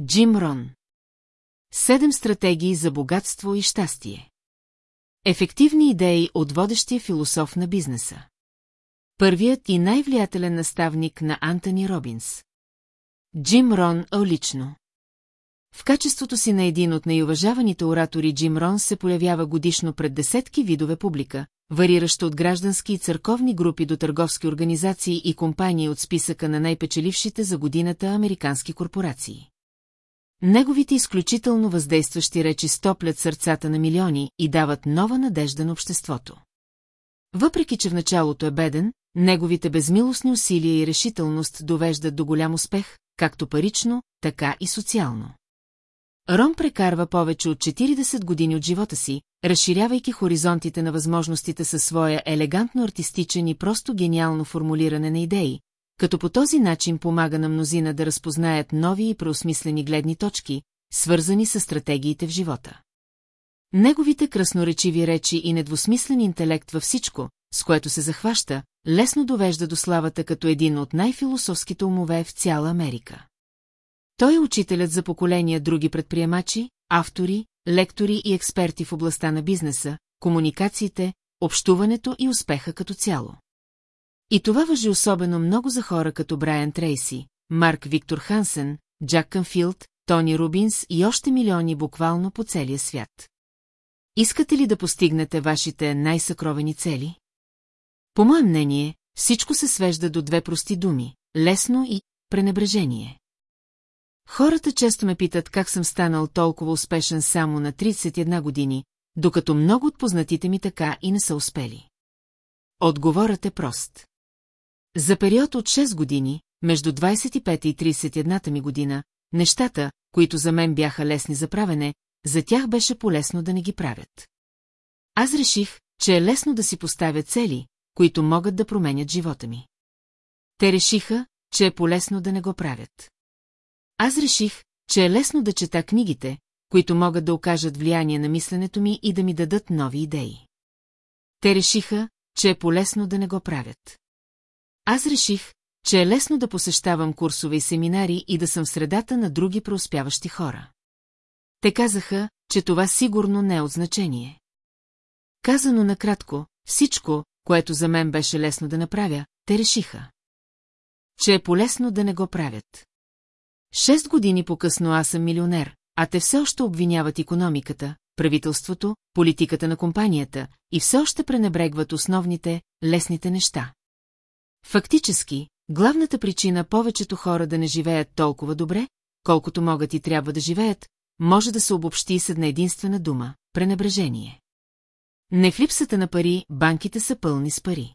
Джим Рон. Седем стратегии за богатство и щастие. Ефективни идеи от водещия философ на бизнеса. Първият и най-влиятелен наставник на Антони Робинс. Джим Рон лично. В качеството си на един от най-уважаваните оратори Джим Рон се появява годишно пред десетки видове публика, варираща от граждански и църковни групи до търговски организации и компании от списъка на най-печелившите за годината американски корпорации. Неговите изключително въздействащи речи стоплят сърцата на милиони и дават нова надежда на обществото. Въпреки, че в началото е беден, неговите безмилостни усилия и решителност довеждат до голям успех, както парично, така и социално. Ром прекарва повече от 40 години от живота си, разширявайки хоризонтите на възможностите със своя елегантно артистичен и просто гениално формулиране на идеи, като по този начин помага на мнозина да разпознаят нови и преосмислени гледни точки, свързани с стратегиите в живота. Неговите красноречиви речи и недвусмислен интелект във всичко, с което се захваща, лесно довежда до славата като един от най-философските умове в цяла Америка. Той е учителят за поколения други предприемачи, автори, лектори и експерти в областта на бизнеса, комуникациите, общуването и успеха като цяло. И това въжи особено много за хора като Брайан Трейси, Марк Виктор Хансен, Джак Канфилд, Тони Рубинс и още милиони буквално по целия свят. Искате ли да постигнете вашите най-съкровени цели? По мое мнение, всичко се свежда до две прости думи – лесно и пренебрежение. Хората често ме питат как съм станал толкова успешен само на 31 години, докато много от познатите ми така и не са успели. Отговорът е прост. За период от 6 години, между 25 и 31 ми година, нещата, които за мен бяха лесни за правене, за тях беше полезно да не ги правят. Аз реших, че е лесно да си поставя цели, които могат да променят живота ми. Те решиха, че е полезно да не го правят. Аз реших, че е лесно да чета книгите, които могат да окажат влияние на мисленето ми и да ми дадат нови идеи. Те решиха, че е полезно да не го правят. Аз реших, че е лесно да посещавам курсове и семинари и да съм в средата на други преуспяващи хора. Те казаха, че това сигурно не е от значение. Казано накратко, всичко, което за мен беше лесно да направя, те решиха. Че е полезно да не го правят. Шест години по-късно аз съм милионер, а те все още обвиняват економиката, правителството, политиката на компанията и все още пренебрегват основните, лесните неща. Фактически, главната причина повечето хора да не живеят толкова добре, колкото могат и трябва да живеят, може да се обобщи с една единствена дума – пренебрежение. Не в липсата на пари, банките са пълни с пари.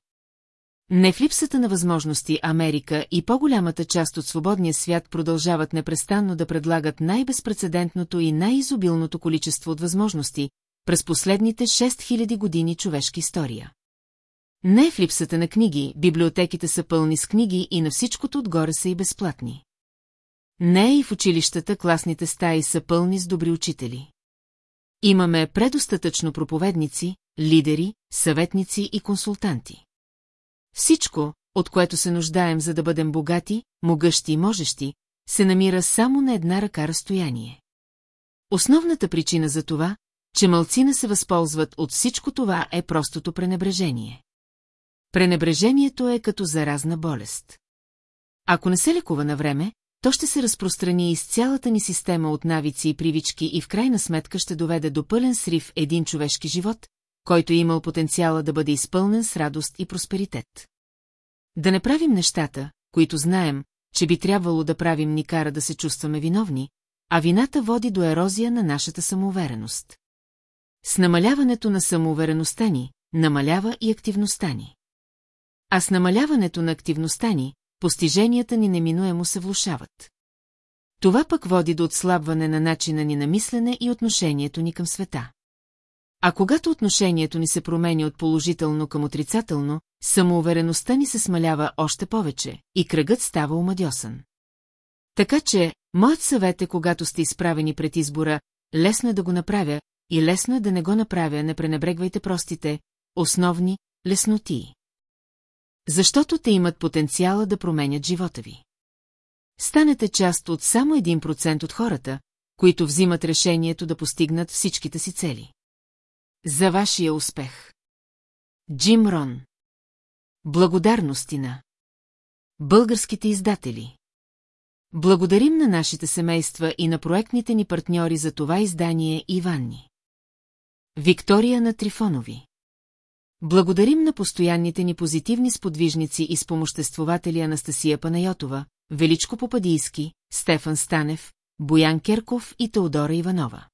Не в липсата на възможности Америка и по-голямата част от свободния свят продължават непрестанно да предлагат най-безпредседентното и най-изобилното количество от възможности през последните 6000 години човешка история. Не в липсата на книги, библиотеките са пълни с книги и на всичкото отгоре са и безплатни. Не и в училищата класните стаи са пълни с добри учители. Имаме предостатъчно проповедници, лидери, съветници и консултанти. Всичко, от което се нуждаем за да бъдем богати, могъщи и можещи, се намира само на една ръка разстояние. Основната причина за това, че мълцина се възползват от всичко това е простото пренебрежение. Пренебрежението е като заразна болест. Ако не се лекува на време, то ще се разпространи из цялата ни система от навици и привички и в крайна сметка ще доведе до пълен срив един човешки живот, който е имал потенциала да бъде изпълнен с радост и просперитет. Да не правим нещата, които знаем, че би трябвало да правим ни кара да се чувстваме виновни, а вината води до ерозия на нашата самоувереност. С намаляването на самоувереността ни, намалява и активността ни. А с намаляването на активността ни, постиженията ни неминуемо се влушават. Това пък води до отслабване на начина ни на мислене и отношението ни към света. А когато отношението ни се промени от положително към отрицателно, самоувереността ни се смалява още повече и кръгът става омадьосан. Така че, моят съвет е, когато сте изправени пред избора, лесно е да го направя и лесно е да не го направя, не пренебрегвайте простите, основни, лесноти. Защото те имат потенциала да променят живота ви. станете част от само 1% от хората, които взимат решението да постигнат всичките си цели. За вашия успех. Джим Рон. Благодарности на българските издатели. Благодарим на нашите семейства и на проектните ни партньори за това издание Иванни. Виктория на Трифонови. Благодарим на постоянните ни позитивни сподвижници и спомоществователи Анастасия Панайотова, Величко Попадийски, Стефан Станев, Боян Керков и Теодора Иванова.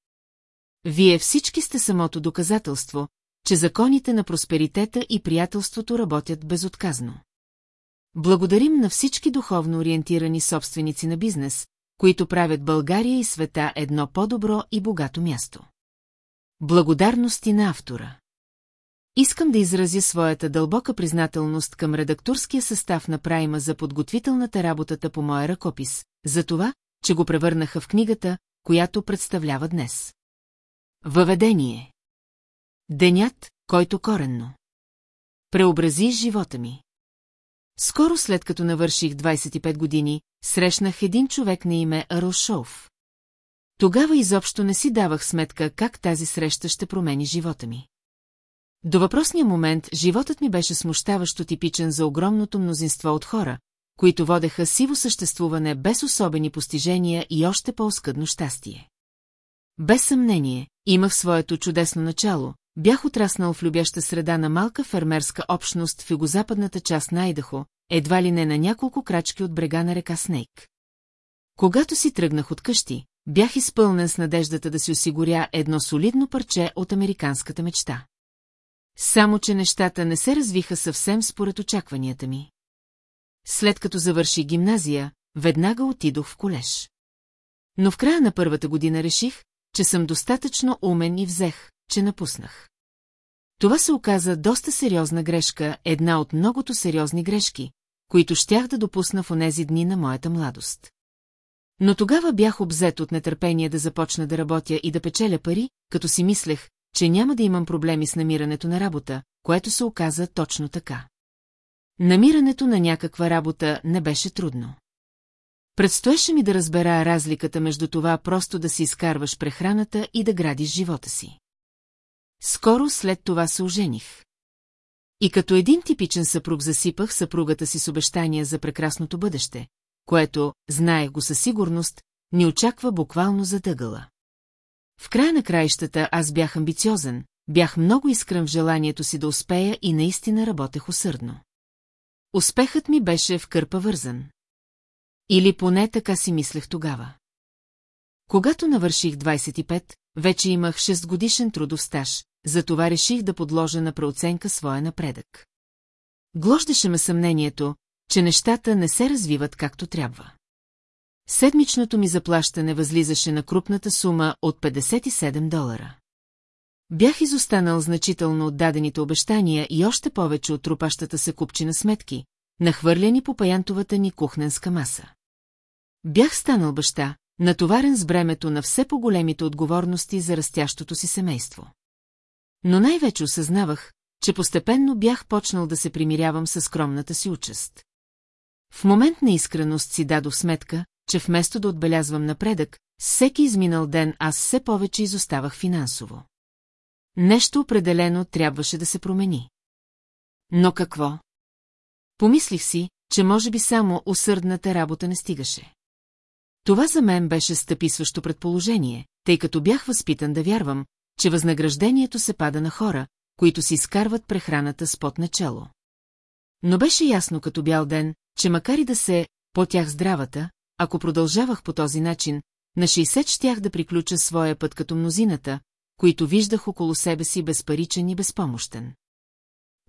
Вие всички сте самото доказателство, че законите на просперитета и приятелството работят безотказно. Благодарим на всички духовно ориентирани собственици на бизнес, които правят България и света едно по-добро и богато място. Благодарности на автора. Искам да изразя своята дълбока признателност към редакторския състав на Прайма за подготвителната работата по моя ръкопис, за това, че го превърнаха в книгата, която представлява днес. Въведение Денят, който коренно. Преобрази живота ми. Скоро след като навърших 25 години, срещнах един човек на име Шоуф. Тогава изобщо не си давах сметка как тази среща ще промени живота ми. До въпросния момент животът ми беше смущаващо типичен за огромното мнозинство от хора, които водеха сиво съществуване без особени постижения и още по-оскъдно щастие. Без съмнение, имах своето чудесно начало, бях отраснал в любяща среда на малка фермерска общност в югозападната част на Айдахо, едва ли не на няколко крачки от брега на река Снейк. Когато си тръгнах от къщи, бях изпълнен с надеждата да си осигуря едно солидно парче от американската мечта. Само, че нещата не се развиха съвсем според очакванията ми. След като завърши гимназия, веднага отидох в колеж. Но в края на първата година реших, че съм достатъчно умен и взех, че напуснах. Това се оказа доста сериозна грешка, една от многото сериозни грешки, които щях да допусна в онези дни на моята младост. Но тогава бях обзет от нетърпение да започна да работя и да печеля пари, като си мислех, че няма да имам проблеми с намирането на работа, което се оказа точно така. Намирането на някаква работа не беше трудно. Предстоеше ми да разбера разликата между това просто да си изкарваш прехраната и да градиш живота си. Скоро след това се ожених. И като един типичен съпруг засипах съпругата си с обещания за прекрасното бъдеще, което, знаех го със сигурност, ни очаква буквално задъгъла. В края на краищата аз бях амбициозен, бях много искрен в желанието си да успея и наистина работех усърдно. Успехът ми беше в кърпа вързан. Или поне така си мислех тогава. Когато навърших 25, вече имах 6 годишен трудов стаж, затова реших да подложа на преоценка своя напредък. Глождаше ме съмнението, че нещата не се развиват както трябва. Седмичното ми заплащане възлизаше на крупната сума от 57 долара. Бях изостанал значително от дадените обещания и още повече от трупащата се купчина сметки, нахвърляни по паянтовата ни кухненска маса. Бях станал баща, натоварен с бремето на все по-големите отговорности за растящото си семейство. Но най-вече осъзнавах, че постепенно бях почнал да се примирявам с скромната си участ. В момент на искреност си дадох сметка, че вместо да отбелязвам напредък, всеки изминал ден аз все повече изоставах финансово. Нещо определено трябваше да се промени. Но какво? Помислих си, че може би само усърдната работа не стигаше. Това за мен беше стъписващо предположение, тъй като бях възпитан да вярвам, че възнаграждението се пада на хора, които си изкарват прехраната с под начало. Но беше ясно като бял ден, че макар и да се по тях здравата, ако продължавах по този начин, на 60 щях да приключа своя път като мнозината, които виждах около себе си безпаричен и безпомощен.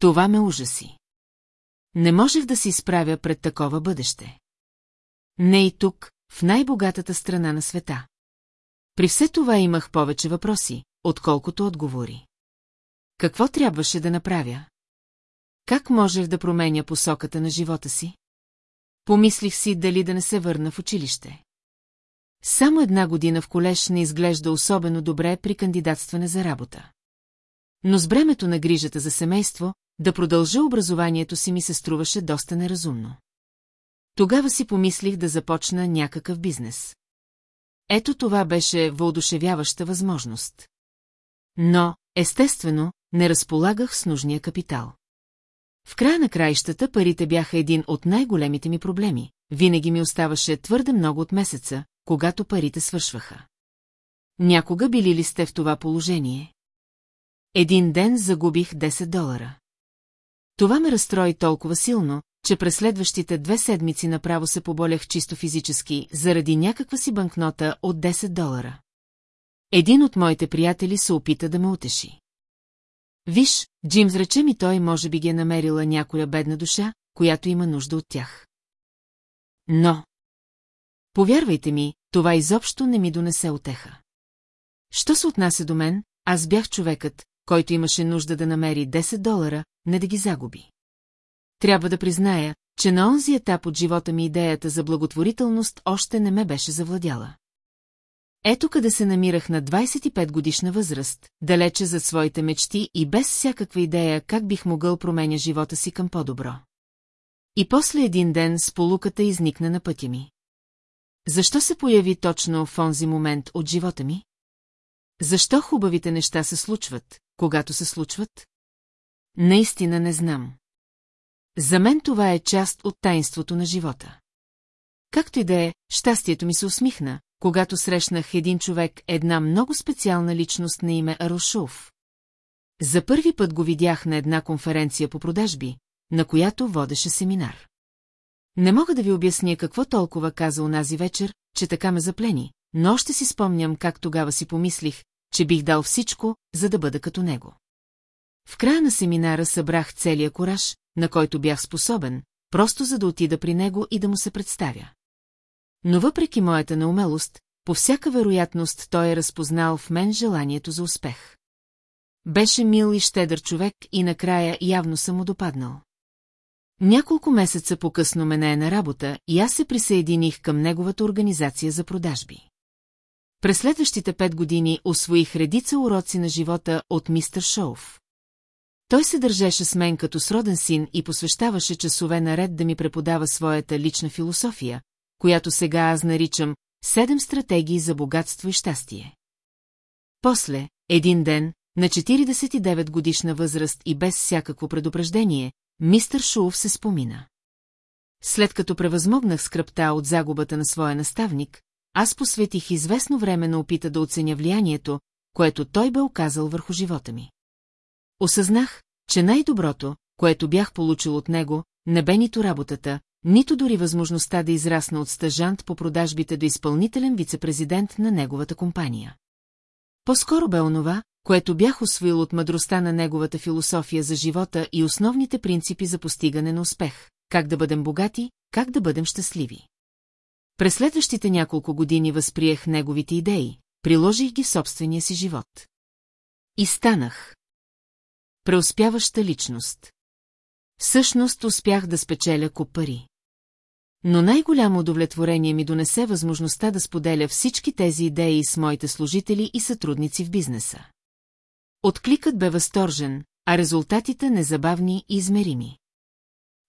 Това ме ужаси. Не можех да се изправя пред такова бъдеще. Не и тук, в най-богатата страна на света. При все това имах повече въпроси, отколкото отговори. Какво трябваше да направя? Как можех да променя посоката на живота си? Помислих си дали да не се върна в училище. Само една година в колеж не изглежда особено добре при кандидатстване за работа. Но с бремето на грижата за семейство, да продължа образованието си ми се струваше доста неразумно. Тогава си помислих да започна някакъв бизнес. Ето това беше въодушевяваща възможност. Но, естествено, не разполагах с нужния капитал. В края на краищата парите бяха един от най-големите ми проблеми. Винаги ми оставаше твърде много от месеца, когато парите свършваха. Някога били ли сте в това положение? Един ден загубих 10 долара. Това ме разстрои толкова силно, че през следващите две седмици направо се поболях чисто физически, заради някаква си банкнота от 10 долара. Един от моите приятели се опита да ме утеши. Виж, Джим рече ми той може би ги е намерила някоя бедна душа, която има нужда от тях. Но... Повярвайте ми, това изобщо не ми донесе отеха. Що се отнася до мен, аз бях човекът, който имаше нужда да намери 10 долара, не да ги загуби. Трябва да призная, че на онзи етап от живота ми идеята за благотворителност още не ме беше завладяла. Ето къде се намирах на 25 годишна възраст, далече за своите мечти и без всякаква идея как бих могъл променя живота си към по-добро. И после един ден с полуката изникна на пътя ми. Защо се появи точно в онзи момент от живота ми? Защо хубавите неща се случват, когато се случват? Наистина не знам. За мен това е част от таинството на живота. Както и да е, щастието ми се усмихна, когато срещнах един човек, една много специална личност на име Арошов. За първи път го видях на една конференция по продажби, на която водеше семинар. Не мога да ви обясня какво толкова каза онази вечер, че така ме заплени, но още си спомням как тогава си помислих, че бих дал всичко, за да бъда като него. В края на семинара събрах целия кораж, на който бях способен, просто за да отида при него и да му се представя. Но въпреки моята неумелост, по всяка вероятност той е разпознал в мен желанието за успех. Беше мил и щедър човек и накрая явно съм му допаднал. Няколко месеца по-късно мене е на работа и аз се присъединих към неговата организация за продажби. През следващите пет години освоих редица уроци на живота от мистер Шоуф. Той се държеше с мен като сроден син и посвещаваше часове наред да ми преподава своята лична философия, която сега аз наричам «Седем стратегии за богатство и щастие». После, един ден, на 49 годишна възраст и без всякакво предупреждение, мистър Шулов се спомина. След като превъзмогнах скръпта от загубата на своя наставник, аз посветих известно време на опита да оценя влиянието, което той бе оказал върху живота ми. Осъзнах, че най-доброто, което бях получил от него, не бе нито работата, нито дори възможността да израсна от стъжант по продажбите до изпълнителен вице-президент на неговата компания. По-скоро бе онова, което бях освоил от мъдростта на неговата философия за живота и основните принципи за постигане на успех, как да бъдем богати, как да бъдем щастливи. През следващите няколко години възприех неговите идеи, приложих ги в собствения си живот. И станах. Преуспяваща личност. Всъщност успях да спечеля куп пари. Но най-голямо удовлетворение ми донесе възможността да споделя всички тези идеи с моите служители и сътрудници в бизнеса. Откликът бе възторжен, а резултатите незабавни и измерими.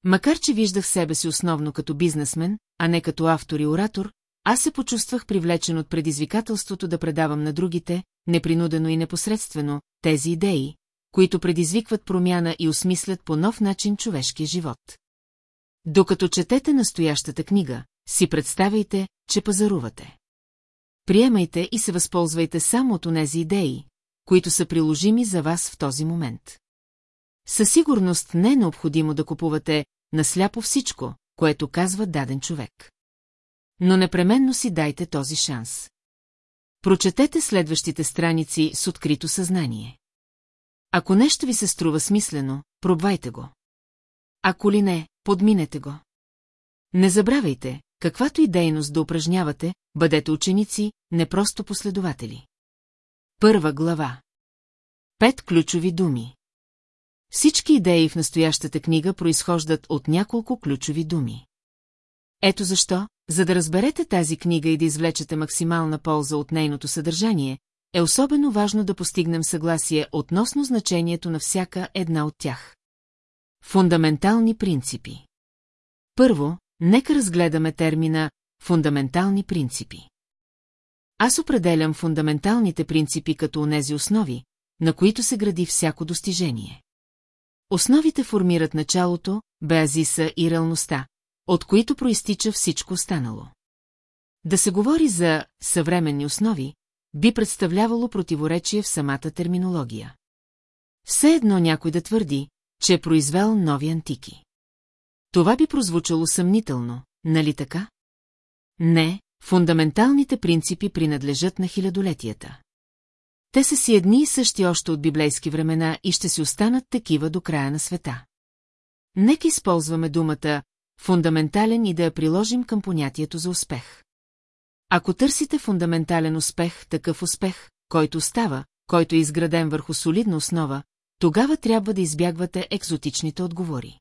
Макар, че виждах себе си основно като бизнесмен, а не като автор и оратор, аз се почувствах привлечен от предизвикателството да предавам на другите, непринудено и непосредствено, тези идеи, които предизвикват промяна и осмислят по нов начин човешкия живот. Докато четете настоящата книга, си представяйте, че пазарувате. Приемайте и се възползвайте само от онези идеи, които са приложими за вас в този момент. Със сигурност не е необходимо да купувате насляпо всичко, което казва даден човек. Но непременно си дайте този шанс. Прочетете следващите страници с открито съзнание. Ако нещо ви се струва смислено, пробвайте го. Ако ли не, подминете го. Не забравяйте, каквато и дейност да упражнявате, бъдете ученици, не просто последователи. Първа глава. Пет ключови думи. Всички идеи в настоящата книга произхождат от няколко ключови думи. Ето защо, за да разберете тази книга и да извлечете максимална полза от нейното съдържание, е особено важно да постигнем съгласие относно значението на всяка една от тях. Фундаментални принципи Първо, нека разгледаме термина «фундаментални принципи». Аз определям фундаменталните принципи като онези основи, на които се гради всяко достижение. Основите формират началото, беазиса и реалността, от които проистича всичко останало. Да се говори за съвременни основи, би представлявало противоречие в самата терминология. Все едно някой да твърди, че е произвел нови антики. Това би прозвучало съмнително, нали така? Не, фундаменталните принципи принадлежат на хилядолетията. Те са си едни и същи още от библейски времена и ще си останат такива до края на света. Нека използваме думата фундаментален и да я приложим към понятието за успех. Ако търсите фундаментален успех, такъв успех, който става, който е изграден върху солидна основа, тогава трябва да избягвате екзотичните отговори.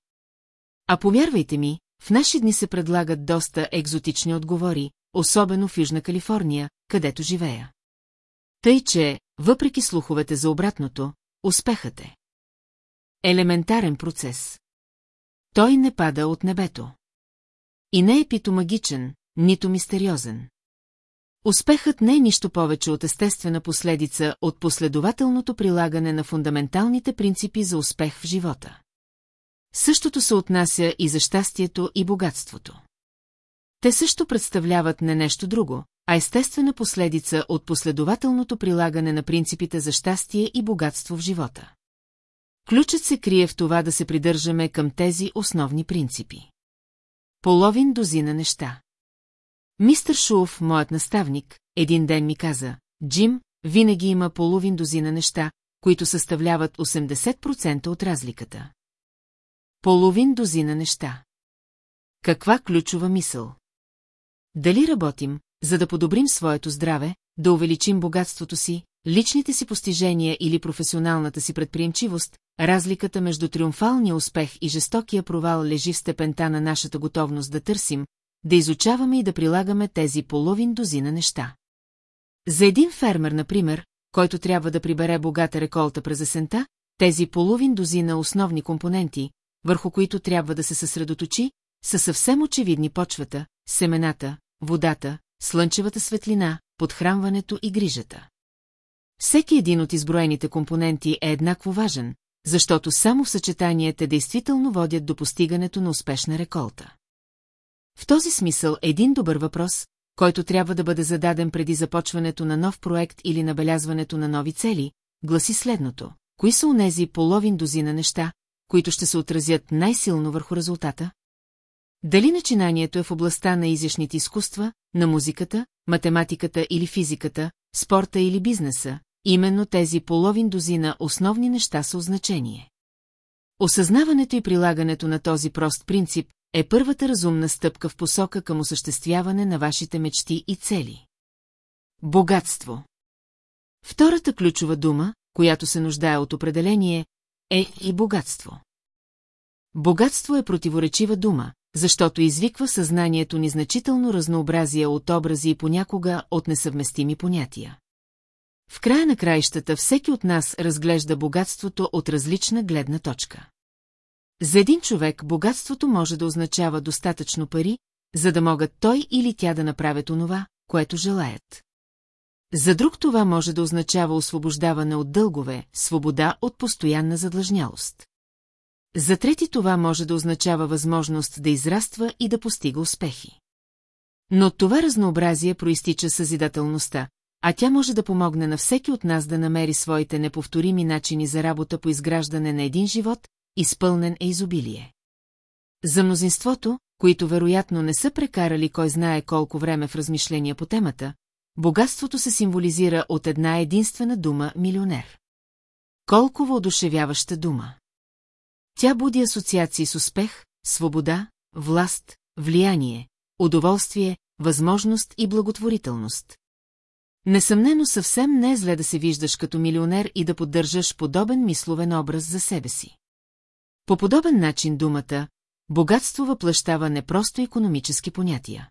А повярвайте ми, в наши дни се предлагат доста екзотични отговори, особено в Южна Калифорния, където живея. Тъй, че, въпреки слуховете за обратното, успехът е. Елементарен процес. Той не пада от небето. И не е питомагичен, нито мистериозен. Успехът не е нищо повече от естествена последица от последователното прилагане на фундаменталните принципи за успех в живота. Същото се отнася и за щастието и богатството. Те също представляват не нещо друго, а естествена последица от последователното прилагане на принципите за щастие и богатство в живота. Ключът се крие в това да се придържаме към тези основни принципи. Половин дозина неща. Мистър Шуов, моят наставник, един ден ми каза, Джим, винаги има половин дозина неща, които съставляват 80% от разликата. Половин дозина неща. Каква ключова мисъл? Дали работим, за да подобрим своето здраве, да увеличим богатството си, личните си постижения или професионалната си предприемчивост, разликата между триумфалния успех и жестокия провал лежи в степента на нашата готовност да търсим, да изучаваме и да прилагаме тези половин дозина неща. За един фермер, например, който трябва да прибере богата реколта през есента, тези половин дозина основни компоненти, върху които трябва да се съсредоточи, са съвсем очевидни почвата, семената, водата, слънчевата светлина, подхранването и грижата. Всеки един от изброените компоненти е еднакво важен, защото само в съчетание те действително водят до постигането на успешна реколта. В този смисъл един добър въпрос, който трябва да бъде зададен преди започването на нов проект или набелязването на нови цели, гласи следното. Кои са онези половин дозина неща, които ще се отразят най-силно върху резултата? Дали начинанието е в областта на изящните изкуства, на музиката, математиката или физиката, спорта или бизнеса, именно тези половин дозина основни неща са значение. Осъзнаването и прилагането на този прост принцип е първата разумна стъпка в посока към осъществяване на вашите мечти и цели. Богатство Втората ключова дума, която се нуждае от определение, е и богатство. Богатство е противоречива дума, защото извиква съзнанието ни значително разнообразие от образи и понякога от несъвместими понятия. В края на краищата всеки от нас разглежда богатството от различна гледна точка. За един човек богатството може да означава достатъчно пари, за да могат той или тя да направят онова, което желаят. За друг това може да означава освобождаване от дългове, свобода от постоянна задлъжнялост. За трети това може да означава възможност да израства и да постига успехи. Но това разнообразие проистича съзидателността, а тя може да помогне на всеки от нас да намери своите неповторими начини за работа по изграждане на един живот, изпълнен е изобилие. За мнозинството, които вероятно не са прекарали кой знае колко време в размишления по темата, богатството се символизира от една единствена дума – милионер. Колко въодушевяваща дума! Тя буди асоциации с успех, свобода, власт, влияние, удоволствие, възможност и благотворителност. Несъмнено съвсем не е зле да се виждаш като милионер и да поддържаш подобен мисловен образ за себе си. По подобен начин думата «богатство» въплъщава не просто економически понятия.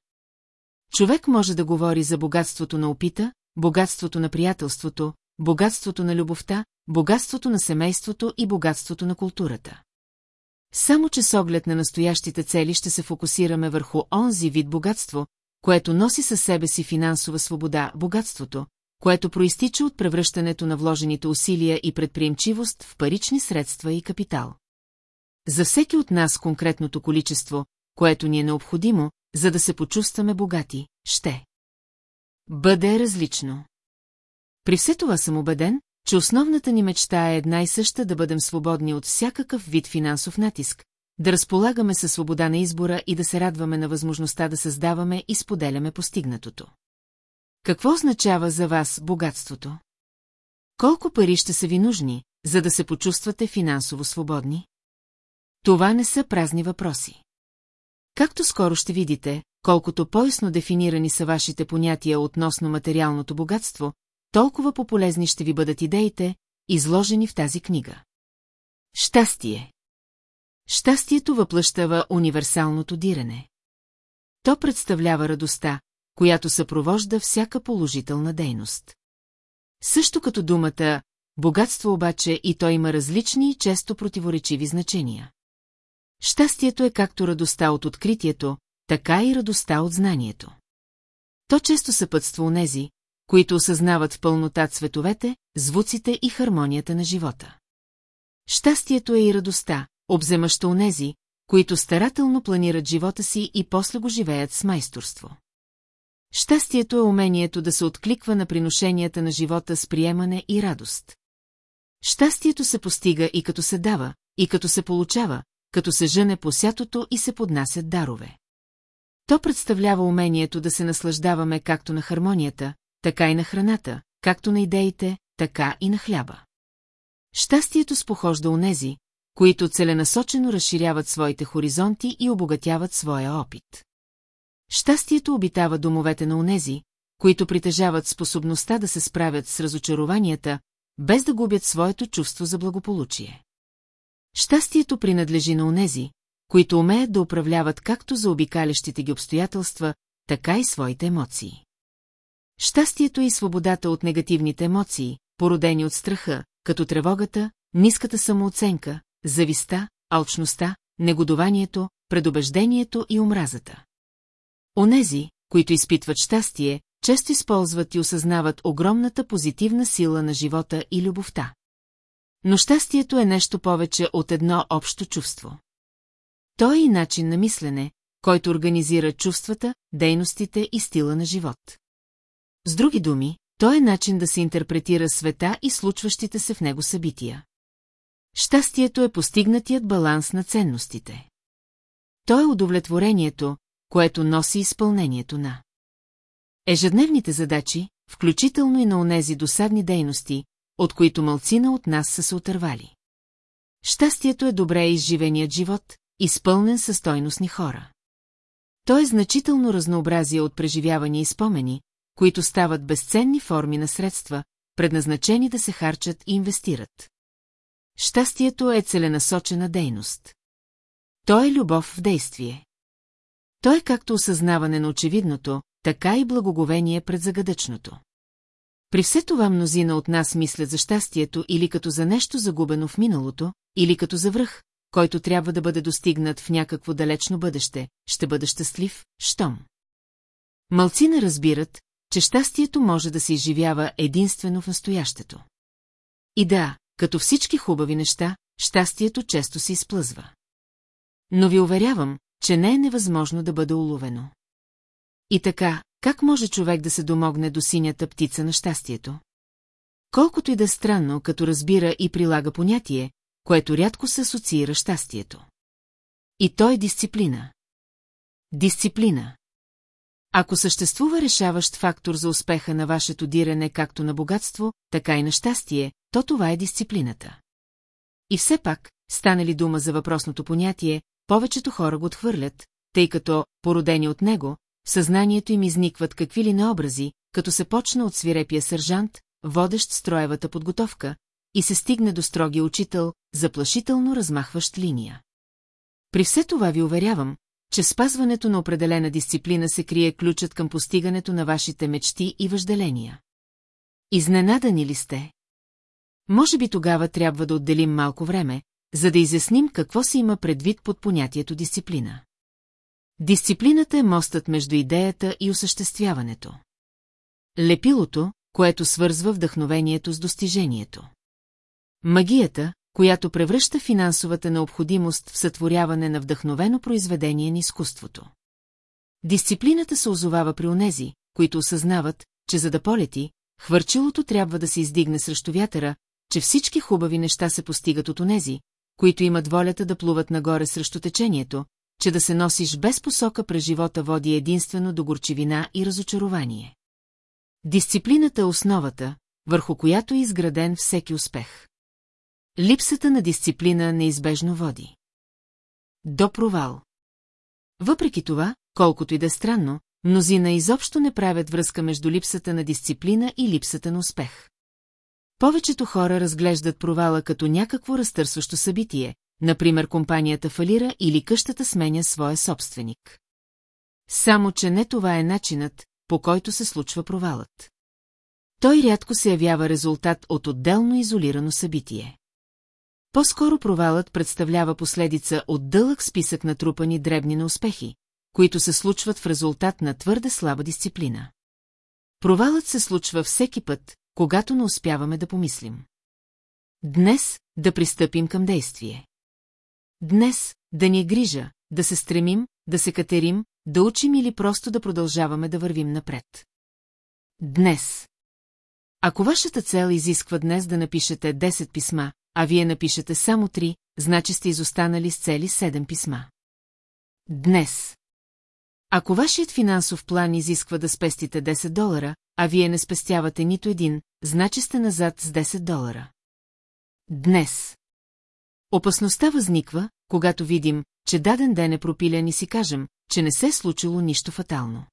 Човек може да говори за богатството на опита, богатството на приятелството, богатството на любовта, богатството на семейството и богатството на културата. Само че с оглед на настоящите цели ще се фокусираме върху онзи вид богатство, което носи със себе си финансова свобода, богатството, което проистича от превръщането на вложените усилия и предприемчивост в парични средства и капитал. За всеки от нас конкретното количество, което ни е необходимо, за да се почувстваме богати, ще бъде различно. При все това съм убеден, че основната ни мечта е една и съща да бъдем свободни от всякакъв вид финансов натиск, да разполагаме със свобода на избора и да се радваме на възможността да създаваме и споделяме постигнатото. Какво означава за вас богатството? Колко пари ще са ви нужни, за да се почувствате финансово свободни? Това не са празни въпроси. Както скоро ще видите, колкото по-ясно дефинирани са вашите понятия относно материалното богатство, толкова по-полезни ще ви бъдат идеите, изложени в тази книга. Щастие Щастието въплъщава универсалното диране. То представлява радостта, която съпровожда всяка положителна дейност. Също като думата «богатство» обаче и то има различни и често противоречиви значения. Щастието е както радостта от откритието, така и радостта от знанието. То често съпътства онези, които осъзнават в пълнота цветовете, звуците и хармонията на живота. Щастието е и радостта, обземаща онези, които старателно планират живота си и после го живеят с майсторство. Щастието е умението да се откликва на приношенията на живота с приемане и радост. Щастието се постига и като се дава, и като се получава, като се жъне по сятото и се поднасят дарове. То представлява умението да се наслаждаваме както на хармонията, така и на храната, както на идеите, така и на хляба. Щастието спохожда онези, които целенасочено разширяват своите хоризонти и обогатяват своя опит. Щастието обитава домовете на онези, които притежават способността да се справят с разочарованията, без да губят своето чувство за благополучие. Щастието принадлежи на онези, които умеят да управляват както за обикалящите ги обстоятелства, така и своите емоции. Щастието и свободата от негативните емоции, породени от страха, като тревогата, ниската самооценка, зависта, алчността, негодованието, предубеждението и омразата. Онези, които изпитват щастие, често използват и осъзнават огромната позитивна сила на живота и любовта. Но щастието е нещо повече от едно общо чувство. То е и начин на мислене, който организира чувствата, дейностите и стила на живот. С други думи, то е начин да се интерпретира света и случващите се в него събития. Щастието е постигнатият баланс на ценностите. То е удовлетворението, което носи изпълнението на ежедневните задачи, включително и на онези досадни дейности, от които мълцина от нас са се отървали. Щастието е добре изживеният живот, изпълнен със стойностни хора. То е значително разнообразие от преживявания и спомени, които стават безценни форми на средства, предназначени да се харчат и инвестират. Щастието е целенасочена дейност. То е любов в действие. То е както осъзнаване на очевидното, така и благоговение пред загадъчното. При все това мнозина от нас мислят за щастието или като за нещо загубено в миналото, или като за връх, който трябва да бъде достигнат в някакво далечно бъдеще, ще бъда щастлив, щом. Малцина разбират, че щастието може да се изживява единствено в настоящето. И да, като всички хубави неща, щастието често се изплъзва. Но ви уверявам, че не е невъзможно да бъде уловено. И така, как може човек да се домогне до синята птица на щастието? Колкото и да е странно, като разбира и прилага понятие, което рядко се асоциира щастието. И то е дисциплина. Дисциплина. Ако съществува решаващ фактор за успеха на вашето дирене както на богатство, така и на щастие, то това е дисциплината. И все пак, стане ли дума за въпросното понятие, повечето хора го отхвърлят, тъй като, породени от него, съзнанието им изникват какви ли необрази, като се почна от свирепия сержант, водещ строевата подготовка, и се стигне до строгия учител, заплашително размахващ линия. При все това ви уверявам, че спазването на определена дисциплина се крие ключът към постигането на вашите мечти и въжделения. Изненадани ли сте? Може би тогава трябва да отделим малко време, за да изясним какво се има предвид под понятието дисциплина. Дисциплината е мостът между идеята и осъществяването. Лепилото, което свързва вдъхновението с достижението. Магията, която превръща финансовата необходимост в сътворяване на вдъхновено произведение на изкуството. Дисциплината се озовава при онези, които осъзнават, че за да полети, хвърчилото трябва да се издигне срещу вятъра, че всички хубави неща се постигат от онези, които имат волята да плуват нагоре срещу течението, че да се носиш без посока през живота води единствено до горчивина и разочарование. Дисциплината е основата, върху която е изграден всеки успех. Липсата на дисциплина неизбежно води. До провал. Въпреки това, колкото и да е странно, мнозина изобщо не правят връзка между липсата на дисциплина и липсата на успех. Повечето хора разглеждат провала като някакво разтърсващо събитие, например компанията фалира или къщата сменя своя собственик. Само, че не това е начинът, по който се случва провалът. Той рядко се явява резултат от отделно изолирано събитие. По-скоро провалът представлява последица от дълъг списък на трупани дребни на успехи, които се случват в резултат на твърде слаба дисциплина. Провалът се случва всеки път, когато не успяваме да помислим. Днес да пристъпим към действие. Днес да ни е грижа, да се стремим, да се катерим, да учим или просто да продължаваме да вървим напред. Днес. Ако вашата цел изисква днес да напишете 10 писма, а вие напишете само 3, значи сте изостанали с цели 7 писма. Днес. Ако вашият финансов план изисква да спестите 10 долара, а вие не спестявате нито един, значи сте назад с 10 долара. Днес. Опасността възниква, когато видим, че даден ден е пропилен и си кажем, че не се е случило нищо фатално.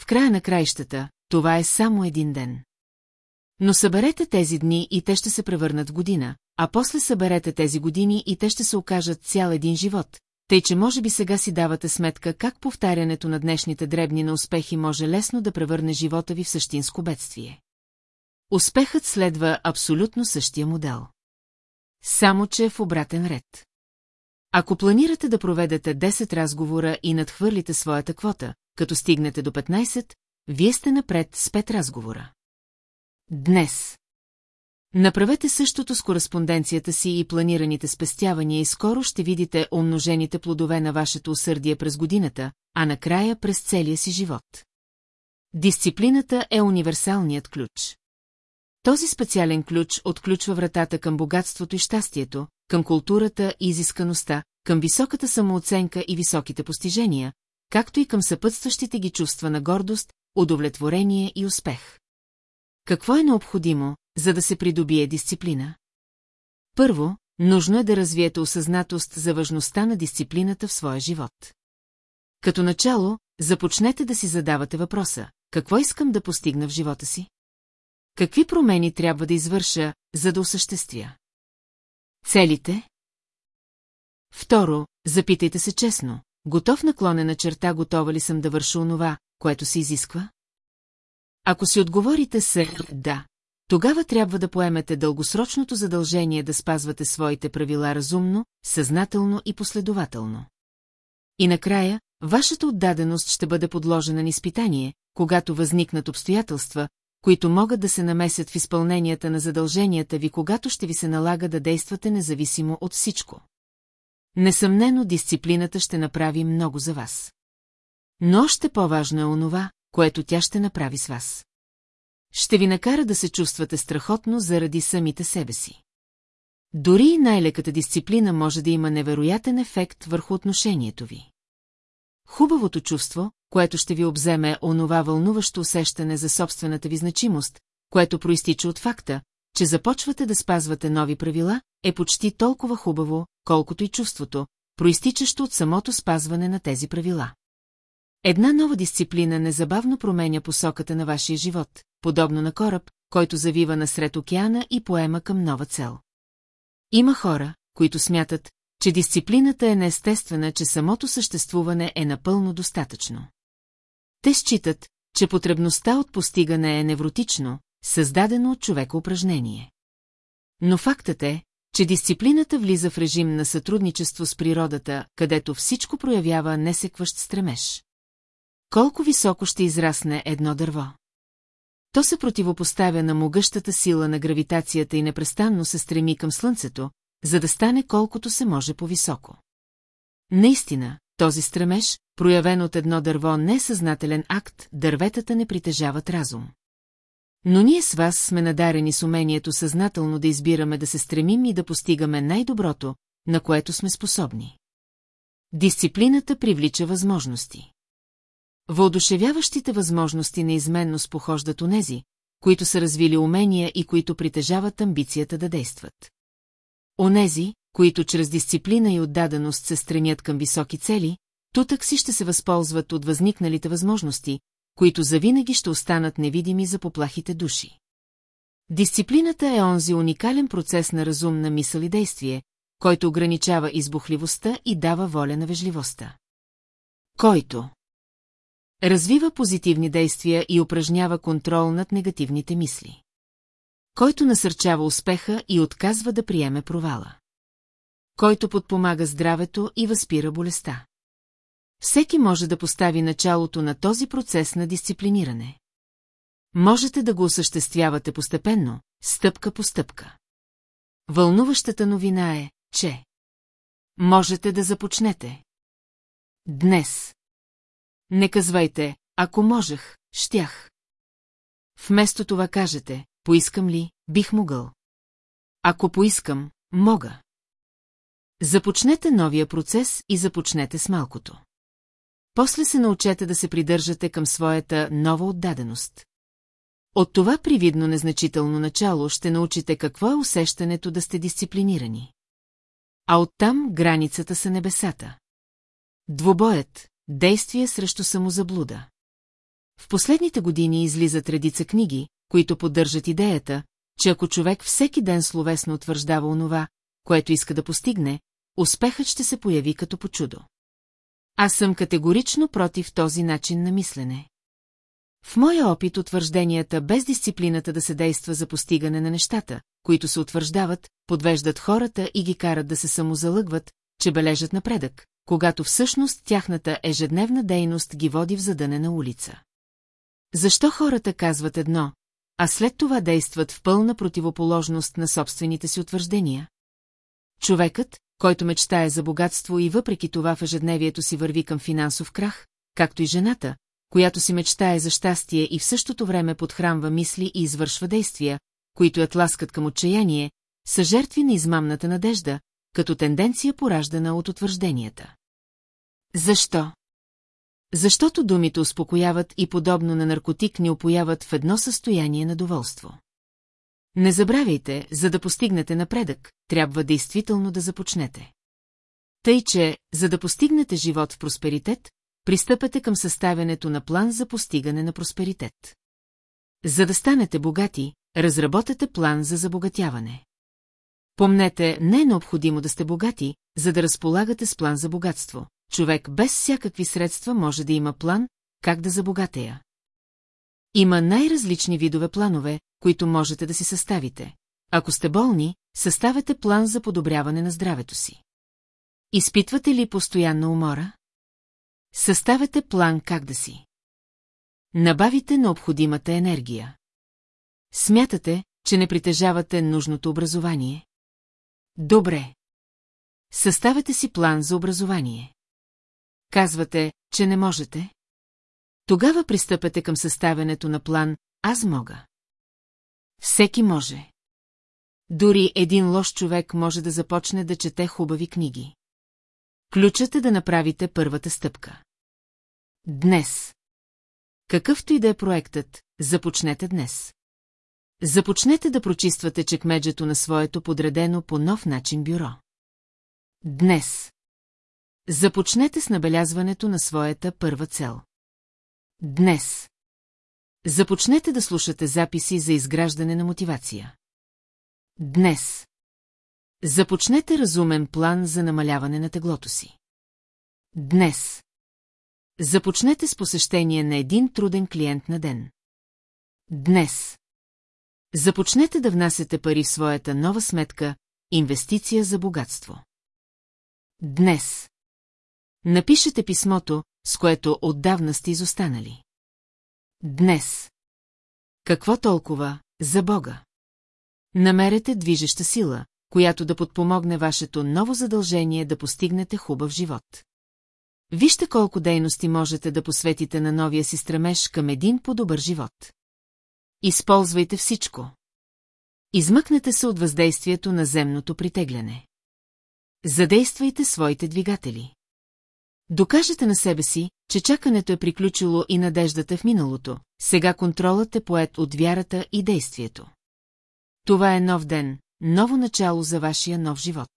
В края на краищата, това е само един ден. Но съберете тези дни и те ще се превърнат в година, а после съберете тези години и те ще се окажат цял един живот, тъй че може би сега си давате сметка как повтарянето на днешните дребни на успехи може лесно да превърне живота ви в същинско бедствие. Успехът следва абсолютно същия модел. Само, че е в обратен ред. Ако планирате да проведете 10 разговора и надхвърлите своята квота, като стигнете до 15, вие сте напред с 5 разговора. Днес. Направете същото с кореспонденцията си и планираните спестявания и скоро ще видите умножените плодове на вашето усърдие през годината, а накрая през целия си живот. Дисциплината е универсалният ключ. Този специален ключ отключва вратата към богатството и щастието, към културата и изискаността, към високата самооценка и високите постижения, както и към съпътстващите ги чувства на гордост, удовлетворение и успех. Какво е необходимо, за да се придобие дисциплина? Първо, нужно е да развиете осъзнатост за важността на дисциплината в своя живот. Като начало, започнете да си задавате въпроса, какво искам да постигна в живота си? Какви промени трябва да извърша, за да осъществя? Целите? Второ, запитайте се честно, готов наклонена черта готова ли съм да върша онова, което се изисква? Ако си отговорите се «да», тогава трябва да поемете дългосрочното задължение да спазвате своите правила разумно, съзнателно и последователно. И накрая, вашата отдаденост ще бъде подложена на изпитание, когато възникнат обстоятелства, които могат да се намесят в изпълненията на задълженията ви, когато ще ви се налага да действате независимо от всичко. Несъмнено дисциплината ще направи много за вас. Но още по-важно е онова, което тя ще направи с вас. Ще ви накара да се чувствате страхотно заради самите себе си. Дори и най-леката дисциплина може да има невероятен ефект върху отношението ви. Хубавото чувство, което ще ви обземе онова вълнуващо усещане за собствената ви значимост, което проистича от факта, че започвате да спазвате нови правила, е почти толкова хубаво, колкото и чувството, проистичащо от самото спазване на тези правила. Една нова дисциплина незабавно променя посоката на вашия живот, подобно на кораб, който завива насред океана и поема към нова цел. Има хора, които смятат, че дисциплината е неестествена, че самото съществуване е напълно достатъчно. Те считат, че потребността от постигане е невротично, създадено от човека упражнение. Но фактът е, че дисциплината влиза в режим на сътрудничество с природата, където всичко проявява несекващ стремеж. Колко високо ще израсне едно дърво? То се противопоставя на могъщата сила на гравитацията и непрестанно се стреми към Слънцето, за да стане колкото се може по-високо. Наистина, този стремеж, проявен от едно дърво, не е съзнателен акт, дърветата не притежават разум. Но ние с вас сме надарени с умението съзнателно да избираме да се стремим и да постигаме най-доброто, на което сме способни. Дисциплината привлича възможности. Въодушевяващите възможности неизменно спохождат онези, които са развили умения и които притежават амбицията да действат. Онези, които чрез дисциплина и отдаденост се стремят към високи цели, тутък си ще се възползват от възникналите възможности, които завинаги ще останат невидими за поплахите души. Дисциплината е онзи уникален процес на разумна мисъл и действие, който ограничава избухливостта и дава воля на вежливостта. Който развива позитивни действия и упражнява контрол над негативните мисли. Който насърчава успеха и отказва да приеме провала. Който подпомага здравето и възпира болестта. Всеки може да постави началото на този процес на дисциплиниране. Можете да го осъществявате постепенно, стъпка по стъпка. Вълнуващата новина е, че можете да започнете. Днес. Не казвайте, ако можех, щях. Вместо това кажете, поискам ли, бих могъл. Ако поискам, мога. Започнете новия процес и започнете с малкото. После се научете да се придържате към своята нова отдаденост. От това привидно незначително начало ще научите какво е усещането да сте дисциплинирани. А оттам границата са небесата. Двобоят – действие срещу самозаблуда. В последните години излизат редица книги, които поддържат идеята, че ако човек всеки ден словесно утвърждава онова, което иска да постигне, успехът ще се появи като по чудо. Аз съм категорично против този начин на мислене. В моя опит утвържденията без дисциплината да се действа за постигане на нещата, които се утвърждават, подвеждат хората и ги карат да се самозалъгват, че бележат напредък, когато всъщност тяхната ежедневна дейност ги води в задънена улица. Защо хората казват едно, а след това действат в пълна противоположност на собствените си утвърждения? Човекът, който мечтае за богатство и въпреки това в ежедневието си върви към финансов крах, както и жената, която си мечтае за щастие и в същото време подхранва мисли и извършва действия, които я тласкат към отчаяние, са жертви на измамната надежда, като тенденция пораждана от утвържденията. Защо? Защото думите успокояват и подобно на наркотик ни опояват в едно състояние на доволство. Не забравяйте, за да постигнете напредък, трябва действително да започнете. Тъй, че, за да постигнете живот в просперитет, пристъпете към съставянето на план за постигане на просперитет. За да станете богати, разработете план за забогатяване. Помнете, не е необходимо да сте богати, за да разполагате с план за богатство. Човек без всякакви средства може да има план, как да забогатея. Има най-различни видове планове, които можете да си съставите. Ако сте болни, съставете план за подобряване на здравето си. Изпитвате ли постоянна умора? Съставете план как да си. Набавите необходимата енергия. Смятате, че не притежавате нужното образование? Добре. Съставете си план за образование. Казвате, че не можете? Тогава пристъпете към съставянето на план «Аз мога». Всеки може. Дори един лош човек може да започне да чете хубави книги. Ключът е да направите първата стъпка. Днес. Какъвто и да е проектът, започнете днес. Започнете да прочиствате чекмеджето на своето подредено по нов начин бюро. Днес. Започнете с набелязването на своята първа цел. Днес. Започнете да слушате записи за изграждане на мотивация. Днес. Започнете разумен план за намаляване на теглото си. Днес. Започнете с посещение на един труден клиент на ден. Днес. Започнете да внасяте пари в своята нова сметка инвестиция за богатство. Днес. Напишете писмото, с което отдавна сте изостанали. Днес. Какво толкова за Бога? Намерете движеща сила, която да подпомогне вашето ново задължение да постигнете хубав живот. Вижте колко дейности можете да посветите на новия си стремеж към един по-добър живот. Използвайте всичко. Измъкнете се от въздействието на земното притегляне. Задействайте своите двигатели. Докажете на себе си, че чакането е приключило и надеждата в миналото, сега контролът е поет от вярата и действието. Това е нов ден, ново начало за вашия нов живот.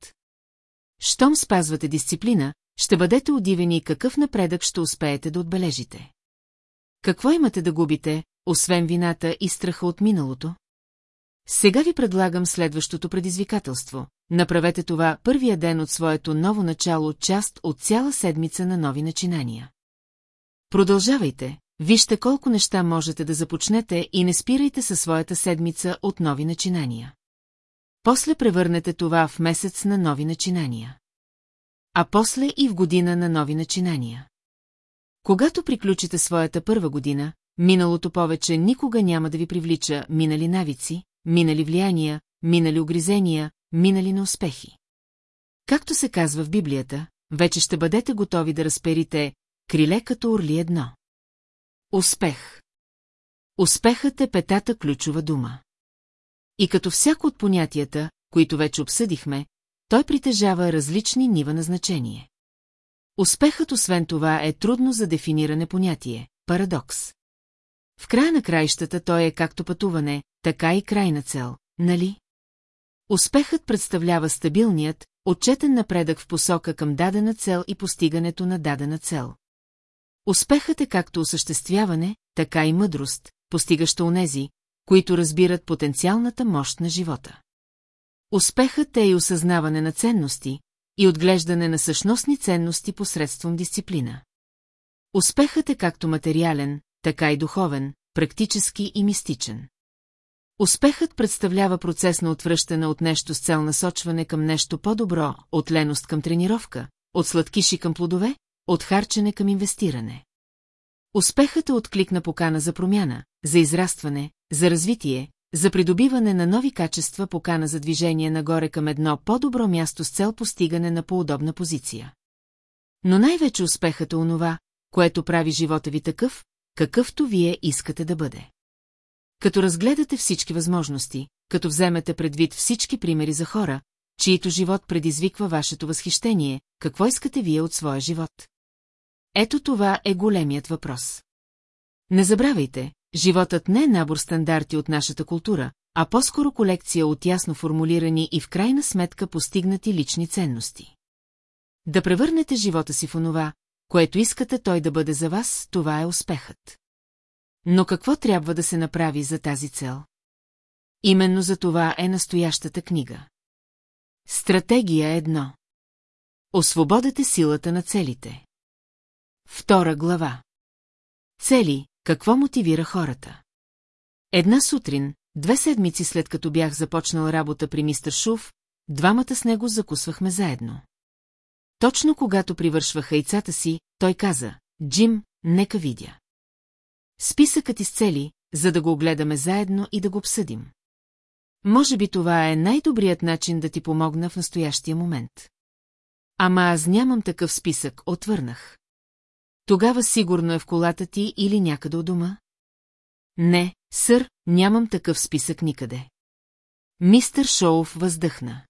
Щом спазвате дисциплина, ще бъдете удивени какъв напредък ще успеете да отбележите. Какво имате да губите, освен вината и страха от миналото? Сега ви предлагам следващото предизвикателство. Направете това първия ден от своето ново начало, част от цяла седмица на нови начинания. Продължавайте, вижте колко неща можете да започнете и не спирайте със своята седмица от нови начинания. После превърнете това в месец на нови начинания. А после и в година на нови начинания. Когато приключите своята първа година, миналото повече никога няма да ви привлича минали навици, минали влияния, минали огризения, минали на успехи. Както се казва в Библията, вече ще бъдете готови да разперите криле като орли едно. Успех. Успехът е петата ключова дума. И като всяко от понятията, които вече обсъдихме, той притежава различни нива на значение. Успехът, освен това, е трудно за дефиниране понятие – парадокс. В края на краищата той е както пътуване, така и крайна цел, нали? Успехът представлява стабилният, отчетен напредък в посока към дадена цел и постигането на дадена цел. Успехът е както осъществяване, така и мъдрост, постигаща онези, които разбират потенциалната мощ на живота. Успехът е и осъзнаване на ценности и отглеждане на същностни ценности посредством дисциплина. Успехът е както материален, така и духовен, практически и мистичен. Успехът представлява процес на отвръщане от нещо с цел насочване към нещо по-добро, от леност към тренировка, от сладкиши към плодове, от харчене към инвестиране. Успехът е отклик на покана за промяна, за израстване, за развитие, за придобиване на нови качества покана за движение нагоре към едно по-добро място с цел постигане на по-удобна позиция. Но най-вече успехът е онова, което прави живота ви такъв, какъвто вие искате да бъде. Като разгледате всички възможности, като вземете предвид всички примери за хора, чието живот предизвиква вашето възхищение, какво искате вие от своя живот? Ето това е големият въпрос. Не забравяйте, животът не е набор стандарти от нашата култура, а по-скоро колекция от ясно формулирани и в крайна сметка постигнати лични ценности. Да превърнете живота си в онова, което искате той да бъде за вас, това е успехът. Но какво трябва да се направи за тази цел? Именно за това е настоящата книга. Стратегия едно. Освободете силата на целите. Втора глава. Цели, какво мотивира хората? Една сутрин, две седмици след като бях започнал работа при мистер Шуф, двамата с него закусвахме заедно. Точно когато привършвах яйцата си, той каза, Джим, нека видя. Списъкът изцели, за да го огледаме заедно и да го обсъдим. Може би това е най-добрият начин да ти помогна в настоящия момент. Ама аз нямам такъв списък, отвърнах. Тогава сигурно е в колата ти или някъде у дома? Не, сър, нямам такъв списък никъде. Мистър Шоуф въздъхна.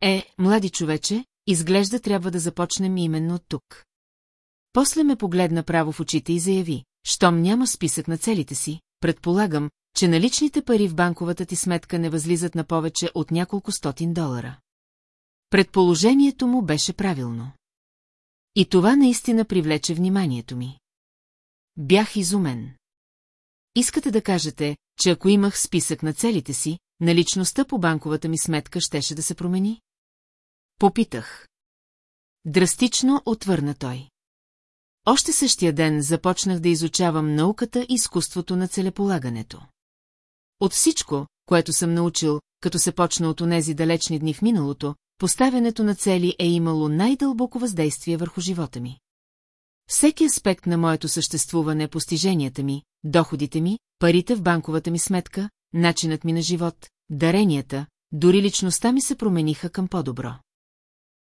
Е, млади човече, изглежда трябва да започнем именно от тук. После ме погледна право в очите и заяви, щом няма списък на целите си, предполагам, че наличните пари в банковата ти сметка не възлизат на повече от няколко стотин долара. Предположението му беше правилно. И това наистина привлече вниманието ми. Бях изумен. Искате да кажете, че ако имах списък на целите си, наличността по банковата ми сметка щеше да се промени? Попитах. Драстично отвърна той. Още същия ден започнах да изучавам науката и изкуството на целеполагането. От всичко, което съм научил, като се почна от онези далечни дни в миналото, поставянето на цели е имало най-дълбоко въздействие върху живота ми. Всеки аспект на моето съществуване, постиженията ми, доходите ми, парите в банковата ми сметка, начинът ми на живот, даренията, дори личността ми се промениха към по-добро.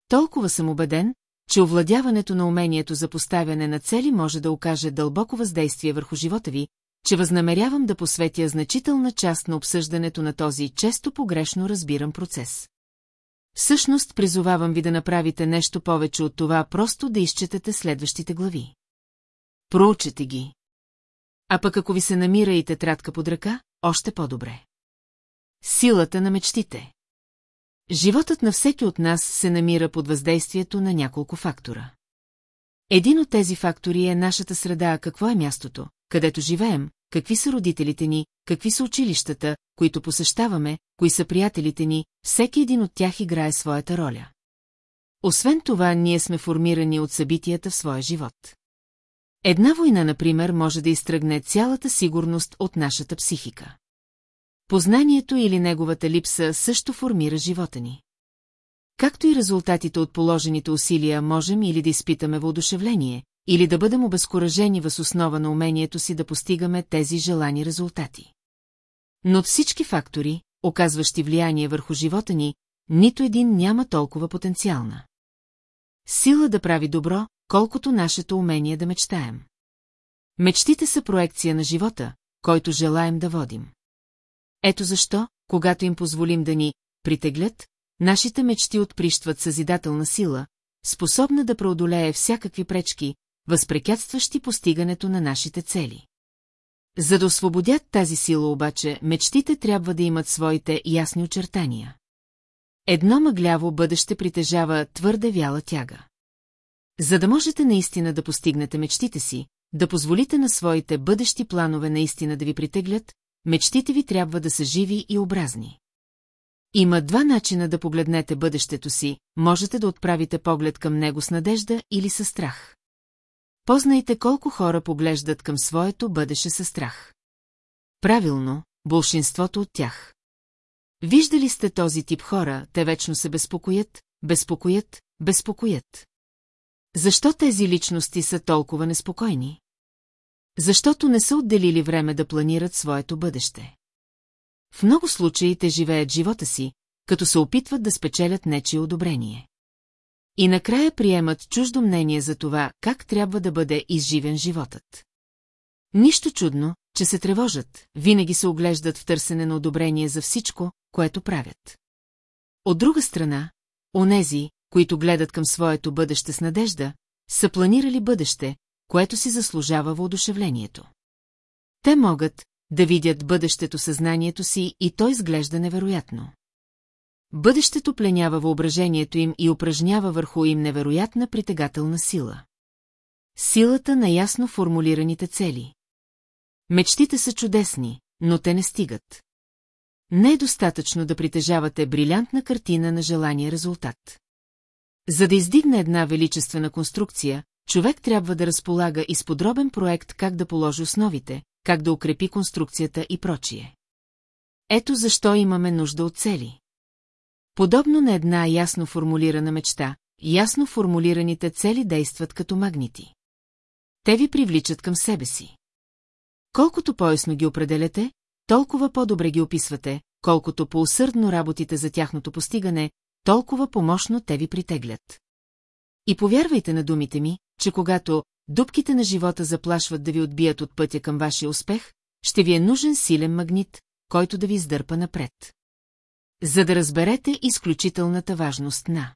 Толкова съм убеден, че овладяването на умението за поставяне на цели може да окаже дълбоко въздействие върху живота ви, че възнамерявам да посветя значителна част на обсъждането на този често погрешно разбиран процес. Всъщност призовавам ви да направите нещо повече от това, просто да изчетете следващите глави. Проучете ги. А пък ако ви се намира и тетрадка под ръка, още по-добре. Силата на мечтите Животът на всеки от нас се намира под въздействието на няколко фактора. Един от тези фактори е нашата среда, какво е мястото, където живеем, какви са родителите ни, какви са училищата, които посещаваме, кои са приятелите ни, всеки един от тях играе своята роля. Освен това, ние сме формирани от събитията в своя живот. Една война, например, може да изтръгне цялата сигурност от нашата психика. Познанието или неговата липса също формира живота ни. Както и резултатите от положените усилия можем или да изпитаме въодушевление, или да бъдем обезкуражени въз основа на умението си да постигаме тези желани резултати. Но от всички фактори, оказващи влияние върху живота ни, нито един няма толкова потенциална. Сила да прави добро, колкото нашето умение да мечтаем. Мечтите са проекция на живота, който желаем да водим. Ето защо, когато им позволим да ни притеглят, нашите мечти отприщват съзидателна сила, способна да преодолее всякакви пречки, възпрекятстващи постигането на нашите цели. За да освободят тази сила обаче, мечтите трябва да имат своите ясни очертания. Едно мъгляво бъдеще притежава твърде вяла тяга. За да можете наистина да постигнете мечтите си, да позволите на своите бъдещи планове наистина да ви притеглят, мечтите ви трябва да са живи и образни. Има два начина да погледнете бъдещето си, можете да отправите поглед към него с надежда или със страх. Познайте колко хора поглеждат към своето бъдеще със страх. Правилно, большинството от тях. Виждали сте този тип хора, те вечно се безпокоят, безпокоят, безпокоят. Защо тези личности са толкова неспокойни? Защото не са отделили време да планират своето бъдеще. В много случаи те живеят живота си, като се опитват да спечелят нечие одобрение. И накрая приемат чуждо мнение за това, как трябва да бъде изживен животът. Нищо чудно, че се тревожат, винаги се оглеждат в търсене на одобрение за всичко, което правят. От друга страна, онези, които гледат към своето бъдеще с надежда, са планирали бъдеще, което си заслужава въодушевлението. Те могат да видят бъдещето съзнанието си и то изглежда невероятно. Бъдещето пленява въображението им и упражнява върху им невероятна притегателна сила. Силата на ясно формулираните цели. Мечтите са чудесни, но те не стигат. Не е достатъчно да притежавате брилянтна картина на желания резултат. За да издигне една величествена конструкция, човек трябва да разполага и с подробен проект как да положи основите, как да укрепи конструкцията и прочие. Ето защо имаме нужда от цели. Подобно на една ясно формулирана мечта, ясно формулираните цели действат като магнити. Те ви привличат към себе си. Колкото по-ясно ги определяте, толкова по-добре ги описвате, колкото по-усърдно работите за тяхното постигане, толкова помощно те ви притеглят. И повярвайте на думите ми, че когато дубките на живота заплашват да ви отбият от пътя към вашия успех, ще ви е нужен силен магнит, който да ви издърпа напред. За да разберете изключителната важност на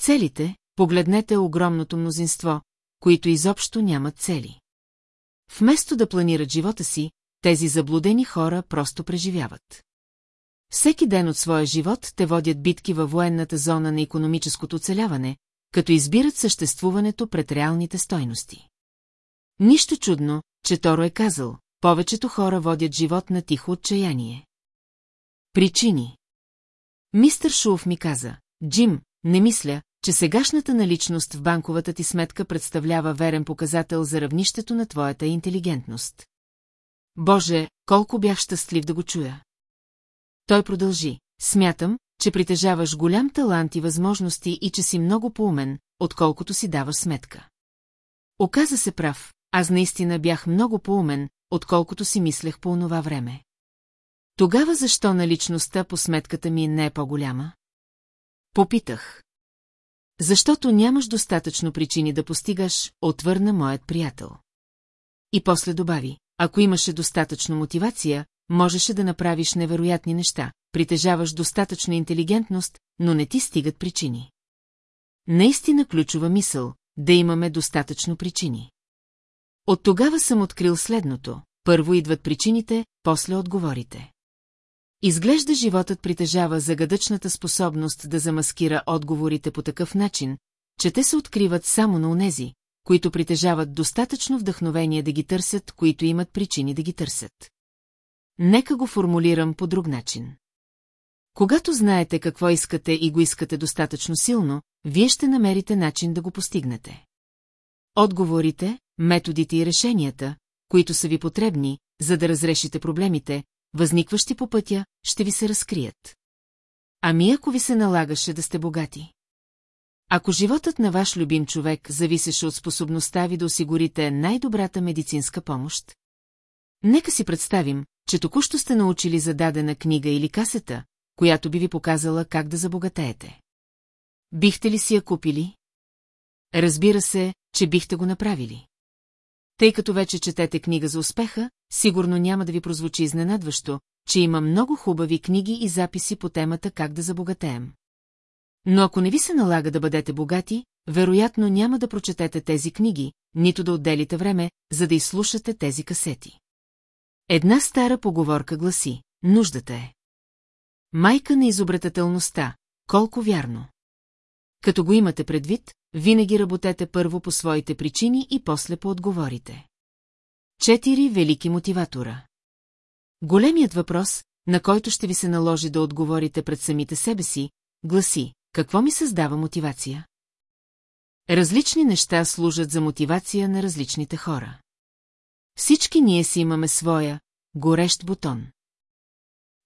целите, погледнете огромното мнозинство, които изобщо нямат цели. Вместо да планират живота си, тези заблудени хора просто преживяват. Всеки ден от своя живот те водят битки във военната зона на економическото оцеляване, като избират съществуването пред реалните стойности. Нищо чудно, че Торо е казал, повечето хора водят живот на тихо отчаяние. Причини Мистър Шуов ми каза, Джим, не мисля, че сегашната наличност в банковата ти сметка представлява верен показател за равнището на твоята интелигентност. Боже, колко бях щастлив да го чуя. Той продължи. Смятам, че притежаваш голям талант и възможности и че си много поумен, отколкото си даваш сметка. Оказа се прав, аз наистина бях много поумен, отколкото си мислех по онова време. Тогава защо наличността по сметката ми не е по-голяма? Попитах. Защото нямаш достатъчно причини да постигаш, отвърна моят приятел. И после добави, ако имаше достатъчно мотивация, можеше да направиш невероятни неща, притежаваш достатъчно интелигентност, но не ти стигат причини. Наистина ключова мисъл, да имаме достатъчно причини. От тогава съм открил следното. Първо идват причините, после отговорите. Изглежда животът притежава загадъчната способност да замаскира отговорите по такъв начин, че те се откриват само на унези, които притежават достатъчно вдъхновение да ги търсят, които имат причини да ги търсят. Нека го формулирам по друг начин. Когато знаете какво искате и го искате достатъчно силно, вие ще намерите начин да го постигнете. Отговорите, методите и решенията, които са ви потребни, за да разрешите проблемите, възникващи по пътя, ще ви се разкрият. Ами ако ви се налагаше да сте богати? Ако животът на ваш любим човек зависеше от способността ви да осигурите най-добрата медицинска помощ? Нека си представим, че току-що сте научили за дадена книга или касета, която би ви показала как да забогатеете. Бихте ли си я купили? Разбира се, че бихте го направили. Тъй като вече четете книга за успеха, сигурно няма да ви прозвучи изненадващо, че има много хубави книги и записи по темата как да забогатеем. Но ако не ви се налага да бъдете богати, вероятно няма да прочетете тези книги, нито да отделите време, за да изслушате тези касети. Една стара поговорка гласи – нуждата е. Майка на изобретателността, колко вярно. Като го имате предвид, винаги работете първо по своите причини и после по отговорите. Четири велики мотиватора. Големият въпрос, на който ще ви се наложи да отговорите пред самите себе си, гласи, какво ми създава мотивация? Различни неща служат за мотивация на различните хора. Всички ние си имаме своя горещ бутон.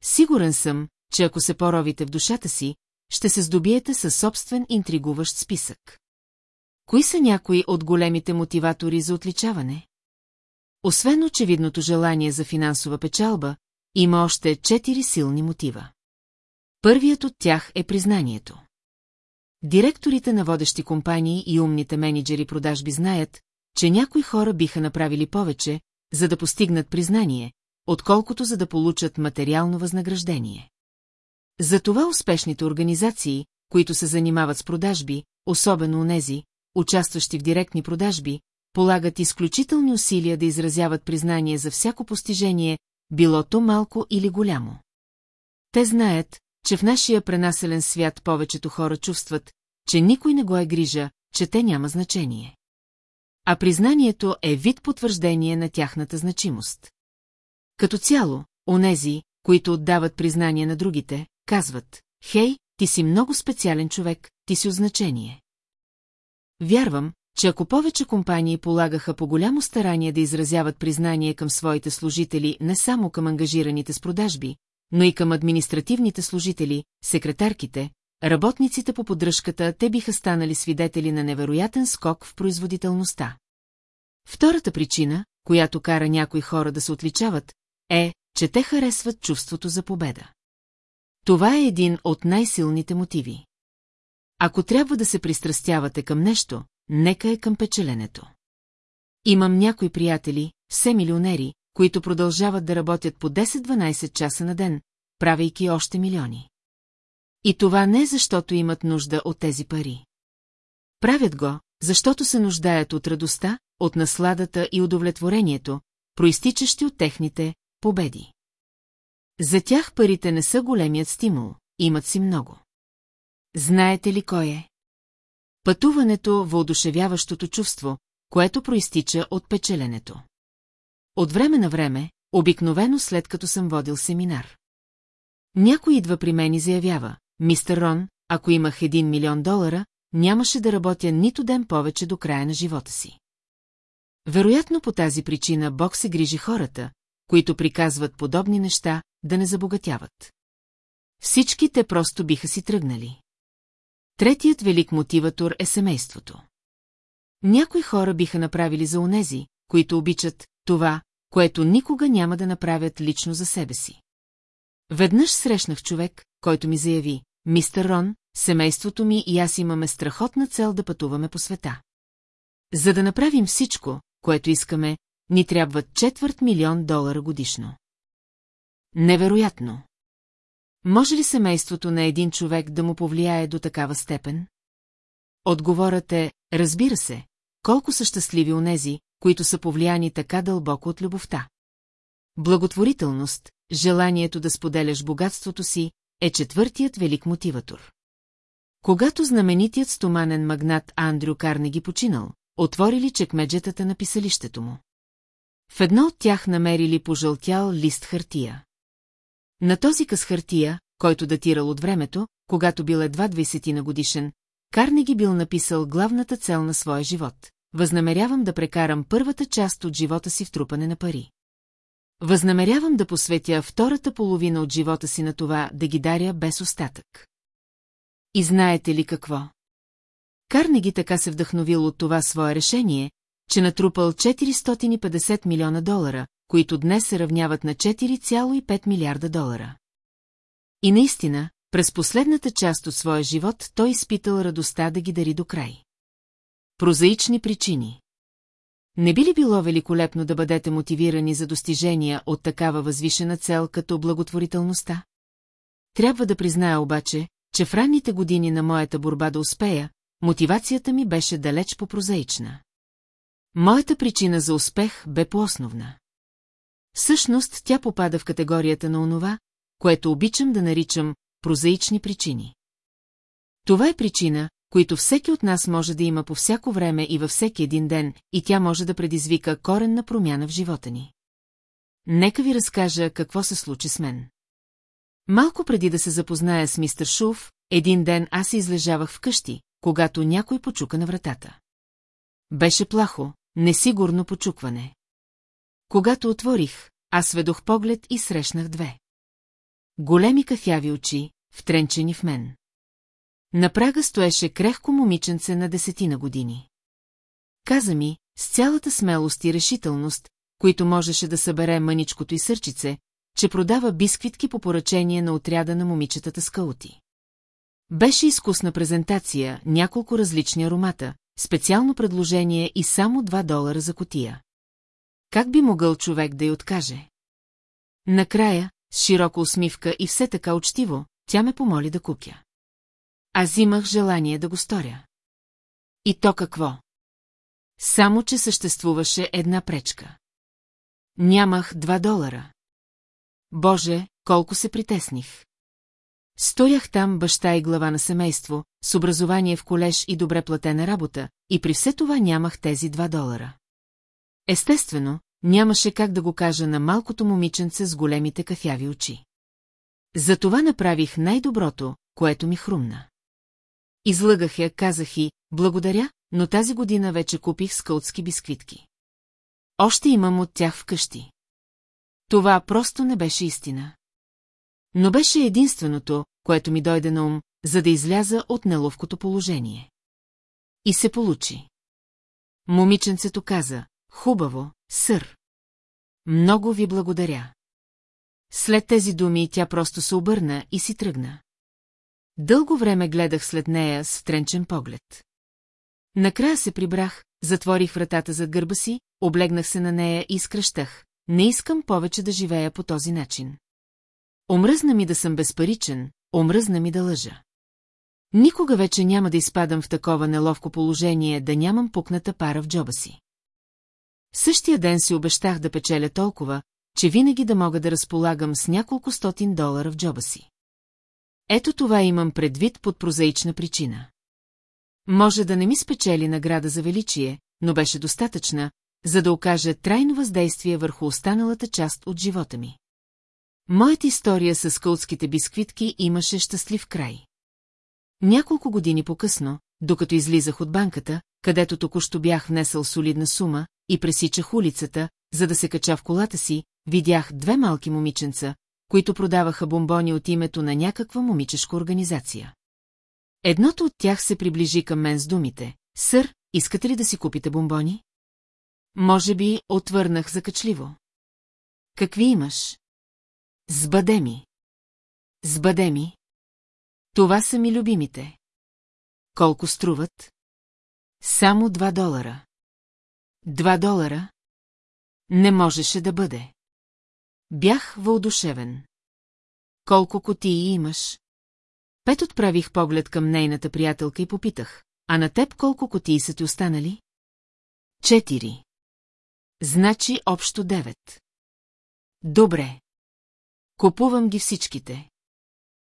Сигурен съм, че ако се поровите в душата си, ще се здобиете със собствен интригуващ списък. Кои са някои от големите мотиватори за отличаване? Освен очевидното желание за финансова печалба, има още четири силни мотива. Първият от тях е признанието. Директорите на водещи компании и умните менеджери продажби знаят, че някои хора биха направили повече, за да постигнат признание, отколкото за да получат материално възнаграждение. Затова успешните организации, които се занимават с продажби, особено онези, участващи в директни продажби, полагат изключителни усилия да изразяват признание за всяко постижение, било то малко или голямо. Те знаят, че в нашия пренаселен свят повечето хора чувстват, че никой не го е грижа, че те няма значение. А признанието е вид потвърждение на тяхната значимост. Като цяло, онези, които отдават признание на другите, казват, хей, ти си много специален човек, ти си от значение. Вярвам, че ако повече компании полагаха по голямо старание да изразяват признание към своите служители не само към ангажираните с продажби, но и към административните служители, секретарките, работниците по поддръжката, те биха станали свидетели на невероятен скок в производителността. Втората причина, която кара някои хора да се отличават, е, че те харесват чувството за победа. Това е един от най-силните мотиви. Ако трябва да се пристрастявате към нещо, нека е към печеленето. Имам някои приятели, все милионери, които продължават да работят по 10-12 часа на ден, правейки още милиони. И това не защото имат нужда от тези пари. Правят го, защото се нуждаят от радостта, от насладата и удовлетворението, проистичащи от техните победи. За тях парите не са големият стимул, имат си много. Знаете ли кой е? Пътуването въодушевяващото чувство, което проистича от печеленето. От време на време, обикновено след като съм водил семинар. Някой идва при мен и заявява, мистер Рон, ако имах един милион долара, нямаше да работя нито ден повече до края на живота си. Вероятно по тази причина Бог се грижи хората, които приказват подобни неща, да не забогатяват. Всички те просто биха си тръгнали. Третият велик мотиватор е семейството. Някои хора биха направили за онези, които обичат това, което никога няма да направят лично за себе си. Веднъж срещнах човек, който ми заяви, мистер Рон, семейството ми и аз имаме страхотна цел да пътуваме по света. За да направим всичко, което искаме, ни трябват четвърт милион долара годишно. Невероятно! Може ли семейството на един човек да му повлияе до такава степен? Отговорът е, разбира се, колко са щастливи онези, които са повлияни така дълбоко от любовта. Благотворителност, желанието да споделяш богатството си, е четвъртият велик мотиватор. Когато знаменитият стоманен магнат Андрю Карнеги починал, отворили чекмеджетата на писалището му. В едно от тях намерили пожълтял лист хартия. На този къс хартия, който датирал от времето, когато бил едва 20 на годишен, Карнеги бил написал главната цел на своя живот. Възнамерявам да прекарам първата част от живота си в трупане на пари. Възнамерявам да посветя втората половина от живота си на това да ги даря без остатък. И знаете ли какво? Карнеги така се вдъхновил от това свое решение, че натрупал 450 милиона долара, които днес се равняват на 4,5 милиарда долара. И наистина, през последната част от своя живот той изпитал радостта да ги дари до край. Прозаични причини Не би ли било великолепно да бъдете мотивирани за достижения от такава възвишена цел като благотворителността? Трябва да призная обаче, че в ранните години на моята борба да успея, мотивацията ми беше далеч по-прозаична. Моята причина за успех бе по-основна. Всъщност тя попада в категорията на онова, което обичам да наричам прозаични причини. Това е причина, които всеки от нас може да има по всяко време и във всеки един ден, и тя може да предизвика коренна промяна в живота ни. Нека ви разкажа какво се случи с мен. Малко преди да се запозная с мистер Шуф, един ден аз се излежавах вкъщи, когато някой почука на вратата. Беше плахо, несигурно почукване. Когато отворих, аз сведох поглед и срещнах две. Големи кафяви очи, втренчени в мен. На прага стоеше крехко момиченце на десетина години. Каза ми, с цялата смелост и решителност, които можеше да събере мъничкото и сърчице, че продава бисквитки по поръчение на отряда на момичетата скаути. Беше изкусна презентация, няколко различни аромата, специално предложение и само 2 долара за котия. Как би могъл човек да й откаже? Накрая, с широка усмивка и все така учтиво, тя ме помоли да купя. Аз имах желание да го сторя. И то какво? Само, че съществуваше една пречка. Нямах два долара. Боже, колко се притесних. Сторях там баща и глава на семейство, с образование в колеж и добре платена работа, и при все това нямах тези два долара. Естествено, нямаше как да го кажа на малкото момиченце с големите кафяви очи. Затова направих най-доброто, което ми хрумна. Излъгах я, казах и, благодаря, но тази година вече купих скълтски бисквитки. Още имам от тях вкъщи. Това просто не беше истина. Но беше единственото, което ми дойде на ум, за да изляза от неловкото положение. И се получи. Момиченцето каза, хубаво, сър. Много ви благодаря. След тези думи тя просто се обърна и си тръгна. Дълго време гледах след нея с втренчен поглед. Накрая се прибрах, затворих вратата зад гърба си, облегнах се на нея и скръщах. Не искам повече да живея по този начин. Омръзна ми да съм безпаричен, омръзна ми да лъжа. Никога вече няма да изпадам в такова неловко положение да нямам пукната пара в джоба си. Същия ден си обещах да печеля толкова, че винаги да мога да разполагам с няколко стотин долара в джоба си. Ето това имам предвид под прозаична причина. Може да не ми спечели награда за величие, но беше достатъчна, за да окаже трайно въздействие върху останалата част от живота ми. Моята история с кълтските бисквитки имаше щастлив край. Няколко години по-късно, докато излизах от банката, където току-що бях внесъл солидна сума, и пресичах улицата, за да се кача в колата си, видях две малки момиченца, които продаваха бомбони от името на някаква момичешка организация. Едното от тях се приближи към мен с думите. Сър, искате ли да си купите бомбони? Може би отвърнах закачливо. Какви имаш? Сбъде ми. Сбъде ми. Това са ми любимите. Колко струват? Само два долара. Два долара? Не можеше да бъде. Бях въодушевен. Колко котии имаш? Пет отправих поглед към нейната приятелка и попитах. А на теб колко котии са ти останали? Четири. Значи общо девет. Добре. Купувам ги всичките.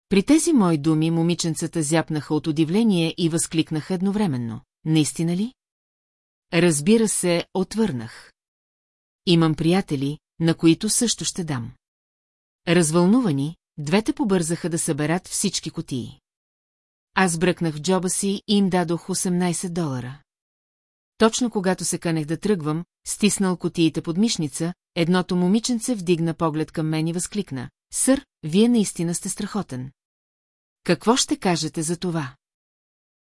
При тези мои думи момиченцата зяпнаха от удивление и възкликнаха едновременно. Наистина ли? Разбира се, отвърнах. Имам приятели, на които също ще дам. Развълнувани, двете побързаха да съберат всички котии. Аз бръкнах в джоба си и им дадох 18 долара. Точно когато се канех да тръгвам, стиснал котиите под мишница, едното момиченце вдигна поглед към мен и възкликна. Сър, вие наистина сте страхотен. Какво ще кажете за това?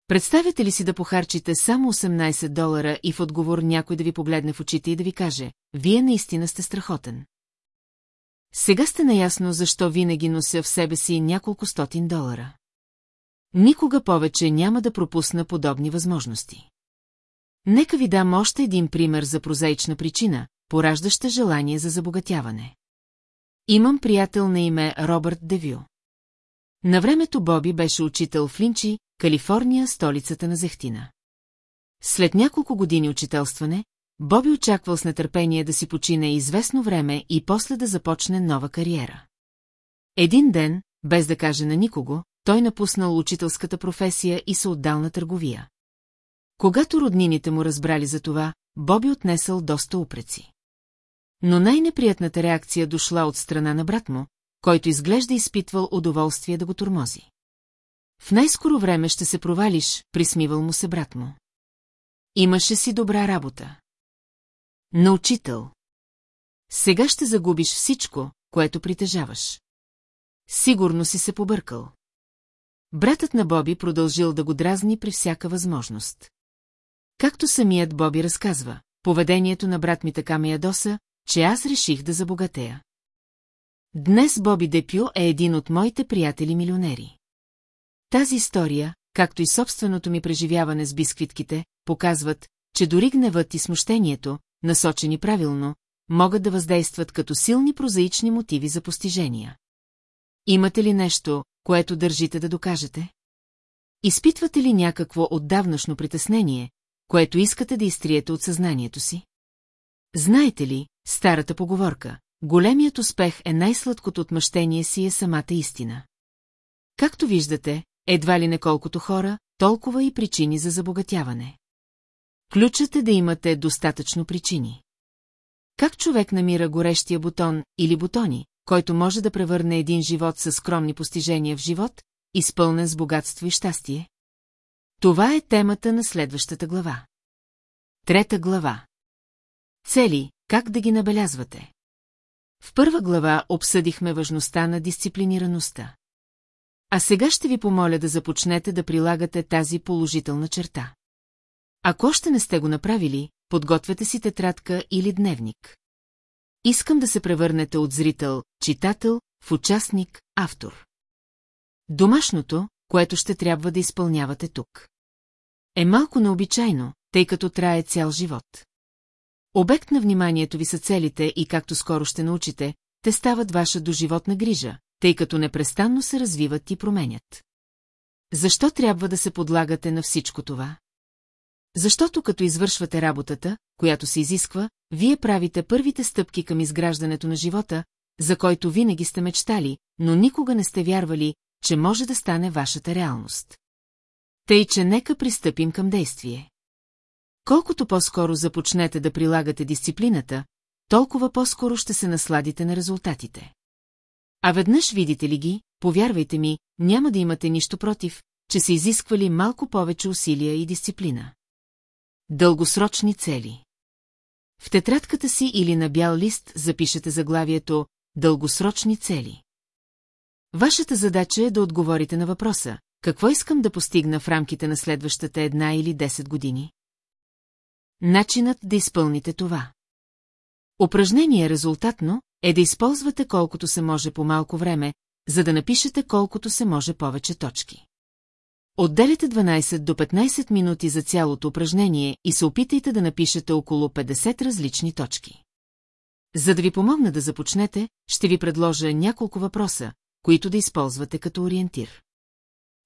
Представяте ли си да похарчите само 18 долара и в отговор някой да ви погледне в очите и да ви каже, вие наистина сте страхотен? Сега сте наясно защо винаги нося в себе си няколко стотин долара. Никога повече няма да пропусна подобни възможности. Нека ви дам още един пример за прозаична причина, пораждаща желание за забогатяване. Имам приятел на име Робърт Девю. На времето Боби беше учител в Линчи, Калифорния, столицата на Зехтина. След няколко години учителстване, Боби очаквал с нетърпение да си почине известно време и после да започне нова кариера. Един ден, без да каже на никого, той напуснал учителската професия и се отдал на търговия. Когато роднините му разбрали за това, Боби отнесъл доста упреци. Но най-неприятната реакция дошла от страна на брат му, който изглежда изпитвал удоволствие да го турмози. В най-скоро време ще се провалиш, присмивал му се брат му. Имаше си добра работа. На учител. Сега ще загубиш всичко, което притежаваш. Сигурно си се побъркал. Братът на Боби продължил да го дразни при всяка възможност. Както самият Боби разказва, поведението на брат ми така ме ядоса, че аз реших да забогатея. Днес Боби Депю е един от моите приятели-милионери. Тази история, както и собственото ми преживяване с бисквитките, показват, че дори гневът и смущението, насочени правилно, могат да въздействат като силни прозаични мотиви за постижения. Имате ли нещо, което държите да докажете? Изпитвате ли някакво отдавнашно притеснение, което искате да изтриете от съзнанието си? Знаете ли, старата поговорка, големият успех е най-сладкото отмъщение си е самата истина. Както виждате, едва ли не колкото хора, толкова и причини за забогатяване. Ключът е да имате достатъчно причини. Как човек намира горещия бутон или бутони, който може да превърне един живот със скромни постижения в живот, изпълнен с богатство и щастие? Това е темата на следващата глава. Трета глава. Цели, как да ги набелязвате? В първа глава обсъдихме важността на дисциплинираността. А сега ще ви помоля да започнете да прилагате тази положителна черта. Ако още не сте го направили, подгответе си тетрадка или дневник. Искам да се превърнете от зрител, читател, в участник, автор. Домашното, което ще трябва да изпълнявате тук. Е малко необичайно, тъй като трае цял живот. Обект на вниманието ви са целите и както скоро ще научите, те стават ваша доживотна грижа, тъй като непрестанно се развиват и променят. Защо трябва да се подлагате на всичко това? Защото като извършвате работата, която се изисква, вие правите първите стъпки към изграждането на живота, за който винаги сте мечтали, но никога не сте вярвали, че може да стане вашата реалност. Тъй, че нека пристъпим към действие. Колкото по-скоро започнете да прилагате дисциплината, толкова по-скоро ще се насладите на резултатите. А веднъж видите ли ги, повярвайте ми, няма да имате нищо против, че се изисквали малко повече усилия и дисциплина. Дългосрочни цели В тетрадката си или на бял лист запишете заглавието «Дългосрочни цели». Вашата задача е да отговорите на въпроса, какво искам да постигна в рамките на следващата една или 10 години? Начинът да изпълните това. Упражнение резултатно е да използвате колкото се може по малко време, за да напишете колкото се може повече точки. Отделите 12 до 15 минути за цялото упражнение и се опитайте да напишете около 50 различни точки. За да ви помогна да започнете, ще ви предложа няколко въпроса, които да използвате като ориентир.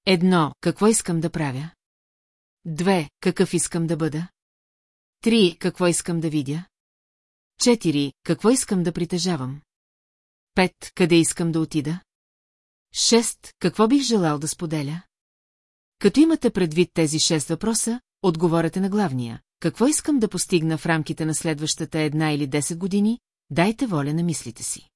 Едно, какво искам да правя? Две, какъв искам да бъда? Три, какво искам да видя? Четири, какво искам да притежавам? Пет, къде искам да отида? Шест, какво бих желал да споделя? Като имате предвид тези шест въпроса, отговорете на главния. Какво искам да постигна в рамките на следващата една или 10 години, дайте воля на мислите си.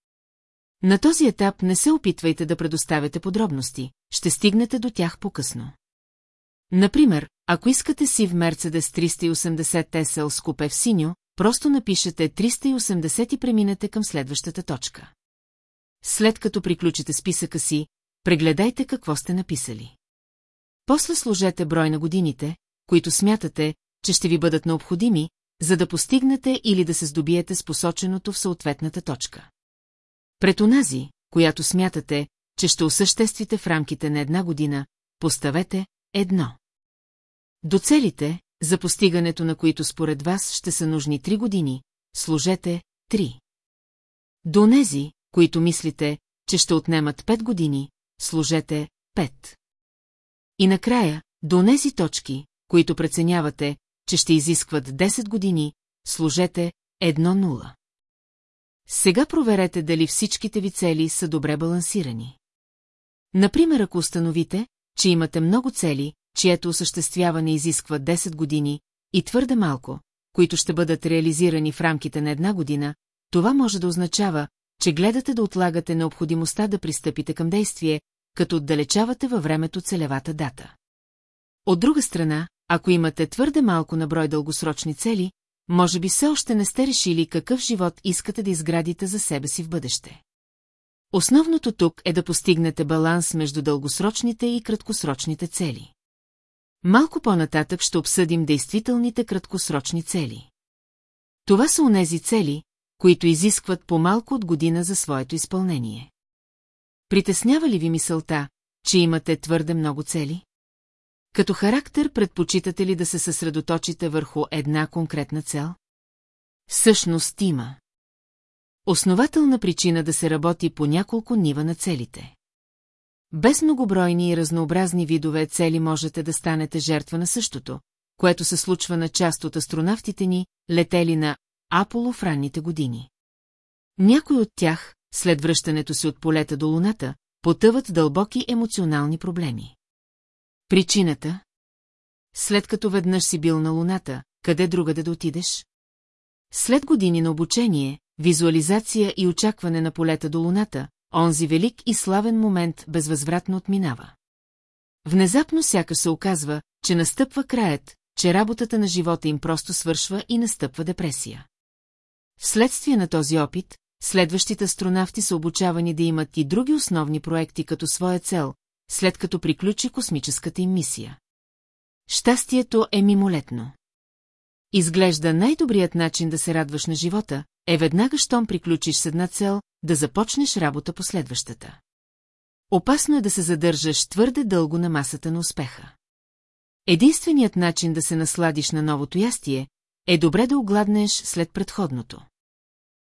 На този етап не се опитвайте да предоставяте подробности, ще стигнете до тях по-късно. Например, ако искате си в Мерцедес 380 TSL с купе в синьо, просто напишете 380 и преминете към следващата точка. След като приключите списъка си, прегледайте какво сте написали. После сложете брой на годините, които смятате, че ще ви бъдат необходими, за да постигнете или да се здобиете с посоченото в съответната точка. Пред онази, която смятате, че ще осъществите в рамките на една година, поставете едно. До целите, за постигането на които според вас ще са нужни три години, сложете три. До нези, които мислите, че ще отнемат пет години, сложете пет. И накрая, до нези точки, които преценявате, че ще изискват 10 години, сложете 1-0. Сега проверете дали всичките ви цели са добре балансирани. Например, ако установите, че имате много цели, чието осъществяване изисква 10 години и твърде малко, които ще бъдат реализирани в рамките на една година, това може да означава, че гледате да отлагате необходимостта да пристъпите към действие, като отдалечавате във времето целевата дата. От друга страна, ако имате твърде малко на брой дългосрочни цели, може би все още не сте решили какъв живот искате да изградите за себе си в бъдеще. Основното тук е да постигнете баланс между дългосрочните и краткосрочните цели. Малко по-нататък ще обсъдим действителните краткосрочни цели. Това са онези цели, които изискват по-малко от година за своето изпълнение. Притеснява ли ви мисълта, че имате твърде много цели? Като характер предпочитате ли да се съсредоточите върху една конкретна цел? Същност има. Основателна причина да се работи по няколко нива на целите. Без многобройни и разнообразни видове цели можете да станете жертва на същото, което се случва на част от астронавтите ни, летели на Аполо в ранните години. Някой от тях, след връщането си от полета до Луната, потъват дълбоки емоционални проблеми. Причината? След като веднъж си бил на Луната, къде другаде да отидеш? След години на обучение, визуализация и очакване на полета до Луната, онзи велик и славен момент безвъзвратно отминава. Внезапно сякаш се оказва, че настъпва краят, че работата на живота им просто свършва и настъпва депресия. Вследствие на този опит, следващите астронавти са обучавани да имат и други основни проекти като своя цел, след като приключи космическата им мисия. Щастието е мимолетно. Изглежда най-добрият начин да се радваш на живота, е веднага, щом приключиш с една цел, да започнеш работа по следващата. Опасно е да се задържаш твърде дълго на масата на успеха. Единственият начин да се насладиш на новото ястие е добре да огладнеш след предходното.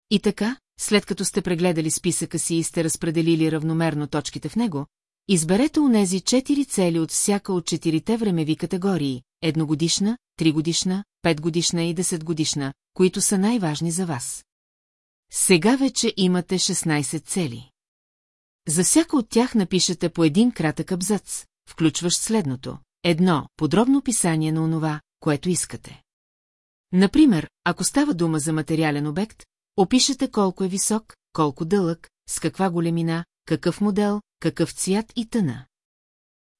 И така, след като сте прегледали списъка си и сте разпределили равномерно точките в него, изберете унези четири цели от всяка от четирите времеви категории – едногодишна, тригодишна, петгодишна и десетгодишна, които са най-важни за вас. Сега вече имате 16 цели. За всяка от тях напишете по един кратък абзац, включващ следното. Едно – подробно описание на онова, което искате. Например, ако става дума за материален обект, опишете колко е висок, колко дълъг, с каква големина, какъв модел, какъв цвят и тъна.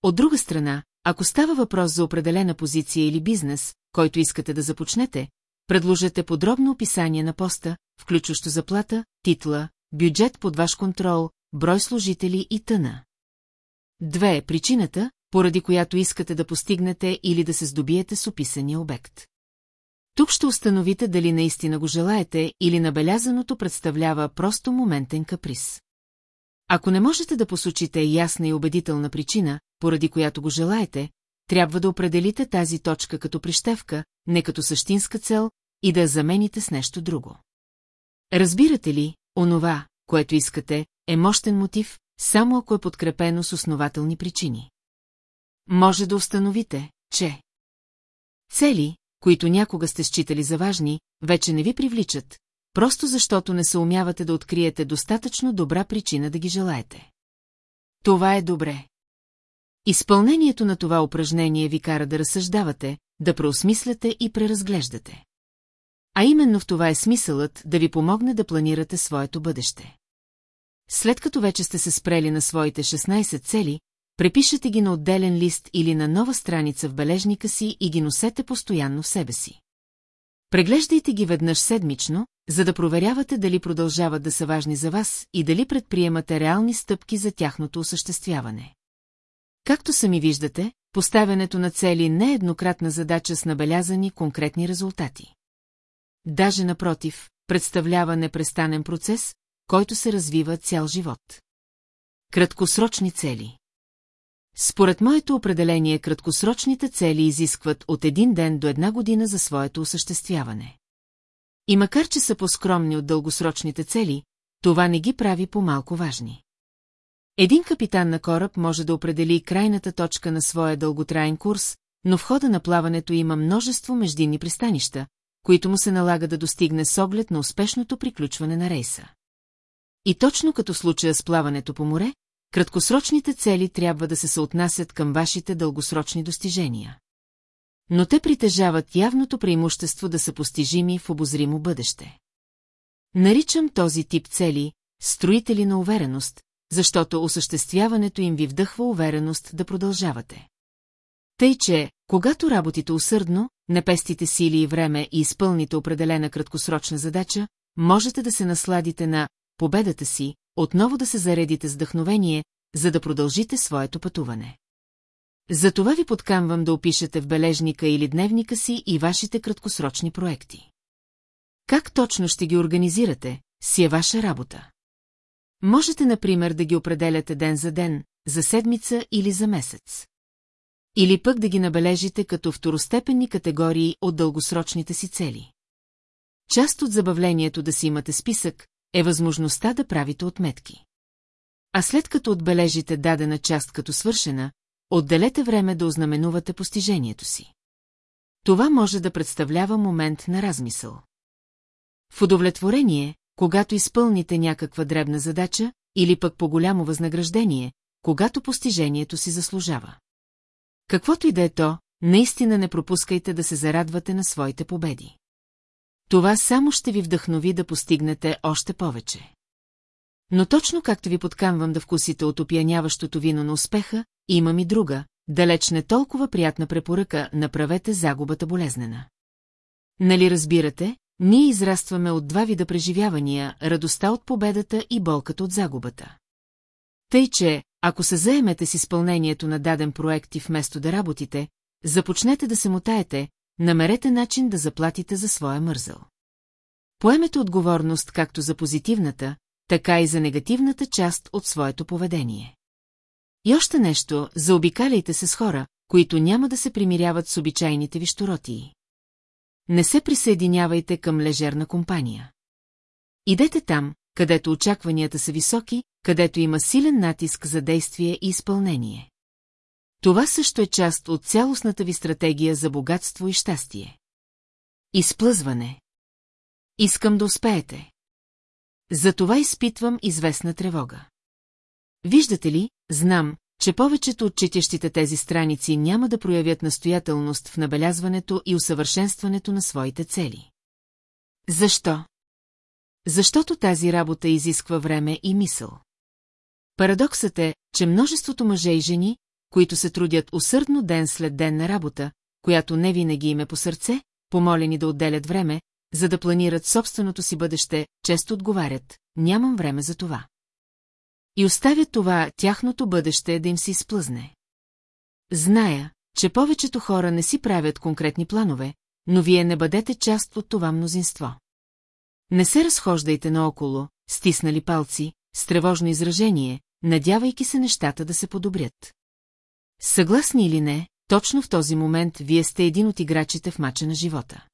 От друга страна, ако става въпрос за определена позиция или бизнес, който искате да започнете, предложете подробно описание на поста, включващо заплата, титла, бюджет под ваш контрол, брой служители и тъна. Две е причината, поради която искате да постигнете или да се здобиете с описания обект. Тук ще установите дали наистина го желаете или набелязаното представлява просто моментен каприз. Ако не можете да посочите ясна и убедителна причина, поради която го желаете, трябва да определите тази точка като прищевка, не като същинска цел, и да я замените с нещо друго. Разбирате ли, онова, което искате, е мощен мотив, само ако е подкрепено с основателни причини. Може да установите, че цели, които някога сте считали за важни, вече не ви привличат, просто защото не се умявате да откриете достатъчно добра причина да ги желаете. Това е добре. Изпълнението на това упражнение ви кара да разсъждавате, да преосмисляте и преразглеждате. А именно в това е смисълът да ви помогне да планирате своето бъдеще. След като вече сте се спрели на своите 16 цели, препишете ги на отделен лист или на нова страница в бележника си и ги носете постоянно в себе си. Преглеждайте ги веднъж седмично, за да проверявате дали продължават да са важни за вас и дали предприемате реални стъпки за тяхното осъществяване. Както сами виждате, поставянето на цели не е еднократна задача с набелязани конкретни резултати. Даже напротив, представлява непрестанен процес, който се развива цял живот. Краткосрочни цели Според моето определение, краткосрочните цели изискват от един ден до една година за своето осъществяване. И макар, че са по-скромни от дългосрочните цели, това не ги прави по-малко важни. Един капитан на кораб може да определи крайната точка на своя дълготраен курс, но в хода на плаването има множество междинни пристанища, които му се налага да достигне с оглед на успешното приключване на рейса. И точно като случая с плаването по море, краткосрочните цели трябва да се съотнасят към вашите дългосрочни достижения. Но те притежават явното преимущество да са постижими в обозримо бъдеще. Наричам този тип цели строители на увереност, защото осъществяването им ви вдъхва увереност да продължавате. Тъй, че, когато работите усърдно, не пестите сили и време и изпълните определена краткосрочна задача, можете да се насладите на победата си, отново да се заредите с вдъхновение, за да продължите своето пътуване. Затова ви подкамвам да опишете в бележника или дневника си и вашите краткосрочни проекти. Как точно ще ги организирате, си е ваша работа. Можете, например, да ги определяте ден за ден, за седмица или за месец. Или пък да ги набележите като второстепенни категории от дългосрочните си цели. Част от забавлението да си имате списък е възможността да правите отметки. А след като отбележите дадена част като свършена, отделете време да ознаменувате постижението си. Това може да представлява момент на размисъл. В удовлетворение, когато изпълните някаква дребна задача, или пък по голямо възнаграждение, когато постижението си заслужава. Каквото и да е то, наистина не пропускайте да се зарадвате на своите победи. Това само ще ви вдъхнови да постигнете още повече. Но точно както ви подкамвам да вкусите от опияняващото вино на успеха, имам и друга, далеч не толкова приятна препоръка, направете загубата болезнена. Нали разбирате, ние израстваме от два вида преживявания, радостта от победата и болката от загубата. Тъй, че, ако се заемете с изпълнението на даден проект и вместо да работите, започнете да се мутаете, намерете начин да заплатите за своя мързъл. Поемете отговорност както за позитивната, така и за негативната част от своето поведение. И още нещо, заобикаляйте се с хора, които няма да се примиряват с обичайните ви щуротии. Не се присъединявайте към лежерна компания. Идете там, където очакванията са високи, където има силен натиск за действие и изпълнение. Това също е част от цялостната ви стратегия за богатство и щастие. Изплъзване. Искам да успеете. За това изпитвам известна тревога. Виждате ли, знам, че повечето от четящите тези страници няма да проявят настоятелност в набелязването и усъвършенстването на своите цели. Защо? Защото тази работа изисква време и мисъл. Парадоксът е, че множеството мъже и жени, които се трудят усърдно ден след ден на работа, която не винаги им е по сърце, помолени да отделят време, за да планират собственото си бъдеще, често отговарят, нямам време за това. и оставят това тяхното бъдеще да им се изплъзне. Зная, че повечето хора не си правят конкретни планове, но вие не бъдете част от това мнозинство. Не се разхождайте наоколо, стиснали палци, с тревожно изражение, надявайки се нещата да се подобрят. Съгласни или не, точно в този момент вие сте един от играчите в мача на живота.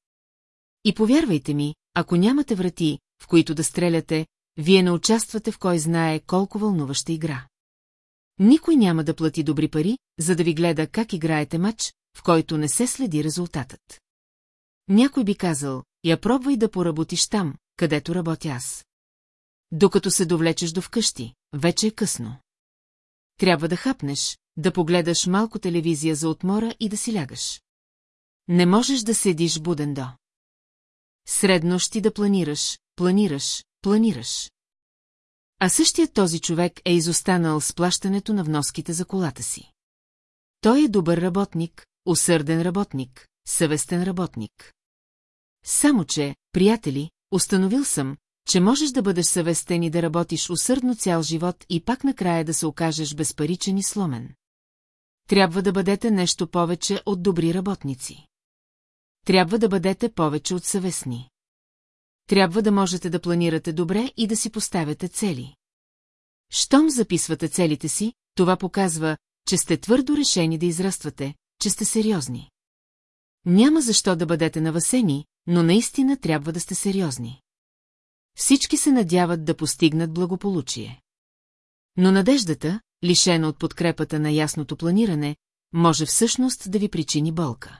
И повярвайте ми, ако нямате врати, в които да стреляте, вие не участвате в кой знае колко вълнуваща игра. Никой няма да плати добри пари, за да ви гледа как играете мач, в който не се следи резултатът. Някой би казал, я пробвай да поработиш там, където работя аз. Докато се довлечеш до вкъщи, вече е късно. Трябва да хапнеш, да погледаш малко телевизия за отмора и да си лягаш. Не можеш да седиш буден до. Среднощи да планираш, планираш, планираш. А същият този човек е изостанал с плащането на вноските за колата си. Той е добър работник, усърден работник, съвестен работник. Само че, приятели, установил съм, че можеш да бъдеш съвестен и да работиш усърдно цял живот и пак накрая да се окажеш безпаричен и сломен. Трябва да бъдете нещо повече от добри работници. Трябва да бъдете повече от съвестни. Трябва да можете да планирате добре и да си поставяте цели. Щом записвате целите си, това показва, че сте твърдо решени да израствате, че сте сериозни. Няма защо да бъдете навасени, но наистина трябва да сте сериозни. Всички се надяват да постигнат благополучие. Но надеждата, лишена от подкрепата на ясното планиране, може всъщност да ви причини болка.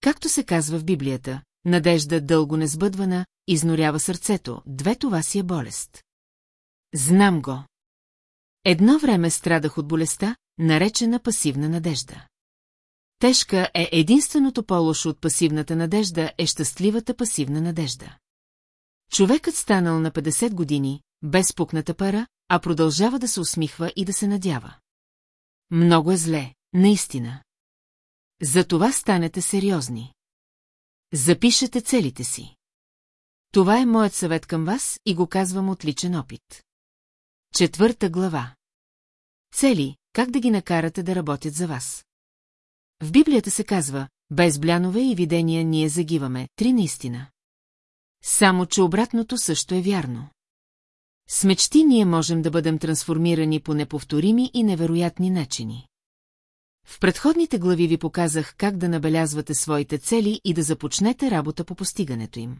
Както се казва в Библията, надежда дълго несбъдвана, изнорява сърцето, две това си е болест. Знам го. Едно време страдах от болестта, наречена пасивна надежда. Тежка е единственото по-лошо от пасивната надежда е щастливата пасивна надежда. Човекът станал на 50 години, без пукната пара, а продължава да се усмихва и да се надява. Много е зле, наистина. За това станете сериозни. Запишете целите си. Това е моят съвет към вас и го казвам от личен опит. Четвърта глава. Цели, как да ги накарате да работят за вас. В Библията се казва, без блянове и видения ние загиваме, три наистина. Само, че обратното също е вярно. С мечти ние можем да бъдем трансформирани по неповторими и невероятни начини. В предходните глави ви показах как да набелязвате своите цели и да започнете работа по постигането им.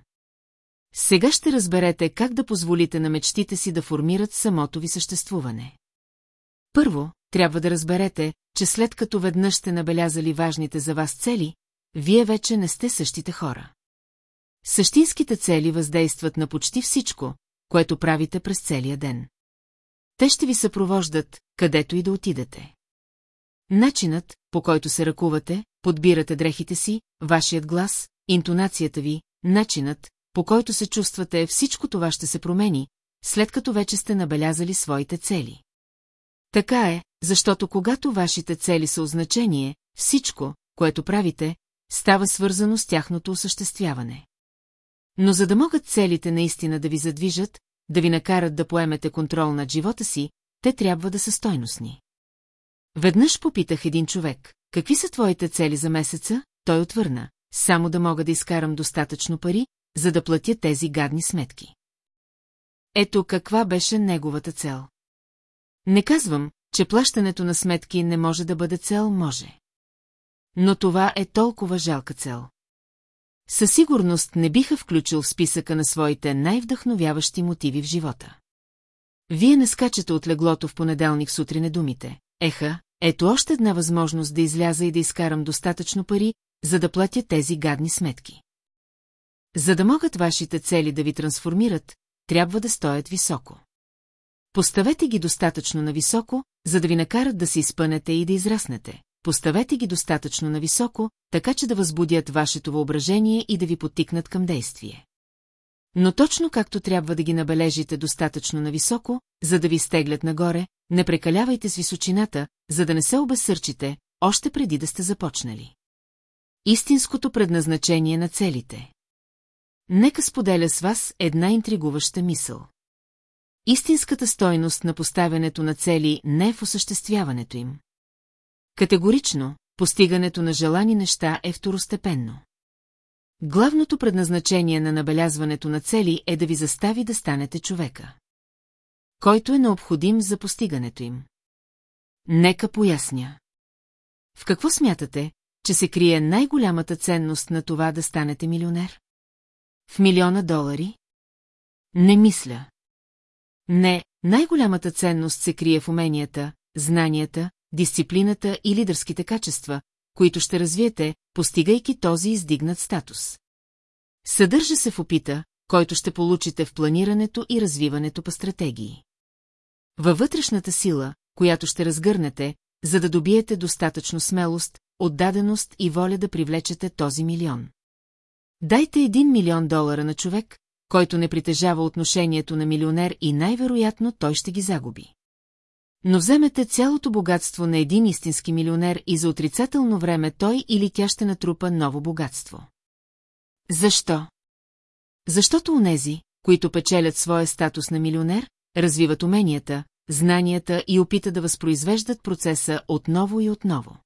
Сега ще разберете как да позволите на мечтите си да формират самото ви съществуване. Първо, трябва да разберете, че след като веднъж сте набелязали важните за вас цели, вие вече не сте същите хора. Същинските цели въздействат на почти всичко, което правите през целия ден. Те ще ви съпровождат, където и да отидете. Начинът, по който се ръкувате, подбирате дрехите си, вашият глас, интонацията ви, начинът, по който се чувствате, всичко това ще се промени, след като вече сте набелязали своите цели. Така е, защото когато вашите цели са означение, всичко, което правите, става свързано с тяхното осъществяване. Но за да могат целите наистина да ви задвижат, да ви накарат да поемете контрол над живота си, те трябва да са стойностни. Веднъж попитах един човек, какви са твоите цели за месеца, той отвърна, само да мога да изкарам достатъчно пари, за да платя тези гадни сметки. Ето каква беше неговата цел. Не казвам, че плащането на сметки не може да бъде цел, може. Но това е толкова жалка цел. Със сигурност не биха включил в списъка на своите най-вдъхновяващи мотиви в живота. Вие не скачате от леглото в понеделник сутрин думите. Еха, ето още една възможност да изляза и да изкарам достатъчно пари, за да платя тези гадни сметки. За да могат вашите цели да ви трансформират, трябва да стоят високо. Поставете ги достатъчно нависоко, за да ви накарат да се изпънете и да израснете. Поставете ги достатъчно нависоко, така че да възбудят вашето въображение и да ви потикнат към действие. Но точно както трябва да ги набележите достатъчно нависоко, за да ви стеглят нагоре, не прекалявайте с височината, за да не се обесърчите, още преди да сте започнали. Истинското предназначение на целите Нека споделя с вас една интригуваща мисъл. Истинската стойност на поставянето на цели не е в осъществяването им. Категорично, постигането на желани неща е второстепенно. Главното предназначение на набелязването на цели е да ви застави да станете човека, който е необходим за постигането им. Нека поясня. В какво смятате, че се крие най-голямата ценност на това да станете милионер? В милиона долари? Не мисля. Не, най-голямата ценност се крие в уменията, знанията, дисциплината и лидерските качества, които ще развиете, постигайки този издигнат статус. Съдържа се в опита, който ще получите в планирането и развиването по стратегии. Във вътрешната сила, която ще разгърнете, за да добиете достатъчно смелост, отдаденост и воля да привлечете този милион. Дайте един милион долара на човек, който не притежава отношението на милионер и най-вероятно той ще ги загуби. Но вземете цялото богатство на един истински милионер и за отрицателно време той или тя ще натрупа ново богатство. Защо? Защото унези, които печелят своя статус на милионер, развиват уменията, знанията и опита да възпроизвеждат процеса отново и отново.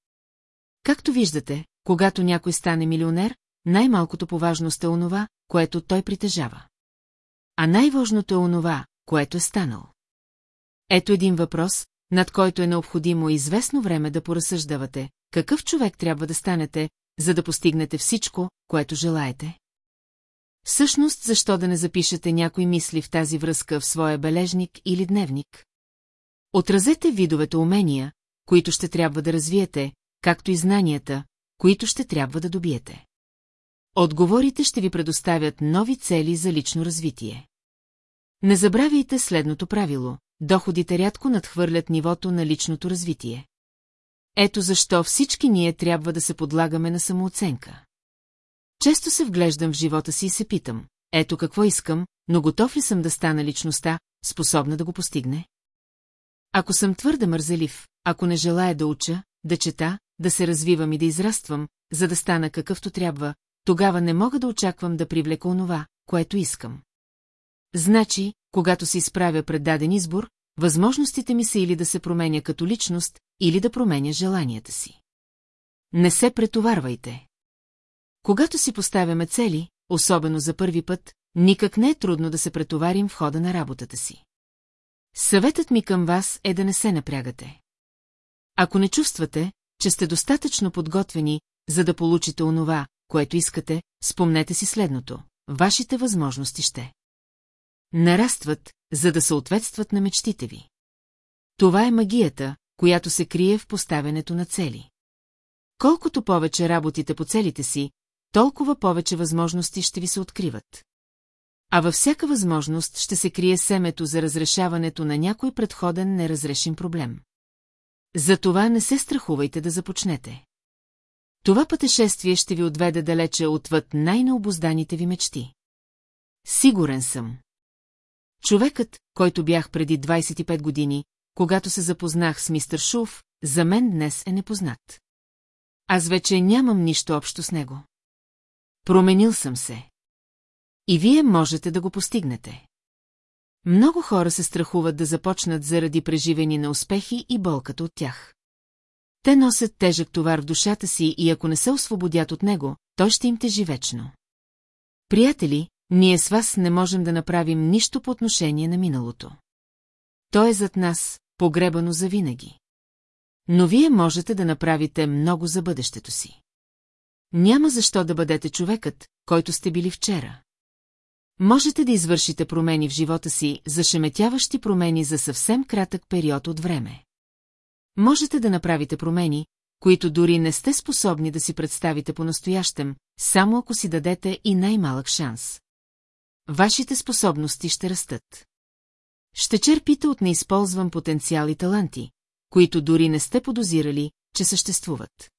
Както виждате, когато някой стане милионер, най-малкото по важност е онова, което той притежава. А най-важното е онова, което е станал. Ето един въпрос, над който е необходимо известно време да поразсъждавате, какъв човек трябва да станете, за да постигнете всичко, което желаете. Всъщност, защо да не запишете някои мисли в тази връзка в своя бележник или дневник? Отразете видовете умения, които ще трябва да развиете, както и знанията, които ще трябва да добиете. Отговорите ще ви предоставят нови цели за лично развитие. Не забравяйте следното правило – доходите рядко надхвърлят нивото на личното развитие. Ето защо всички ние трябва да се подлагаме на самооценка. Често се вглеждам в живота си и се питам, ето какво искам, но готов ли съм да стана личността, способна да го постигне? Ако съм твърде мързелив, ако не желая да уча, да чета, да се развивам и да израствам, за да стана какъвто трябва, тогава не мога да очаквам да привлека онова, което искам. Значи, когато се изправя пред даден избор, възможностите ми са или да се променя като личност, или да променя желанията си. Не се претоварвайте. Когато си поставяме цели, особено за първи път, никак не е трудно да се претоварим в хода на работата си. Съветът ми към вас е да не се напрягате. Ако не чувствате, че сте достатъчно подготвени, за да получите онова, което искате, спомнете си следното. Вашите възможности ще нарастват, за да съответстват на мечтите ви. Това е магията, която се крие в поставянето на цели. Колкото повече работите по целите си, толкова повече възможности ще ви се откриват. А във всяка възможност ще се крие семето за разрешаването на някой предходен неразрешим проблем. Затова не се страхувайте да започнете. Това пътешествие ще ви отведе далече отвъд най-необозданите ви мечти. Сигурен съм. Човекът, който бях преди 25 години, когато се запознах с мистер Шуф, за мен днес е непознат. Аз вече нямам нищо общо с него. Променил съм се. И вие можете да го постигнете. Много хора се страхуват да започнат заради преживени на успехи и болката от тях. Те носят тежък товар в душата си и ако не се освободят от него, той ще им тежи вечно. Приятели, ние с вас не можем да направим нищо по отношение на миналото. То е зад нас, погребано за винаги. Но вие можете да направите много за бъдещето си. Няма защо да бъдете човекът, който сте били вчера. Можете да извършите промени в живота си, зашеметяващи промени за съвсем кратък период от време. Можете да направите промени, които дори не сте способни да си представите по-настоящем, само ако си дадете и най-малък шанс. Вашите способности ще растат. Ще черпите от неизползван потенциал и таланти, които дори не сте подозирали, че съществуват.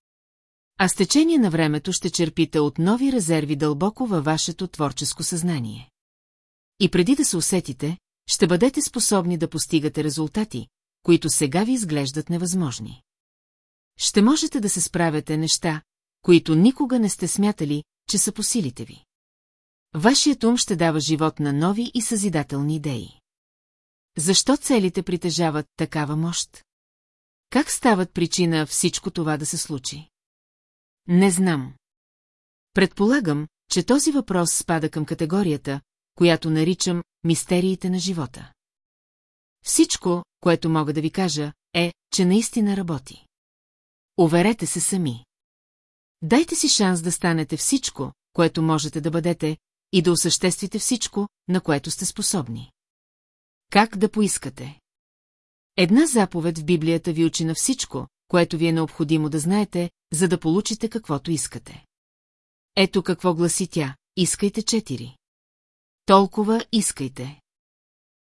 А с течение на времето ще черпите от нови резерви дълбоко във вашето творческо съзнание. И преди да се усетите, ще бъдете способни да постигате резултати, които сега ви изглеждат невъзможни. Ще можете да се справяте неща, които никога не сте смятали, че са по силите ви. Вашият ум ще дава живот на нови и съзидателни идеи. Защо целите притежават такава мощ? Как стават причина всичко това да се случи? Не знам. Предполагам, че този въпрос спада към категорията, която наричам мистериите на живота. Всичко, което мога да ви кажа, е, че наистина работи. Уверете се сами. Дайте си шанс да станете всичко, което можете да бъдете, и да осъществите всичко, на което сте способни. Как да поискате? Една заповед в Библията ви учи на всичко, което ви е необходимо да знаете, за да получите каквото искате. Ето какво гласи тя. Искайте четири. Толкова искайте.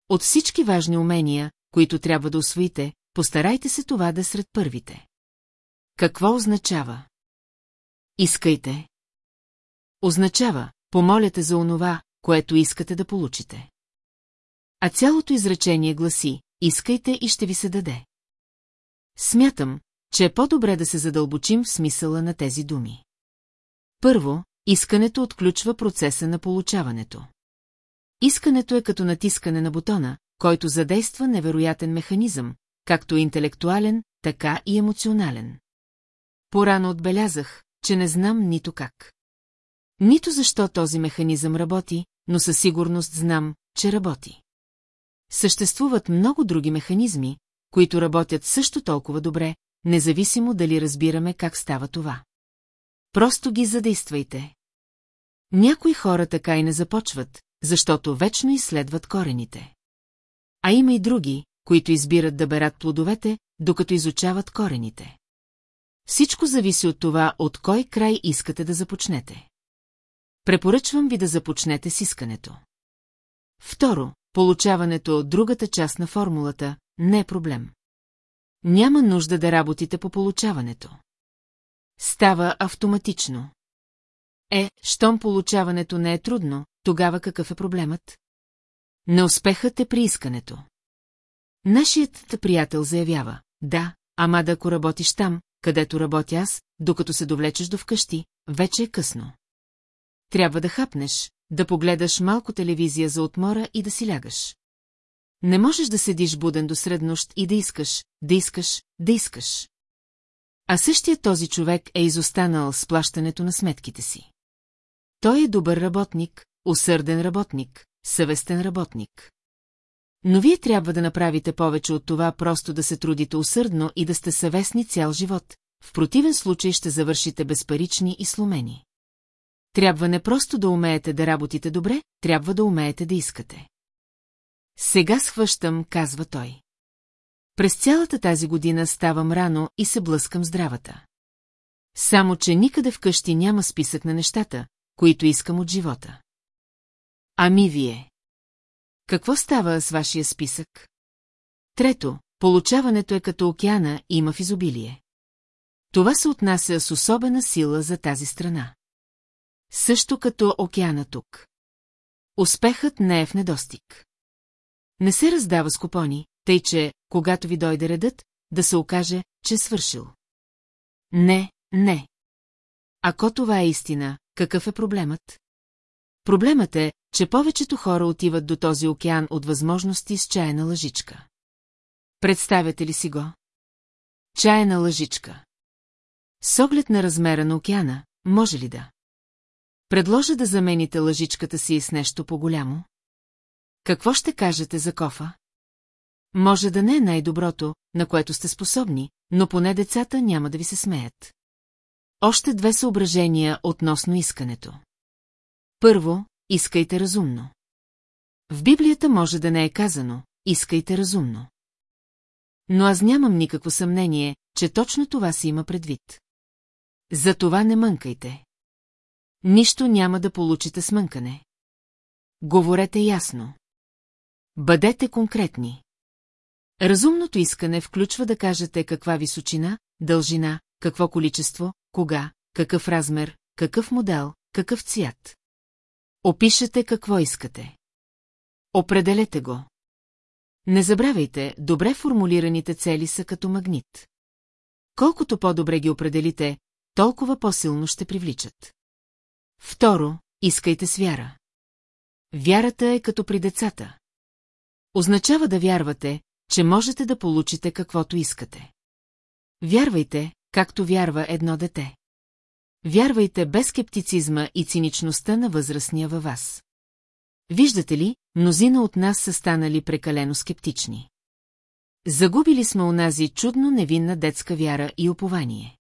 От всички важни умения, които трябва да освоите, постарайте се това да е сред първите. Какво означава? Искайте. Означава, помоляте за онова, което искате да получите. А цялото изречение гласи, искайте и ще ви се даде. Смятам, че е по-добре да се задълбочим в смисъла на тези думи. Първо, искането отключва процеса на получаването. Искането е като натискане на бутона, който задейства невероятен механизъм, както интелектуален, така и емоционален. Порано отбелязах, че не знам нито как. Нито защо този механизъм работи, но със сигурност знам, че работи. Съществуват много други механизми, които работят също толкова добре, независимо дали разбираме как става това. Просто ги задействайте. Някои хора така и не започват, защото вечно изследват корените. А има и други, които избират да берат плодовете, докато изучават корените. Всичко зависи от това, от кой край искате да започнете. Препоръчвам ви да започнете с искането. Второ, получаването от другата част на формулата не е проблем. Няма нужда да работите по получаването. Става автоматично. Е, щом получаването не е трудно, тогава какъв е проблемът? Неуспехът е при искането. Нашият приятел заявява, да, ама да ако работиш там, където работя аз, докато се довлечеш до вкъщи, вече е късно. Трябва да хапнеш, да погледаш малко телевизия за отмора и да си лягаш. Не можеш да седиш буден до среднощ и да искаш, да искаш, да искаш. А същия този човек е изостанал с плащането на сметките си. Той е добър работник, усърден работник, съвестен работник. Но вие трябва да направите повече от това просто да се трудите усърдно и да сте съвестни цял живот, в противен случай ще завършите безпарични и сломени. Трябва не просто да умеете да работите добре, трябва да умеете да искате. Сега схващам, казва той. През цялата тази година ставам рано и се блъскам здравата. Само, че никъде вкъщи няма списък на нещата, които искам от живота. Ами вие. Какво става с вашия списък? Трето, получаването е като океана, има в изобилие. Това се отнася с особена сила за тази страна. Също като океана тук. Успехът не е в недостиг. Не се раздава с купони, тъй че, когато ви дойде редът, да се окаже, че е свършил. Не, не. Ако това е истина, какъв е проблемът? Проблемът е, че повечето хора отиват до този океан от възможности с чайна лъжичка. Представяте ли си го? Чайна лъжичка. С оглед на размера на океана, може ли да? Предложа да замените лъжичката си с нещо по-голямо? Какво ще кажете за кофа? Може да не е най-доброто, на което сте способни, но поне децата няма да ви се смеят. Още две съображения относно искането. Първо, искайте разумно. В Библията може да не е казано, искайте разумно. Но аз нямам никакво съмнение, че точно това си има предвид. За това не мънкайте. Нищо няма да получите с мънкане. Говорете ясно. Бъдете конкретни. Разумното искане включва да кажете каква височина, дължина, какво количество, кога, какъв размер, какъв модел, какъв цвят. Опишете какво искате. Определете го. Не забравяйте, добре формулираните цели са като магнит. Колкото по-добре ги определите, толкова по-силно ще привличат. Второ, искайте с вяра. Вярата е като при децата. Означава да вярвате, че можете да получите каквото искате. Вярвайте, както вярва едно дете. Вярвайте без скептицизма и циничността на възрастния във вас. Виждате ли, мнозина от нас са станали прекалено скептични. Загубили сме унази чудно невинна детска вяра и упование.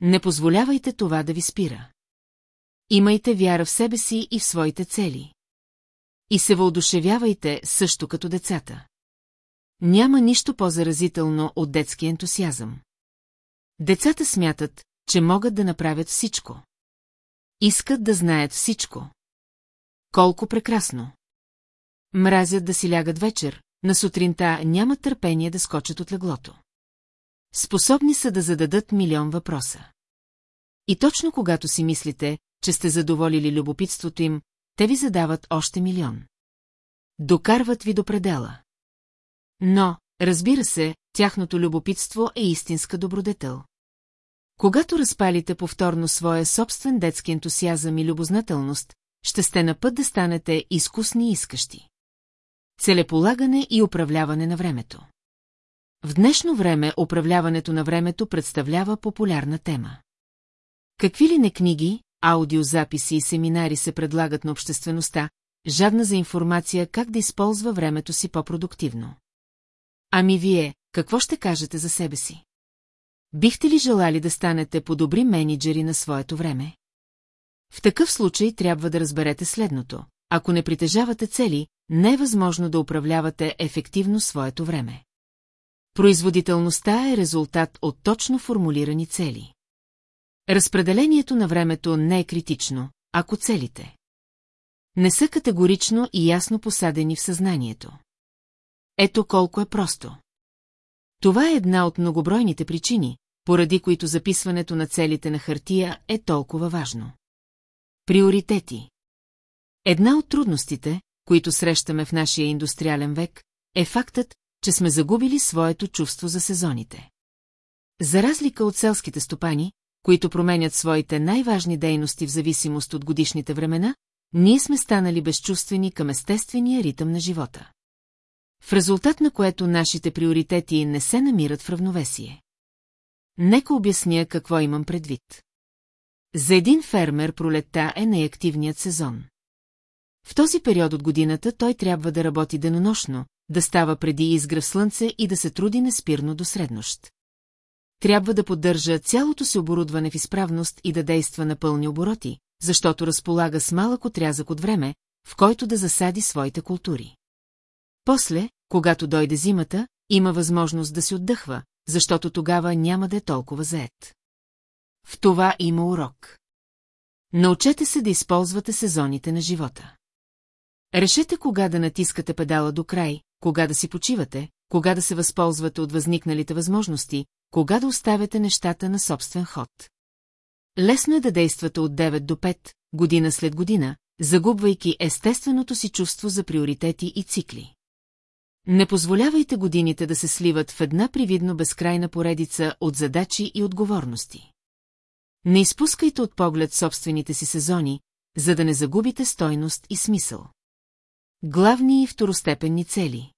Не позволявайте това да ви спира. Имайте вяра в себе си и в своите цели. И се въодушевявайте също като децата. Няма нищо по-заразително от детски ентусиазъм. Децата смятат, че могат да направят всичко. Искат да знаят всичко. Колко прекрасно! Мразят да си лягат вечер, на сутринта нямат търпение да скочат от леглото. Способни са да зададат милион въпроса. И точно когато си мислите, че сте задоволили любопитството им, те ви задават още милион. Докарват ви до предела. Но, разбира се, тяхното любопитство е истинска добродетел. Когато разпалите повторно своя собствен детски ентусиазъм и любознателност, ще сте на път да станете изкусни искащи. Целеполагане и управляване на времето. В днешно време управляването на времето представлява популярна тема. Какви ли не книги, аудиозаписи и семинари се предлагат на обществеността, жадна за информация как да използва времето си по-продуктивно. Ами вие, какво ще кажете за себе си? Бихте ли желали да станете по-добри менеджери на своето време? В такъв случай трябва да разберете следното. Ако не притежавате цели, не е възможно да управлявате ефективно своето време. Производителността е резултат от точно формулирани цели. Разпределението на времето не е критично, ако целите не са категорично и ясно посадени в съзнанието. Ето колко е просто. Това е една от многобройните причини, поради които записването на целите на хартия е толкова важно. Приоритети Една от трудностите, които срещаме в нашия индустриален век, е фактът, че сме загубили своето чувство за сезоните. За разлика от селските стопани, които променят своите най-важни дейности в зависимост от годишните времена, ние сме станали безчувствени към естествения ритъм на живота. В резултат на което нашите приоритети не се намират в равновесие. Нека обясня какво имам предвид. За един фермер пролетта е най-активният сезон. В този период от годината той трябва да работи денонощно, да става преди изгръв слънце и да се труди неспирно до среднощ. Трябва да поддържа цялото си оборудване в изправност и да действа на пълни обороти, защото разполага с малък отрязък от време, в който да засади своите култури. После, когато дойде зимата, има възможност да се отдъхва, защото тогава няма да е толкова заед. В това има урок. Научете се да използвате сезоните на живота. Решете кога да натискате педала до край, кога да си почивате, кога да се възползвате от възникналите възможности, кога да оставяте нещата на собствен ход. Лесно е да действате от 9 до 5, година след година, загубвайки естественото си чувство за приоритети и цикли. Не позволявайте годините да се сливат в една привидно безкрайна поредица от задачи и отговорности. Не изпускайте от поглед собствените си сезони, за да не загубите стойност и смисъл. Главни и второстепенни цели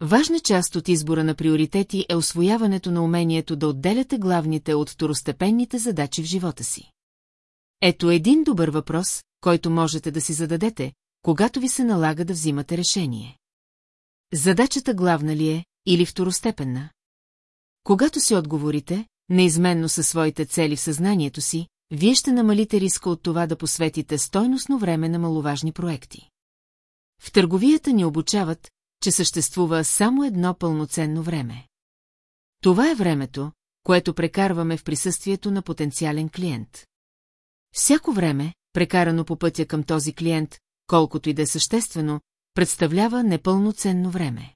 Важна част от избора на приоритети е освояването на умението да отделяте главните от второстепенните задачи в живота си. Ето един добър въпрос, който можете да си зададете, когато ви се налага да взимате решение. Задачата главна ли е или второстепенна? Когато си отговорите, неизменно със своите цели в съзнанието си, вие ще намалите риска от това да посветите стойностно време на маловажни проекти. В търговията ни обучават, че съществува само едно пълноценно време. Това е времето, което прекарваме в присъствието на потенциален клиент. Всяко време, прекарано по пътя към този клиент, колкото и да е съществено, представлява непълноценно време.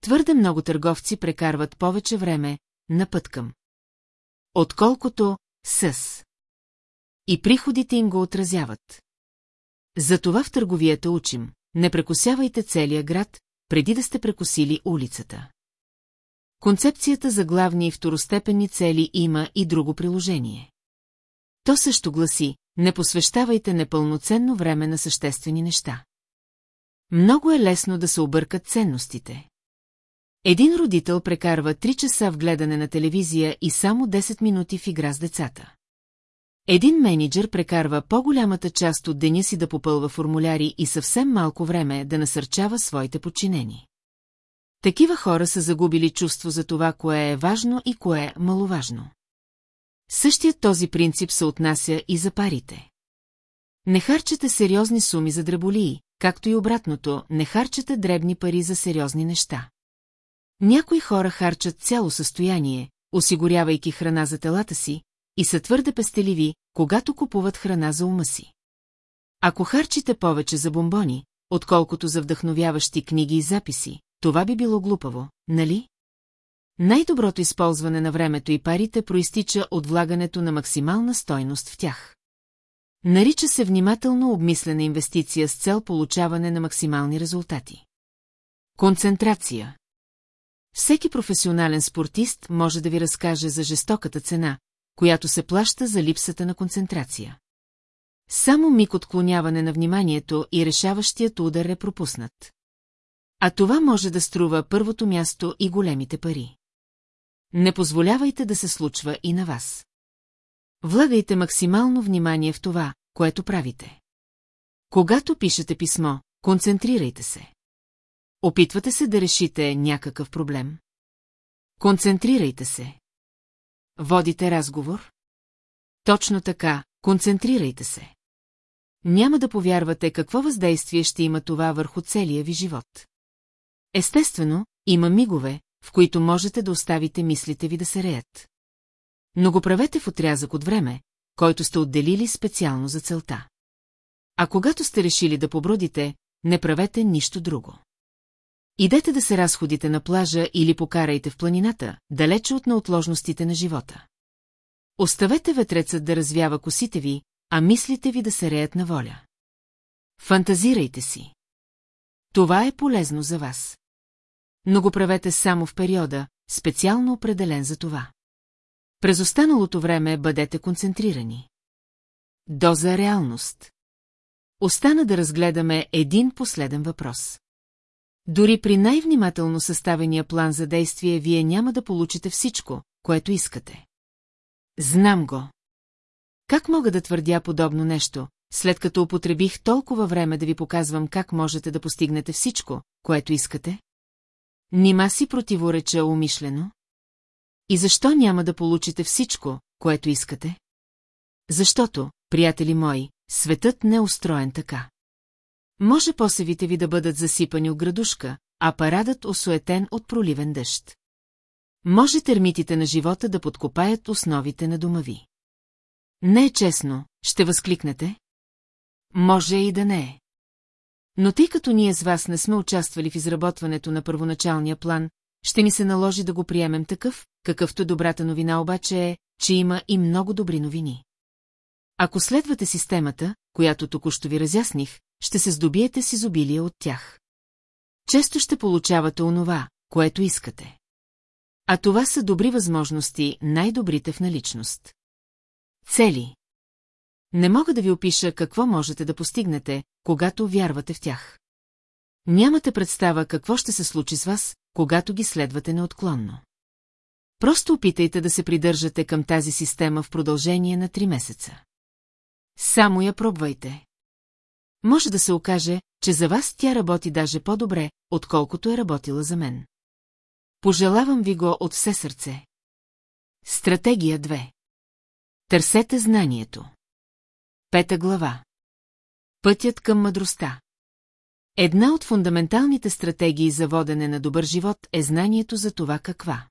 Твърде много търговци прекарват повече време на път към. Отколкото с. И приходите им го отразяват. Затова в търговията учим, не прекусявайте целия град, преди да сте прекусили улицата. Концепцията за главни и второстепенни цели има и друго приложение. То също гласи, не посвещавайте непълноценно време на съществени неща. Много е лесно да се объркат ценностите. Един родител прекарва 3 часа в гледане на телевизия и само 10 минути в игра с децата. Един менеджер прекарва по-голямата част от деня си да попълва формуляри и съвсем малко време да насърчава своите подчинени. Такива хора са загубили чувство за това, кое е важно и кое е маловажно. Същият този принцип се отнася и за парите. Не харчете сериозни суми за дреболии, както и обратното, не харчете дребни пари за сериозни неща. Някои хора харчат цяло състояние, осигурявайки храна за телата си, и са твърде пестеливи, когато купуват храна за ума си. Ако харчите повече за бомбони, отколкото за вдъхновяващи книги и записи, това би било глупаво, нали? Най-доброто използване на времето и парите проистича от влагането на максимална стойност в тях. Нарича се внимателно обмислена инвестиция с цел получаване на максимални резултати. Концентрация Всеки професионален спортист може да ви разкаже за жестоката цена, която се плаща за липсата на концентрация. Само миг отклоняване на вниманието и решаващият удар е пропуснат. А това може да струва първото място и големите пари. Не позволявайте да се случва и на вас. Влагайте максимално внимание в това, което правите. Когато пишете писмо, концентрирайте се. Опитвате се да решите някакъв проблем. Концентрирайте се. Водите разговор? Точно така, концентрирайте се. Няма да повярвате какво въздействие ще има това върху целия ви живот. Естествено, има мигове, в които можете да оставите мислите ви да се реят. Но го правете в отрязък от време, който сте отделили специално за целта. А когато сте решили да побродите, не правете нищо друго. Идете да се разходите на плажа или покарайте в планината, далече от неотложностите на живота. Оставете ветрецът да развява косите ви, а мислите ви да се реят на воля. Фантазирайте си. Това е полезно за вас. Но го правете само в периода, специално определен за това. През останалото време бъдете концентрирани. Доза реалност. Остана да разгледаме един последен въпрос. Дори при най-внимателно съставения план за действие вие няма да получите всичко, което искате. Знам го. Как мога да твърдя подобно нещо, след като употребих толкова време да ви показвам как можете да постигнете всичко, което искате? Нима си противореча умишлено? И защо няма да получите всичко, което искате? Защото, приятели мои, светът не е устроен така. Може посевите ви да бъдат засипани от градушка, а парадът осуетен от проливен дъжд. Може термитите на живота да подкопаят основите на дома ви. Не е честно, ще възкликнете? Може и да не е. Но тъй като ние с вас не сме участвали в изработването на първоначалния план, ще ни се наложи да го приемем такъв, какъвто добрата новина обаче е, че има и много добри новини. Ако следвате системата, която току-що ви разясних, ще се здобиете с изобилие от тях. Често ще получавате онова, което искате. А това са добри възможности, най-добрите в наличност. Цели. Не мога да ви опиша какво можете да постигнете, когато вярвате в тях. Нямате представа какво ще се случи с вас, когато ги следвате неотклонно. Просто опитайте да се придържате към тази система в продължение на три месеца. Само я пробвайте. Може да се окаже, че за вас тя работи даже по-добре, отколкото е работила за мен. Пожелавам ви го от все сърце. Стратегия 2 Търсете знанието. Пета глава Пътят към мъдростта Една от фундаменталните стратегии за водене на добър живот е знанието за това каква.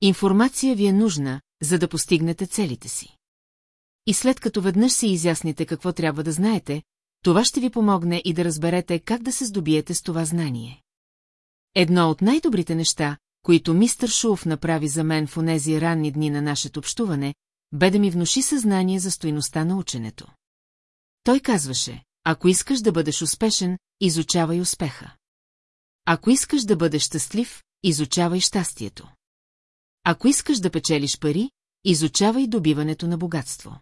Информация ви е нужна, за да постигнете целите си. И след като веднъж си изясните какво трябва да знаете, това ще ви помогне и да разберете как да се здобиете с това знание. Едно от най-добрите неща, които мистър Шуф направи за мен в онези ранни дни на нашето общуване, бе да ми внуши съзнание за стоиността на ученето. Той казваше, ако искаш да бъдеш успешен, изучавай успеха. Ако искаш да бъдеш щастлив, изучавай щастието. Ако искаш да печелиш пари, изучавай добиването на богатство.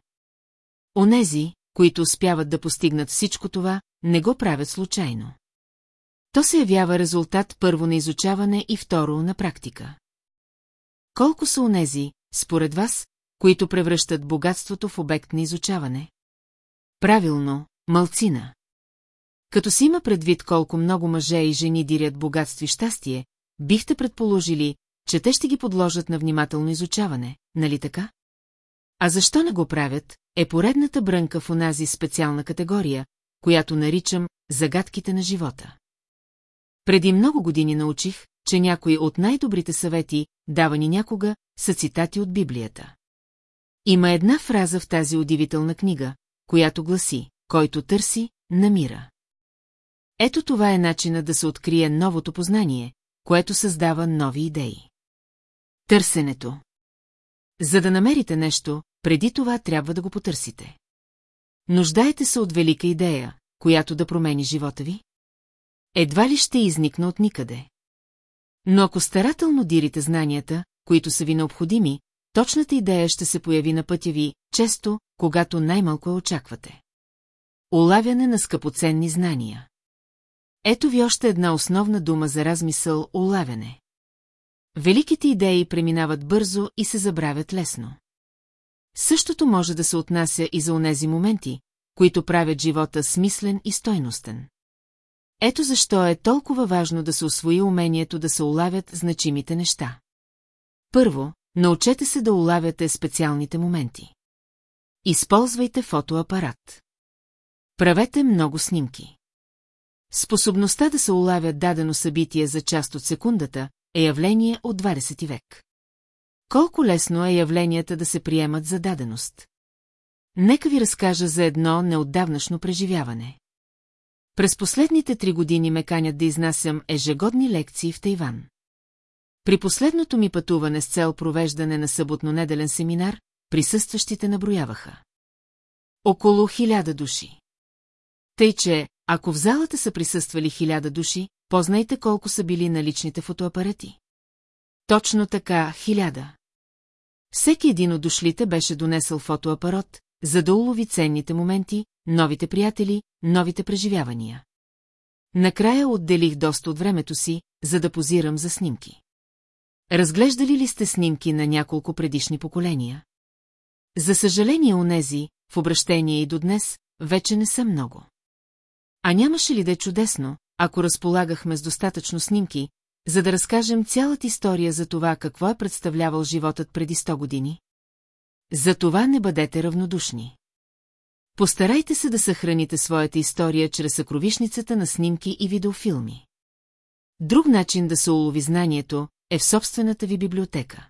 Онези, които успяват да постигнат всичко това, не го правят случайно. То се явява резултат първо на изучаване и второ на практика. Колко са онези, според вас, които превръщат богатството в обект на изучаване? Правилно, малцина. Като си има предвид колко много мъже и жени дирят богатство и щастие, бихте предположили, че те ще ги подложат на внимателно изучаване, нали така? А защо не го правят, е поредната брънка в онази специална категория, която наричам загадките на живота. Преди много години научих, че някои от най-добрите съвети, давани някога, са цитати от Библията. Има една фраза в тази удивителна книга, която гласи, който търси, намира. Ето това е начина да се открие новото познание, което създава нови идеи. Търсенето. За да намерите нещо, преди това трябва да го потърсите. Нуждаете се от велика идея, която да промени живота ви? Едва ли ще изникна от никъде. Но ако старателно дирите знанията, които са ви необходими, точната идея ще се появи на пътя ви, често, когато най-малко я очаквате. Улавяне на скъпоценни знания. Ето ви още една основна дума за размисъл – улавяне. Великите идеи преминават бързо и се забравят лесно. Същото може да се отнася и за онези моменти, които правят живота смислен и стойностен. Ето защо е толкова важно да се освои умението да се улавят значимите неща. Първо, научете се да улавяте специалните моменти. Използвайте фотоапарат. Правете много снимки. Способността да се улавя дадено събитие за част от секундата е явление от 20 век. Колко лесно е явленията да се приемат за даденост. Нека ви разкажа за едно неотдавнашно преживяване. През последните три години ме канят да изнасям ежегодни лекции в Тайван. При последното ми пътуване с цел провеждане на съботно-неделен семинар, присъстващите наброяваха. Около хиляда души. Тъй, че, ако в залата са присъствали хиляда души, познайте колко са били наличните фотоапарати. Точно така, хиляда. Всеки един от дошлите беше донесъл фотоапарат, за да улови ценните моменти, новите приятели, новите преживявания. Накрая отделих доста от времето си, за да позирам за снимки. Разглеждали ли сте снимки на няколко предишни поколения? За съжаление онези, в обращение и до днес, вече не са много. А нямаше ли да е чудесно, ако разполагахме с достатъчно снимки, за да разкажем цялата история за това какво е представлявал животът преди 100 години? За това не бъдете равнодушни. Постарайте се да съхраните своята история чрез съкровишницата на снимки и видеофилми. Друг начин да се улови знанието е в собствената ви библиотека.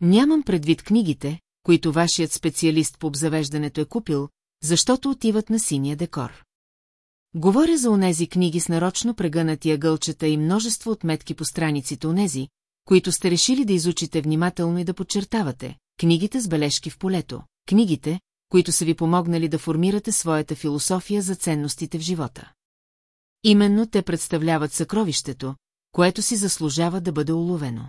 Нямам предвид книгите, които вашият специалист по обзавеждането е купил, защото отиват на синия декор. Говоря за онези книги с нарочно прегънатия гълчета и множество отметки по страниците онези, които сте решили да изучите внимателно и да подчертавате, книгите с бележки в полето, книгите, които са ви помогнали да формирате своята философия за ценностите в живота. Именно те представляват съкровището, което си заслужава да бъде уловено.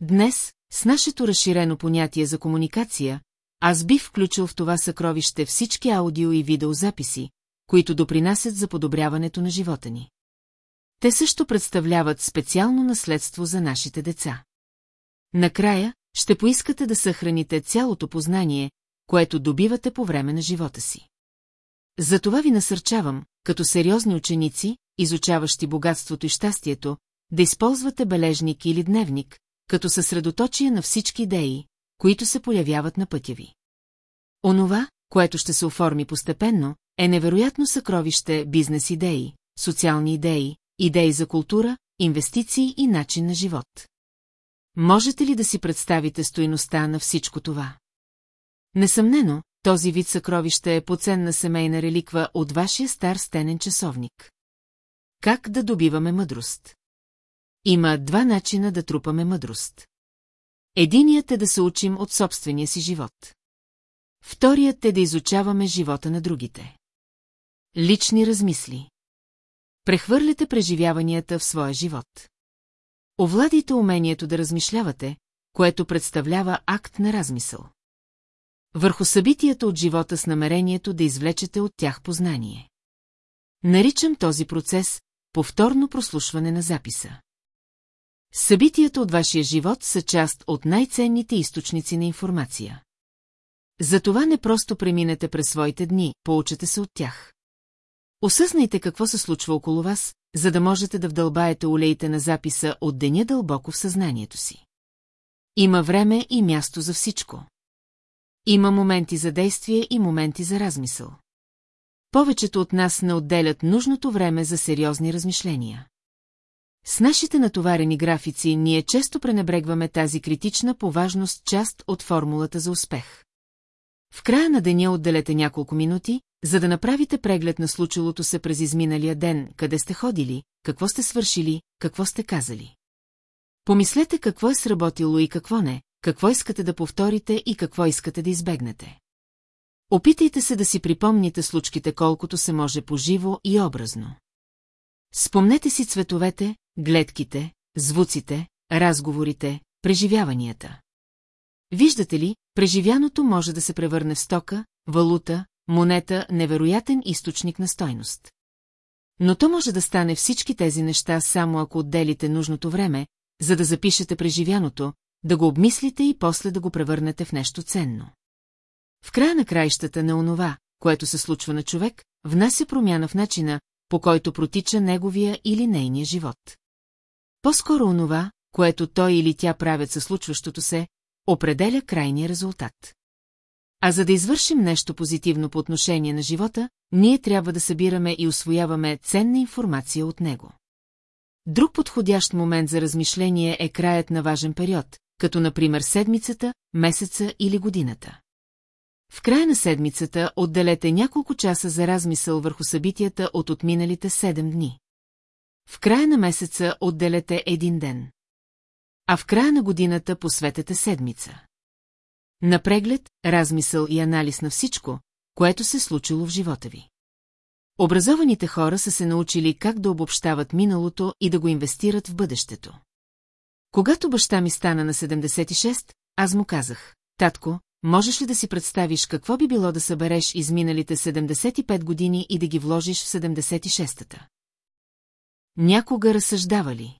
Днес, с нашето разширено понятие за комуникация, аз бих включил в това съкровище всички аудио и видеозаписи, които допринасят за подобряването на живота ни. Те също представляват специално наследство за нашите деца. Накрая, ще поискате да съхраните цялото познание, което добивате по време на живота си. Затова ви насърчавам, като сериозни ученици, изучаващи богатството и щастието, да използвате бележник или дневник, като съсредоточие на всички идеи, които се появяват на пътя ви. Онова, което ще се оформи постепенно, е невероятно съкровище бизнес идеи, социални идеи, идеи за култура, инвестиции и начин на живот. Можете ли да си представите стоиността на всичко това? Несъмнено, този вид съкровище е поценна семейна реликва от вашия стар стенен часовник. Как да добиваме мъдрост? Има два начина да трупаме мъдрост. Единият е да се учим от собствения си живот. Вторият е да изучаваме живота на другите. Лични размисли. Прехвърляте преживяванията в своя живот. Овладите умението да размишлявате, което представлява акт на размисъл. Върху събитията от живота с намерението да извлечете от тях познание. Наричам този процес повторно прослушване на записа. Събитията от вашия живот са част от най-ценните източници на информация. Затова не просто преминете през своите дни, получате се от тях. Осъзнайте какво се случва около вас, за да можете да вдълбаете улеите на записа от деня дълбоко в съзнанието си. Има време и място за всичко. Има моменти за действие и моменти за размисъл. Повечето от нас не отделят нужното време за сериозни размишления. С нашите натоварени графици ние често пренебрегваме тази критична по важност част от формулата за успех. В края на деня отделете няколко минути, за да направите преглед на случилото се през изминалия ден, къде сте ходили, какво сте свършили, какво сте казали. Помислете какво е сработило и какво не, какво искате да повторите и какво искате да избегнете. Опитайте се да си припомните случките колкото се може поживо и образно. Спомнете си цветовете, гледките, звуците, разговорите, преживяванията. Виждате ли, преживяното може да се превърне в стока, валута, монета, невероятен източник на стойност. Но то може да стане всички тези неща само ако отделите нужното време, за да запишете преживяното, да го обмислите и после да го превърнете в нещо ценно. В края на краищата на онова, което се случва на човек, внася промяна в начина, по който протича неговия или нейния живот. По-скоро онова, което той или тя правят със случващото се, определя крайния резултат. А за да извършим нещо позитивно по отношение на живота, ние трябва да събираме и освояваме ценна информация от него. Друг подходящ момент за размишление е краят на важен период, като например седмицата, месеца или годината. В края на седмицата отделете няколко часа за размисъл върху събитията от отминалите 7 дни. В края на месеца отделете един ден. А в края на годината посветете седмица. На преглед, размисъл и анализ на всичко, което се случило в живота ви. Образованите хора са се научили как да обобщават миналото и да го инвестират в бъдещето. Когато баща ми стана на 76, аз му казах, татко, можеш ли да си представиш какво би било да събереш изминалите 75 години и да ги вложиш в 76-та? Някога разсъждава ли?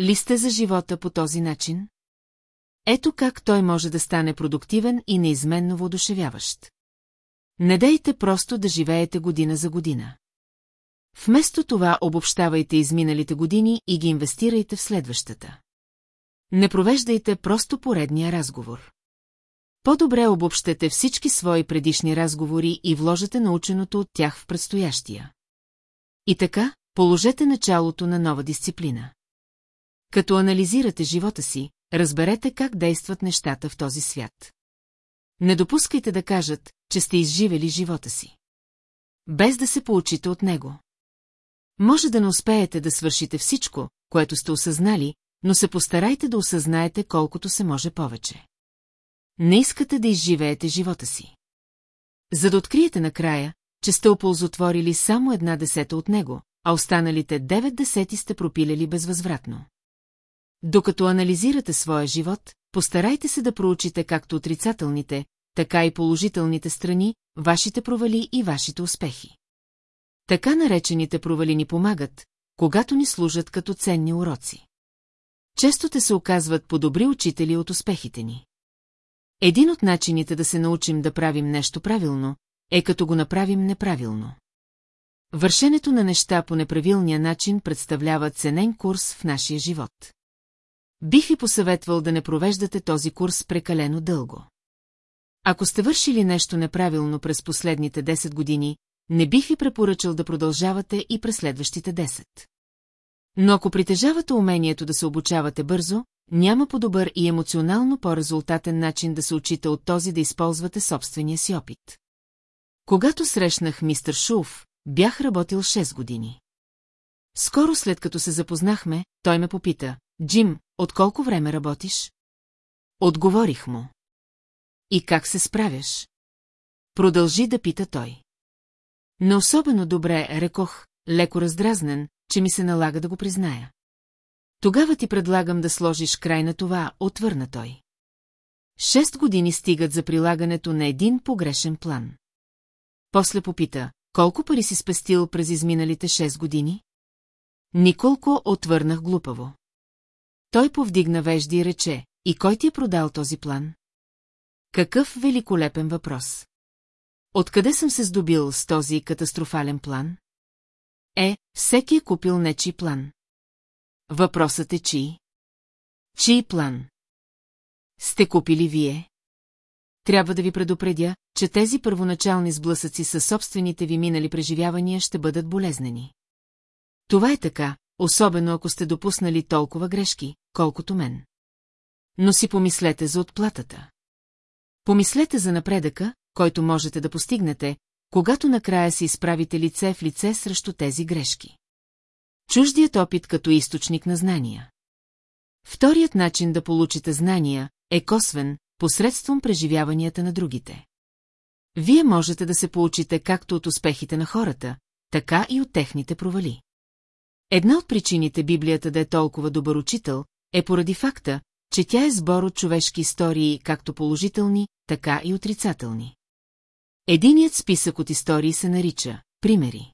Ли сте за живота по този начин? Ето как той може да стане продуктивен и неизменно воодушевяващ. Не дейте просто да живеете година за година. Вместо това обобщавайте изминалите години и ги инвестирайте в следващата. Не провеждайте просто поредния разговор. По-добре обобщете всички свои предишни разговори и вложете наученото от тях в предстоящия. И така, положете началото на нова дисциплина. Като анализирате живота си, разберете как действат нещата в този свят. Не допускайте да кажат, че сте изживели живота си. Без да се получите от него. Може да не успеете да свършите всичко, което сте осъзнали, но се постарайте да осъзнаете колкото се може повече. Не искате да изживеете живота си. За да откриете накрая, че сте оползотворили само една десета от него, а останалите девет десети сте пропилели безвъзвратно. Докато анализирате своя живот, постарайте се да проучите както отрицателните, така и положителните страни, вашите провали и вашите успехи. Така наречените провали ни помагат, когато ни служат като ценни уроци. Често те се оказват по-добри учители от успехите ни. Един от начините да се научим да правим нещо правилно, е като го направим неправилно. Вършенето на неща по неправилния начин представлява ценен курс в нашия живот. Бих ви посъветвал да не провеждате този курс прекалено дълго. Ако сте вършили нещо неправилно през последните 10 години, не бих ви препоръчал да продължавате и през следващите 10. Но ако притежавате умението да се обучавате бързо, няма по-добър и емоционално по-резултатен начин да се учите от този да използвате собствения си опит. Когато срещнах мистер Шуф, бях работил 6 години. Скоро след като се запознахме, той ме попита, Джим, от колко време работиш? Отговорих му. И как се справяш? Продължи да пита той. Не особено добре, рекох, леко раздразнен, че ми се налага да го призная. Тогава ти предлагам да сложиш край на това, отвърна той. Шест години стигат за прилагането на един погрешен план. После попита, колко пари си спестил през изминалите шест години? Николко отвърнах глупаво. Той повдигна вежди и рече, и кой ти е продал този план? Какъв великолепен въпрос. Откъде съм се здобил с този катастрофален план? Е, всеки е купил нечи план. Въпросът е чий? Чий план? Сте купили вие? Трябва да ви предупредя, че тези първоначални сблъсъци със собствените ви минали преживявания ще бъдат болезнени. Това е така, особено ако сте допуснали толкова грешки, колкото мен. Но си помислете за отплатата. Помислете за напредъка, който можете да постигнете, когато накрая се изправите лице в лице срещу тези грешки. Чуждият опит като източник на знания. Вторият начин да получите знания е косвен, посредством преживяванията на другите. Вие можете да се получите както от успехите на хората, така и от техните провали. Една от причините Библията да е толкова добър учител е поради факта, че тя е сбор от човешки истории, както положителни, така и отрицателни. Единият списък от истории се нарича «Примери».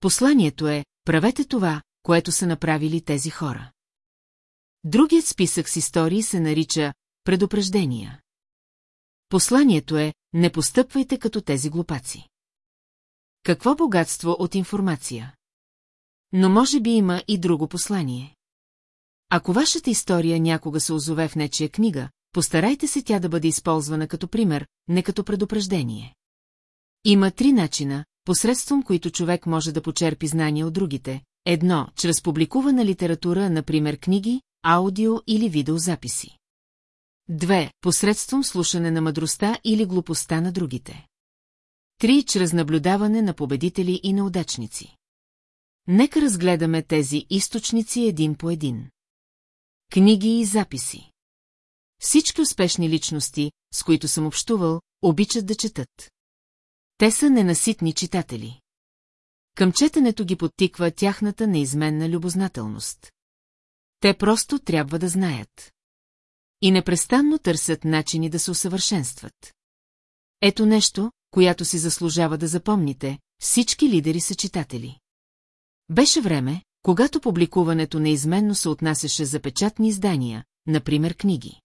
Посланието е «Правете това, което са направили тези хора». Другият списък с истории се нарича «Предупреждения». Посланието е «Не постъпвайте като тези глупаци». Какво богатство от информация? Но може би има и друго послание. Ако вашата история някога се озове в нечия книга, постарайте се тя да бъде използвана като пример, не като предупреждение. Има три начина, посредством които човек може да почерпи знания от другите. Едно, чрез публикувана литература, например книги, аудио или видеозаписи. Две, посредством слушане на мъдростта или глупостта на другите. Три, чрез наблюдаване на победители и неудачници. Нека разгледаме тези източници един по един. Книги и записи. Всички успешни личности, с които съм общувал, обичат да четат. Те са ненаситни читатели. Към четенето ги подтиква тяхната неизменна любознателност. Те просто трябва да знаят. И непрестанно търсят начини да се усъвършенстват. Ето нещо, която си заслужава да запомните, всички лидери са читатели. Беше време, когато публикуването неизменно се отнасяше за печатни издания, например книги.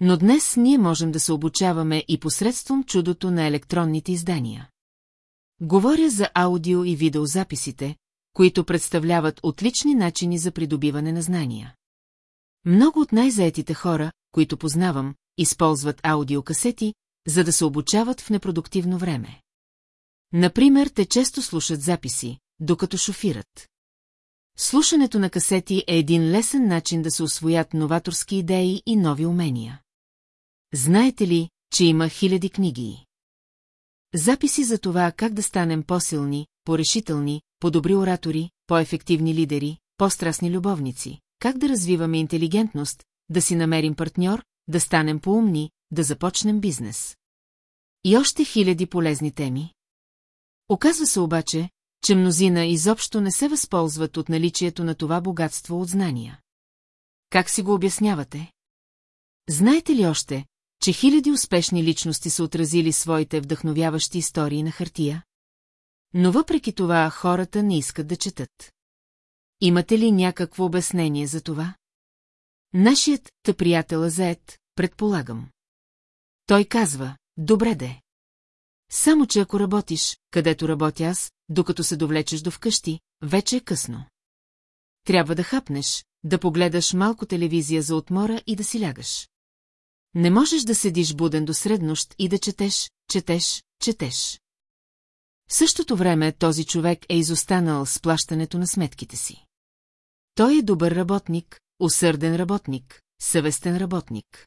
Но днес ние можем да се обучаваме и посредством чудото на електронните издания. Говоря за аудио и видеозаписите, които представляват отлични начини за придобиване на знания. Много от най-заетите хора, които познавам, използват аудиокасети, за да се обучават в непродуктивно време. Например, те често слушат записи, докато шофират. Слушането на касети е един лесен начин да се освоят новаторски идеи и нови умения. Знаете ли, че има хиляди книги? Записи за това как да станем по-силни, по-решителни, по-добри оратори, по-ефективни лидери, по-страстни любовници, как да развиваме интелигентност, да си намерим партньор, да станем по-умни, да започнем бизнес. И още хиляди полезни теми. Оказва се обаче, че мнозина изобщо не се възползват от наличието на това богатство от знания. Как си го обяснявате? Знаете ли още, че хиляди успешни личности са отразили своите вдъхновяващи истории на хартия? Но въпреки това хората не искат да четат. Имате ли някакво обяснение за това? Нашият та приятел заед, предполагам. Той казва, добре де. Само, че ако работиш, където работя аз, докато се довлечеш до вкъщи, вече е късно. Трябва да хапнеш, да погледаш малко телевизия за отмора и да си лягаш. Не можеш да седиш буден до среднощ и да четеш, четеш, четеш. В същото време този човек е изостанал с плащането на сметките си. Той е добър работник, усърден работник, съвестен работник.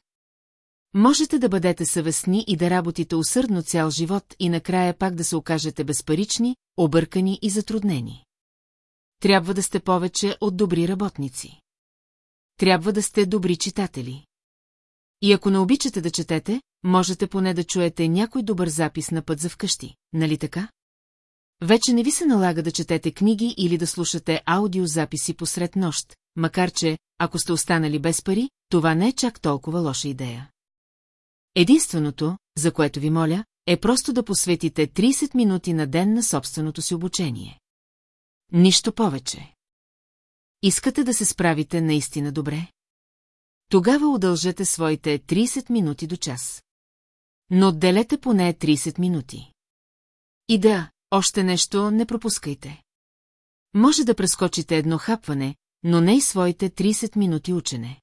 Можете да бъдете съвестни и да работите усърдно цял живот и накрая пак да се окажете безпарични, объркани и затруднени. Трябва да сте повече от добри работници. Трябва да сте добри читатели. И ако не обичате да четете, можете поне да чуете някой добър запис на път за вкъщи, нали така? Вече не ви се налага да четете книги или да слушате аудиозаписи посред нощ, макар че, ако сте останали без пари, това не е чак толкова лоша идея. Единственото, за което ви моля, е просто да посветите 30 минути на ден на собственото си обучение. Нищо повече. Искате да се справите наистина добре? Тогава удължете своите 30 минути до час. Но отделете поне 30 минути. И да, още нещо не пропускайте. Може да прескочите едно хапване, но не и своите 30 минути учене.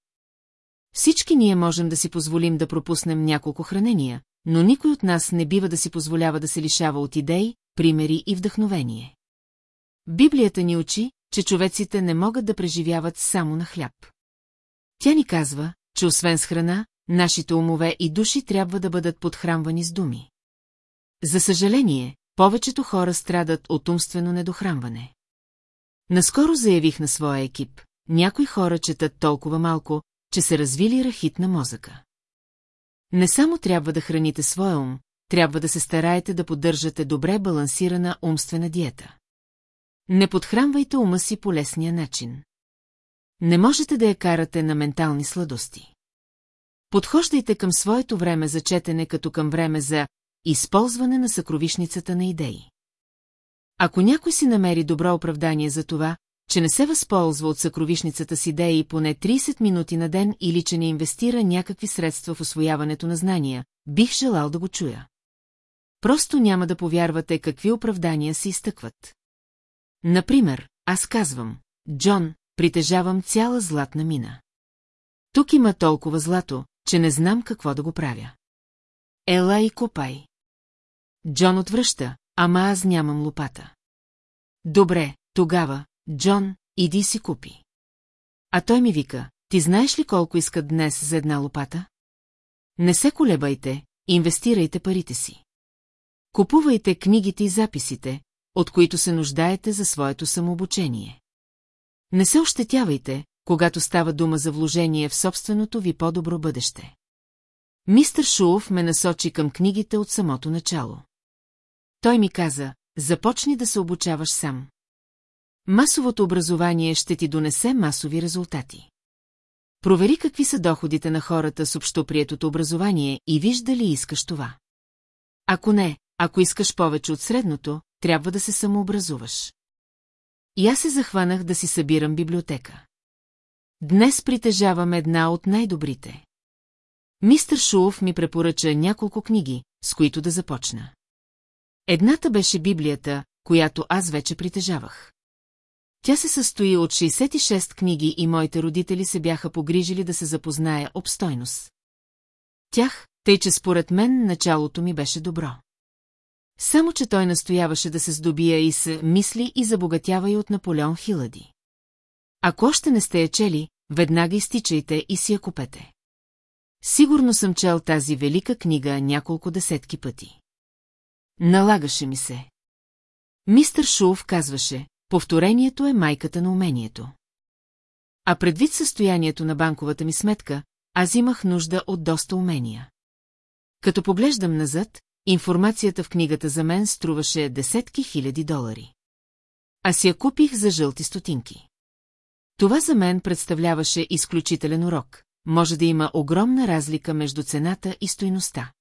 Всички ние можем да си позволим да пропуснем няколко хранения, но никой от нас не бива да си позволява да се лишава от идеи, примери и вдъхновение. Библията ни учи, че човеците не могат да преживяват само на хляб. Тя ни казва, че освен с храна, нашите умове и души трябва да бъдат подхранвани с думи. За съжаление, повечето хора страдат от умствено недохранване. Наскоро заявих на своя екип, някои хора четат толкова малко, че се развили рахит на мозъка. Не само трябва да храните своя ум, трябва да се стараете да поддържате добре балансирана умствена диета. Не подхранвайте ума си по лесния начин. Не можете да я карате на ментални сладости. Подхождайте към своето време за четене като към време за използване на съкровишницата на идеи. Ако някой си намери добро оправдание за това, че не се възползва от съкровишницата с идеи поне 30 минути на ден или че не инвестира някакви средства в освояването на знания, бих желал да го чуя. Просто няма да повярвате какви оправдания се изтъкват. Например, аз казвам, Джон, притежавам цяла златна мина. Тук има толкова злато, че не знам какво да го правя. Ела и копай. Джон отвръща, ама аз нямам лопата. Добре, тогава, Джон, иди си купи. А той ми вика, ти знаеш ли колко искат днес за една лопата? Не се колебайте, инвестирайте парите си. Купувайте книгите и записите, от които се нуждаете за своето самообучение. Не се ощетявайте, когато става дума за вложение в собственото ви по-добро бъдеще. Мистър Шулов ме насочи към книгите от самото начало. Той ми каза, започни да се обучаваш сам. Масовото образование ще ти донесе масови резултати. Провери какви са доходите на хората с общоприетото образование и вижда ли искаш това. Ако не, ако искаш повече от средното, трябва да се самообразуваш. И аз се захванах да си събирам библиотека. Днес притежавам една от най-добрите. Мистър Шулов ми препоръча няколко книги, с които да започна. Едната беше Библията, която аз вече притежавах. Тя се състои от 66 книги и моите родители се бяха погрижили да се запозная обстойност. Тях, тъй че според мен началото ми беше добро. Само, че той настояваше да се здобия и с мисли и забогатява и от Наполеон Хилади. Ако още не сте я чели, веднага изтичайте и си я купете. Сигурно съм чел тази велика книга няколко десетки пъти. Налагаше ми се. Мистър Шулф казваше, повторението е майката на умението. А предвид състоянието на банковата ми сметка, аз имах нужда от доста умения. Като поглеждам назад, информацията в книгата за мен струваше десетки хиляди долари. А си я купих за жълти стотинки. Това за мен представляваше изключителен урок. Може да има огромна разлика между цената и стойността.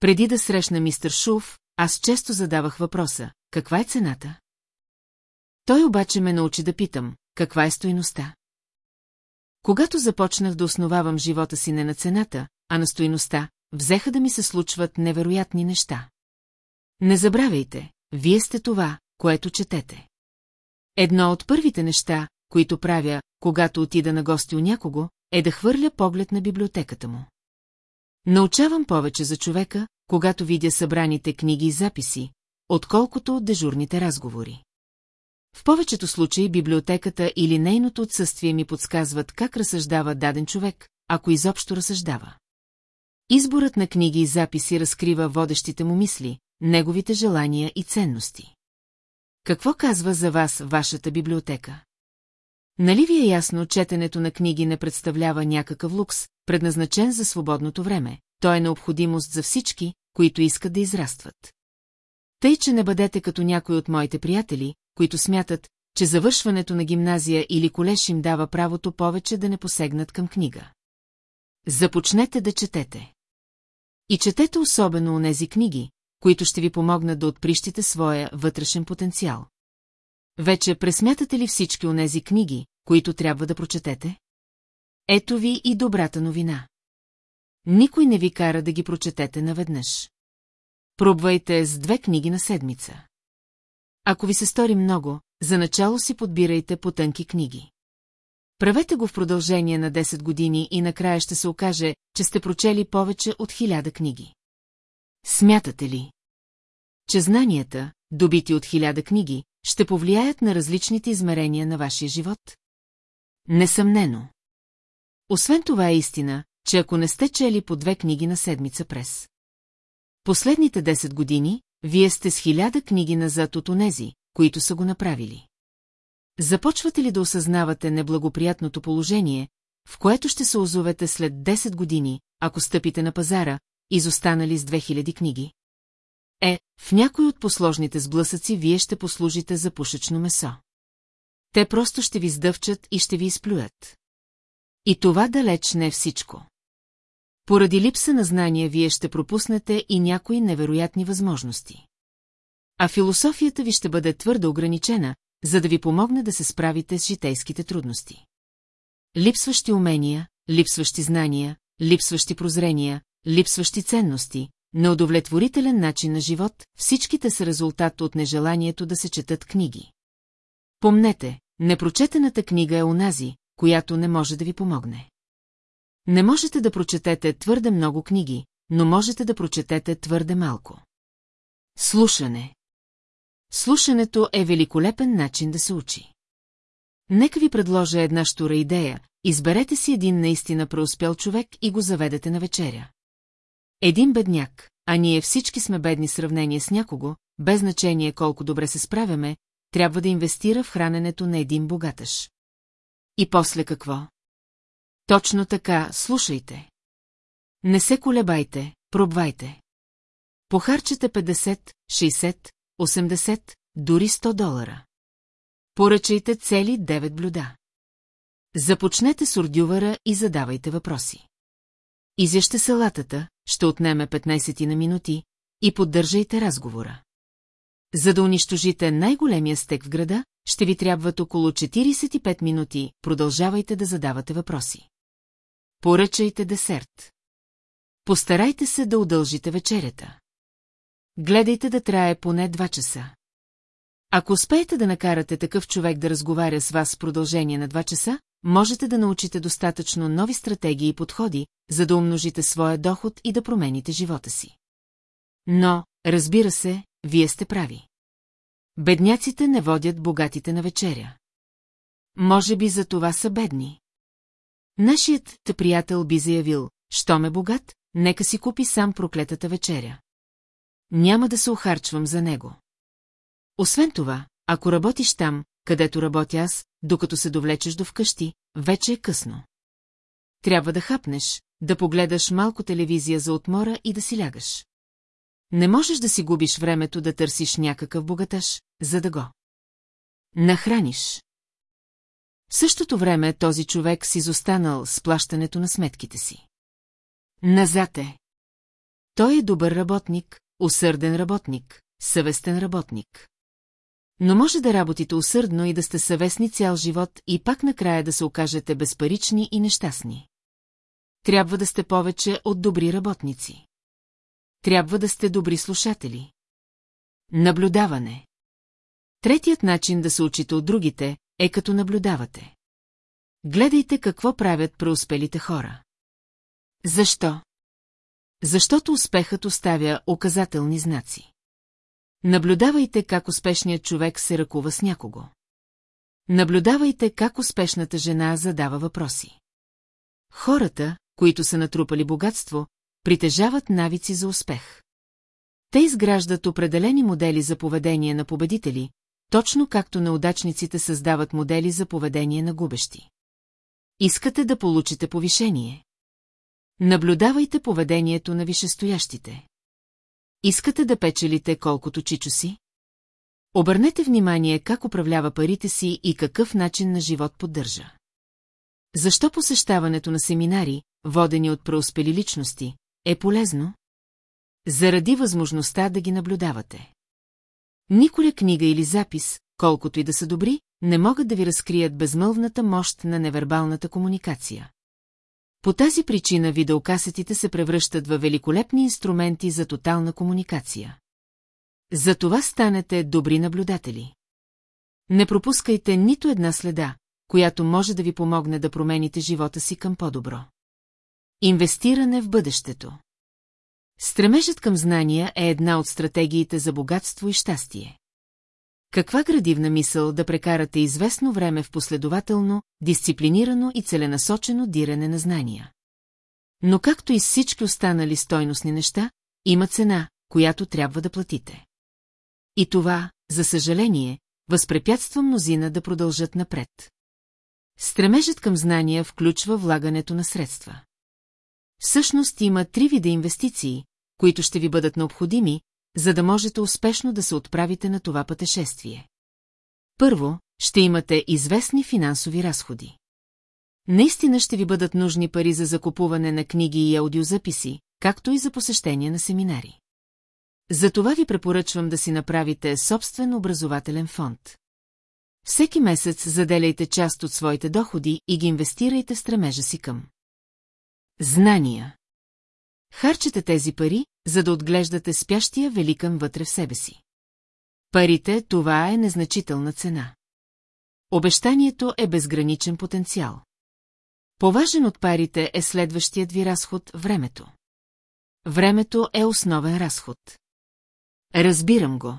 Преди да срещна мистер Шуф, аз често задавах въпроса, каква е цената? Той обаче ме научи да питам, каква е стойността? Когато започнах да основавам живота си не на цената, а на стойността, взеха да ми се случват невероятни неща. Не забравяйте, вие сте това, което четете. Едно от първите неща, които правя, когато отида на гости у някого, е да хвърля поглед на библиотеката му. Научавам повече за човека, когато видя събраните книги и записи, отколкото от дежурните разговори. В повечето случаи библиотеката или нейното отсъствие ми подсказват как разсъждава даден човек, ако изобщо разсъждава. Изборът на книги и записи разкрива водещите му мисли, неговите желания и ценности. Какво казва за вас вашата библиотека? Нали ви е ясно, четенето на книги не представлява някакъв лукс, предназначен за свободното време, то е необходимост за всички, които искат да израстват. Тъй, че не бъдете като някой от моите приятели, които смятат, че завършването на гимназия или колеж им дава правото повече да не посегнат към книга. Започнете да четете. И четете особено онези книги, които ще ви помогнат да отприщите своя вътрешен потенциал. Вече пресмятате ли всички онези книги, които трябва да прочетете? Ето ви и добрата новина. Никой не ви кара да ги прочетете наведнъж. Пробвайте с две книги на седмица. Ако ви се стори много, за начало си подбирайте по тънки книги. Правете го в продължение на 10 години и накрая ще се окаже, че сте прочели повече от хиляда книги. Смятате ли, че знанията, добити от хиляда книги, ще повлияят на различните измерения на вашия живот? Несъмнено. Освен това е истина, че ако не сте чели по две книги на седмица през последните 10 години, вие сте с хиляда книги назад от онези, които са го направили. Започвате ли да осъзнавате неблагоприятното положение, в което ще се озовете след 10 години, ако стъпите на пазара, изостанали с 2000 книги? Е, в някой от посложните сблъсъци вие ще послужите за пушечно месо. Те просто ще ви сдъвчат и ще ви изплюят. И това далеч не е всичко. Поради липса на знания вие ще пропуснете и някои невероятни възможности. А философията ви ще бъде твърдо ограничена, за да ви помогне да се справите с житейските трудности. Липсващи умения, липсващи знания, липсващи прозрения, липсващи ценности, неудовлетворителен начин на живот, всичките са резултат от нежеланието да се четат книги. Помнете, непрочетената книга е онази, която не може да ви помогне. Не можете да прочетете твърде много книги, но можете да прочетете твърде малко. Слушане Слушането е великолепен начин да се учи. Нека ви предложа една штура идея, изберете си един наистина преуспял човек и го заведете на вечеря. Един бедняк, а ние всички сме бедни в сравнение с някого, без значение колко добре се справяме, трябва да инвестира в храненето на един богатъж. И после какво? Точно така, слушайте. Не се колебайте, пробвайте. Похарчете 50, 60, 80, дори 100 долара. Поръчайте цели 9 блюда. Започнете с ордювара и задавайте въпроси. Изяще салатата, ще отнеме 15 на минути, и поддържайте разговора. За да унищожите най-големия стек в града, ще ви трябват около 45 минути, продължавайте да задавате въпроси. Поръчайте десерт. Постарайте се да удължите вечерята. Гледайте да трае поне 2 часа. Ако успеете да накарате такъв човек да разговаря с вас в продължение на 2 часа, можете да научите достатъчно нови стратегии и подходи, за да умножите своя доход и да промените живота си. Но, разбира се, вие сте прави. Бедняците не водят богатите на вечеря. Може би за това са бедни. Нашият та приятел би заявил, що ме богат, нека си купи сам проклетата вечеря. Няма да се охарчвам за него. Освен това, ако работиш там, където работя аз, докато се довлечеш до вкъщи, вече е късно. Трябва да хапнеш, да погледаш малко телевизия за отмора и да си лягаш. Не можеш да си губиш времето да търсиш някакъв богаташ, за да го нахраниш. В същото време този човек си изостанал с плащането на сметките си. Назад е. Той е добър работник, усърден работник, съвестен работник. Но може да работите усърдно и да сте съвестни цял живот и пак накрая да се окажете безпарични и нещастни. Трябва да сте повече от добри работници. Трябва да сте добри слушатели. Наблюдаване. Третият начин да се учите от другите е като наблюдавате. Гледайте какво правят преуспелите хора. Защо? Защото успехът оставя указателни знаци. Наблюдавайте как успешният човек се ръкува с някого. Наблюдавайте как успешната жена задава въпроси. Хората, които са натрупали богатство, притежават навици за успех. Те изграждат определени модели за поведение на победители, точно както неудачниците създават модели за поведение на губещи. Искате да получите повишение. Наблюдавайте поведението на вишестоящите. Искате да печелите колкото чичо си? Обърнете внимание как управлява парите си и какъв начин на живот поддържа. Защо посещаването на семинари, водени от преуспели личности, е полезно? Заради възможността да ги наблюдавате. Николя книга или запис, колкото и да са добри, не могат да ви разкрият безмълвната мощ на невербалната комуникация. По тази причина видеокасетите се превръщат в великолепни инструменти за тотална комуникация. За това станете добри наблюдатели. Не пропускайте нито една следа, която може да ви помогне да промените живота си към по-добро. Инвестиране в бъдещето Стремежът към знания е една от стратегиите за богатство и щастие. Каква градивна мисъл да прекарате известно време в последователно, дисциплинирано и целенасочено диране на знания. Но както и всички останали стойностни неща, има цена, която трябва да платите. И това, за съжаление, възпрепятства мнозина да продължат напред. Стремежът към знания включва влагането на средства. Всъщност има три вида инвестиции, които ще ви бъдат необходими, за да можете успешно да се отправите на това пътешествие. Първо, ще имате известни финансови разходи. Наистина ще ви бъдат нужни пари за закупуване на книги и аудиозаписи, както и за посещение на семинари. Затова ви препоръчвам да си направите собствен образователен фонд. Всеки месец заделяйте част от своите доходи и ги инвестирайте в стремежа си към. Знания. Харчете тези пари, за да отглеждате спящия великан вътре в себе си. Парите, това е незначителна цена. Обещанието е безграничен потенциал. Поважен от парите е следващият ви разход – времето. Времето е основен разход. Разбирам го.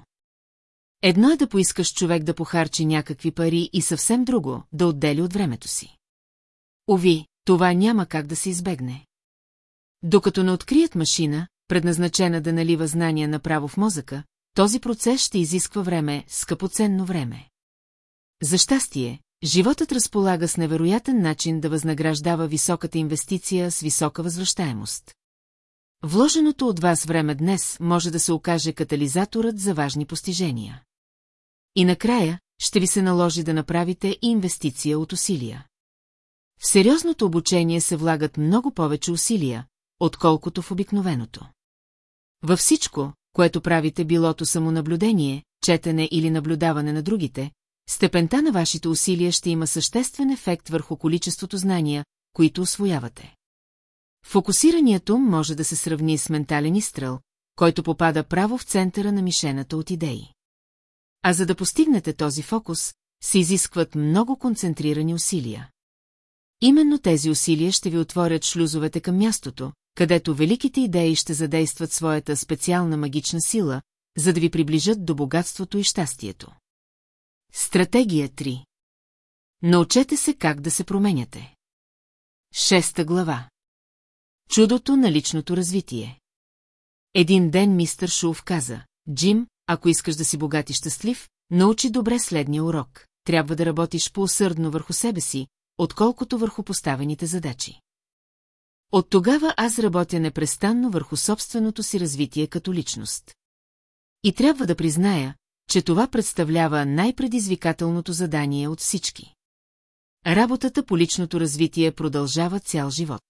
Едно е да поискаш човек да похарчи някакви пари и съвсем друго – да отдели от времето си. Ови, това няма как да се избегне. Докато не открият машина, предназначена да налива знания направо в мозъка, този процес ще изисква време, скъпоценно време. За щастие, животът разполага с невероятен начин да възнаграждава високата инвестиция с висока възвръщаемост. Вложеното от вас време днес може да се окаже катализаторът за важни постижения. И накрая ще ви се наложи да направите инвестиция от усилия. В сериозното обучение се влагат много повече усилия, отколкото в обикновеното. Във всичко, което правите билото самонаблюдение, четене или наблюдаване на другите, степента на вашите усилия ще има съществен ефект върху количеството знания, които освоявате. Фокусиранието може да се сравни с ментален изстрел, който попада право в центъра на мишената от идеи. А за да постигнете този фокус, се изискват много концентрирани усилия. Именно тези усилия ще ви отворят шлюзовете към мястото, където великите идеи ще задействат своята специална магична сила, за да ви приближат до богатството и щастието. Стратегия 3 Научете се как да се променяте. Шеста глава Чудото на личното развитие Един ден мистър Шулф каза, Джим, ако искаш да си богат и щастлив, научи добре следния урок. Трябва да работиш по-усърдно върху себе си, отколкото върху поставените задачи. От тогава аз работя непрестанно върху собственото си развитие като личност. И трябва да призная, че това представлява най-предизвикателното задание от всички. Работата по личното развитие продължава цял живот.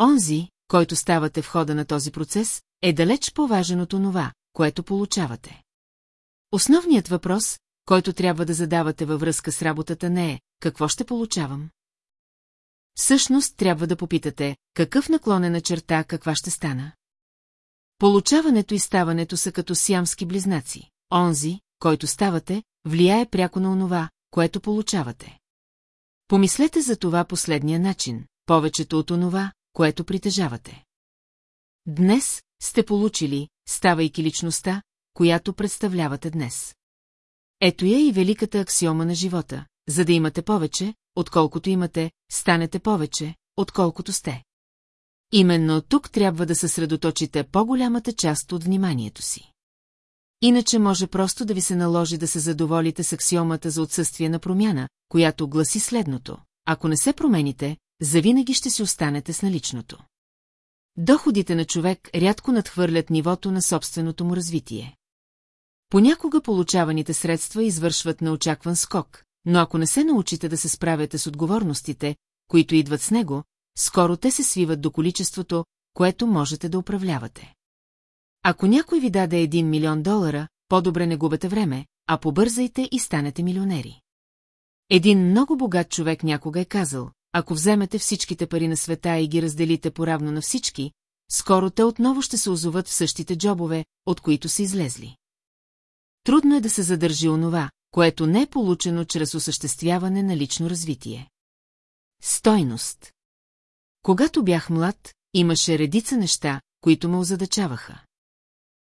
Онзи, който ставате в хода на този процес, е далеч по-важен от онова, което получавате. Основният въпрос, който трябва да задавате във връзка с работата не е «Какво ще получавам?» Всъщност трябва да попитате, какъв наклонена черта каква ще стана. Получаването и ставането са като сиамски близнаци. Онзи, който ставате, влияе пряко на онова, което получавате. Помислете за това последния начин, повечето от онова, което притежавате. Днес сте получили, ставайки личността, която представлявате днес. Ето я и великата аксиома на живота. За да имате повече, отколкото имате, станете повече, отколкото сте. Именно тук трябва да съсредоточите по-голямата част от вниманието си. Иначе може просто да ви се наложи да се задоволите с аксиомата за отсъствие на промяна, която гласи следното. Ако не се промените, завинаги ще си останете с наличното. Доходите на човек рядко надхвърлят нивото на собственото му развитие. Понякога получаваните средства извършват неочакван скок, но ако не се научите да се справяте с отговорностите, които идват с него, скоро те се свиват до количеството, което можете да управлявате. Ако някой ви даде 1 милион долара, по-добре не губете време, а побързайте и станете милионери. Един много богат човек някога е казал, ако вземете всичките пари на света и ги разделите поравно на всички, скоро те отново ще се озоват в същите джобове, от които са излезли. Трудно е да се задържи онова, което не е получено чрез осъществяване на лично развитие. Стойност Когато бях млад, имаше редица неща, които ме озадачаваха.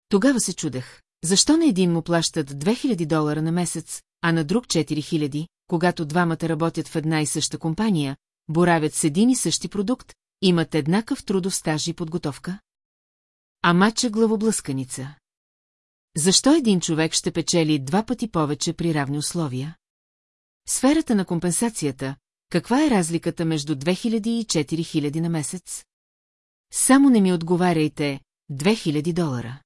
Тогава се чудех, защо на един му плащат 2000 долара на месец, а на друг 4000, когато двамата работят в една и съща компания, боравят с един и същи продукт, имат еднакъв трудов стаж и подготовка? А мача главоблъсканица. Защо един човек ще печели два пъти повече при равни условия? сферата на компенсацията, каква е разликата между 2000 и 4000 на месец? Само не ми отговаряйте 2000 долара.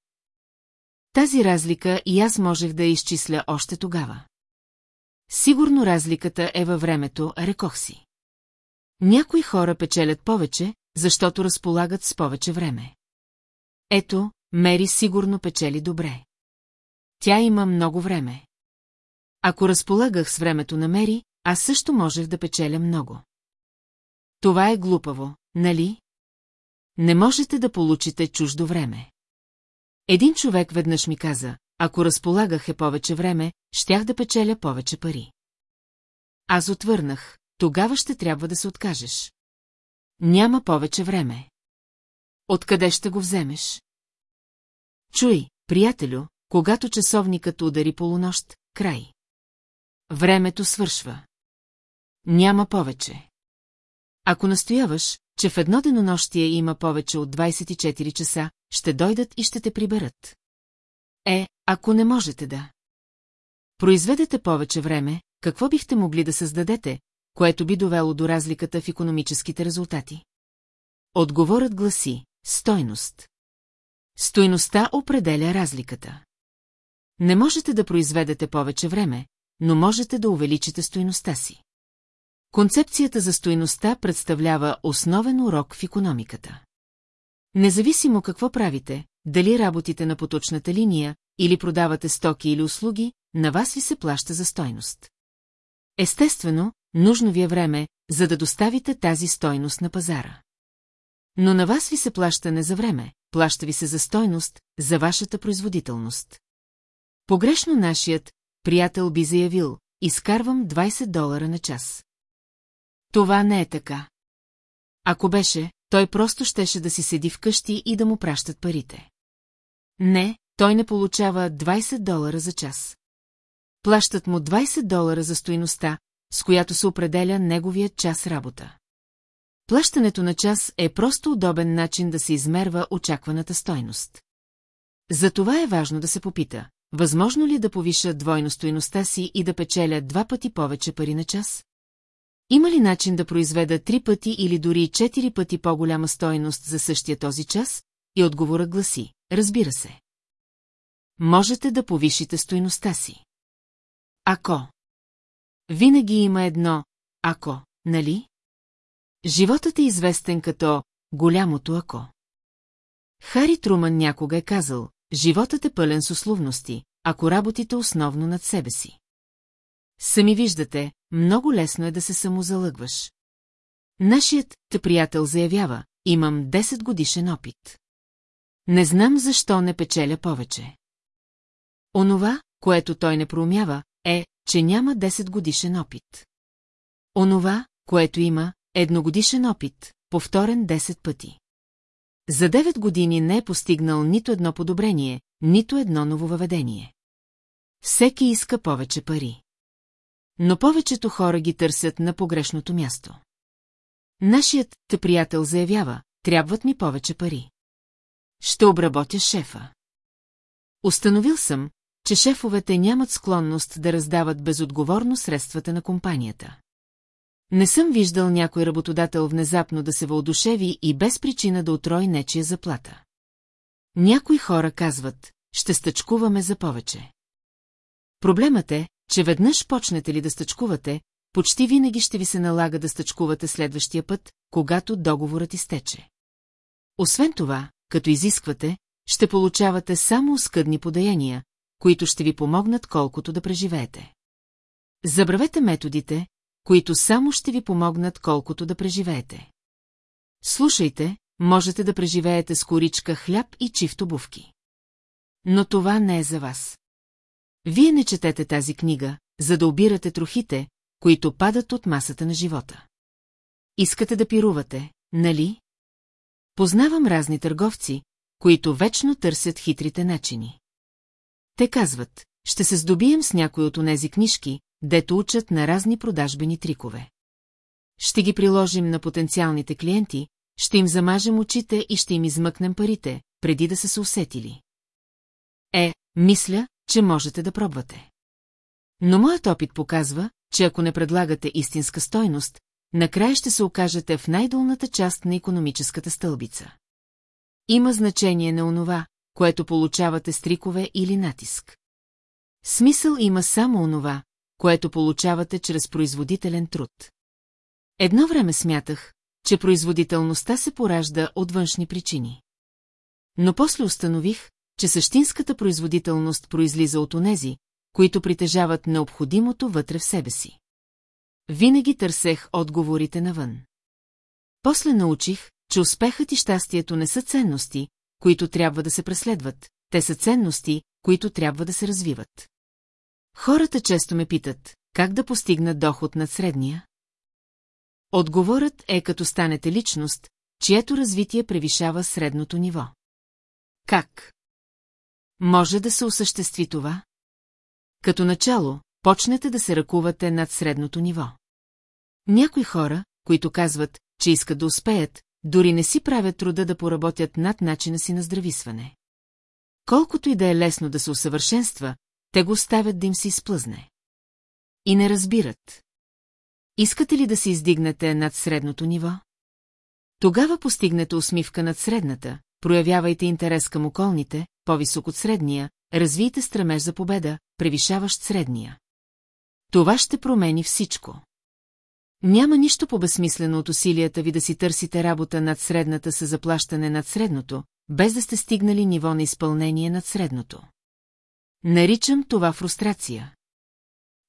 Тази разлика и аз можех да изчисля още тогава. Сигурно разликата е във времето, рекох си. Някои хора печелят повече, защото разполагат с повече време. Ето, Мери сигурно печели добре. Тя има много време. Ако разполагах с времето на Мери, аз също можех да печеля много. Това е глупаво, нали? Не можете да получите чуждо време. Един човек веднъж ми каза, ако разполагах е повече време, щях да печеля повече пари. Аз отвърнах, тогава ще трябва да се откажеш. Няма повече време. Откъде ще го вземеш? Чуй, приятелю, когато часовникът удари полунощ, край. Времето свършва. Няма повече. Ако настояваш, че в едно денонощие има повече от 24 часа, ще дойдат и ще те приберат. Е, ако не можете да. Произведете повече време, какво бихте могли да създадете, което би довело до разликата в економическите резултати? Отговорът гласи – стойност. Стойността определя разликата. Не можете да произведете повече време, но можете да увеличите стойността си. Концепцията за стойността представлява основен урок в економиката. Независимо какво правите, дали работите на поточната линия, или продавате стоки или услуги, на вас ви се плаща за стойност. Естествено, нужно ви е време, за да доставите тази стойност на пазара. Но на вас ви се плаща не за време, плаща ви се за стойност, за вашата производителност. Погрешно нашият приятел би заявил, изкарвам 20 долара на час. Това не е така. Ако беше, той просто щеше да си седи вкъщи и да му пращат парите. Не, той не получава 20 долара за час. Плащат му 20 долара за стоиността, с която се определя неговият час работа. Плащането на час е просто удобен начин да се измерва очакваната стойност. Затова е важно да се попита, възможно ли е да повиша двойно стоиността си и да печеля два пъти повече пари на час? Има ли начин да произведа три пъти или дори четири пъти по-голяма стойност за същия този час? И отговора гласи, разбира се. Можете да повишите стойността си. Ако. Винаги има едно «ако», нали? Животът е известен като «голямото ако». Хари Труман някога е казал, животът е пълен с условности, ако работите основно над себе си. Сами виждате, много лесно е да се самозалъгваш. Нашият те приятел заявява, имам 10 годишен опит. Не знам защо не печеля повече. Онова, което той не проумява, е, че няма 10 годишен опит. Онова, което има, едногодишен опит, повторен 10 пъти. За 9 години не е постигнал нито едно подобрение, нито едно нововъведение. Всеки иска повече пари. Но повечето хора ги търсят на погрешното място. Нашият те приятел заявява, трябват ми повече пари. Ще обработя шефа. Установил съм, че шефовете нямат склонност да раздават безотговорно средствата на компанията. Не съм виждал някой работодател внезапно да се въодушеви и без причина да отрои нечия заплата. Някои хора казват, ще стъчкуваме за повече. Проблемът е, че веднъж почнете ли да стъчкувате, почти винаги ще ви се налага да стъчкувате следващия път, когато договорът изтече. Освен това, като изисквате, ще получавате само скъдни подаяния, които ще ви помогнат колкото да преживеете. Забравете методите, които само ще ви помогнат колкото да преживеете. Слушайте, можете да преживеете с коричка хляб и чифт обувки. Но това не е за вас. Вие не четете тази книга, за да обирате трохите, които падат от масата на живота. Искате да пирувате, нали? Познавам разни търговци, които вечно търсят хитрите начини. Те казват, ще се здобием с някой от онези книжки, дето учат на разни продажбени трикове. Ще ги приложим на потенциалните клиенти, ще им замажем очите и ще им измъкнем парите, преди да са се усетили. Е, мисля, че можете да пробвате. Но моят опит показва, че ако не предлагате истинска стойност, накрая ще се окажете в най-долната част на економическата стълбица. Има значение на онова, което получавате с трикове или натиск. Смисъл има само онова, което получавате чрез производителен труд. Едно време смятах, че производителността се поражда от външни причини. Но после установих, че същинската производителност произлиза от онези, които притежават необходимото вътре в себе си. Винаги търсех отговорите навън. После научих, че успехът и щастието не са ценности, които трябва да се преследват, те са ценности, които трябва да се развиват. Хората често ме питат, как да постигнат доход над средния? Отговорът е като станете личност, чието развитие превишава средното ниво. Как? Може да се осъществи това? Като начало, почнете да се ръкувате над средното ниво. Някои хора, които казват, че искат да успеят, дори не си правят труда да поработят над начина си на здрависване. Колкото и да е лесно да се усъвършенства, те го оставят да им се изплъзне. И не разбират. Искате ли да се издигнете над средното ниво? Тогава постигнете усмивка над средната, проявявайте интерес към околните, по-висок от средния, развийте стремеж за победа, превишаващ средния. Това ще промени всичко. Няма нищо по-безсмислено от усилията ви да си търсите работа над средната с заплащане над средното, без да сте стигнали ниво на изпълнение над средното. Наричам това фрустрация.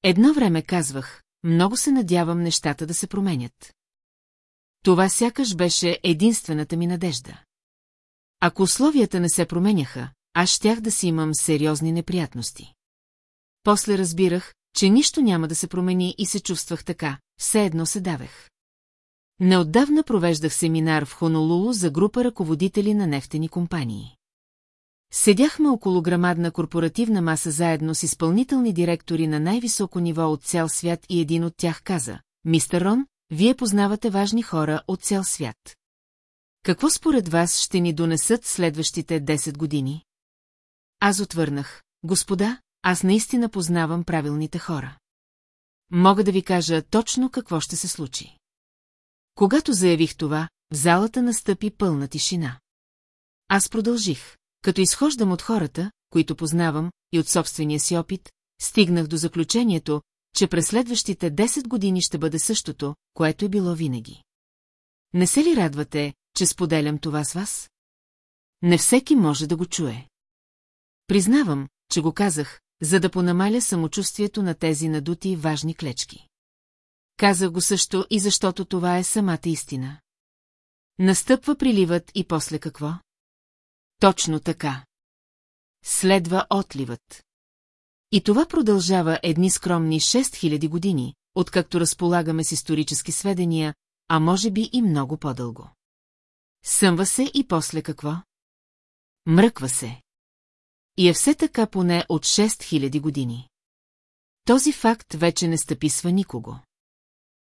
Едно време казвах, много се надявам нещата да се променят. Това сякаш беше единствената ми надежда. Ако условията не се променяха, аз щях да си имам сериозни неприятности. После разбирах, че нищо няма да се промени и се чувствах така, все едно се давех. Неотдавна провеждах семинар в Хонолулу за група ръководители на нефтени компании. Седяхме около грамадна корпоративна маса заедно с изпълнителни директори на най-високо ниво от цял свят и един от тях каза, «Мистер Рон, вие познавате важни хора от цял свят. Какво според вас ще ни донесат следващите 10 години? Аз отвърнах, господа, аз наистина познавам правилните хора. Мога да ви кажа точно какво ще се случи. Когато заявих това, в залата настъпи пълна тишина. Аз продължих. Като изхождам от хората, които познавам, и от собствения си опит, стигнах до заключението, че през следващите 10 години ще бъде същото, което е било винаги. Не се ли радвате, че споделям това с вас? Не всеки може да го чуе. Признавам, че го казах, за да понамаля самочувствието на тези надути важни клечки. Казах го също и защото това е самата истина. Настъпва приливът и после какво? Точно така. Следва отливът. И това продължава едни скромни 6000 години, откакто разполагаме с исторически сведения, а може би и много по-дълго. Съмва се и после какво? Мръква се. И е все така поне от 6000 години. Този факт вече не стъписва никого.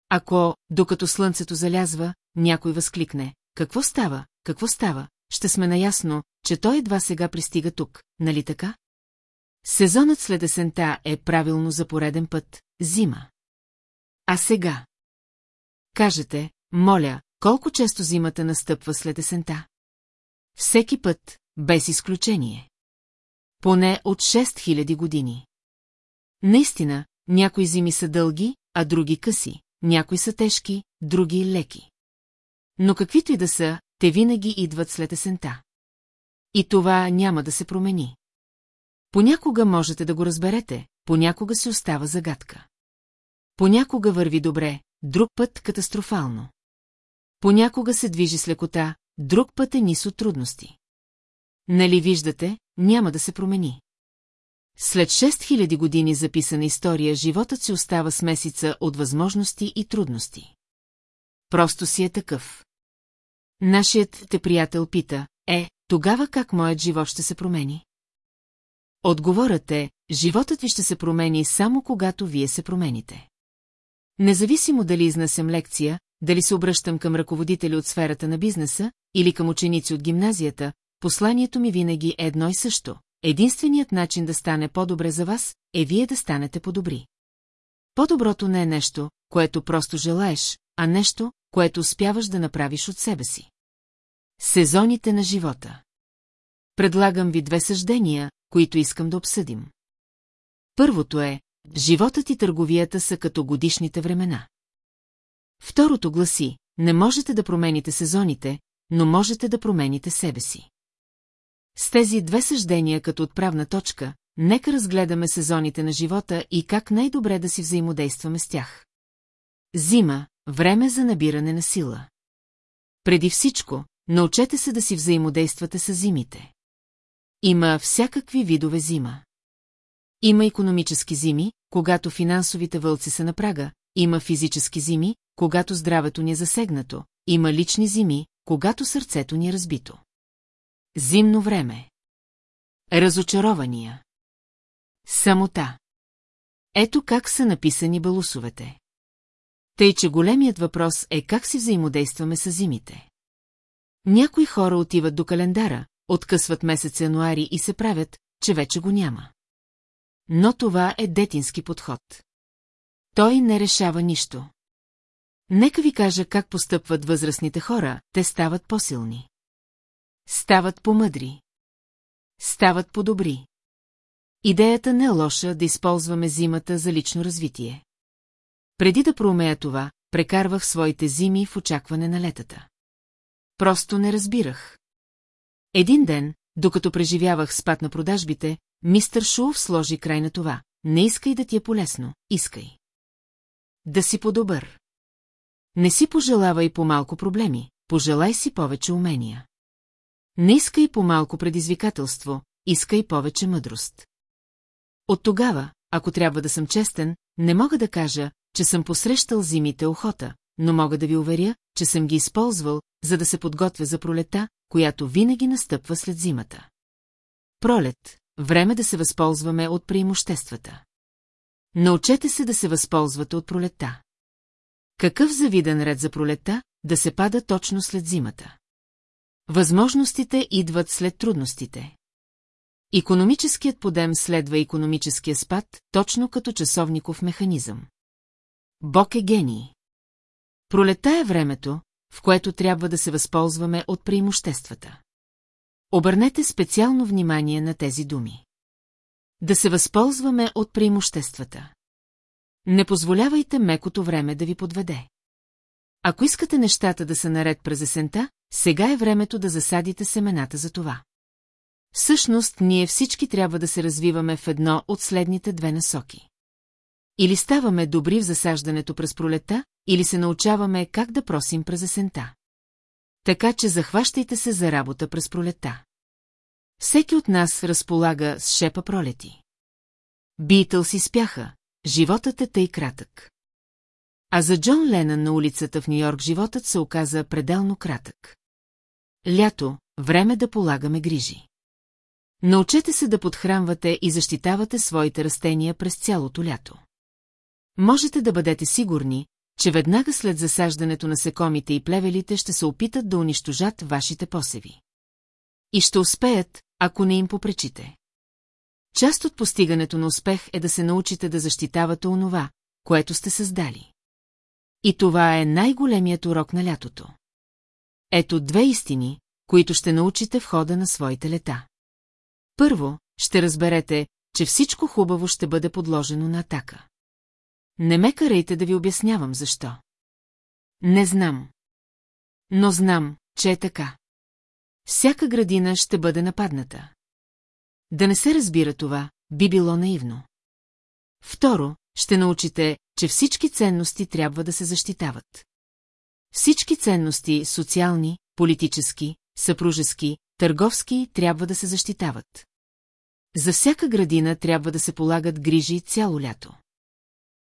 Ако, докато слънцето залязва, някой възкликне, какво става, какво става, ще сме наясно, че той едва сега пристига тук, нали така? Сезонът след есента е правилно за пореден път, зима. А сега? Кажете, моля, колко често зимата настъпва след есента? Всеки път, без изключение. Поне от 6000 години. Наистина, някои зими са дълги, а други къси, някои са тежки, други леки. Но каквито и да са, те винаги идват след есента. И това няма да се промени. Понякога можете да го разберете, понякога се остава загадка. Понякога върви добре, друг път катастрофално. Понякога се движи с лекота, друг път е нис от трудности. Нали виждате, няма да се промени. След 6000 години записана история, животът си остава смесица от възможности и трудности. Просто си е такъв. Нашият те приятел пита, е, тогава как моят живот ще се промени? Отговорът е, животът ви ще се промени само когато вие се промените. Независимо дали изнасям лекция, дали се обръщам към ръководители от сферата на бизнеса или към ученици от гимназията, посланието ми винаги е едно и също. Единственият начин да стане по-добре за вас е вие да станете по-добри. По-доброто не е нещо, което просто желаеш, а нещо, което успяваш да направиш от себе си. Сезоните на живота Предлагам ви две съждения, които искам да обсъдим. Първото е, животът и търговията са като годишните времена. Второто гласи, не можете да промените сезоните, но можете да промените себе си. С тези две съждения като отправна точка, нека разгледаме сезоните на живота и как най-добре да си взаимодействаме с тях. Зима – време за набиране на сила. Преди всичко, научете се да си взаимодействате с зимите. Има всякакви видове зима. Има економически зими, когато финансовите вълци са на прага, има физически зими, когато здравето ни е засегнато, има лични зими, когато сърцето ни е разбито. Зимно време. Разочарования. Самота. Ето как са написани балусовете. Тъй, че големият въпрос е как си взаимодействаме с зимите. Някои хора отиват до календара, откъсват месец януари и се правят, че вече го няма. Но това е детински подход. Той не решава нищо. Нека ви кажа как постъпват възрастните хора, те стават по-силни. Стават по-мъдри. Стават по-добри. Идеята не е лоша да използваме зимата за лично развитие. Преди да проумея това, прекарвах своите зими в очакване на летата. Просто не разбирах. Един ден, докато преживявах спад на продажбите, мистър Шулов сложи край на това. Не искай да ти е полезно, искай. Да си по-добър. Не си пожелавай по-малко проблеми, пожелай си повече умения. Не искай по-малко предизвикателство, искай повече мъдрост. От тогава, ако трябва да съм честен, не мога да кажа, че съм посрещал зимите охота, но мога да ви уверя, че съм ги използвал, за да се подготвя за пролета, която винаги настъпва след зимата. Пролет – време да се възползваме от преимуществата. Научете се да се възползвате от пролета. Какъв завиден ред за пролета, да се пада точно след зимата. Възможностите идват след трудностите. Икономическият подем следва економическия спад, точно като часовников механизъм. Бог е гений. Пролета е времето, в което трябва да се възползваме от преимуществата. Обърнете специално внимание на тези думи. Да се възползваме от преимуществата. Не позволявайте мекото време да ви подведе. Ако искате нещата да са наред през есента, сега е времето да засадите семената за това. Всъщност, ние всички трябва да се развиваме в едно от следните две насоки. Или ставаме добри в засаждането през пролета, или се научаваме как да просим през есента. Така че захващайте се за работа през пролета. Всеки от нас разполага с шепа пролети. Битъл си спяха, животът е тъй кратък. А за Джон Ленън на улицата в Нью-Йорк животът се оказа пределно кратък. Лято, време да полагаме грижи. Научете се да подхранвате и защитавате своите растения през цялото лято. Можете да бъдете сигурни, че веднага след засаждането на секомите и плевелите ще се опитат да унищожат вашите посеви. И ще успеят, ако не им попречите. Част от постигането на успех е да се научите да защитавате онова, което сте създали. И това е най-големият урок на лятото. Ето две истини, които ще научите в хода на своите лета. Първо, ще разберете, че всичко хубаво ще бъде подложено на атака. Не ме карайте да ви обяснявам защо. Не знам. Но знам, че е така. Всяка градина ще бъде нападната. Да не се разбира това, би било наивно. Второ, ще научите, че всички ценности трябва да се защитават. Всички ценности, социални, политически, съпружески, търговски, трябва да се защитават. За всяка градина трябва да се полагат грижи цяло лято.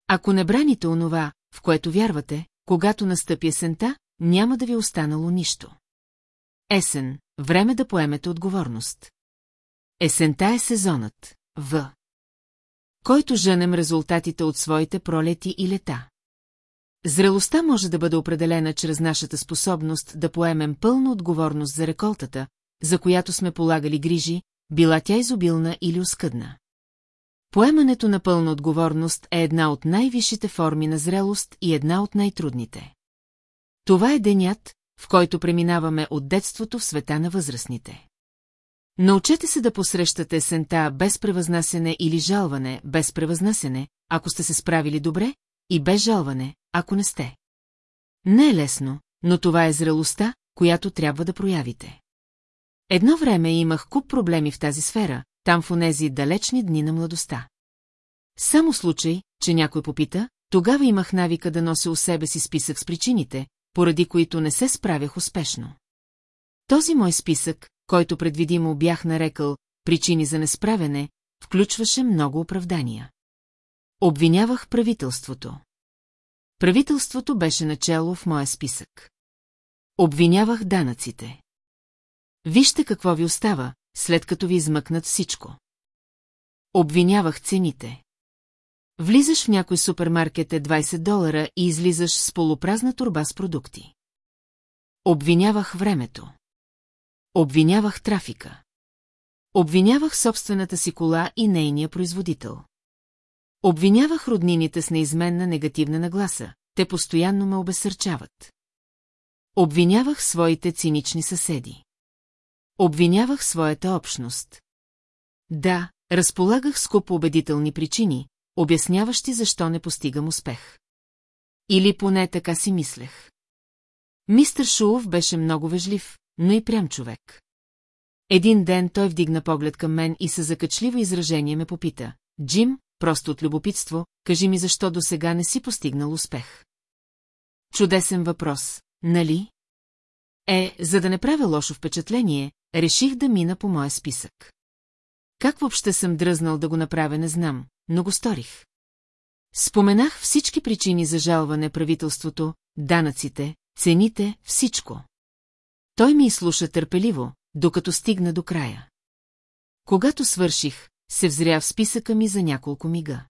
Ако не браните онова, в което вярвате, когато настъпи есента, няма да ви е останало нищо. Есен, време да поемете отговорност. Есента е сезонът, в който женем резултатите от своите пролети и лета. Зрелостта може да бъде определена чрез нашата способност да поемем пълна отговорност за реколтата, за която сме полагали грижи, била тя изобилна или оскъдна. Поемането на пълна отговорност е една от най-висшите форми на зрелост и една от най-трудните. Това е денят, в който преминаваме от детството в света на възрастните. Научете се да посрещате сента без превъзнасене или жалване, без превъзнасене, ако сте се справили добре, и без жалване, ако не сте. Не е лесно, но това е зрелостта, която трябва да проявите. Едно време имах куп проблеми в тази сфера, там в онези далечни дни на младостта. Само случай, че някой попита, тогава имах навика да нося у себе си списък с причините, поради които не се справях успешно. Този мой списък, който предвидимо бях нарекал причини за несправяне, включваше много оправдания. Обвинявах правителството. Правителството беше начало в моя списък. Обвинявах данъците. Вижте какво ви остава, след като ви измъкнат всичко. Обвинявах цените. Влизаш в някой супермаркет е 20 долара и излизаш с полупразна турба с продукти. Обвинявах времето. Обвинявах трафика. Обвинявах собствената си кола и нейния производител. Обвинявах роднините с неизменна негативна нагласа, те постоянно ме обесърчават. Обвинявах своите цинични съседи. Обвинявах своята общност. Да, разполагах скупо убедителни причини, обясняващи защо не постигам успех. Или поне така си мислех. Мистер Шулов беше много вежлив, но и прям човек. Един ден той вдигна поглед към мен и със закачливо изражение ме попита. Джим, просто от любопитство, кажи ми защо до сега не си постигнал успех. Чудесен въпрос, нали? Е, за да не правя лошо впечатление, реших да мина по моя списък. Как въобще съм дръзнал да го направя, не знам, но го сторих. Споменах всички причини за жалване правителството, данъците, цените, всичко. Той ми изслуша търпеливо, докато стигна до края. Когато свърших, се взря в списъка ми за няколко мига.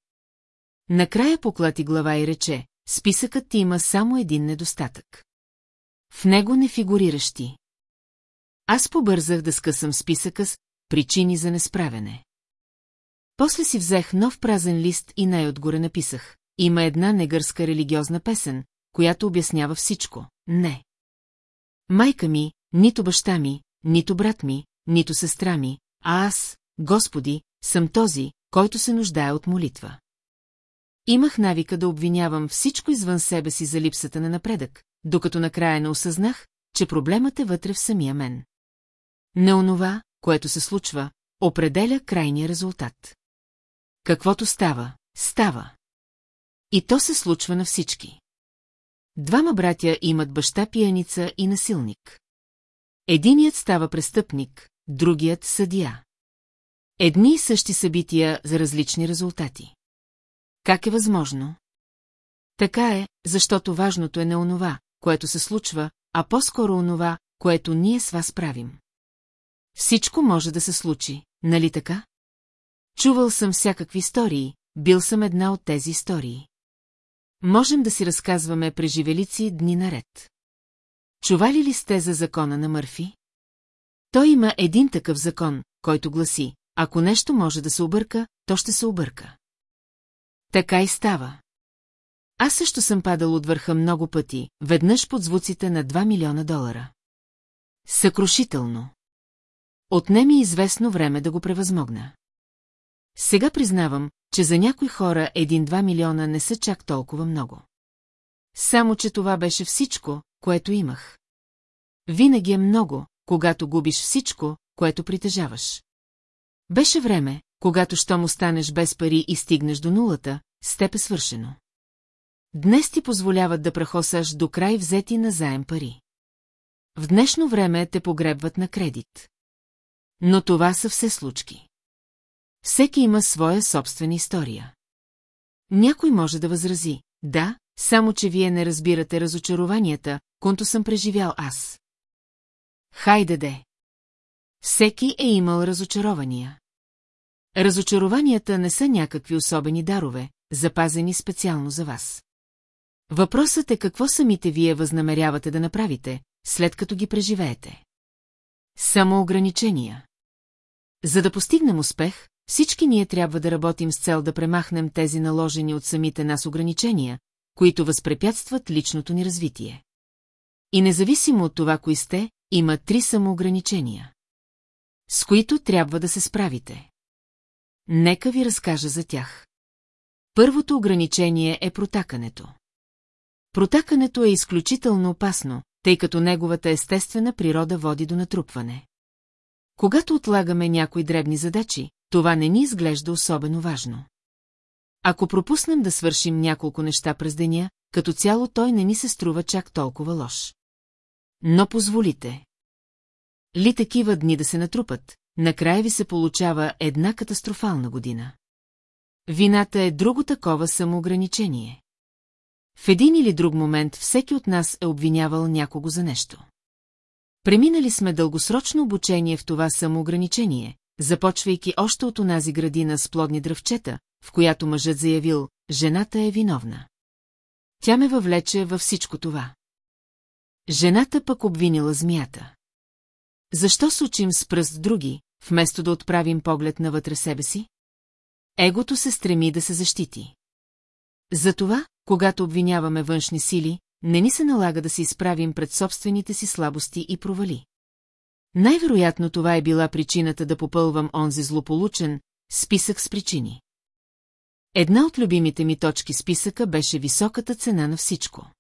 Накрая поклати глава и рече, списъкът ти има само един недостатък. В него не фигурираш ти. Аз побързах да скъсам списъка с причини за несправене. После си взех нов празен лист и най-отгоре написах. Има една негърска религиозна песен, която обяснява всичко. Не. Майка ми, нито баща ми, нито брат ми, нито сестра ми, а аз, Господи, съм този, който се нуждае от молитва. Имах навика да обвинявам всичко извън себе си за липсата на напредък, докато накрая не осъзнах, че проблемът е вътре в самия мен. Не онова, което се случва, определя крайния резултат. Каквото става, става. И то се случва на всички. Двама братя имат баща пияница и насилник. Единият става престъпник, другият съдия. Едни и същи събития за различни резултати. Как е възможно? Така е, защото важното е не онова, което се случва, а по-скоро онова, което ние с вас правим. Всичко може да се случи, нали така? Чувал съм всякакви истории, бил съм една от тези истории. Можем да си разказваме преживелици дни наред. Чували ли сте за закона на Мърфи? Той има един такъв закон, който гласи, ако нещо може да се обърка, то ще се обърка. Така и става. Аз също съм падал от върха много пъти, веднъж под звуците на 2 милиона долара. Съкрушително. Отне ми известно време да го превъзмогна. Сега признавам, че за някои хора един-два милиона не са чак толкова много. Само, че това беше всичко, което имах. Винаги е много, когато губиш всичко, което притежаваш. Беше време, когато щом останеш без пари и стигнеш до нулата, с теб е свършено. Днес ти позволяват да прахосаш до край взети на заем пари. В днешно време те погребват на кредит. Но това са все случки. Всеки има своя собствена история. Някой може да възрази, да, само че вие не разбирате разочарованията, конто съм преживял аз. Хайде де! Всеки е имал разочарования. Разочарованията не са някакви особени дарове, запазени специално за вас. Въпросът е какво самите вие възнамерявате да направите, след като ги преживеете. Самоограничения. За да постигнем успех, всички ние трябва да работим с цел да премахнем тези наложени от самите нас ограничения, които възпрепятстват личното ни развитие. И независимо от това, кои сте, има три самоограничения. С които трябва да се справите. Нека ви разкажа за тях. Първото ограничение е протакането. Протакането е изключително опасно, тъй като неговата естествена природа води до натрупване. Когато отлагаме някои дребни задачи, това не ни изглежда особено важно. Ако пропуснем да свършим няколко неща през деня, като цяло той не ни се струва чак толкова лош. Но позволите. Ли такива дни да се натрупат, накрая ви се получава една катастрофална година. Вината е друго такова самоограничение. В един или друг момент всеки от нас е обвинявал някого за нещо. Преминали сме дългосрочно обучение в това самоограничение, започвайки още от онази градина с плодни дръвчета, в която мъжът заявил, жената е виновна. Тя ме въвлече във всичко това. Жената пък обвинила змията. Защо сучим с пръст други, вместо да отправим поглед навътре себе си? Егото се стреми да се защити. Затова, когато обвиняваме външни сили, не ни се налага да се изправим пред собствените си слабости и провали. Най-вероятно това е била причината да попълвам онзи злополучен списък с причини. Една от любимите ми точки списъка беше високата цена на всичко.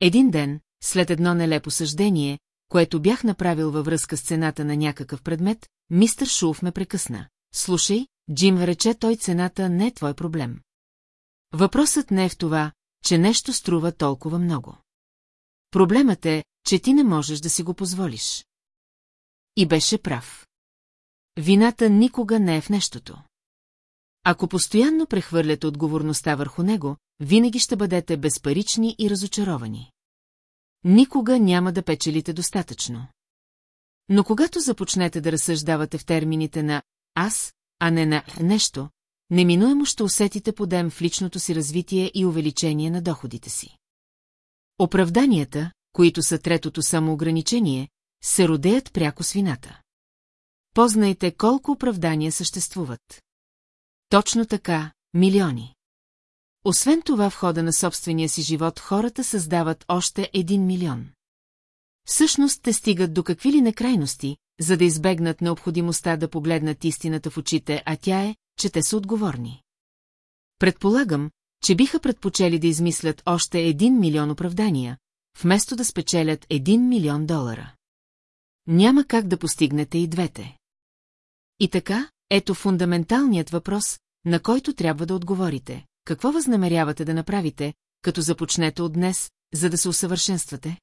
Един ден, след едно нелепо съждение, което бях направил във връзка с цената на някакъв предмет, мистър Шулф ме прекъсна. Слушай, Джим рече той цената не е твой проблем. Въпросът не е в това, че нещо струва толкова много. Проблемът е, че ти не можеш да си го позволиш. И беше прав. Вината никога не е в нещото. Ако постоянно прехвърляте отговорността върху него, винаги ще бъдете безпарични и разочаровани. Никога няма да печелите достатъчно. Но когато започнете да разсъждавате в термините на «аз», а не на «нещо», неминуемо ще усетите подем в личното си развитие и увеличение на доходите си. Оправданията, които са третото самоограничение, се родеят пряко с вината. Познайте колко оправдания съществуват. Точно така, милиони. Освен това в хода на собствения си живот хората създават още един милион. Всъщност те стигат до какви ли некрайности, за да избегнат необходимостта да погледнат истината в очите, а тя е, че те са отговорни. Предполагам, че биха предпочели да измислят още един милион оправдания, вместо да спечелят един милион долара. Няма как да постигнете и двете. И така, ето фундаменталният въпрос, на който трябва да отговорите. Какво възнамерявате да направите, като започнете от днес, за да се усъвършенствате?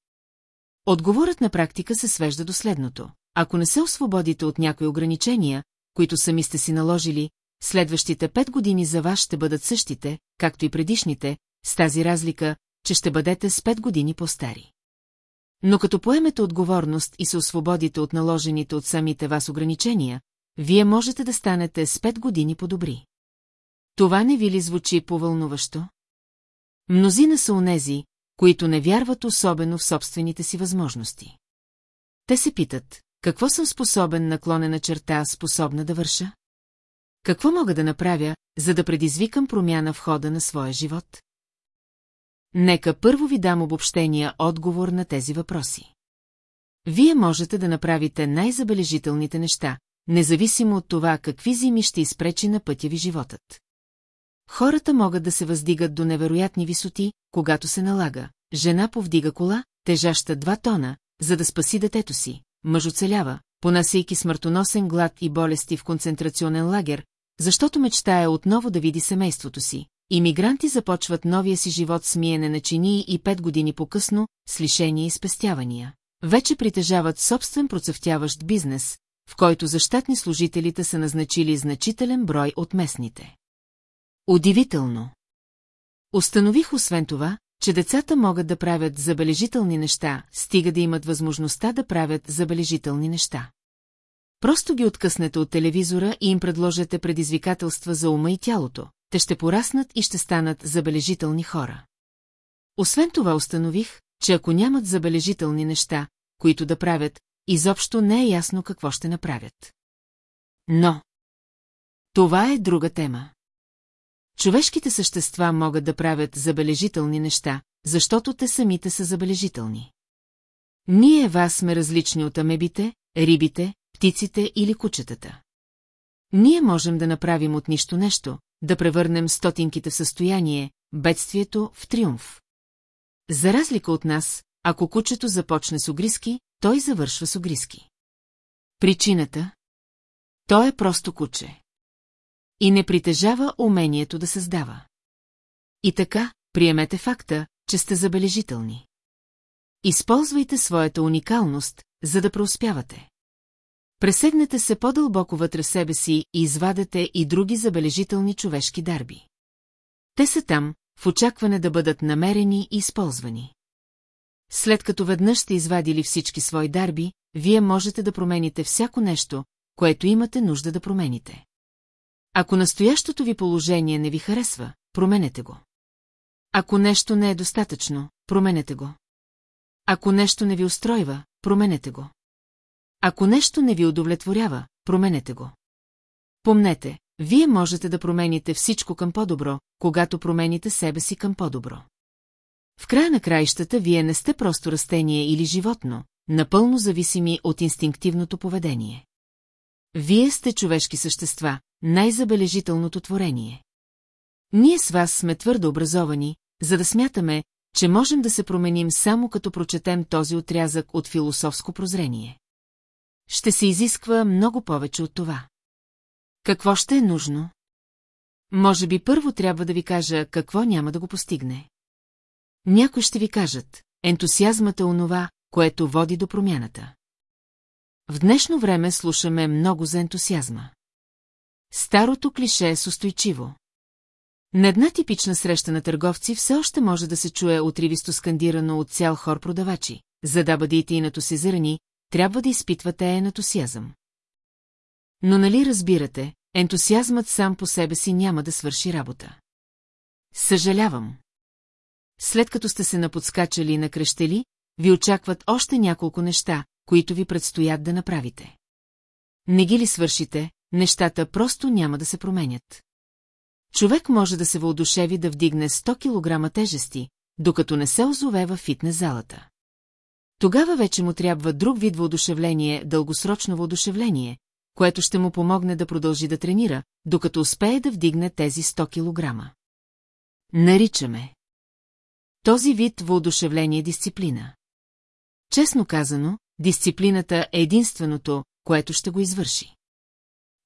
Отговорът на практика се свежда до следното. Ако не се освободите от някои ограничения, които сами сте си наложили, следващите пет години за вас ще бъдат същите, както и предишните, с тази разлика, че ще бъдете с пет години по-стари. Но като поемете отговорност и се освободите от наложените от самите вас ограничения, вие можете да станете с пет години по-добри. Това не ви ли звучи повълнуващо? Мнозина са онези, които не вярват особено в собствените си възможности. Те се питат, какво съм способен наклонена черта способна да върша? Какво мога да направя, за да предизвикам промяна в хода на своя живот? Нека първо ви дам обобщения отговор на тези въпроси. Вие можете да направите най-забележителните неща, независимо от това какви зими ще изпречи на пътя ви животът. Хората могат да се въздигат до невероятни висоти, когато се налага. Жена повдига кола, тежаща два тона, за да спаси детето си. Мъж оцелява, понасейки смъртоносен глад и болести в концентрационен лагер, защото мечтае отново да види семейството си. иммигранти започват новия си живот с миене на чинии и пет години по-късно, с лишения и спестявания. Вече притежават собствен процъфтяващ бизнес, в който за щатни служителите са назначили значителен брой от местните. Удивително! Установих освен това, че децата могат да правят забележителни неща, стига да имат възможността да правят забележителни неща. Просто ги откъснете от телевизора и им предложете предизвикателства за ума и тялото, те ще пораснат и ще станат забележителни хора. Освен това установих, че ако нямат забележителни неща, които да правят, изобщо не е ясно какво ще направят. Но... Това е друга тема. Човешките същества могат да правят забележителни неща, защото те самите са забележителни. Ние вас сме различни от амебите, рибите, птиците или кучетата. Ние можем да направим от нищо нещо, да превърнем стотинките в състояние, бедствието в триумф. За разлика от нас, ако кучето започне с огриски, той завършва с огриски. Причината? Той е просто куче. И не притежава умението да създава. И така, приемете факта, че сте забележителни. Използвайте своята уникалност, за да преуспявате. Пресегнете се по-дълбоко вътре в себе си и извадете и други забележителни човешки дарби. Те са там, в очакване да бъдат намерени и използвани. След като веднъж сте извадили всички свои дарби, вие можете да промените всяко нещо, което имате нужда да промените. Ако настоящото ви положение не ви харесва, променете го. Ако нещо не е достатъчно, променете го. Ако нещо не ви устройва, променете го. Ако нещо не ви удовлетворява, променете го. Помнете, вие можете да промените всичко към по-добро, когато промените себе си към по-добро. В края на краищата вие не сте просто растение или животно, напълно зависими от инстинктивното поведение. Вие сте човешки същества, най-забележителното творение. Ние с вас сме твърдо образовани, за да смятаме, че можем да се променим само като прочетем този отрязък от философско прозрение. Ще се изисква много повече от това. Какво ще е нужно? Може би първо трябва да ви кажа какво няма да го постигне. Някои ще ви кажат, ентусиазмът е онова, което води до промяната. В днешно време слушаме много за ентусиазма. Старото клише е с устойчиво. На една типична среща на търговци все още може да се чуе отривисто скандирано от цял хор продавачи. За да бъдете инатосизирани, трябва да изпитвате ентусиазъм. Но нали разбирате, ентусиазмът сам по себе си няма да свърши работа. Съжалявам. След като сте се наподскачали и накрещели, ви очакват още няколко неща, които ви предстоят да направите. Не ги ли свършите, нещата просто няма да се променят. Човек може да се въодушеви да вдигне 100 кг тежести, докато не се озове във фитнес залата. Тогава вече му трябва друг вид въодушевление, дългосрочно въодушевление, което ще му помогне да продължи да тренира, докато успее да вдигне тези 100 кг. Наричаме. Този вид въодушевление дисциплина. Честно казано, дисциплината е единственото, което ще го извърши.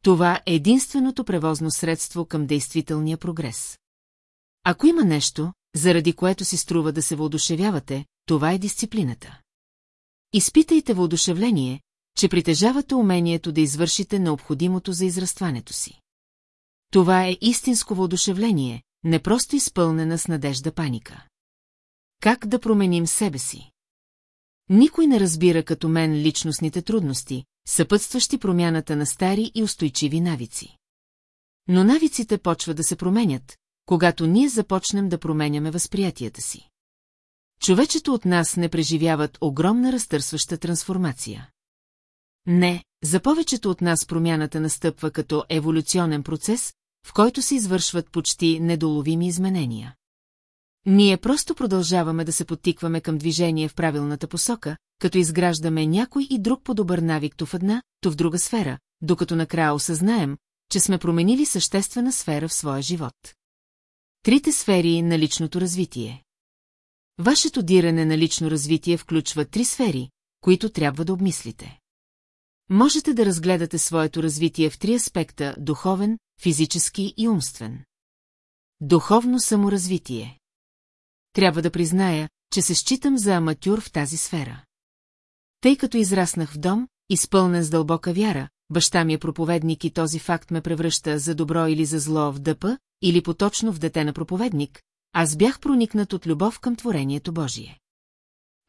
Това е единственото превозно средство към действителния прогрес. Ако има нещо, заради което си струва да се въодушевявате, това е дисциплината. Изпитайте въодушевление, че притежавате умението да извършите необходимото за израстването си. Това е истинско въодушевление, не просто изпълнена с надежда паника. Как да променим себе си? Никой не разбира като мен личностните трудности, съпътстващи промяната на стари и устойчиви навици. Но навиците почват да се променят, когато ние започнем да променяме възприятията си. Човечето от нас не преживяват огромна разтърсваща трансформация. Не, за повечето от нас промяната настъпва като еволюционен процес, в който се извършват почти недоловими изменения. Ние просто продължаваме да се подтикваме към движение в правилната посока, като изграждаме някой и друг по-добър навик то в една, то в друга сфера, докато накрая осъзнаем, че сме променили съществена сфера в своя живот. Трите сфери на личното развитие. Вашето диране на лично развитие включва три сфери, които трябва да обмислите. Можете да разгледате своето развитие в три аспекта – духовен, физически и умствен. Духовно саморазвитие. Трябва да призная, че се считам за аматюр в тази сфера. Тъй като израснах в дом, изпълнен с дълбока вяра, баща ми е проповедник и този факт ме превръща за добро или за зло в дъпа, или поточно в дете на проповедник, аз бях проникнат от любов към творението Божие.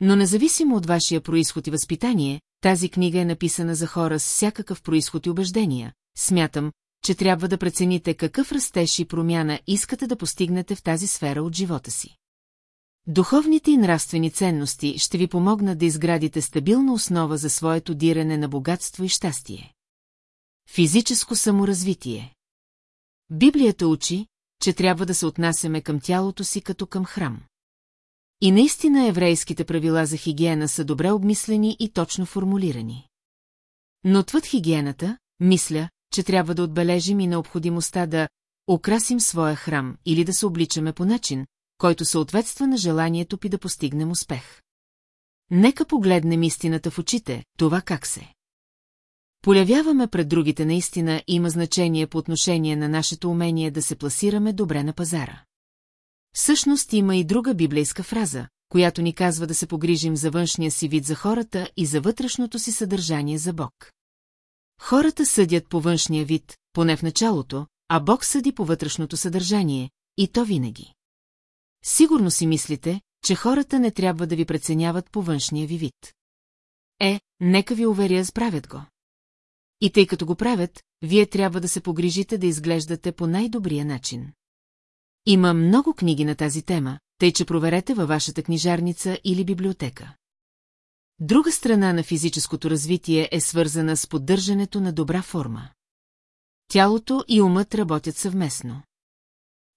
Но независимо от вашия происход и възпитание, тази книга е написана за хора с всякакъв происход и убеждения. Смятам, че трябва да прецените какъв растеж и промяна искате да постигнете в тази сфера от живота си. Духовните и нравствени ценности ще ви помогнат да изградите стабилна основа за своето диране на богатство и щастие. Физическо саморазвитие Библията учи, че трябва да се отнасяме към тялото си като към храм. И наистина еврейските правила за хигиена са добре обмислени и точно формулирани. Но отвъд хигиената, мисля, че трябва да отбележим и необходимостта да украсим своя храм или да се обличаме по начин, който съответства на желанието пи да постигнем успех. Нека погледнем истината в очите, това как се. Полявяваме пред другите наистина има значение по отношение на нашето умение да се пласираме добре на пазара. Всъщност има и друга библейска фраза, която ни казва да се погрижим за външния си вид за хората и за вътрешното си съдържание за Бог. Хората съдят по външния вид, поне в началото, а Бог съди по вътрешното съдържание, и то винаги. Сигурно си мислите, че хората не трябва да ви преценяват по външния ви вид. Е, нека ви уверя, справят го. И тъй като го правят, вие трябва да се погрижите да изглеждате по най-добрия начин. Има много книги на тази тема, тъй че проверете във вашата книжарница или библиотека. Друга страна на физическото развитие е свързана с поддържането на добра форма. Тялото и умът работят съвместно.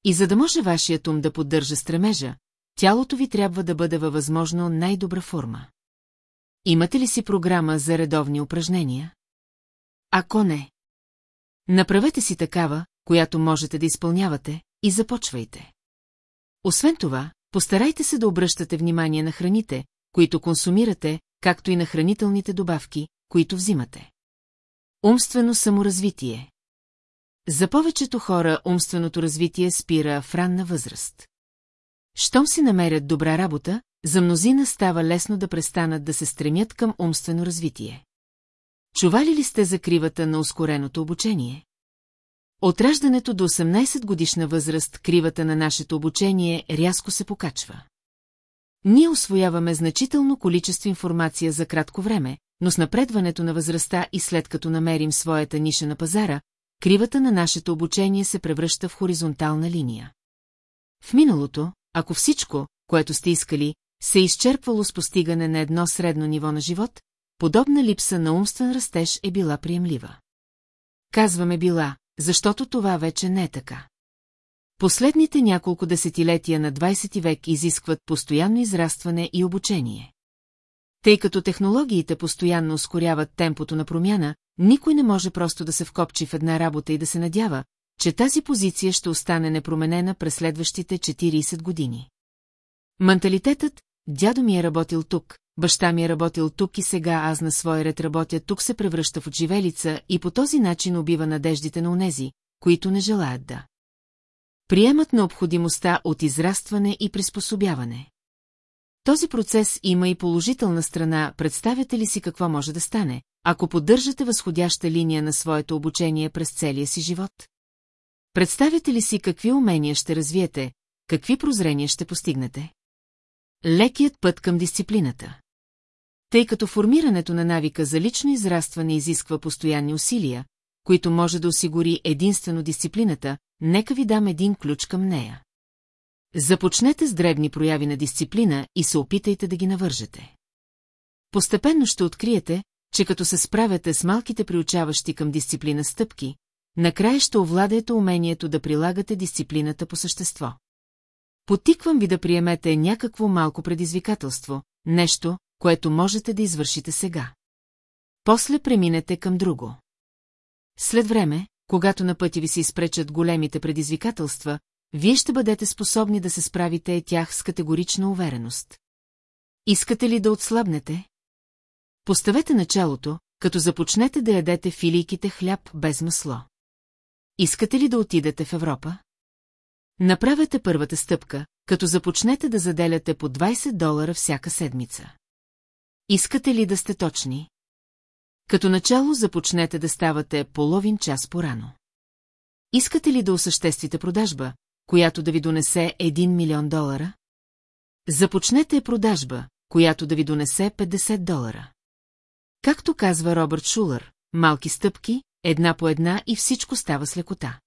И за да може вашият ум да поддържа стремежа, тялото ви трябва да бъде във възможно най-добра форма. Имате ли си програма за редовни упражнения? Ако не, направете си такава, която можете да изпълнявате, и започвайте. Освен това, постарайте се да обръщате внимание на храните, които консумирате, както и на хранителните добавки, които взимате. Умствено саморазвитие За повечето хора умственото развитие спира в ранна възраст. Щом си намерят добра работа, за мнозина става лесно да престанат да се стремят към умствено развитие. Чували ли сте за кривата на ускореното обучение? От раждането до 18 годишна възраст кривата на нашето обучение рязко се покачва. Ние освояваме значително количество информация за кратко време, но с напредването на възрастта и след като намерим своята ниша на пазара, кривата на нашето обучение се превръща в хоризонтална линия. В миналото, ако всичко, което сте искали, се е изчерпвало с постигане на едно средно ниво на живот, подобна липса на умствен растеж е била приемлива. Казваме била, защото това вече не е така. Последните няколко десетилетия на 20 век изискват постоянно израстване и обучение. Тъй като технологиите постоянно ускоряват темпото на промяна, никой не може просто да се вкопчи в една работа и да се надява, че тази позиция ще остане непроменена през следващите 40 години. Менталитетът «дядо ми е работил тук», баща ми е работил тук и сега аз на своя ред работя тук се превръща в отживелица и по този начин убива надеждите на унези, които не желаят да. Приемат необходимостта от израстване и приспособяване. Този процес има и положителна страна, представяте ли си какво може да стане, ако поддържате възходяща линия на своето обучение през целия си живот? Представяте ли си какви умения ще развиете, какви прозрения ще постигнете? Лекият път към дисциплината. Тъй като формирането на навика за лично израстване изисква постоянни усилия, които може да осигури единствено дисциплината, нека ви дам един ключ към нея. Започнете с дребни прояви на дисциплина и се опитайте да ги навържете. Постепенно ще откриете, че като се справяте с малките приучаващи към дисциплина стъпки, накрая ще овладеете умението да прилагате дисциплината по същество. Потиквам ви да приемете някакво малко предизвикателство, нещо, което можете да извършите сега. После преминете към друго. След време, когато на пътя ви се изпречат големите предизвикателства, вие ще бъдете способни да се справите тях с категорична увереност. Искате ли да отслабнете? Поставете началото, като започнете да ядете филийките хляб без масло. Искате ли да отидете в Европа? Направете първата стъпка, като започнете да заделяте по 20 долара всяка седмица. Искате ли да сте точни? Като начало започнете да ставате половин час порано. Искате ли да осъществите продажба, която да ви донесе 1 милион долара? Започнете продажба, която да ви донесе 50 долара. Както казва Робърт Шулър, малки стъпки, една по една и всичко става с лекота.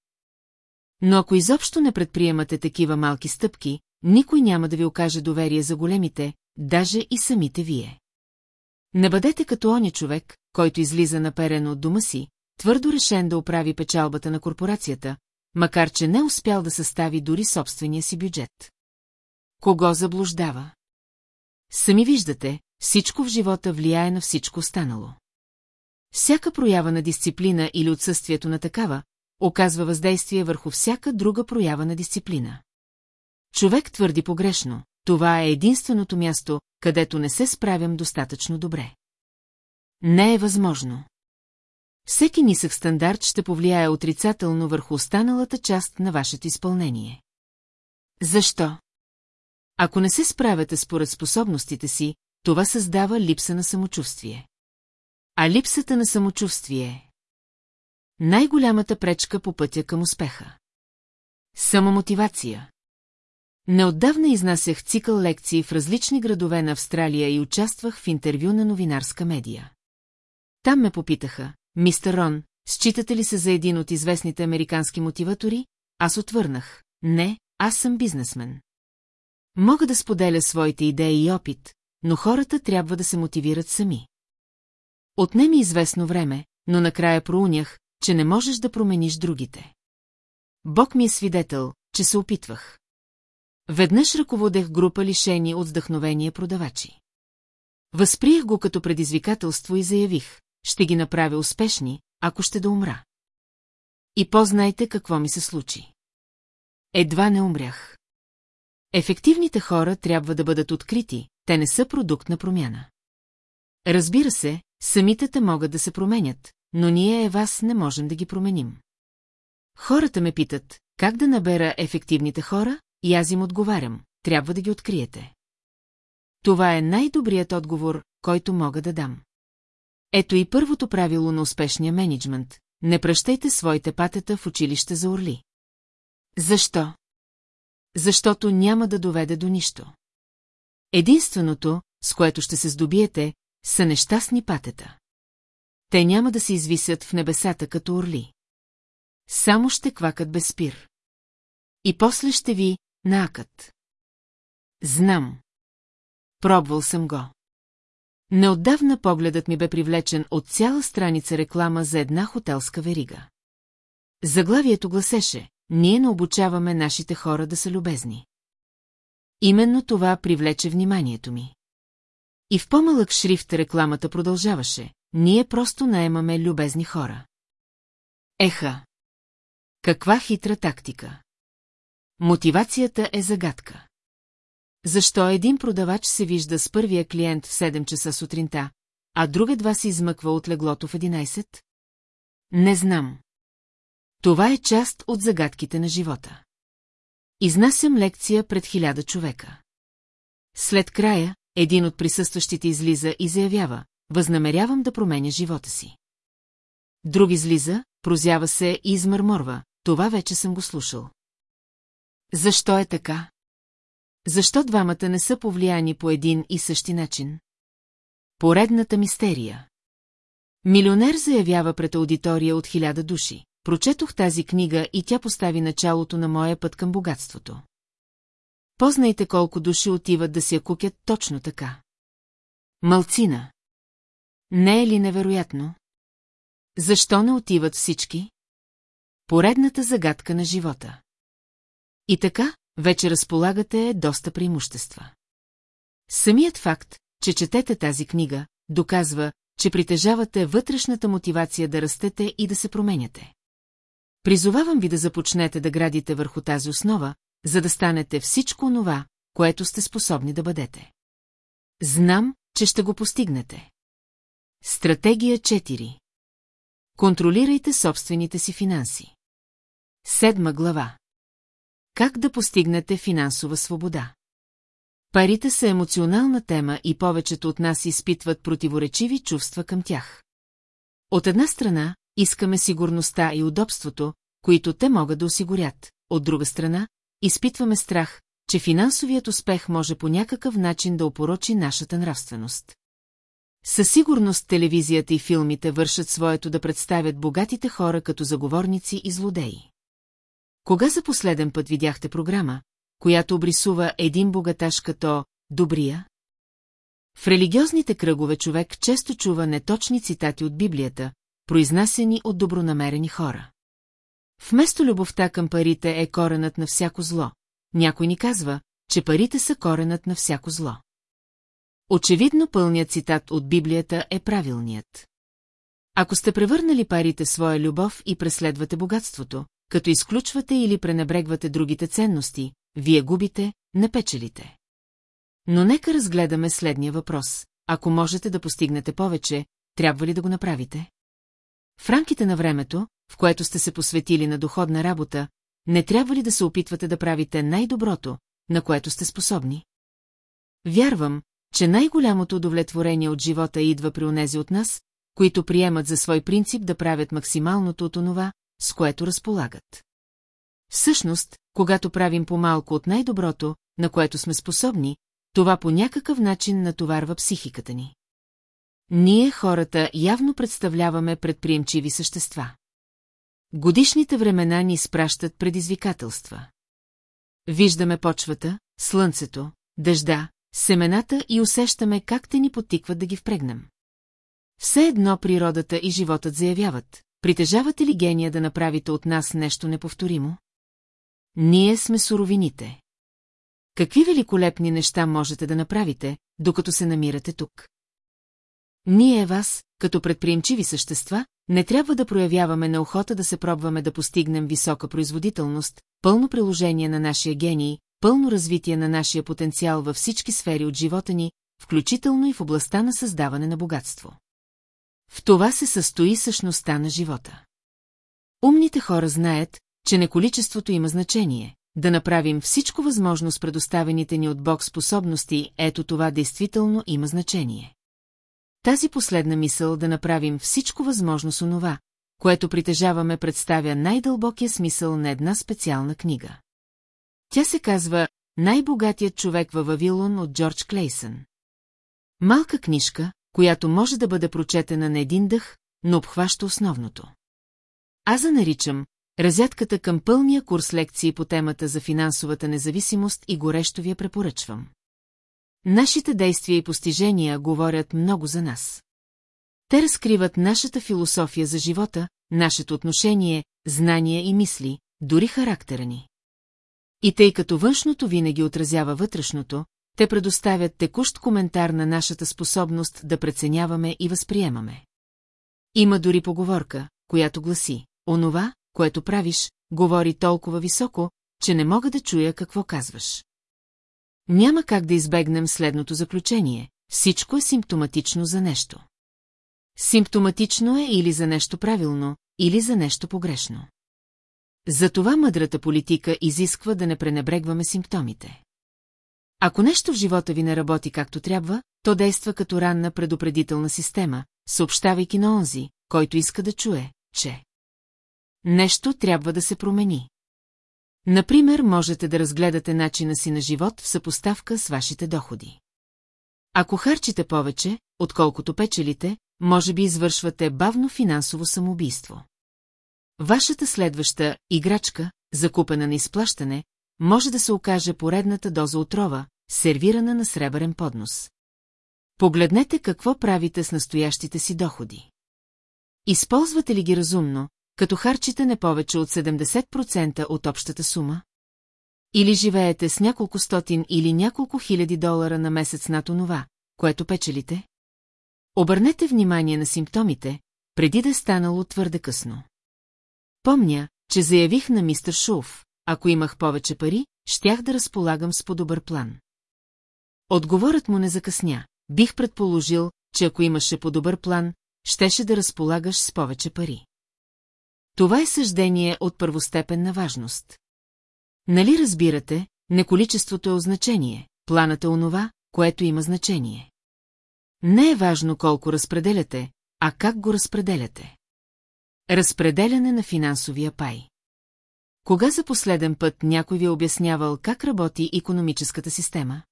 Но ако изобщо не предприемате такива малки стъпки, никой няма да ви окаже доверие за големите, даже и самите вие. Не бъдете като оня човек, който излиза наперено от дома си, твърдо решен да оправи печалбата на корпорацията, макар че не успял да състави дори собствения си бюджет. Кого заблуждава? Сами виждате, всичко в живота влияе на всичко останало. Всяка проява на дисциплина или отсъствието на такава, оказва въздействие върху всяка друга проява на дисциплина. Човек твърди погрешно, това е единственото място, където не се справям достатъчно добре. Не е възможно. Всеки нисък стандарт ще повлияе отрицателно върху останалата част на вашето изпълнение. Защо? Ако не се справяте според способностите си, това създава липса на самочувствие. А липсата на самочувствие е най-голямата пречка по пътя към успеха. Самомотивация. Неотдавна изнасях цикъл лекции в различни градове на Австралия и участвах в интервю на новинарска медия. Там ме попитаха, мистер Рон, считате ли се за един от известните американски мотиватори? Аз отвърнах, не, аз съм бизнесмен. Мога да споделя своите идеи и опит, но хората трябва да се мотивират сами. Отнеми известно време, но накрая проунях, че не можеш да промениш другите. Бог ми е свидетел, че се опитвах. Веднъж ръководех група лишени от вдъхновение продавачи. Възприех го като предизвикателство и заявих, ще ги направя успешни, ако ще да умра. И познайте какво ми се случи. Едва не умрях. Ефективните хора трябва да бъдат открити, те не са продукт на промяна. Разбира се, самите те могат да се променят, но ние е вас не можем да ги променим. Хората ме питат, как да набера ефективните хора, и аз им отговарям, трябва да ги откриете. Това е най-добрият отговор, който мога да дам. Ето и първото правило на успешния менеджмент – не пръщайте своите патета в училище за орли. Защо? Защото няма да доведе до нищо. Единственото, с което ще се здобиете, са нещастни патета. Те няма да се извисят в небесата като орли. Само ще квакат без спир. И после ще ви наакат. Знам. Пробвал съм го. Неотдавна погледът ми бе привлечен от цяла страница реклама за една хотелска верига. Заглавието гласеше «Ние не обучаваме нашите хора да са любезни». Именно това привлече вниманието ми. И в по-малък шрифт рекламата продължаваше «Ние просто наемаме любезни хора». Еха! Каква хитра тактика! Мотивацията е загадка. Защо един продавач се вижда с първия клиент в 7 часа сутринта, а друг едва се измъква от леглото в 11? Не знам. Това е част от загадките на живота. Изнасям лекция пред хиляда човека. След края, един от присъстващите излиза и заявява, възнамерявам да променя живота си. Друг излиза, прозява се и измърморва, това вече съм го слушал. Защо е така? Защо двамата не са повлияни по един и същи начин? Поредната мистерия. Милионер заявява пред аудитория от хиляда души. Прочетох тази книга и тя постави началото на моя път към богатството. Познайте колко души отиват да си я кукят точно така. Малцина. Не е ли невероятно? Защо не отиват всички? Поредната загадка на живота. И така, вече разполагате доста преимущества. Самият факт, че четете тази книга, доказва, че притежавате вътрешната мотивация да растете и да се променяте. Призовавам ви да започнете да градите върху тази основа, за да станете всичко онова, което сте способни да бъдете. Знам, че ще го постигнете. Стратегия 4 Контролирайте собствените си финанси. Седма глава Как да постигнете финансова свобода? Парите са емоционална тема и повечето от нас изпитват противоречиви чувства към тях. От една страна, искаме сигурността и удобството, които те могат да осигурят. От друга страна, изпитваме страх, че финансовият успех може по някакъв начин да опорочи нашата нравственост. Със сигурност телевизията и филмите вършат своето да представят богатите хора като заговорници и злодеи. Кога за последен път видяхте програма, която обрисува един богаташ като «добрия»? В религиозните кръгове човек често чува неточни цитати от Библията, произнасени от добронамерени хора. Вместо любовта към парите е коренът на всяко зло, някой ни казва, че парите са коренът на всяко зло. Очевидно пълният цитат от Библията е правилният. Ако сте превърнали парите своя любов и преследвате богатството, като изключвате или пренебрегвате другите ценности, вие губите, не печелите. Но нека разгледаме следния въпрос. Ако можете да постигнете повече, трябва ли да го направите? В рамките на времето, в което сте се посветили на доходна работа, не трябва ли да се опитвате да правите най-доброто, на което сте способни? Вярвам, че най-голямото удовлетворение от живота идва при онези от нас, които приемат за свой принцип да правят максималното от онова, с което разполагат. Всъщност, когато правим по-малко от най-доброто, на което сме способни, това по някакъв начин натоварва психиката ни. Ние, хората, явно представляваме предприемчиви същества. Годишните времена ни изпращат предизвикателства. Виждаме почвата, слънцето, дъжда, семената и усещаме как те ни потикват да ги впрегнем. Все едно природата и животът заявяват, притежавате ли гения да направите от нас нещо неповторимо? Ние сме суровините. Какви великолепни неща можете да направите, докато се намирате тук? Ние вас, като предприемчиви същества, не трябва да проявяваме неохота да се пробваме да постигнем висока производителност, пълно приложение на нашия гений, пълно развитие на нашия потенциал във всички сфери от живота ни, включително и в областта на създаване на богатство. В това се състои същността на живота. Умните хора знаят, че не количеството има значение, да направим всичко възможно с предоставените ни от Бог способности, ето това действително има значение. Тази последна мисъл да направим всичко възможно с онова, което притежаваме представя най-дълбокия смисъл на една специална книга. Тя се казва «Най-богатият човек във Вавилон» от Джордж Клейсън. Малка книжка, която може да бъде прочетена на един дъх, но обхваща основното. Аз за наричам разядката към пълния курс лекции по темата за финансовата независимост и горещо ви я препоръчвам. Нашите действия и постижения говорят много за нас. Те разкриват нашата философия за живота, нашето отношение, знания и мисли, дори характера ни. И тъй като външното винаги отразява вътрешното, те предоставят текущ коментар на нашата способност да преценяваме и възприемаме. Има дори поговорка, която гласи, онова, което правиш, говори толкова високо, че не мога да чуя какво казваш. Няма как да избегнем следното заключение. Всичко е симптоматично за нещо. Симптоматично е или за нещо правилно, или за нещо погрешно. Затова мъдрата политика изисква да не пренебрегваме симптомите. Ако нещо в живота ви не работи както трябва, то действа като ранна предупредителна система, съобщавайки на онзи, който иска да чуе, че нещо трябва да се промени. Например, можете да разгледате начина си на живот в съпоставка с вашите доходи. Ако харчите повече, отколкото печелите, може би извършвате бавно финансово самоубийство. Вашата следваща играчка, закупена на изплащане, може да се окаже поредната доза отрова, сервирана на сребърен поднос. Погледнете какво правите с настоящите си доходи. Използвате ли ги разумно, като харчите не повече от 70% от общата сума? Или живеете с няколко стотин или няколко хиляди долара на месец над онова, което печелите? Обърнете внимание на симптомите, преди да е станало твърде късно. Помня, че заявих на мистер Шуф, ако имах повече пари, щях да разполагам с по-добър план. Отговорът му не закъсня. Бих предположил, че ако имаше по-добър план, щеше да разполагаш с повече пари. Това е съждение от първостепенна важност. Нали разбирате, не количеството е значение, планът е онова, което има значение. Не е важно колко разпределяте, а как го разпределяте. Разпределяне на финансовия пай. Кога за последен път някой ви е обяснявал как работи економическата система?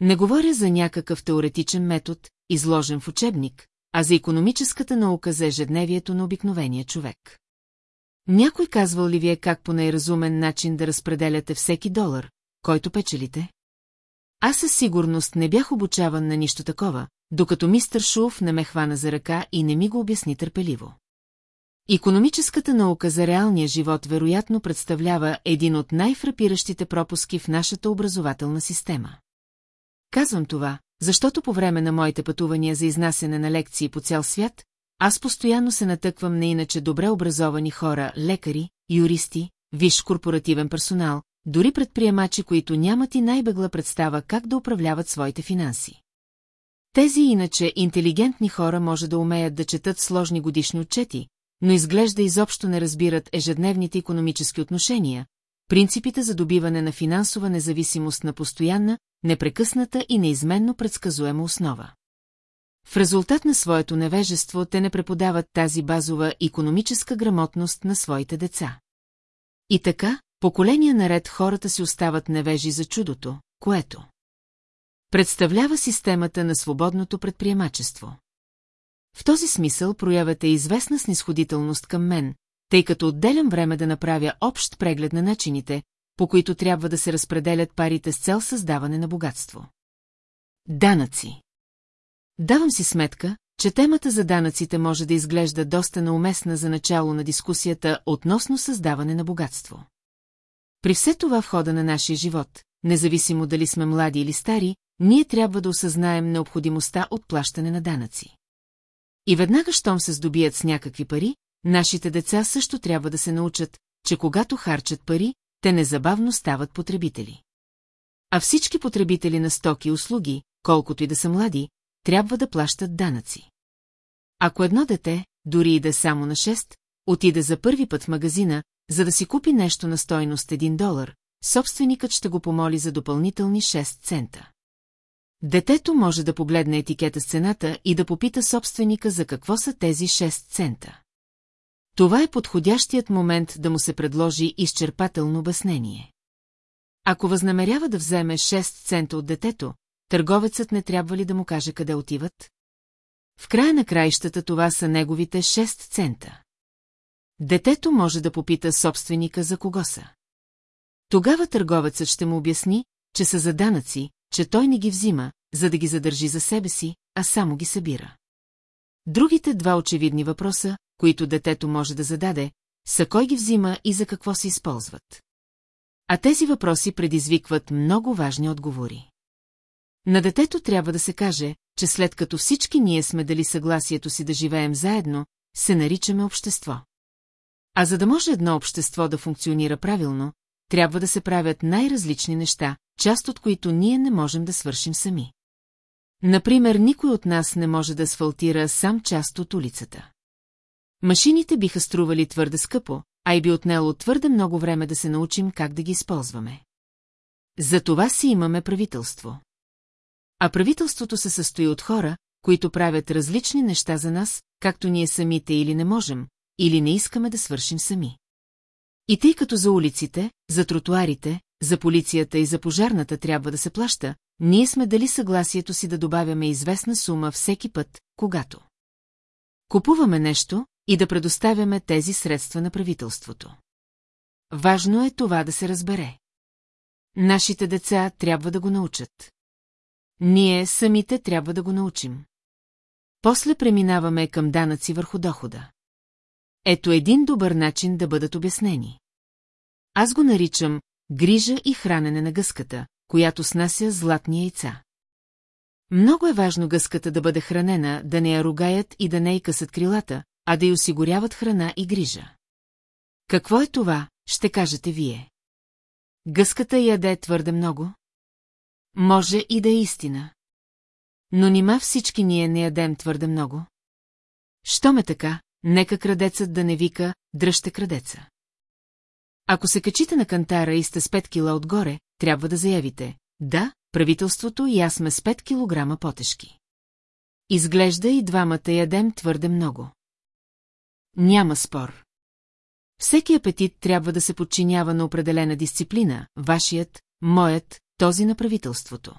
Не говоря за някакъв теоретичен метод, изложен в учебник, а за економическата наука за ежедневието на обикновения човек. Някой казвал ли вие как по най-разумен начин да разпределяте всеки долар, който печелите? Аз със сигурност не бях обучаван на нищо такова, докато мистър Шуф не ме хвана за ръка и не ми го обясни търпеливо. Економическата наука за реалния живот вероятно представлява един от най-фрапиращите пропуски в нашата образователна система. Казвам това, защото по време на моите пътувания за изнасяне на лекции по цял свят, аз постоянно се натъквам на иначе добре образовани хора, лекари, юристи, виш корпоративен персонал, дори предприемачи, които нямат и най-бегла представа как да управляват своите финанси. Тези иначе интелигентни хора може да умеят да четат сложни годишни отчети, но изглежда изобщо не разбират ежедневните економически отношения, принципите за добиване на финансова независимост на постоянна, непрекъсната и неизменно предсказуема основа. В резултат на своето невежество те не преподават тази базова економическа грамотност на своите деца. И така, поколения наред хората си остават невежи за чудото, което представлява системата на свободното предприемачество. В този смисъл проявете известна снисходителност към мен, тъй като отделям време да направя общ преглед на начините, по които трябва да се разпределят парите с цел създаване на богатство. Данъци Давам си сметка, че темата за данъците може да изглежда доста науместна за начало на дискусията относно създаване на богатство. При все това в хода на нашия живот, независимо дали сме млади или стари, ние трябва да осъзнаем необходимостта от плащане на данъци. И веднага, щом се здобият с някакви пари, нашите деца също трябва да се научат, че когато харчат пари, те незабавно стават потребители. А всички потребители на стоки и услуги, колкото и да са млади, трябва да плащат данъци. Ако едно дете, дори и да е само на 6, отиде за първи път в магазина, за да си купи нещо на стойност 1 долар, собственикът ще го помоли за допълнителни 6 цента. Детето може да погледне етикета с цената и да попита собственика за какво са тези 6 цента. Това е подходящият момент да му се предложи изчерпателно обяснение. Ако възнамерява да вземе 6 цента от детето, търговецът не трябва ли да му каже къде отиват? В края на краищата това са неговите 6 цента. Детето може да попита собственика за кого са. Тогава търговецът ще му обясни, че са за данъци, че той не ги взима, за да ги задържи за себе си, а само ги събира. Другите два очевидни въпроса, които детето може да зададе, са кой ги взима и за какво се използват. А тези въпроси предизвикват много важни отговори. На детето трябва да се каже, че след като всички ние сме дали съгласието си да живеем заедно, се наричаме общество. А за да може едно общество да функционира правилно, трябва да се правят най-различни неща, част от които ние не можем да свършим сами. Например, никой от нас не може да асфалтира сам част от улицата. Машините биха стрували твърде скъпо, а и би отнело твърде много време да се научим как да ги използваме. За това си имаме правителство. А правителството се състои от хора, които правят различни неща за нас, както ние самите или не можем, или не искаме да свършим сами. И тъй като за улиците, за тротуарите, за полицията и за пожарната трябва да се плаща, ние сме дали съгласието си да добавяме известна сума всеки път, когато купуваме нещо и да предоставяме тези средства на правителството. Важно е това да се разбере. Нашите деца трябва да го научат. Ние самите трябва да го научим. После преминаваме към данъци върху дохода. Ето един добър начин да бъдат обяснени. Аз го наричам грижа и хранене на гъската, която снася златни яйца. Много е важно гъската да бъде хранена, да не я ругаят и да не й късат крилата, а да й осигуряват храна и грижа. Какво е това, ще кажете вие? Гъската яде твърде много? Може и да е истина. Но нима всички ние не ядем твърде много? Що ме така, нека крадецът да не вика, дръжте крадеца. Ако се качите на кантара и сте с 5 кила отгоре, трябва да заявите. Да, правителството и аз сме с 5 килограма потежки. Изглежда и двамата ядем твърде много. Няма спор. Всеки апетит трябва да се подчинява на определена дисциплина, вашият, моят, този на правителството.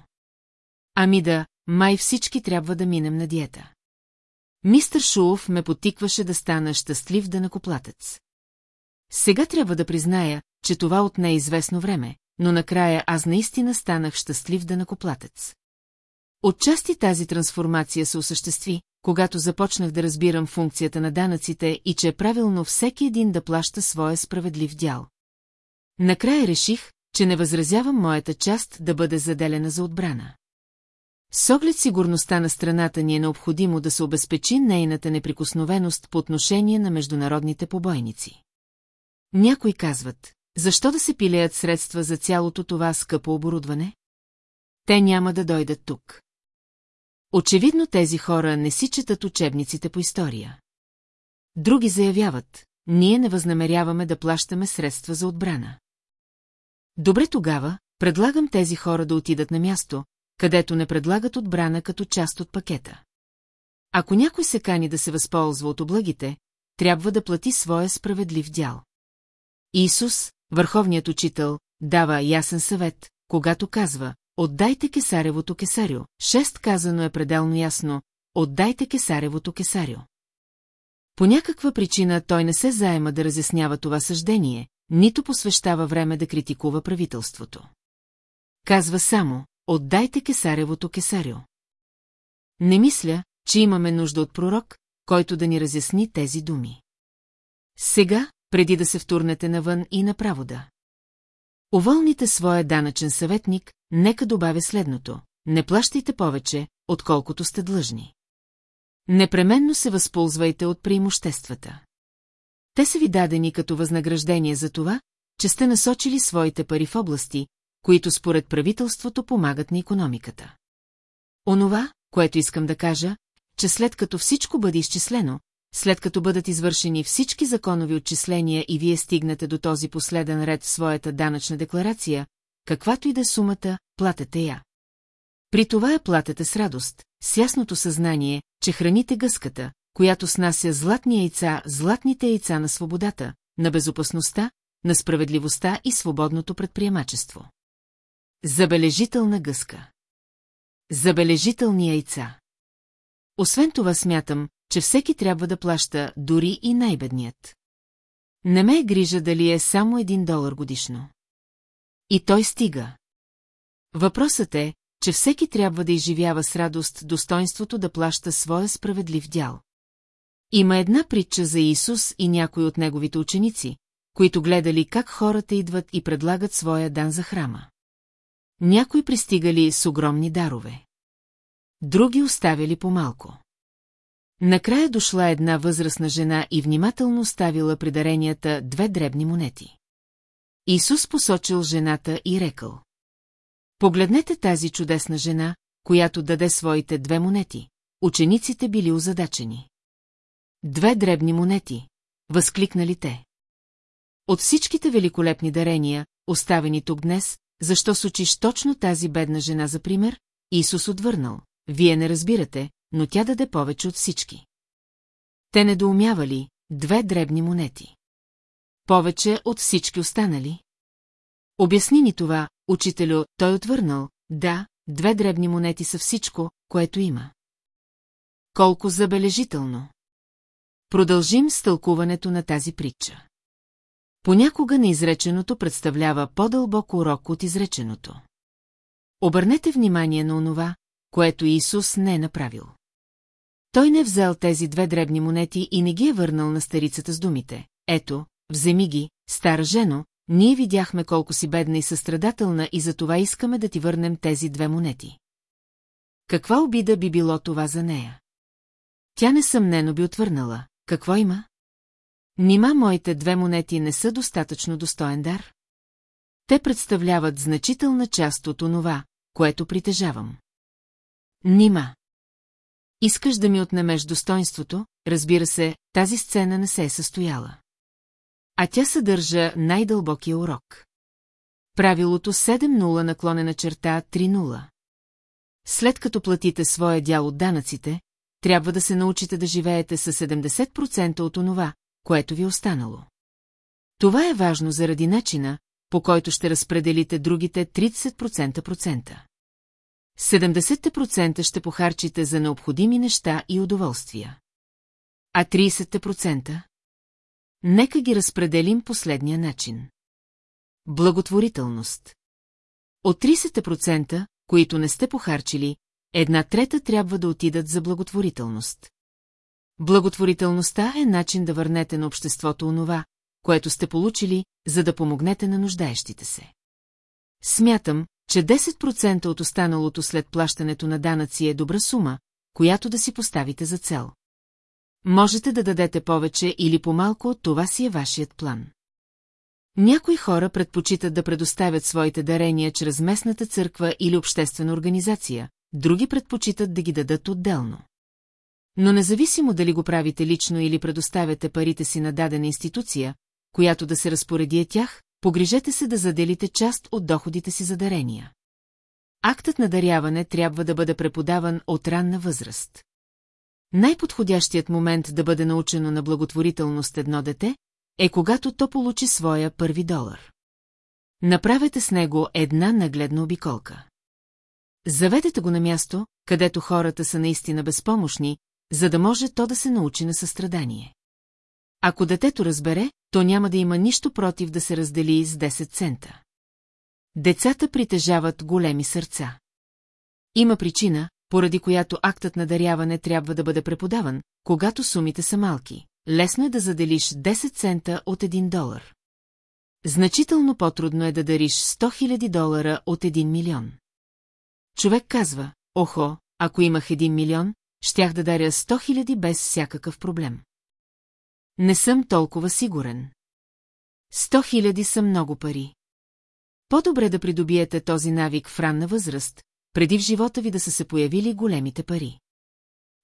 Ами да, май всички трябва да минем на диета. Мистър Шулов ме потикваше да стана щастлив накоплатец. Сега трябва да призная, че това отне известно време, но накрая аз наистина станах щастлив накоплатец. Отчасти тази трансформация се осъществи, когато започнах да разбирам функцията на данъците и че е правилно всеки един да плаща своя справедлив дял. Накрая реших, че не възразявам моята част да бъде заделена за отбрана. С оглед сигурността на страната ни е необходимо да се обезпечи нейната неприкосновеност по отношение на международните побойници. Някои казват, защо да се пилеят средства за цялото това скъпо оборудване? Те няма да дойдат тук. Очевидно тези хора не си четат учебниците по история. Други заявяват, ние не възнамеряваме да плащаме средства за отбрана. Добре тогава, предлагам тези хора да отидат на място, където не предлагат отбрана като част от пакета. Ако някой се кани да се възползва от облагите, трябва да плати своя справедлив дял. Исус, върховният учител, дава ясен съвет, когато казва, отдайте кесаревото кесарю. Шест казано е пределно ясно, отдайте кесаревото кесарю. По някаква причина той не се заема да разяснява това съждение, нито посвещава време да критикува правителството. Казва само, отдайте кесаревото кесарю. Не мисля, че имаме нужда от пророк, който да ни разясни тези думи. Сега, преди да се втурнете навън и направо да. Уволните своя данъчен съветник, нека добавя следното. Не плащайте повече, отколкото сте длъжни. Непременно се възползвайте от преимуществата. Те са ви дадени като възнаграждение за това, че сте насочили своите пари в области, които според правителството помагат на економиката. Онова, което искам да кажа, че след като всичко бъде изчислено, след като бъдат извършени всички законови отчисления и вие стигнете до този последен ред в своята данъчна декларация, каквато и да е сумата, платете я. При това я платете с радост, с ясното съзнание, че храните гъската, която снася златни яйца, златните яйца на свободата, на безопасността, на справедливостта и свободното предприемачество. Забележителна гъска. Забележителни яйца. Освен това смятам, че всеки трябва да плаща, дори и най-бедният. Не ме е грижа дали е само един долар годишно. И той стига. Въпросът е, че всеки трябва да изживява с радост достоинството да плаща своя справедлив дял. Има една притча за Исус и някои от неговите ученици, които гледали как хората идват и предлагат своя дан за храма. Някои пристигали с огромни дарове. Други оставили по-малко. Накрая дошла една възрастна жена и внимателно оставила при даренията две дребни монети. Исус посочил жената и рекал. Погледнете тази чудесна жена, която даде своите две монети. Учениците били озадачени. Две дребни монети, възкликнали те. От всичките великолепни дарения, оставени тук днес, защо сочиш точно тази бедна жена за пример? Исус отвърнал. Вие не разбирате, но тя даде повече от всички. Те недоумявали две дребни монети. Повече от всички останали. Обясни ни това, учителю, той отвърнал, да, две дребни монети са всичко, което има. Колко забележително! Продължим с тълкуването на тази притча. Понякога неизреченото представлява по-дълбок урок от изреченото. Обърнете внимание на онова, което Исус не е направил. Той не е взел тези две дребни монети и не ги е върнал на старицата с думите. Ето, вземи ги, стара жено, ние видяхме колко си бедна и състрадателна и за това искаме да ти върнем тези две монети. Каква обида би било това за нея? Тя несъмнено би отвърнала. Какво има? Нима моите две монети не са достатъчно достоен дар? Те представляват значителна част от онова, което притежавам. Нима. Искаш да ми отнемеш достоинството, разбира се, тази сцена не се е състояла. А тя съдържа най-дълбокия урок. Правилото 7.0 наклонена черта 3.0. След като платите своя дял от данъците, трябва да се научите да живеете с 70% от онова, което ви е останало. Това е важно заради начина, по който ще разпределите другите 30%. Процента. 70% ще похарчите за необходими неща и удоволствия. А 30%? Нека ги разпределим последния начин. Благотворителност. От 30%, които не сте похарчили, една трета трябва да отидат за благотворителност. Благотворителността е начин да върнете на обществото онова, което сте получили, за да помогнете на нуждаещите се. Смятам, че 10% от останалото след плащането на данъци е добра сума, която да си поставите за цел. Можете да дадете повече или по-малко, това си е вашият план. Някои хора предпочитат да предоставят своите дарения чрез местната църква или обществена организация, други предпочитат да ги дадат отделно. Но независимо дали го правите лично или предоставяте парите си на дадена институция, която да се разпореди е тях, погрижете се да заделите част от доходите си за дарения. Актът на даряване трябва да бъде преподаван от ранна възраст. Най-подходящият момент да бъде научено на благотворителност едно дете е когато то получи своя първи долар. Направете с него една нагледна обиколка. Заведете го на място, където хората са наистина безпомощни, за да може то да се научи на състрадание. Ако детето разбере, то няма да има нищо против да се раздели с 10 цента. Децата притежават големи сърца. Има причина, поради която актът на даряване трябва да бъде преподаван, когато сумите са малки. Лесно е да заделиш 10 цента от 1 долар. Значително по-трудно е да дариш 100 000 долара от 1 милион. Човек казва, охо, ако имах 1 милион, щях да даря 100 000 без всякакъв проблем. Не съм толкова сигурен. 100 000 са много пари. По-добре да придобиете този навик в ранна възраст, преди в живота ви да са се появили големите пари.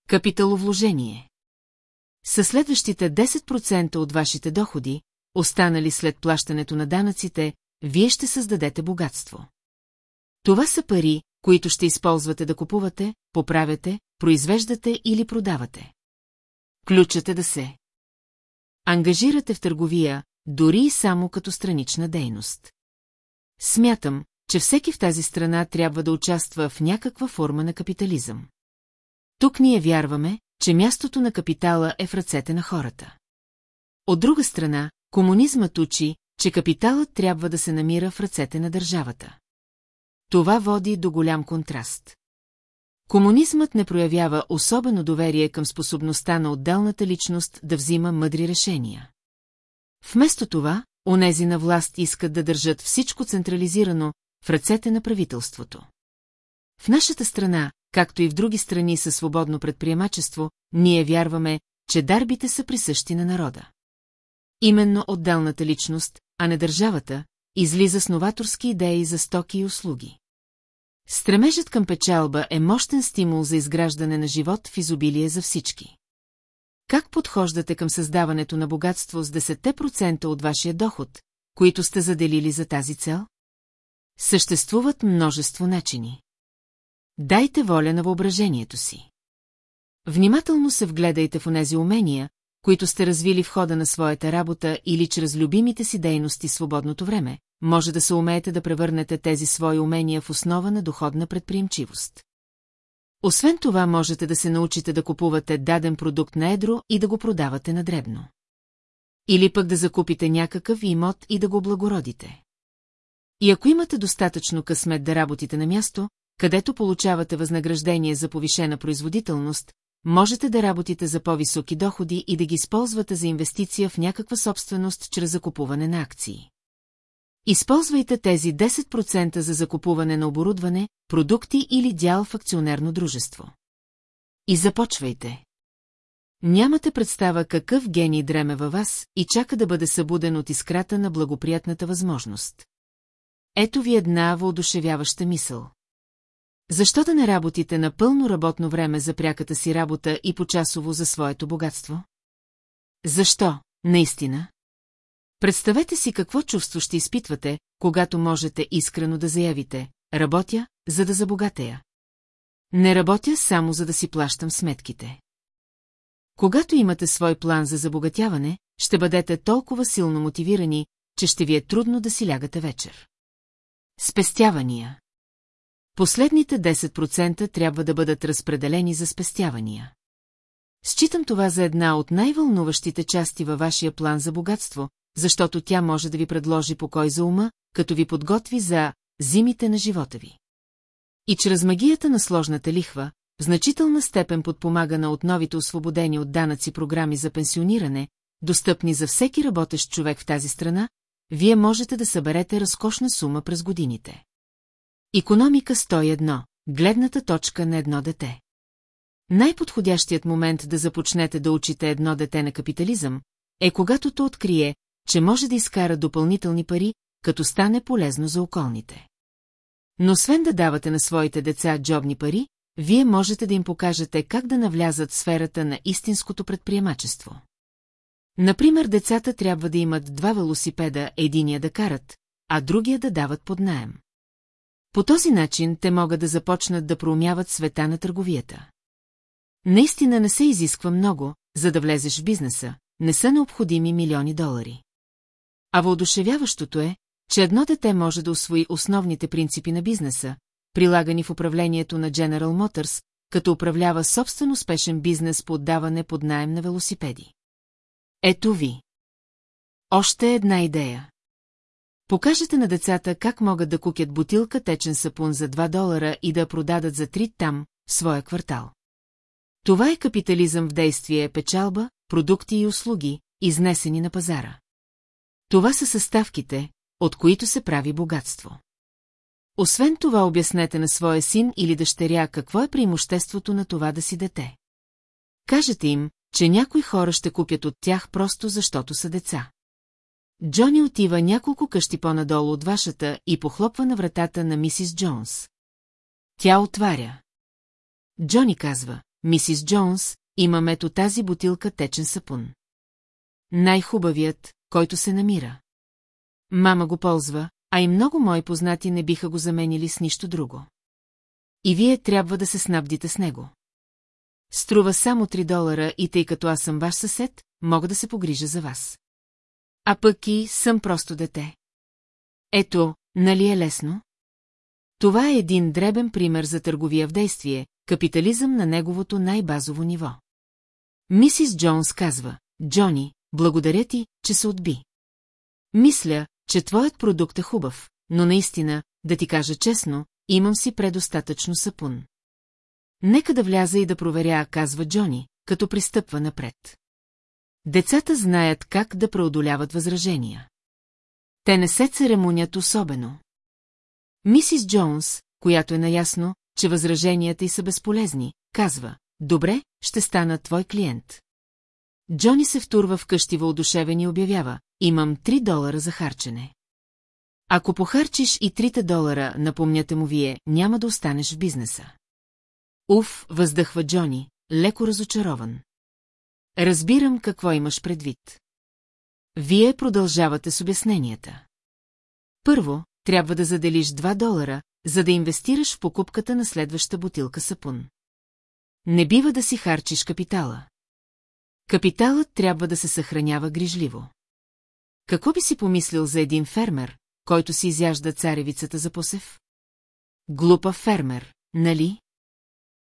Капиталовложение Със следващите 10% от вашите доходи, останали след плащането на данъците, вие ще създадете богатство. Това са пари, които ще използвате да купувате, поправяте, произвеждате или продавате. Ключът е да се ангажирате в търговия, дори и само като странична дейност. Смятам, че всеки в тази страна трябва да участва в някаква форма на капитализъм. Тук ние вярваме, че мястото на капитала е в ръцете на хората. От друга страна, комунизмът учи, че капиталът трябва да се намира в ръцете на държавата. Това води до голям контраст. Комунизмът не проявява особено доверие към способността на отделната личност да взима мъдри решения. Вместо това, онези на власт искат да държат всичко централизирано в ръцете на правителството. В нашата страна, както и в други страни със свободно предприемачество, ние вярваме, че дарбите са присъщи на народа. Именно отделната личност, а не държавата, излиза с новаторски идеи за стоки и услуги. Стремежът към печалба е мощен стимул за изграждане на живот в изобилие за всички. Как подхождате към създаването на богатство с 10% от вашия доход, които сте заделили за тази цел? Съществуват множество начини. Дайте воля на въображението си. Внимателно се вгледайте в онези умения, които сте развили в хода на своята работа или чрез любимите си дейности свободното време, може да се умеете да превърнете тези свои умения в основа на доходна предприемчивост. Освен това можете да се научите да купувате даден продукт на едро и да го продавате на дребно. Или пък да закупите някакъв имот и да го благородите. И ако имате достатъчно късмет да работите на място, където получавате възнаграждение за повишена производителност, можете да работите за по-високи доходи и да ги използвате за инвестиция в някаква собственост чрез закупуване на акции. Използвайте тези 10% за закупуване на оборудване, продукти или дял в акционерно дружество. И започвайте. Нямате представа какъв гений дреме във вас и чака да бъде събуден от искрата на благоприятната възможност. Ето ви една въодушевяваща мисъл. Защо да не работите на пълно работно време за пряката си работа и почасово за своето богатство? Защо, наистина? Представете си какво чувство ще изпитвате, когато можете искрено да заявите «Работя, за да забогатея». Не работя само за да си плащам сметките. Когато имате свой план за забогатяване, ще бъдете толкова силно мотивирани, че ще ви е трудно да си лягате вечер. Спестявания Последните 10% трябва да бъдат разпределени за спестявания. Считам това за една от най-вълнуващите части във вашия план за богатство, защото тя може да ви предложи покой за ума, като ви подготви за зимите на живота ви. И чрез магията на сложната лихва, в значителна степен подпомагана от новите освободени от данъци програми за пенсиониране, достъпни за всеки работещ човек в тази страна, вие можете да съберете разкошна сума през годините. Икономика 101. Гледната точка на едно дете. Най-подходящият момент да започнете да учите едно дете на капитализъм е когато то открие, че може да изкара допълнителни пари, като стане полезно за околните. Но освен да давате на своите деца джобни пари, вие можете да им покажете как да навлязат в сферата на истинското предприемачество. Например, децата трябва да имат два велосипеда, единия да карат, а другия да дават под наем. По този начин те могат да започнат да проумяват света на търговията. Наистина не се изисква много, за да влезеш в бизнеса, не са необходими милиони долари. А въодушевяващото е, че едно дете може да освои основните принципи на бизнеса, прилагани в управлението на General Motors, като управлява собствен успешен бизнес по отдаване под найем на велосипеди. Ето ви. Още една идея. Покажете на децата как могат да купят бутилка течен сапун за 2 долара и да продадат за 3 там, в своя квартал. Това е капитализъм в действие, печалба, продукти и услуги, изнесени на пазара. Това са съставките, от които се прави богатство. Освен това обяснете на своя син или дъщеря какво е преимуществото на това да си дете. Кажете им, че някои хора ще купят от тях просто защото са деца. Джони отива няколко къщи по-надолу от вашата и похлопва на вратата на мисис Джонс. Тя отваря. Джони казва, мисис Джонс, имам ето тази бутилка течен сапун. Най-хубавият, който се намира. Мама го ползва, а и много мои познати не биха го заменили с нищо друго. И вие трябва да се снабдите с него. Струва само 3 долара и тъй като аз съм ваш съсед, мога да се погрижа за вас. А пък и съм просто дете. Ето, нали е лесно? Това е един дребен пример за търговия в действие, капитализъм на неговото най-базово ниво. Мисис Джонс казва, Джони, благодаря ти, че се отби. Мисля, че твоят продукт е хубав, но наистина, да ти кажа честно, имам си предостатъчно сапун. Нека да вляза и да проверя, казва Джони, като пристъпва напред. Децата знаят как да преодоляват възражения. Те не се церемонят особено. Мисис Джонс, която е наясно, че възраженията й са безполезни, казва, добре, ще стана твой клиент. Джони се втурва в къщи въодушевен и обявява, имам 3 долара за харчене. Ако похарчиш и трите долара, напомняте му вие, няма да останеш в бизнеса. Уф, въздъхва Джони, леко разочарован. Разбирам какво имаш предвид. Вие продължавате с обясненията. Първо, трябва да заделиш 2 долара, за да инвестираш в покупката на следваща бутилка сапун. Не бива да си харчиш капитала. Капиталът трябва да се съхранява грижливо. Какво би си помислил за един фермер, който си изяжда царевицата за посев? Глупа фермер, нали?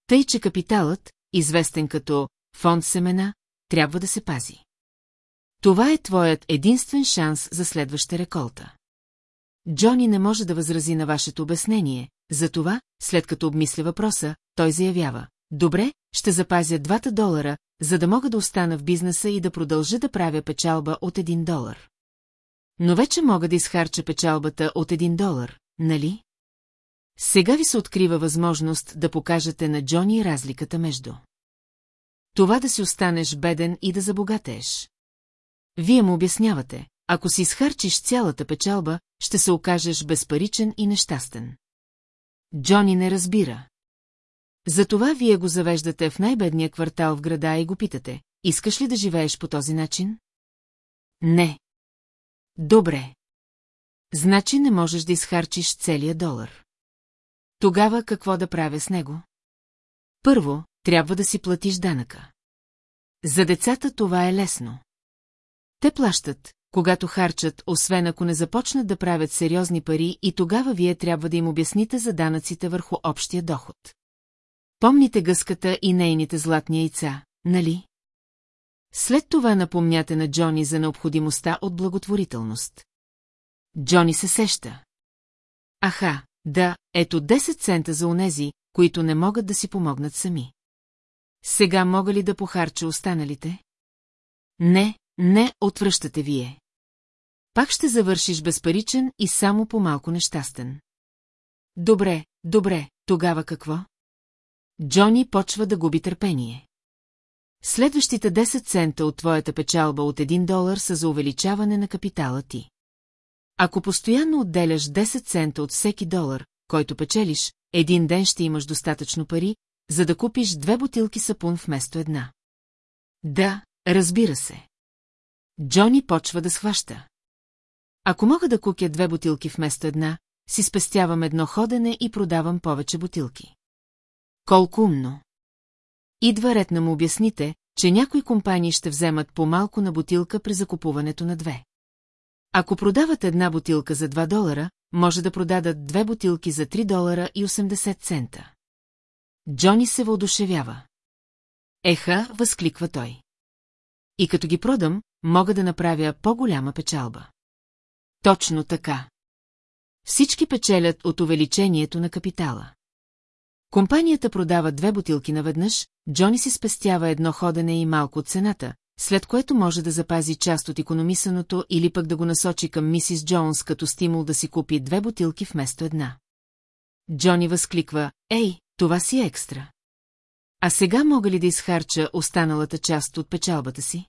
Тъй, че капиталът, известен като фонд семена, трябва да се пази. Това е твоят единствен шанс за следваща реколта. Джони не може да възрази на вашето обяснение, затова, след като обмисля въпроса, той заявява, добре, ще запазя двата долара, за да мога да остана в бизнеса и да продължа да правя печалба от един долар. Но вече мога да изхарча печалбата от един долар, нали? Сега ви се открива възможност да покажете на Джони разликата между. Това да си останеш беден и да забогатееш. Вие му обяснявате, ако си изхарчиш цялата печалба, ще се окажеш безпаричен и нещастен. Джони не разбира. Затова вие го завеждате в най-бедния квартал в града и го питате, искаш ли да живееш по този начин? Не. Добре. Значи не можеш да изхарчиш целия долар. Тогава какво да правя с него? Първо, трябва да си платиш данъка. За децата това е лесно. Те плащат, когато харчат, освен ако не започнат да правят сериозни пари и тогава вие трябва да им обясните за данъците върху общия доход. Помните гъската и нейните златни яйца, нали? След това напомняте на Джони за необходимостта от благотворителност. Джони се сеща. Аха, да, ето 10 цента за онези, които не могат да си помогнат сами. Сега мога ли да похарча останалите? Не, не, отвръщате вие. Пак ще завършиш безпаричен и само по-малко нещастен. Добре, добре, тогава какво? Джони почва да губи търпение. Следващите 10 цента от твоята печалба от 1 долар са за увеличаване на капитала ти. Ако постоянно отделяш 10 цента от всеки долар, който печелиш, един ден ще имаш достатъчно пари, за да купиш две бутилки сапун вместо една. Да, разбира се. Джони почва да схваща. Ако мога да купя две бутилки вместо една, си спестявам едно ходене и продавам повече бутилки. Колко умно! Идва ред на му обясните, че някои компании ще вземат по-малко на бутилка при закупуването на две. Ако продават една бутилка за 2 долара, може да продадат две бутилки за 3 долара и 80 цента. Джони се въодушевява. Еха, възкликва той. И като ги продам, мога да направя по-голяма печалба. Точно така. Всички печелят от увеличението на капитала. Компанията продава две бутилки наведнъж, Джони си спестява едно ходене и малко от цената, след което може да запази част от економисаното или пък да го насочи към мисис Джонс като стимул да си купи две бутилки вместо една. Джони възкликва, ей, това си е екстра. А сега мога ли да изхарча останалата част от печалбата си?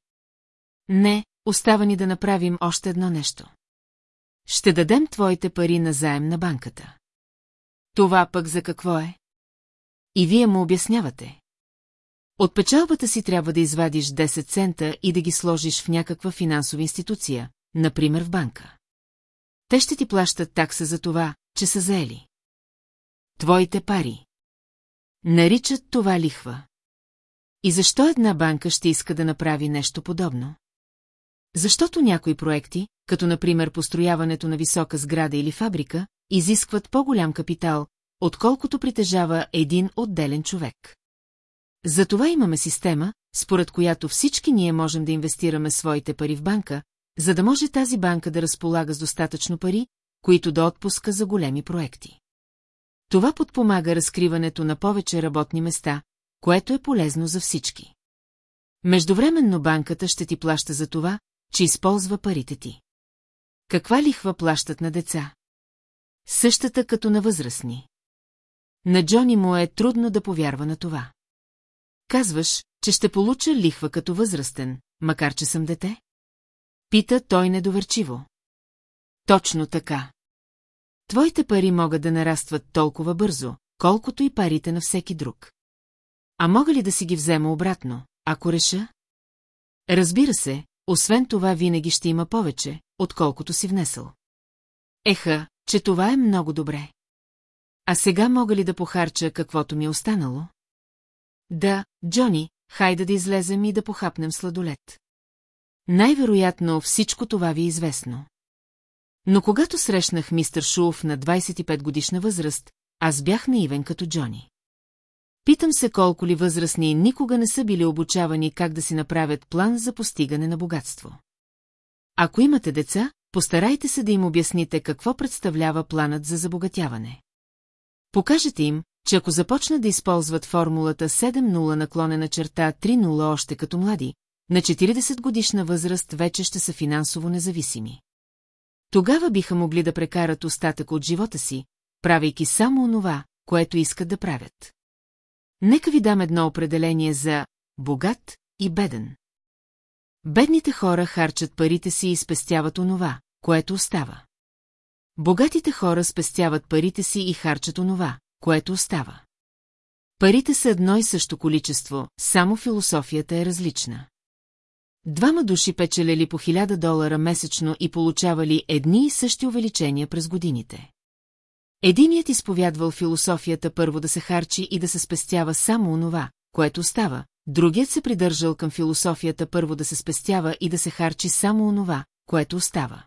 Не, остава ни да направим още едно нещо. Ще дадем твоите пари на заем на банката. Това пък за какво е? И вие му обяснявате. От печалбата си трябва да извадиш 10 цента и да ги сложиш в някаква финансова институция, например в банка. Те ще ти плащат такса за това, че са заели. Твоите пари. Наричат това лихва. И защо една банка ще иска да направи нещо подобно? Защото някои проекти, като например построяването на висока сграда или фабрика, изискват по-голям капитал, отколкото притежава един отделен човек. Затова имаме система, според която всички ние можем да инвестираме своите пари в банка, за да може тази банка да разполага с достатъчно пари, които да отпуска за големи проекти. Това подпомага разкриването на повече работни места, което е полезно за всички. Междувременно банката ще ти плаща за това, че използва парите ти. Каква лихва плащат на деца? Същата като на възрастни. На Джони му е трудно да повярва на това. Казваш, че ще получа лихва като възрастен, макар че съм дете? Пита той недоверчиво. Точно така. Твоите пари могат да нарастват толкова бързо, колкото и парите на всеки друг. А мога ли да си ги взема обратно, ако реша? Разбира се, освен това винаги ще има повече, отколкото си внесъл. Еха, че това е много добре. А сега мога ли да похарча каквото ми е останало? Да, Джони, хайде да излезем и да похапнем сладолет. Най-вероятно всичко това ви е известно. Но когато срещнах мистер Шулф на 25 годишна възраст, аз бях наивен като Джони. Питам се колко ли възрастни никога не са били обучавани как да си направят план за постигане на богатство. Ако имате деца, постарайте се да им обясните какво представлява планът за забогатяване. Покажете им, че ако започнат да използват формулата 7-0 наклонена черта 3-0 още като млади, на 40 годишна възраст вече ще са финансово независими. Тогава биха могли да прекарат остатък от живота си, правейки само онова, което искат да правят. Нека ви дам едно определение за богат и беден. Бедните хора харчат парите си и спестяват онова, което остава. Богатите хора спестяват парите си и харчат онова, което остава. Парите са едно и също количество, само философията е различна. Двама души печелели по 1000 долара месечно и получавали едни и същи увеличения през годините. Единият изповядвал философията първо да се харчи и да се спестява само онова, което става, другият се придържал към философията първо да се спестява и да се харчи само онова, което остава.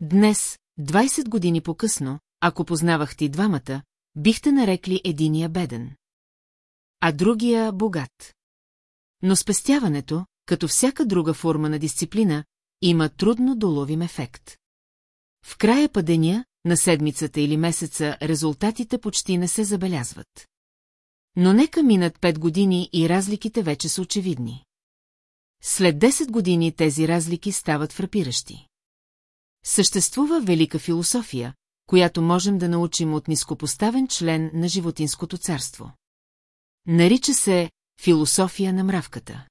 Днес, 20 години по-късно, ако познавахте и двамата, бихте нарекли единия беден. А другия богат. Но спестяването, като всяка друга форма на дисциплина, има трудно доловим ефект. В края падения, на седмицата или месеца, резултатите почти не се забелязват. Но нека минат пет години и разликите вече са очевидни. След 10 години тези разлики стават фрапиращи. Съществува велика философия, която можем да научим от нископоставен член на животинското царство. Нарича се философия на мравката.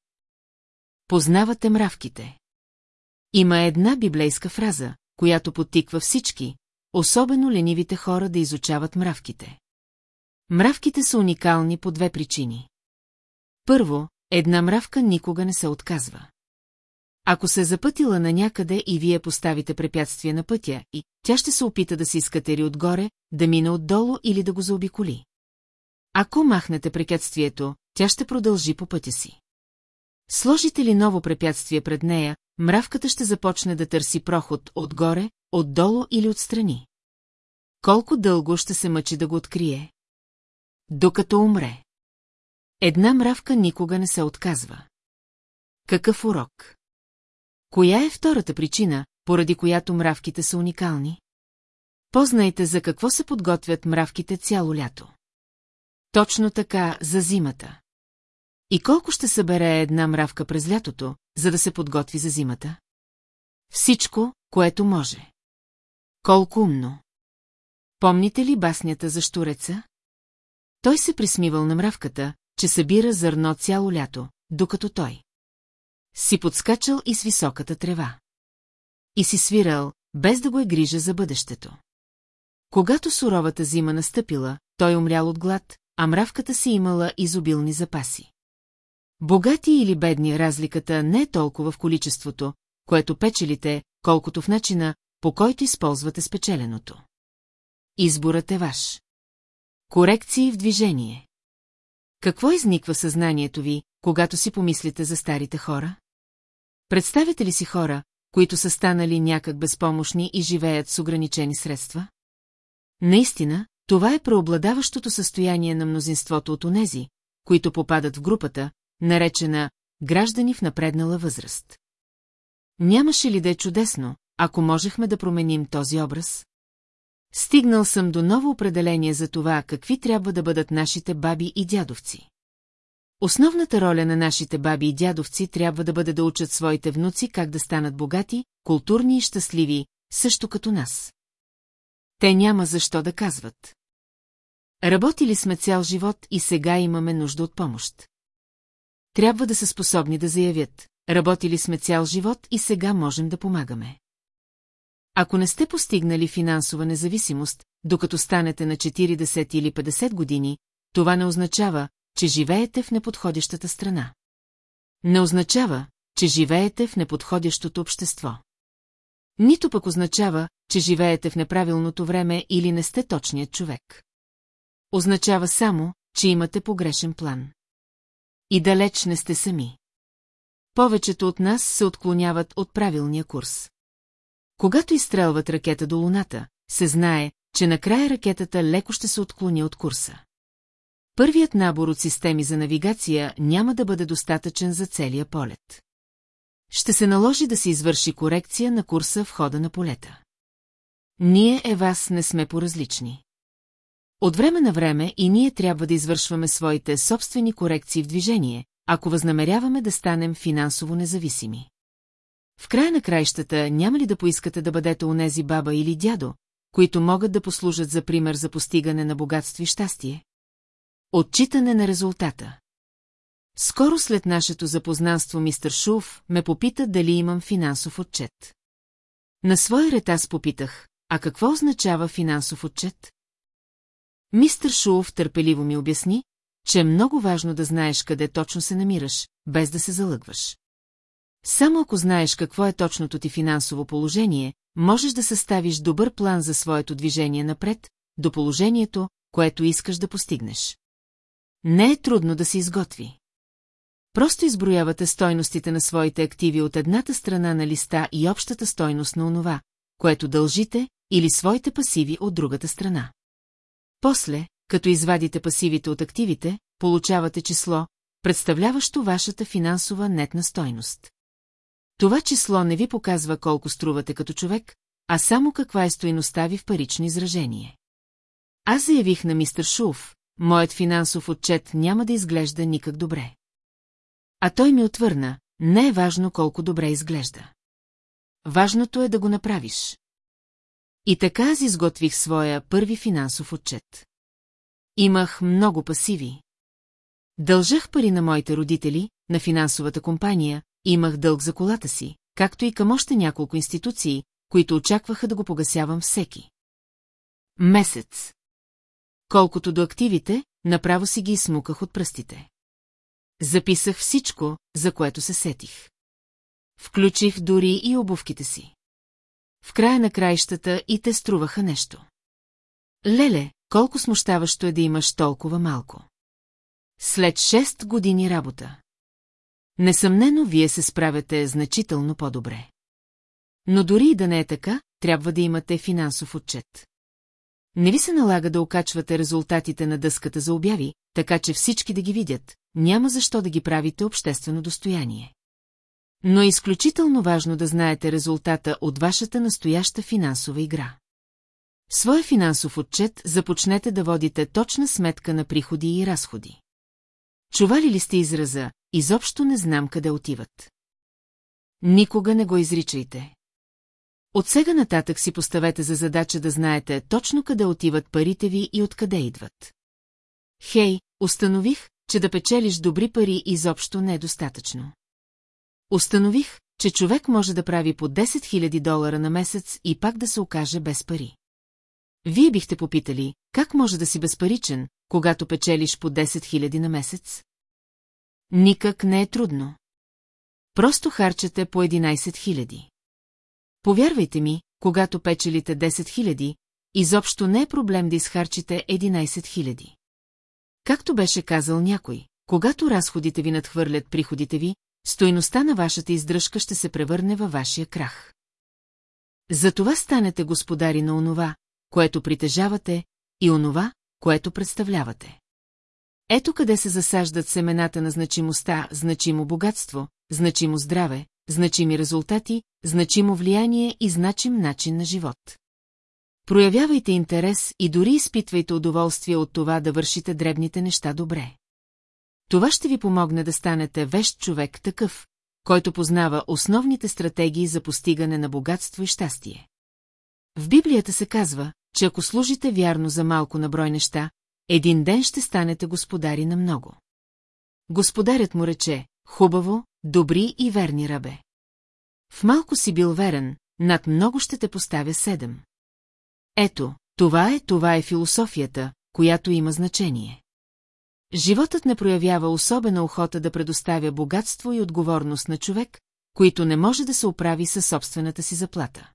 Познавате мравките. Има една библейска фраза, която потиква всички, особено ленивите хора да изучават мравките. Мравките са уникални по две причини. Първо, една мравка никога не се отказва. Ако се е запътила на някъде и вие поставите препятствие на пътя, и тя ще се опита да се изкатери отгоре, да мине отдолу или да го заобиколи. Ако махнете препятствието, тя ще продължи по пътя си. Сложите ли ново препятствие пред нея, мравката ще започне да търси проход отгоре, отдолу или отстрани. Колко дълго ще се мъчи да го открие? Докато умре. Една мравка никога не се отказва. Какъв урок? Коя е втората причина, поради която мравките са уникални? Познайте за какво се подготвят мравките цяло лято. Точно така за зимата. И колко ще събере една мравка през лятото, за да се подготви за зимата? Всичко, което може. Колко умно. Помните ли баснята за штуреца? Той се присмивал на мравката, че събира зърно цяло лято, докато той си подскачал и с високата трева. И си свирал, без да го е грижа за бъдещето. Когато суровата зима настъпила, той умрял от глад, а мравката си имала изобилни запаси. Богати или бедни разликата не е толкова в количеството, което печелите, колкото в начина, по който използвате спечеленото. Изборът е ваш. Корекции в движение. Какво изниква съзнанието ви, когато си помислите за старите хора? Представете ли си хора, които са станали някак безпомощни и живеят с ограничени средства? Наистина, това е преобладаващото състояние на мнозинството от онези, които попадат в групата, наречена «граждани в напреднала възраст». Нямаше ли да е чудесно, ако можехме да променим този образ? Стигнал съм до ново определение за това, какви трябва да бъдат нашите баби и дядовци. Основната роля на нашите баби и дядовци трябва да бъде да учат своите внуци как да станат богати, културни и щастливи, също като нас. Те няма защо да казват. Работили сме цял живот и сега имаме нужда от помощ. Трябва да са способни да заявят. Работили сме цял живот и сега можем да помагаме. Ако не сте постигнали финансова независимост, докато станете на 40 или 50 години, това не означава, че живеете в неподходящата страна. Не означава, че живеете в неподходящото общество. Нито пък означава, че живеете в неправилното време или не сте точният човек. Означава само, че имате погрешен план. И далеч не сте сами. Повечето от нас се отклоняват от правилния курс. Когато изстрелват ракета до Луната, се знае, че накрая ракетата леко ще се отклони от курса. Първият набор от системи за навигация няма да бъде достатъчен за целия полет. Ще се наложи да се извърши корекция на курса в хода на полета. Ние е вас не сме по-различни. От време на време и ние трябва да извършваме своите собствени корекции в движение, ако възнамеряваме да станем финансово независими. В края на краищата няма ли да поискате да бъдете онези баба или дядо, които могат да послужат за пример за постигане на богатство и щастие? Отчитане на резултата Скоро след нашето запознанство мистер Шуф ме попита дали имам финансов отчет. На свой ред аз попитах, а какво означава финансов отчет? Мистер Шуф търпеливо ми обясни, че е много важно да знаеш къде точно се намираш, без да се залъгваш. Само ако знаеш какво е точното ти финансово положение, можеш да съставиш добър план за своето движение напред, до положението, което искаш да постигнеш. Не е трудно да се изготви. Просто изброявате стойностите на своите активи от едната страна на листа и общата стойност на онова, което дължите, или своите пасиви от другата страна. После, като извадите пасивите от активите, получавате число, представляващо вашата финансова нетна стойност. Това число не ви показва колко струвате като човек, а само каква е стоиността ви в парично изражение. Аз заявих на мистер Шуф, моят финансов отчет няма да изглежда никак добре. А той ми отвърна, не е важно колко добре изглежда. Важното е да го направиш. И така аз изготвих своя първи финансов отчет. Имах много пасиви. Дължах пари на моите родители, на финансовата компания, имах дълг за колата си, както и към още няколко институции, които очакваха да го погасявам всеки. Месец. Колкото до активите, направо си ги измуках от пръстите. Записах всичко, за което се сетих. Включих дори и обувките си. В края на краищата и те струваха нещо. Леле, колко смущаващо е да имаш толкова малко. След 6 години работа. Несъмнено, вие се справяте значително по-добре. Но дори и да не е така, трябва да имате финансов отчет. Не ви се налага да окачвате резултатите на дъската за обяви, така че всички да ги видят, няма защо да ги правите обществено достояние. Но е изключително важно да знаете резултата от вашата настояща финансова игра. В своя финансов отчет започнете да водите точна сметка на приходи и разходи. Чували ли сте израза, изобщо не знам къде отиват? Никога не го изричайте. От сега нататък си поставете за задача да знаете точно къде отиват парите ви и откъде идват. Хей, установих, че да печелиш добри пари изобщо не е достатъчно. Установих, че човек може да прави по 10 000 долара на месец и пак да се окаже без пари. Вие бихте попитали, как може да си безпаричен, когато печелиш по 10 000 на месец? Никак не е трудно. Просто харчате по 11 000. Повярвайте ми, когато печелите 10 000, изобщо не е проблем да изхарчите 11 000. Както беше казал някой, когато разходите ви надхвърлят приходите ви, стойността на вашата издръжка ще се превърне във вашия крах. Затова станете господари на онова, което притежавате, и онова, което представлявате. Ето къде се засаждат семената на значимостта, значимо богатство, значимо здраве, значими резултати, значимо влияние и значим начин на живот. Проявявайте интерес и дори изпитвайте удоволствие от това да вършите дребните неща добре. Това ще ви помогне да станете вещ човек такъв, който познава основните стратегии за постигане на богатство и щастие. В Библията се казва, че ако служите вярно за малко на брой неща, един ден ще станете господари на много. Господарят му рече, хубаво, добри и верни рабе. В малко си бил верен, над много ще те поставя седем. Ето, това е, това е философията, която има значение. Животът не проявява особена охота да предоставя богатство и отговорност на човек, които не може да се оправи със собствената си заплата.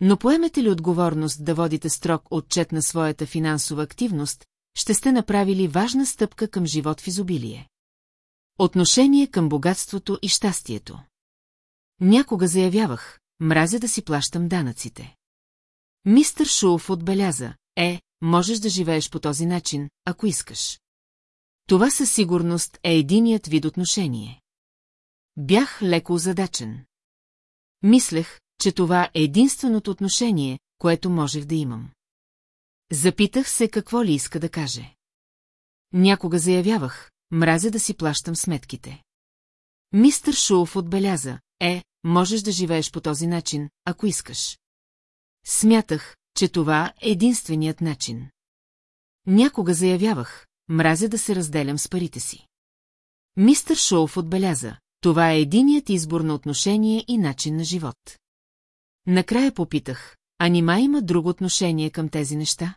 Но поемете ли отговорност да водите строг отчет на своята финансова активност, ще сте направили важна стъпка към живот в изобилие. Отношение към богатството и щастието. Някога заявявах, мразя да си плащам данъците. Мистър Шулф отбеляза, е, можеш да живееш по този начин, ако искаш. Това със сигурност е единият вид отношение. Бях леко озадачен. Мислех, че това е единственото отношение, което можех да имам. Запитах се какво ли иска да каже. Някога заявявах, мразя да си плащам сметките. Мистър Шулф отбеляза, е, можеш да живееш по този начин, ако искаш. Смятах, че това е единственият начин. Някога заявявах, мразя да се разделям с парите си. Мистър Шоуф отбеляза, това е единият избор на отношение и начин на живот. Накрая попитах, а нима има друго отношение към тези неща?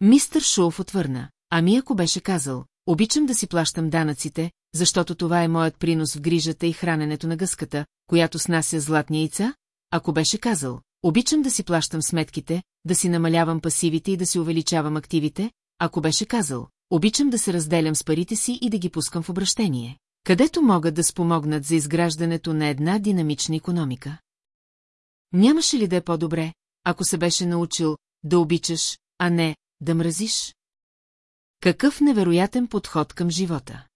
Мистър Шоуф отвърна, ами ако беше казал, обичам да си плащам данъците, защото това е моят принос в грижата и храненето на гъската, която снася златни яйца, ако беше казал, обичам да си плащам сметките, да си намалявам пасивите и да си увеличавам активите, ако беше казал, обичам да се разделям с парите си и да ги пускам в обращение, където могат да спомогнат за изграждането на една динамична економика. Нямаше ли да е по-добре, ако се беше научил да обичаш, а не да мразиш? Какъв невероятен подход към живота.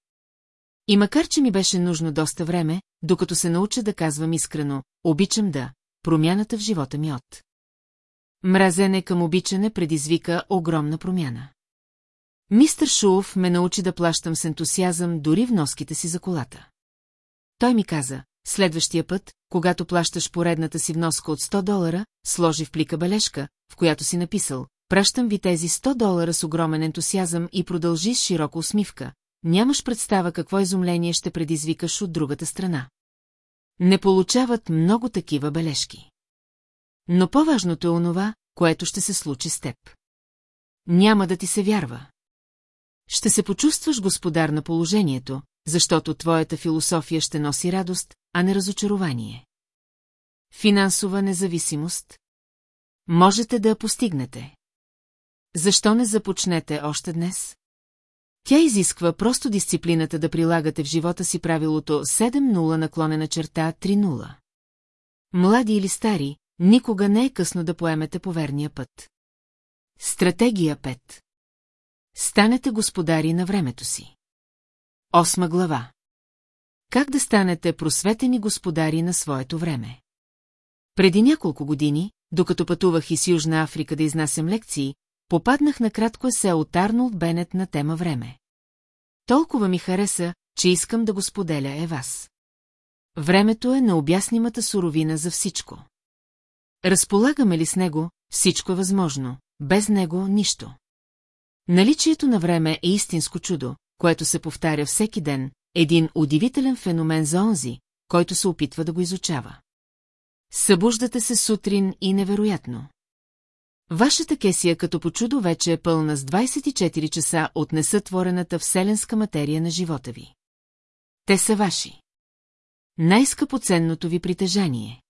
И макар, че ми беше нужно доста време, докато се науча да казвам искрено, обичам да, промяната в живота ми от. Мразене към обичане предизвика огромна промяна. Мистър Шулов ме научи да плащам с ентусиазъм дори вноските си за колата. Той ми каза, следващия път, когато плащаш поредната си вноска от 100 долара, сложи в плика бележка, в която си написал, пращам ви тези 100 долара с огромен ентусиазъм и продължи с широка усмивка. Нямаш представа какво изумление ще предизвикаш от другата страна. Не получават много такива бележки. Но по-важното е онова, което ще се случи с теб. Няма да ти се вярва. Ще се почувстваш господар на положението, защото твоята философия ще носи радост, а не разочарование. Финансова независимост? Можете да я постигнете. Защо не започнете още днес? Тя изисква просто дисциплината да прилагате в живота си правилото 7-0 наклонена черта 3-0. Млади или стари, никога не е късно да поемете по верния път. Стратегия 5 Станете господари на времето си. Осма глава Как да станете просветени господари на своето време? Преди няколко години, докато пътувах из Южна Африка да изнасям лекции, попаднах на кратко есе от Арнолд Бенет на тема време. Толкова ми хареса, че искам да го споделя е вас. Времето е необяснимата суровина за всичко. Разполагаме ли с него, всичко е възможно, без него нищо. Наличието на време е истинско чудо, което се повтаря всеки ден, един удивителен феномен за онзи, който се опитва да го изучава. Събуждате се сутрин и невероятно. Вашата кесия като по чудо вече е пълна с 24 часа от несътворената вселенска материя на живота ви. Те са ваши. Най-скъпоценното ви притежание.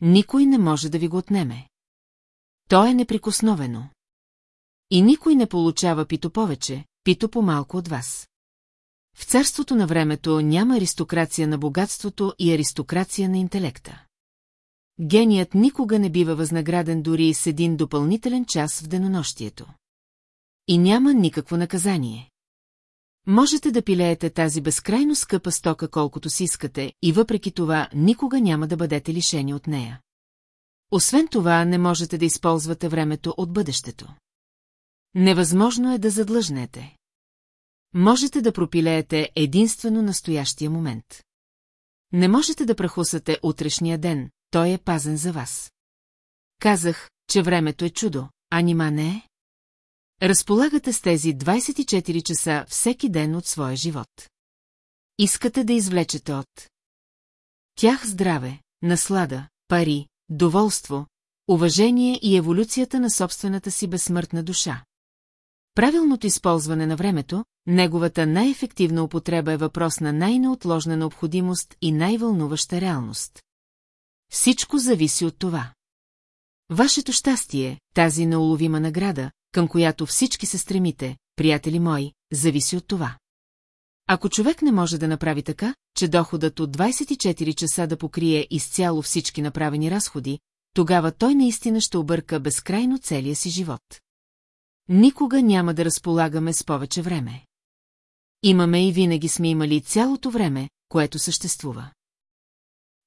Никой не може да ви го отнеме. То е неприкосновено. И никой не получава пито повече, пито по-малко от вас. В царството на времето няма аристокрация на богатството и аристокрация на интелекта. Геният никога не бива възнаграден дори с един допълнителен час в денонощието. И няма никакво наказание. Можете да пилеете тази безкрайно скъпа стока колкото си искате и въпреки това никога няма да бъдете лишени от нея. Освен това не можете да използвате времето от бъдещето. Невъзможно е да задлъжнете. Можете да пропилеете единствено настоящия момент. Не можете да прахусате утрешния ден, той е пазен за вас. Казах, че времето е чудо, а нима не е? Разполагате с тези 24 часа всеки ден от своя живот. Искате да извлечете от тях здраве, наслада, пари, доволство, уважение и еволюцията на собствената си безсмъртна душа. Правилното използване на времето, неговата най-ефективна употреба е въпрос на най-неотложна необходимост и най-вълнуваща реалност. Всичко зависи от това. Вашето щастие, тази неуловима награда, към която всички се стремите, приятели мои, зависи от това. Ако човек не може да направи така, че доходът от 24 часа да покрие изцяло всички направени разходи, тогава той наистина ще обърка безкрайно целия си живот. Никога няма да разполагаме с повече време. Имаме и винаги сме имали цялото време, което съществува.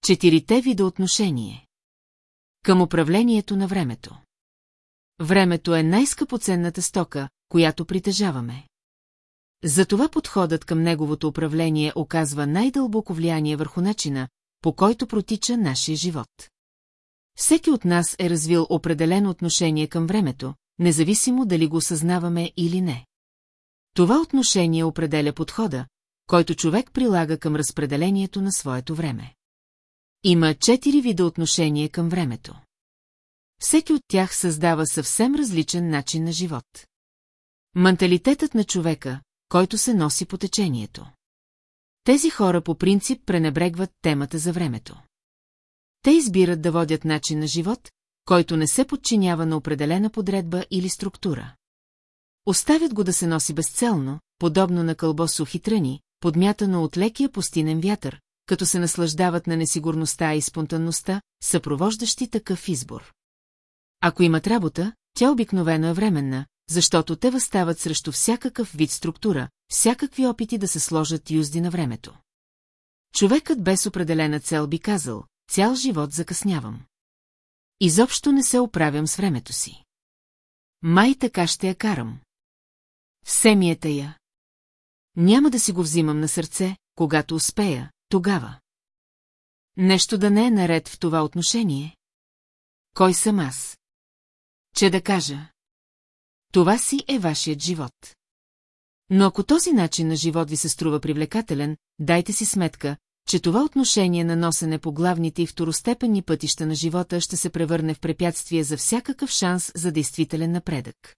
Четирите вида отношение. Към управлението на времето. Времето е най-скъпоценната стока, която притежаваме. Затова подходът към неговото управление оказва най-дълбоко влияние върху начина, по който протича нашия живот. Всеки от нас е развил определено отношение към времето, независимо дали го осъзнаваме или не. Това отношение определя подхода, който човек прилага към разпределението на своето време. Има четири вида отношение към времето. Всеки от тях създава съвсем различен начин на живот. Менталитетът на човека, който се носи по течението. Тези хора по принцип пренебрегват темата за времето. Те избират да водят начин на живот, който не се подчинява на определена подредба или структура. Оставят го да се носи безцелно, подобно на кълбо сухи тръни, подмятано от лекия пустинен вятър, като се наслаждават на несигурността и спонтанността, съпровождащи такъв избор. Ако имат работа, тя обикновено е временна, защото те възстават срещу всякакъв вид структура, всякакви опити да се сложат юзди на времето. Човекът без определена цел би казал, цял живот закъснявам. Изобщо не се оправям с времето си. Май така ще я карам. Ми е тая. Няма да си го взимам на сърце, когато успея, тогава. Нещо да не е наред в това отношение. Кой съм аз? Че да кажа. Това си е вашият живот. Но ако този начин на живот ви се струва привлекателен, дайте си сметка, че това отношение на носене по главните и второстепенни пътища на живота ще се превърне в препятствие за всякакъв шанс за действителен напредък.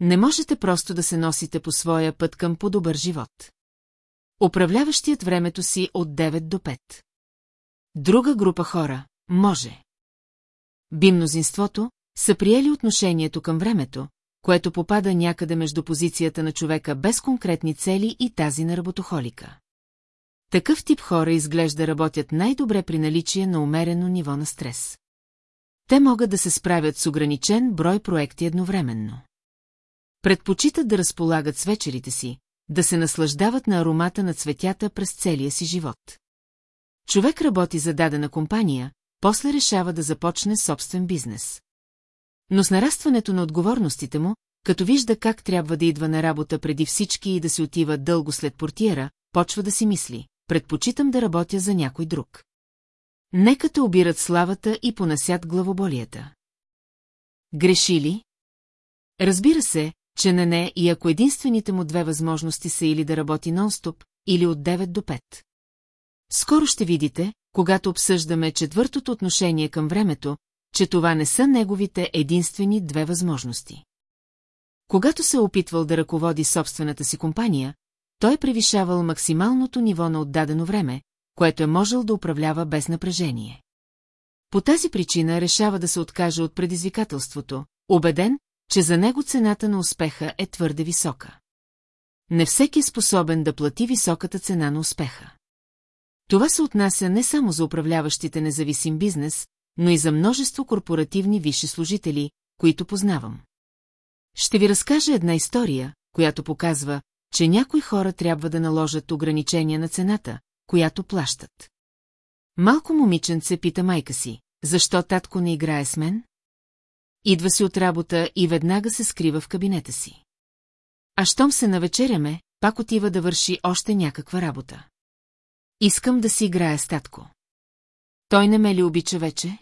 Не можете просто да се носите по своя път към по-добър живот. Управляващият времето си от 9 до 5. Друга група хора – може. Би мнозинството са приели отношението към времето, което попада някъде между позицията на човека без конкретни цели и тази на работохолика. Такъв тип хора изглежда работят най-добре при наличие на умерено ниво на стрес. Те могат да се справят с ограничен брой проекти едновременно. Предпочитат да разполагат с вечерите си, да се наслаждават на аромата на цветята през целия си живот. Човек работи за дадена компания, после решава да започне собствен бизнес. Но с нарастването на отговорностите му, като вижда как трябва да идва на работа преди всички и да се отива дълго след портиера, почва да си мисли, предпочитам да работя за някой друг. Нека те обират славата и понасят главоболията. Греши ли? Разбира се, че не не и ако единствените му две възможности са или да работи нон-стоп, или от 9 до 5. Скоро ще видите, когато обсъждаме четвъртото отношение към времето, че това не са неговите единствени две възможности. Когато се е опитвал да ръководи собствената си компания, той е превишавал максималното ниво на отдадено време, което е можел да управлява без напрежение. По тази причина решава да се откаже от предизвикателството, убеден, че за него цената на успеха е твърде висока. Не всеки е способен да плати високата цена на успеха. Това се отнася не само за управляващите независим бизнес, но и за множество корпоративни висши служители, които познавам. Ще ви разкажа една история, която показва, че някои хора трябва да наложат ограничения на цената, която плащат. Малко момиченце пита майка си, защо татко не играе с мен? Идва си от работа и веднага се скрива в кабинета си. А щом се навечеряме, пак отива да върши още някаква работа. Искам да си играя с татко. Той не ме ли обича вече?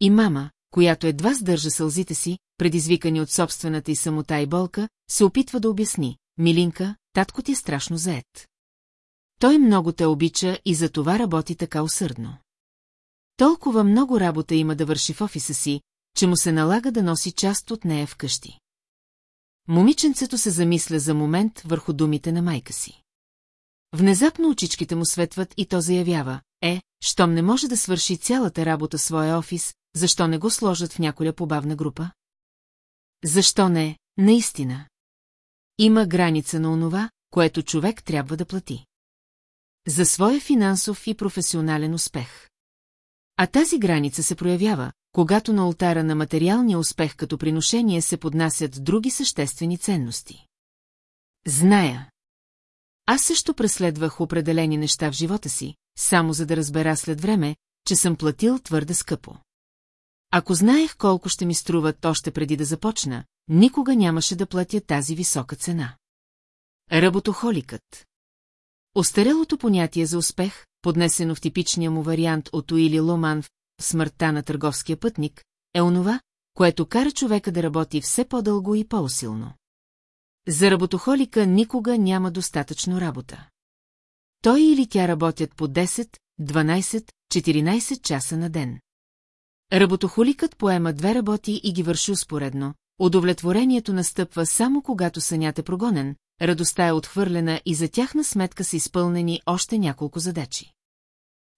И мама, която едва сдържа сълзите си, предизвикани от собствената и самота и болка, се опитва да обясни. Милинка, татко ти е страшно заед. Той много те обича и за това работи така усърдно. Толкова много работа има да върши в офиса си, че му се налага да носи част от нея вкъщи. Момиченцето се замисля за момент върху думите на майка си. Внезапно очичките му светват и то заявява, е, щом не може да свърши цялата работа своя офис, защо не го сложат в няколя побавна група? Защо не, наистина? Има граница на онова, което човек трябва да плати. За своя финансов и професионален успех. А тази граница се проявява, когато на ултара на материалния успех като приношение се поднасят други съществени ценности. Зная. Аз също преследвах определени неща в живота си, само за да разбера след време, че съм платил твърде скъпо. Ако знаех колко ще ми струват още преди да започна, никога нямаше да платя тази висока цена. Работохоликът Остарелото понятие за успех, поднесено в типичния му вариант от Уили Ломан в «Смъртта на търговския пътник», е онова, което кара човека да работи все по-дълго и по-усилно. За работохолика никога няма достатъчно работа. Той или тя работят по 10, 12, 14 часа на ден. Работохоликът поема две работи и ги върши успоредно. Удовлетворението настъпва само когато сънят е прогонен, радостта е отхвърлена и за тяхна сметка са изпълнени още няколко задачи.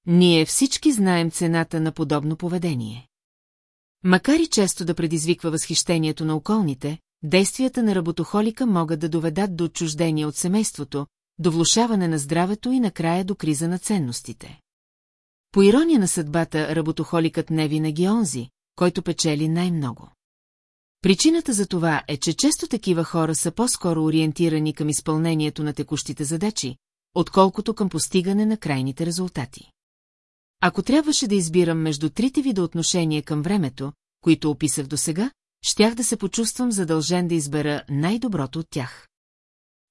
Ние всички знаем цената на подобно поведение. Макар и често да предизвиква възхищението на околните, действията на работохолика могат да доведат до отчуждение от семейството, до влушаване на здравето и накрая до криза на ценностите. По ирония на съдбата, работохоликът не винаги е онзи, който печели най-много. Причината за това е, че често такива хора са по-скоро ориентирани към изпълнението на текущите задачи, отколкото към постигане на крайните резултати. Ако трябваше да избирам между трите вида отношения към времето, които описах досега, щях да се почувствам задължен да избера най-доброто от тях.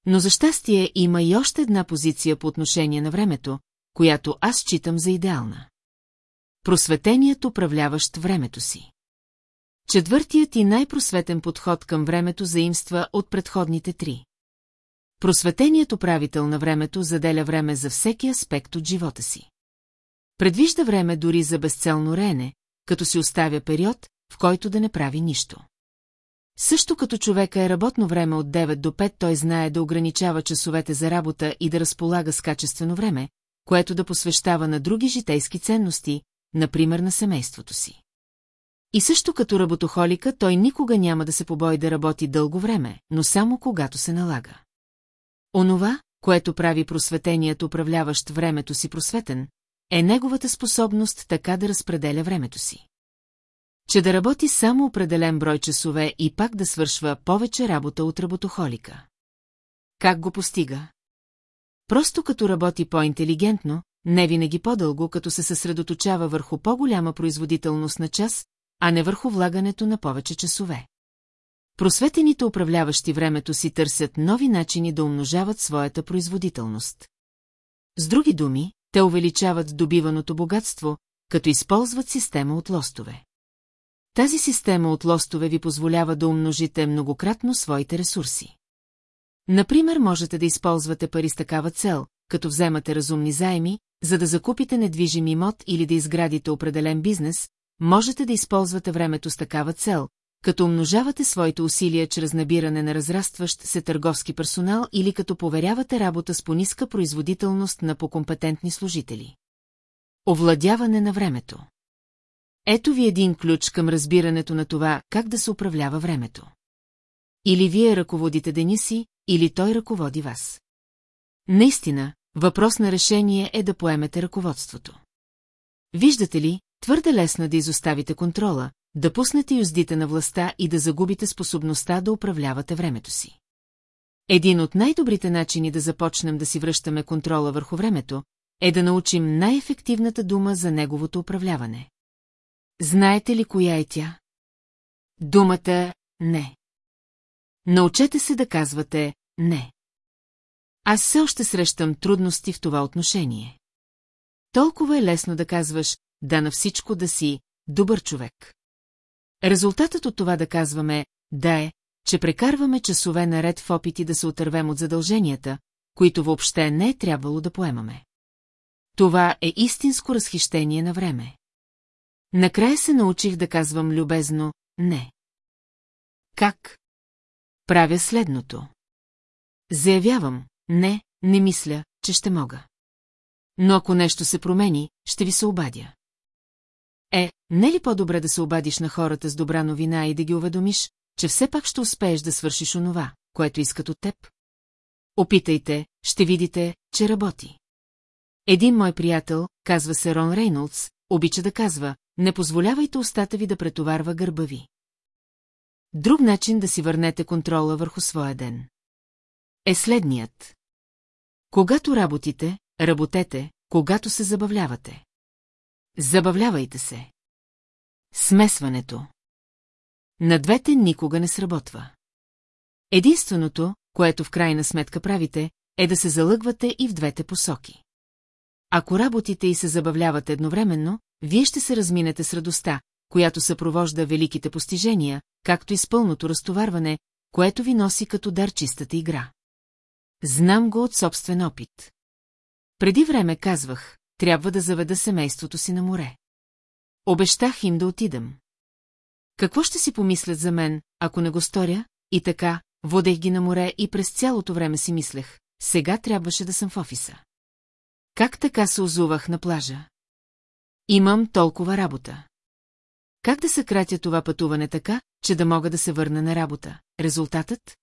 Но за щастие има и още една позиция по отношение на времето, която аз считам за идеална. Просветеният управляващ времето си. Четвъртият и най-просветен подход към времето заимства от предходните три. Просветеният управител на времето заделя време за всеки аспект от живота си. Предвижда време дори за безцелно реене, като си оставя период, в който да не прави нищо. Също като човека е работно време от 9 до 5, той знае да ограничава часовете за работа и да разполага с качествено време, което да посвещава на други житейски ценности, например на семейството си. И също като работохолика, той никога няма да се побои да работи дълго време, но само когато се налага. Онова, което прави просветеният управляващ времето си просветен, е неговата способност така да разпределя времето си. Че да работи само определен брой часове и пак да свършва повече работа от работохолика. Как го постига? Просто като работи по-интелигентно, не винаги по-дълго, като се съсредоточава върху по-голяма производителност на час, а не върху влагането на повече часове. Просветените управляващи времето си търсят нови начини да умножават своята производителност. С други думи, те увеличават добиваното богатство, като използват система от лостове. Тази система от лостове ви позволява да умножите многократно своите ресурси. Например, можете да използвате пари с такава цел, като вземате разумни заеми, за да закупите недвижим имот или да изградите определен бизнес, можете да използвате времето с такава цел, като умножавате своите усилия чрез набиране на разрастващ се търговски персонал или като поверявате работа с пониска производителност на покомпетентни служители. Овладяване на времето Ето ви един ключ към разбирането на това, как да се управлява времето. Или вие ръководите деня си, или той ръководи вас. Наистина, въпрос на решение е да поемете ръководството. Виждате ли, твърде лесно да изоставите контрола, да пуснете юздите на властта и да загубите способността да управлявате времето си. Един от най-добрите начини да започнем да си връщаме контрола върху времето е да научим най-ефективната дума за неговото управляване. Знаете ли коя е тя? Думата «не». Научете се да казвате «не». Аз все още срещам трудности в това отношение. Толкова е лесно да казваш «да на всичко да си добър човек». Резултатът от това да казваме «да» е, че прекарваме часове наред в опити да се отървем от задълженията, които въобще не е трябвало да поемаме. Това е истинско разхищение на време. Накрая се научих да казвам любезно «не». Как? Правя следното. Заявявам, не, не мисля, че ще мога. Но ако нещо се промени, ще ви се обадя. Е, не ли по-добре да се обадиш на хората с добра новина и да ги уведомиш, че все пак ще успееш да свършиш онова, което искат от теб? Опитайте, ще видите, че работи. Един мой приятел, казва се Рон Рейнолдс, обича да казва, не позволявайте устата ви да претоварва гърба ви. Друг начин да си върнете контрола върху своя ден. Е следният. Когато работите, работете, когато се забавлявате. Забавлявайте се. Смесването. На двете никога не сработва. Единственото, което в крайна сметка правите, е да се залъгвате и в двете посоки. Ако работите и се забавлявате едновременно, вие ще се разминете с радостта, която съпровожда великите постижения, както и с пълното разтоварване, което ви носи като дар чистата игра. Знам го от собствен опит. Преди време казвах, трябва да заведа семейството си на море. Обещах им да отидам. Какво ще си помислят за мен, ако не го сторя? И така, водех ги на море и през цялото време си мислех, сега трябваше да съм в офиса. Как така се озувах на плажа? Имам толкова работа. Как да съкратя това пътуване така, че да мога да се върна на работа? Резултатът?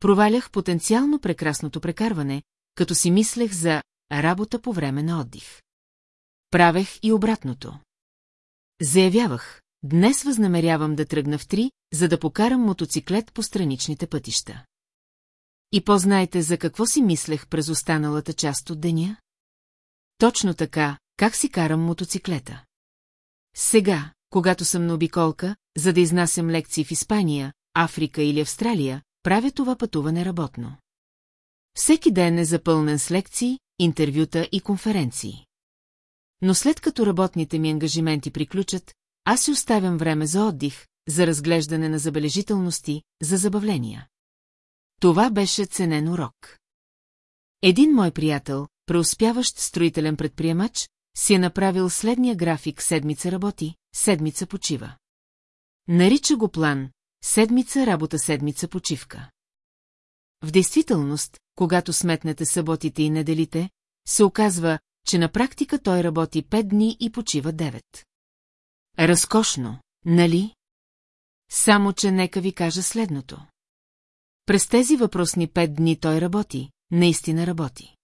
Провалях потенциално прекрасното прекарване, като си мислех за работа по време на отдих. Правех и обратното. Заявявах, днес възнамерявам да тръгна в три, за да покарам мотоциклет по страничните пътища. И познайте за какво си мислех през останалата част от деня? Точно така, как си карам мотоциклета. Сега, когато съм на обиколка, за да изнасям лекции в Испания, Африка или Австралия, правя това пътуване работно. Всеки ден е запълнен с лекции, интервюта и конференции. Но след като работните ми ангажименти приключат, аз си оставям време за отдих, за разглеждане на забележителности, за забавления. Това беше ценен урок. Един мой приятел, преуспяващ строителен предприемач, си е направил следния график седмица работи, седмица почива. Нарича го план седмица работа седмица почивка. В действителност, когато сметнете съботите и неделите, се оказва, че на практика той работи 5 дни и почива 9. Разкошно, нали? Само, че нека ви кажа следното. През тези въпросни 5 дни той работи, наистина работи.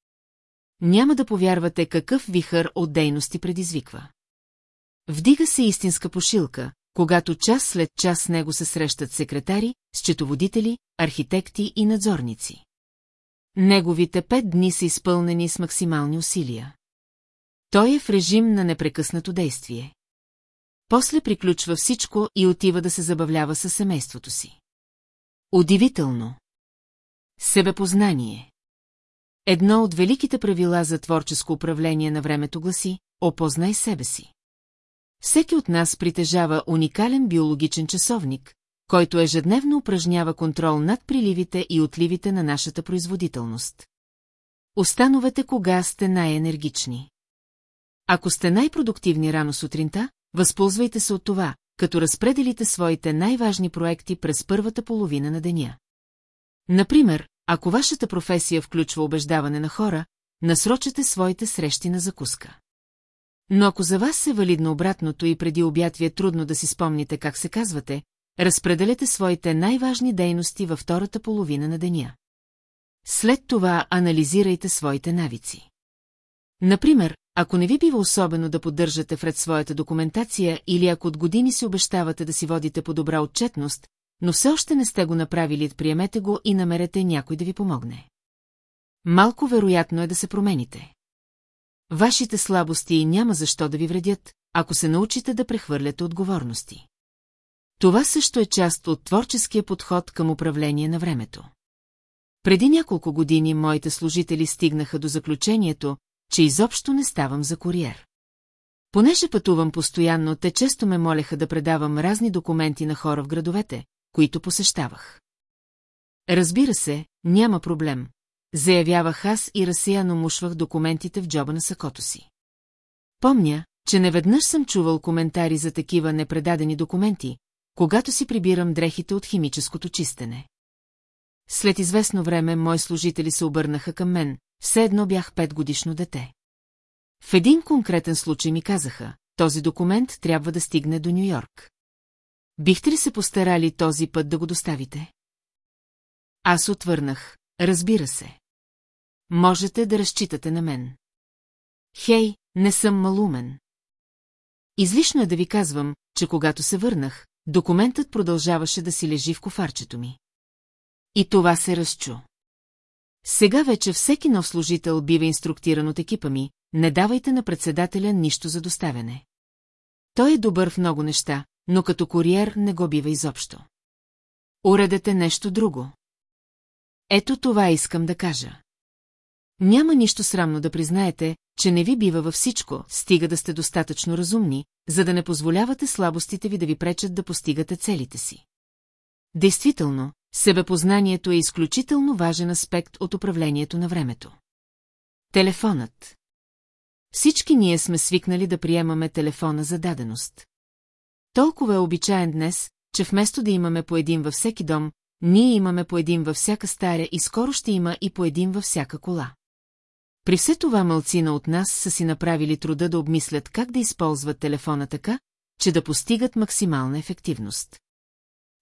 Няма да повярвате какъв вихър от дейности предизвиква. Вдига се истинска пошилка, когато час след час с него се срещат секретари, счетоводители, архитекти и надзорници. Неговите пет дни са изпълнени с максимални усилия. Той е в режим на непрекъснато действие. После приключва всичко и отива да се забавлява със семейството си. Удивително. Себепознание. Едно от великите правила за творческо управление на времето гласи – опознай себе си. Всеки от нас притежава уникален биологичен часовник, който ежедневно упражнява контрол над приливите и отливите на нашата производителност. Остановете кога сте най-енергични. Ако сте най-продуктивни рано сутринта, възползвайте се от това, като разпределите своите най-важни проекти през първата половина на деня. Например, ако вашата професия включва убеждаване на хора, насрочете своите срещи на закуска. Но ако за вас е валидно обратното и преди обяд ви е трудно да си спомните как се казвате, разпределете своите най-важни дейности във втората половина на деня. След това анализирайте своите навици. Например, ако не ви бива особено да поддържате вред своята документация или ако от години си обещавате да си водите по добра отчетност, но все още не сте го направили, приемете го и намерете някой да ви помогне. Малко вероятно е да се промените. Вашите слабости няма защо да ви вредят, ако се научите да прехвърляте отговорности. Това също е част от творческия подход към управление на времето. Преди няколко години моите служители стигнаха до заключението, че изобщо не ставам за куриер. Понеже пътувам постоянно, те често ме молеха да предавам разни документи на хора в градовете, които посещавах. Разбира се, няма проблем, заявявах аз и разсеяно мушвах документите в джоба на сакото си. Помня, че неведнъж съм чувал коментари за такива непредадени документи, когато си прибирам дрехите от химическото чистене. След известно време мои служители се обърнаха към мен, все едно бях петгодишно дете. В един конкретен случай ми казаха, този документ трябва да стигне до Нью-Йорк. Бихте ли се постарали този път да го доставите? Аз отвърнах, разбира се. Можете да разчитате на мен. Хей, не съм малумен. Излишно е да ви казвам, че когато се върнах, документът продължаваше да си лежи в кофарчето ми. И това се разчу. Сега вече всеки нов служител бива инструктиран от екипа ми, не давайте на председателя нищо за доставяне. Той е добър в много неща, но като куриер не го бива изобщо. Уредете нещо друго. Ето това искам да кажа. Няма нищо срамно да признаете, че не ви бива във всичко, стига да сте достатъчно разумни, за да не позволявате слабостите ви да ви пречат да постигате целите си. Действително, себепознанието е изключително важен аспект от управлението на времето. Телефонът Всички ние сме свикнали да приемаме телефона за даденост. Толкова е обичаен днес, че вместо да имаме по един във всеки дом, ние имаме по един във всяка старя и скоро ще има и по един във всяка кола. При все това мълцина от нас са си направили труда да обмислят как да използват телефона така, че да постигат максимална ефективност.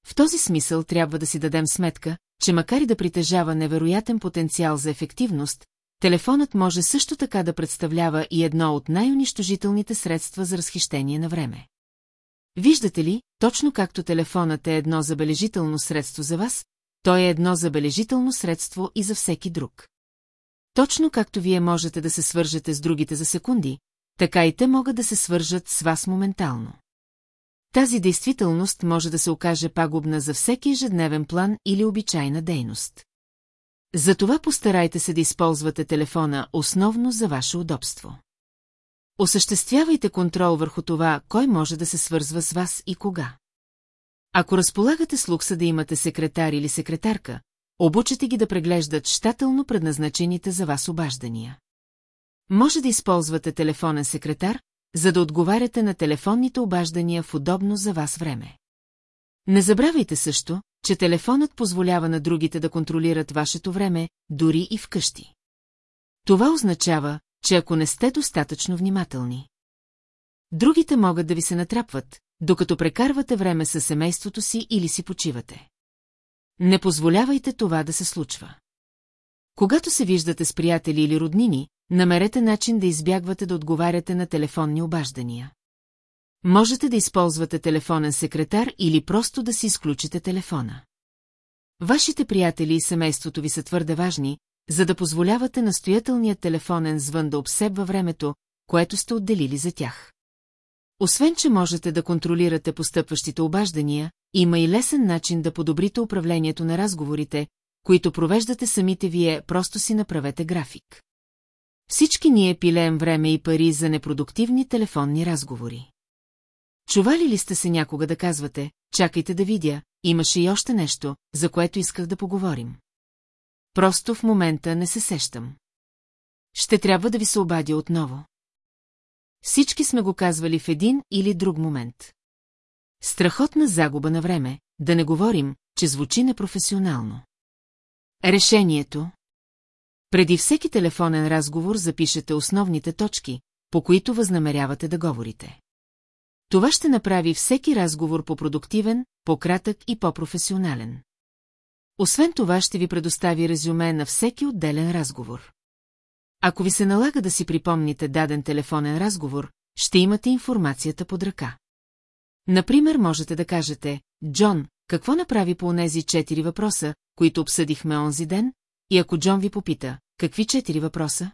В този смисъл трябва да си дадем сметка, че макар и да притежава невероятен потенциал за ефективност, телефонът може също така да представлява и едно от най-унищожителните средства за разхищение на време. Виждате ли, точно както телефонът е едно забележително средство за вас, той е едно забележително средство и за всеки друг. Точно както вие можете да се свържете с другите за секунди, така и те могат да се свържат с вас моментално. Тази действителност може да се окаже пагубна за всеки ежедневен план или обичайна дейност. Затова постарайте се да използвате телефона основно за ваше удобство. Осъществявайте контрол върху това, кой може да се свързва с вас и кога. Ако разполагате с лукса да имате секретар или секретарка, обучете ги да преглеждат щателно предназначените за вас обаждания. Може да използвате телефонен секретар, за да отговаряте на телефонните обаждания в удобно за вас време. Не забравяйте също, че телефонът позволява на другите да контролират вашето време, дори и вкъщи. Това означава, че ако не сте достатъчно внимателни. Другите могат да ви се натрапват, докато прекарвате време със семейството си или си почивате. Не позволявайте това да се случва. Когато се виждате с приятели или роднини, намерете начин да избягвате да отговаряте на телефонни обаждания. Можете да използвате телефонен секретар или просто да си изключите телефона. Вашите приятели и семейството ви са твърде важни, за да позволявате настоятелният телефонен звън да обсебва времето, което сте отделили за тях. Освен, че можете да контролирате постъпващите обаждания, има и лесен начин да подобрите управлението на разговорите, които провеждате самите вие, просто си направете график. Всички ние пилеем време и пари за непродуктивни телефонни разговори. Чували ли сте се някога да казвате, чакайте да видя, имаше и още нещо, за което исках да поговорим. Просто в момента не се сещам. Ще трябва да ви се обадя отново. Всички сме го казвали в един или друг момент. Страхотна загуба на време, да не говорим, че звучи непрофесионално. Решението Преди всеки телефонен разговор запишете основните точки, по които възнамерявате да говорите. Това ще направи всеки разговор по-продуктивен, по-кратък и по-професионален. Освен това ще ви предостави резюме на всеки отделен разговор. Ако ви се налага да си припомните даден телефонен разговор, ще имате информацията под ръка. Например, можете да кажете, Джон, какво направи по онези четири въпроса, които обсъдихме онзи ден, и ако Джон ви попита, какви четири въпроса?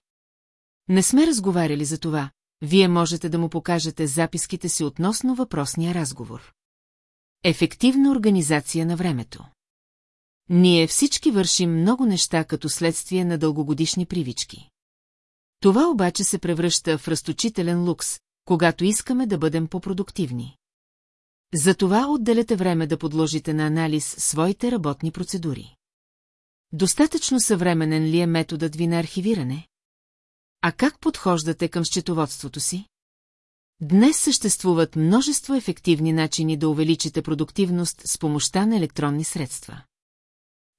Не сме разговаряли за това, вие можете да му покажете записките си относно въпросния разговор. Ефективна организация на времето Ние всички вършим много неща като следствие на дългогодишни привички. Това обаче се превръща в разточителен лукс, когато искаме да бъдем по-продуктивни. Затова отделете време да подложите на анализ своите работни процедури. Достатъчно съвременен ли е методът ви на архивиране? А как подхождате към счетоводството си? Днес съществуват множество ефективни начини да увеличите продуктивност с помощта на електронни средства.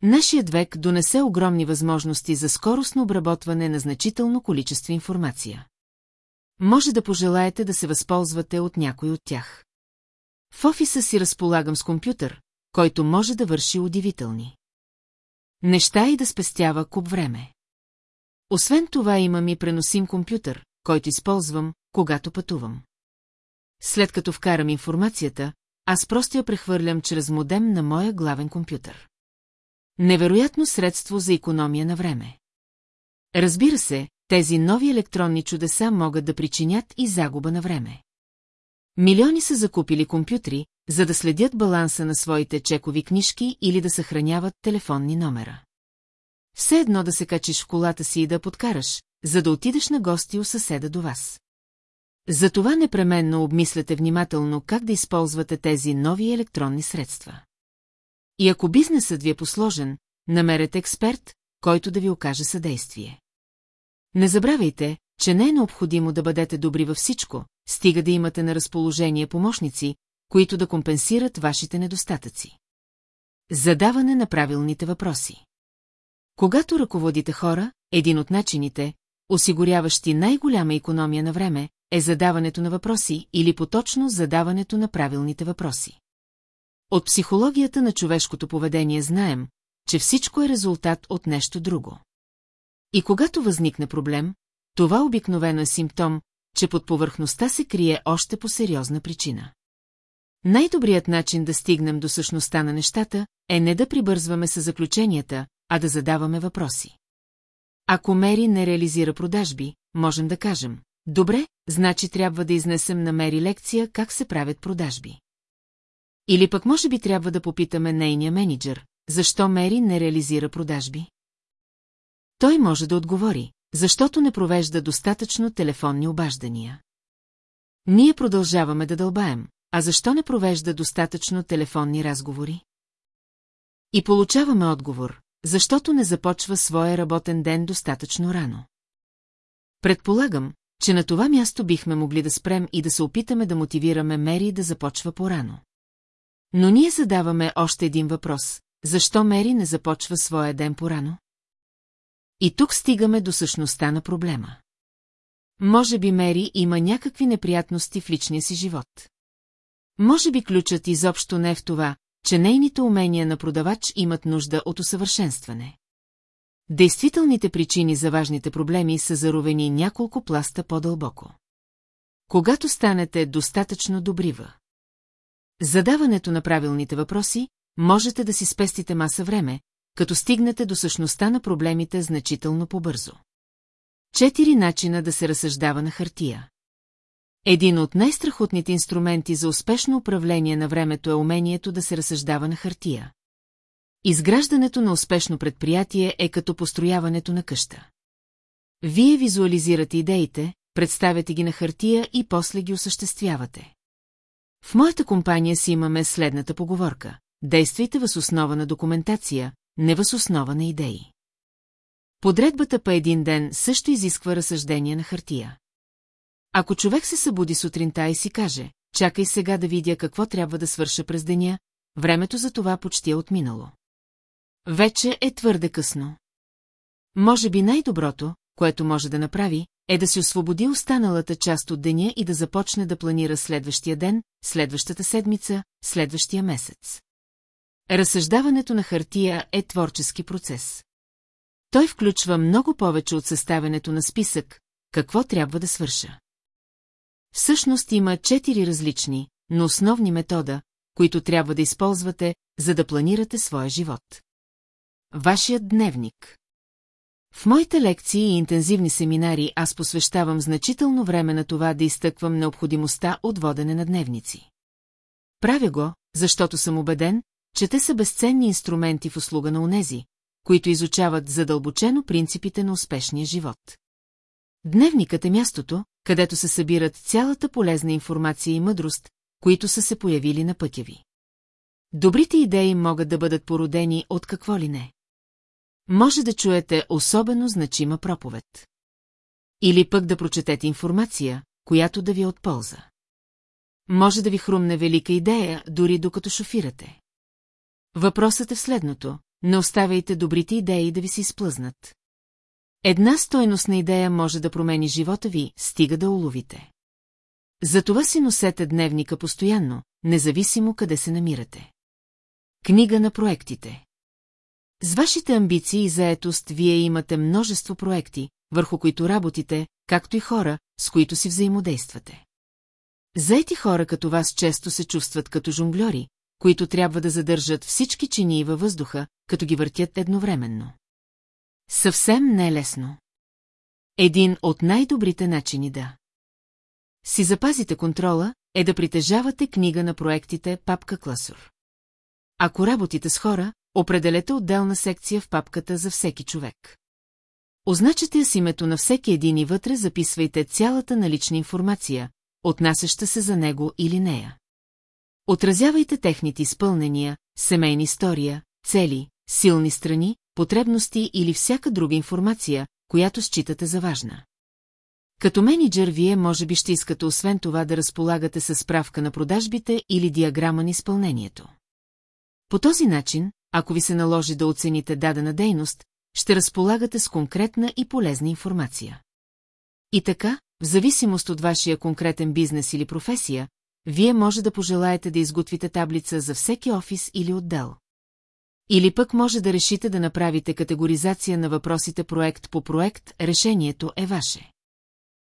Нашият век донесе огромни възможности за скоростно обработване на значително количество информация. Може да пожелаете да се възползвате от някой от тях. В офиса си разполагам с компютър, който може да върши удивителни. Неща и да спестява куп време. Освен това имам и преносим компютър, който използвам, когато пътувам. След като вкарам информацията, аз просто я прехвърлям чрез модем на моя главен компютър. Невероятно средство за економия на време. Разбира се, тези нови електронни чудеса могат да причинят и загуба на време. Милиони са закупили компютри, за да следят баланса на своите чекови книжки или да съхраняват телефонни номера. Все едно да се качиш в колата си и да подкараш, за да отидеш на гости у съседа до вас. Затова непременно обмисляте внимателно как да използвате тези нови електронни средства. И ако бизнесът ви е посложен, намерете експерт, който да ви окаже съдействие. Не забравяйте, че не е необходимо да бъдете добри във всичко, стига да имате на разположение помощници, които да компенсират вашите недостатъци. Задаване на правилните въпроси. Когато ръководите хора, един от начините, осигуряващи най-голяма економия на време, е задаването на въпроси или поточно задаването на правилните въпроси. От психологията на човешкото поведение знаем, че всичко е резултат от нещо друго. И когато възникне проблем, това обикновено е симптом, че под повърхността се крие още по сериозна причина. Най-добрият начин да стигнем до същността на нещата е не да прибързваме с заключенията, а да задаваме въпроси. Ако Мери не реализира продажби, можем да кажем, добре, значи трябва да изнесем на Мери лекция как се правят продажби. Или пък може би трябва да попитаме нейния менеджер, защо Мери не реализира продажби? Той може да отговори, защото не провежда достатъчно телефонни обаждания. Ние продължаваме да дълбаем, а защо не провежда достатъчно телефонни разговори? И получаваме отговор, защото не започва своя работен ден достатъчно рано. Предполагам, че на това място бихме могли да спрем и да се опитаме да мотивираме Мери да започва по-рано. Но ние задаваме още един въпрос. Защо Мери не започва своя ден по-рано? И тук стигаме до същността на проблема. Може би Мери има някакви неприятности в личния си живот. Може би ключът изобщо не е в това, че нейните умения на продавач имат нужда от усъвършенстване. Действителните причини за важните проблеми са заровени няколко пласта по-дълбоко. Когато станете достатъчно добрива. Задаването на правилните въпроси, можете да си спестите маса време, като стигнете до същността на проблемите значително по-бързо. Четири начина да се разсъждава на хартия. Един от най-страхотните инструменти за успешно управление на времето е умението да се разсъждава на хартия. Изграждането на успешно предприятие е като построяването на къща. Вие визуализирате идеите, представяте ги на хартия и после ги осъществявате. В моята компания си имаме следната поговорка. Действайте въз основа на документация, не въз основа на идеи. Подредбата по един ден също изисква разсъждение на хартия. Ако човек се събуди сутринта и си каже, чакай сега да видя какво трябва да свърша през деня, времето за това почти е отминало. Вече е твърде късно. Може би най-доброто, което може да направи, е да си освободи останалата част от деня и да започне да планира следващия ден, следващата седмица, следващия месец. Разсъждаването на хартия е творчески процес. Той включва много повече от съставянето на списък, какво трябва да свърша. Всъщност има четири различни, но основни метода, които трябва да използвате, за да планирате своя живот. Вашият дневник В моите лекции и интензивни семинари аз посвещавам значително време на това да изтъквам необходимостта от водене на дневници. Правя го, защото съм убеден, че те са безценни инструменти в услуга на унези, които изучават задълбочено принципите на успешния живот. Дневникът е мястото, където се събират цялата полезна информация и мъдрост, които са се появили на пътя ви. Добрите идеи могат да бъдат породени от какво ли не. Може да чуете особено значима проповед. Или пък да прочетете информация, която да ви е от полза. Може да ви хрумне велика идея, дори докато шофирате. Въпросът е в следното. Не оставяйте добрите идеи да ви се изплъзнат. Една стойностна идея може да промени живота ви, стига да уловите. Затова си носете дневника постоянно, независимо къде се намирате. Книга на проектите С вашите амбиции и заетост вие имате множество проекти, върху които работите, както и хора, с които си взаимодействате. Заети хора като вас често се чувстват като жонглери, които трябва да задържат всички чинии във въздуха, като ги въртят едновременно. Съвсем не е лесно. Един от най-добрите начини да си запазите контрола е да притежавате книга на проектите папка Класор. Ако работите с хора, определете отделна секция в папката за всеки човек. Означате я с името на всеки един и вътре записвайте цялата налична информация, отнасяща се за него или нея. Отразявайте техните изпълнения, семейни история, цели, силни страни, потребности или всяка друга информация, която считате за важна. Като менеджер вие може би ще искате освен това да разполагате със справка на продажбите или диаграма на изпълнението. По този начин, ако ви се наложи да оцените дадена дейност, ще разполагате с конкретна и полезна информация. И така, в зависимост от вашия конкретен бизнес или професия, вие може да пожелаете да изготвите таблица за всеки офис или отдел. Или пък може да решите да направите категоризация на въпросите проект по проект, решението е ваше.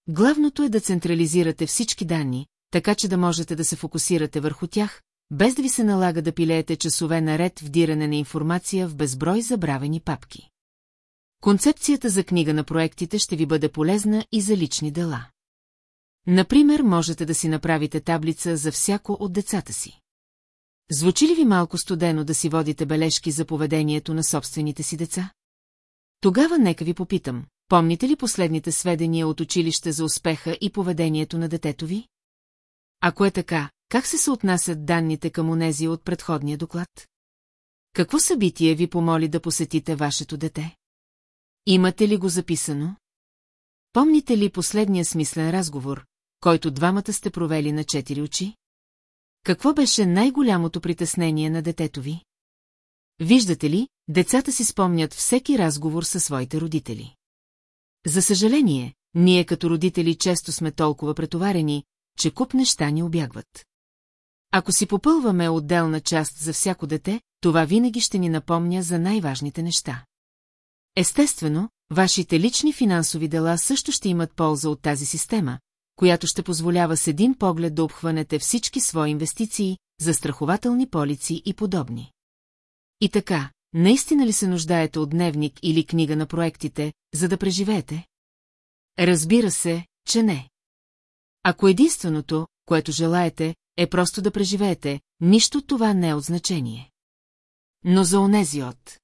Главното е да централизирате всички данни, така че да можете да се фокусирате върху тях, без да ви се налага да пилеете часове наред в диране на информация в безброй забравени папки. Концепцията за книга на проектите ще ви бъде полезна и за лични дела. Например, можете да си направите таблица за всяко от децата си. Звучи ли ви малко студено да си водите бележки за поведението на собствените си деца? Тогава нека ви попитам, помните ли последните сведения от училище за успеха и поведението на детето ви? Ако е така, как се съотнасят данните към онези от предходния доклад? Какво събитие ви помоли да посетите вашето дете? Имате ли го записано? Помните ли последния смислен разговор, който двамата сте провели на четири очи? Какво беше най-голямото притеснение на детето ви? Виждате ли, децата си спомнят всеки разговор със своите родители. За съжаление, ние като родители често сме толкова претоварени, че куп неща ни обягват. Ако си попълваме отделна част за всяко дете, това винаги ще ни напомня за най-важните неща. Естествено, вашите лични финансови дела също ще имат полза от тази система, която ще позволява с един поглед да обхванете всички свои инвестиции, застрахователни полици и подобни. И така, наистина ли се нуждаете от дневник или книга на проектите, за да преживеете? Разбира се, че не. Ако единственото, което желаете, е просто да преживеете, нищо това не е от значение. Но за онези от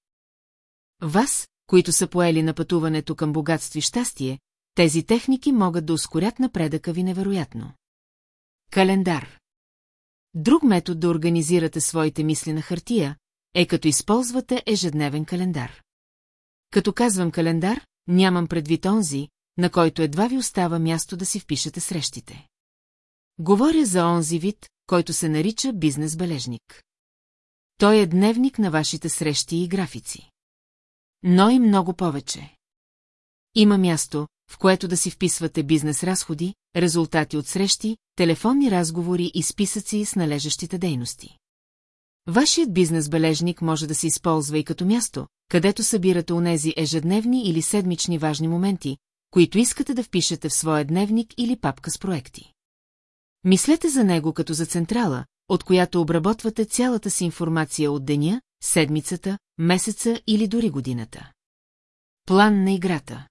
вас, които са поели на пътуването към богатство и щастие, тези техники могат да ускорят напредъка ви невероятно. Календар Друг метод да организирате своите мисли на хартия е като използвате ежедневен календар. Като казвам календар, нямам предвид онзи, на който едва ви остава място да си впишете срещите. Говоря за онзи вид, който се нарича бизнес-бележник. Той е дневник на вашите срещи и графици. Но и много повече. Има място, в което да си вписвате бизнес разходи, резултати от срещи, телефонни разговори и списъци с належащите дейности. Вашият бизнес-бележник може да се използва и като място, където събирате онези ежедневни или седмични важни моменти, които искате да впишете в своя дневник или папка с проекти. Мислете за него като за централа, от която обработвате цялата си информация от деня, седмицата, месеца или дори годината. План на играта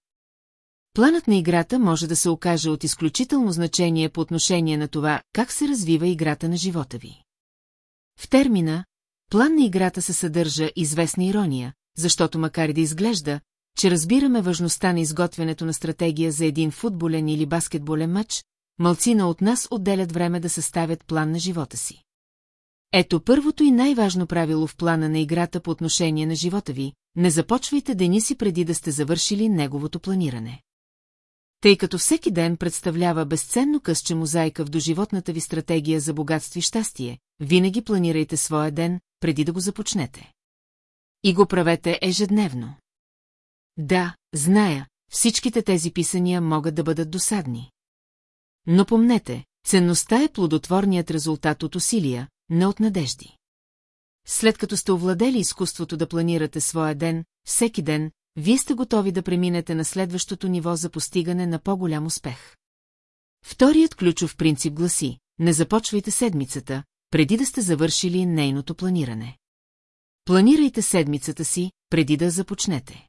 Планът на играта може да се окаже от изключително значение по отношение на това, как се развива играта на живота ви. В термина «план на играта» се съдържа известна ирония, защото макар и да изглежда, че разбираме важността на изготвянето на стратегия за един футболен или баскетболен матч, мълцина от нас отделят време да съставят план на живота си. Ето първото и най-важно правило в плана на играта по отношение на живота ви – не започвайте деня си преди да сте завършили неговото планиране. Тъй като всеки ден представлява безценно късче мозайка в доживотната ви стратегия за богатство и щастие, винаги планирайте своя ден, преди да го започнете. И го правете ежедневно. Да, зная, всичките тези писания могат да бъдат досадни. Но помнете, ценността е плодотворният резултат от усилия, не от надежди. След като сте овладели изкуството да планирате своя ден, всеки ден, вие сте готови да преминете на следващото ниво за постигане на по-голям успех. Вторият ключов принцип гласи – не започвайте седмицата, преди да сте завършили нейното планиране. Планирайте седмицата си, преди да започнете.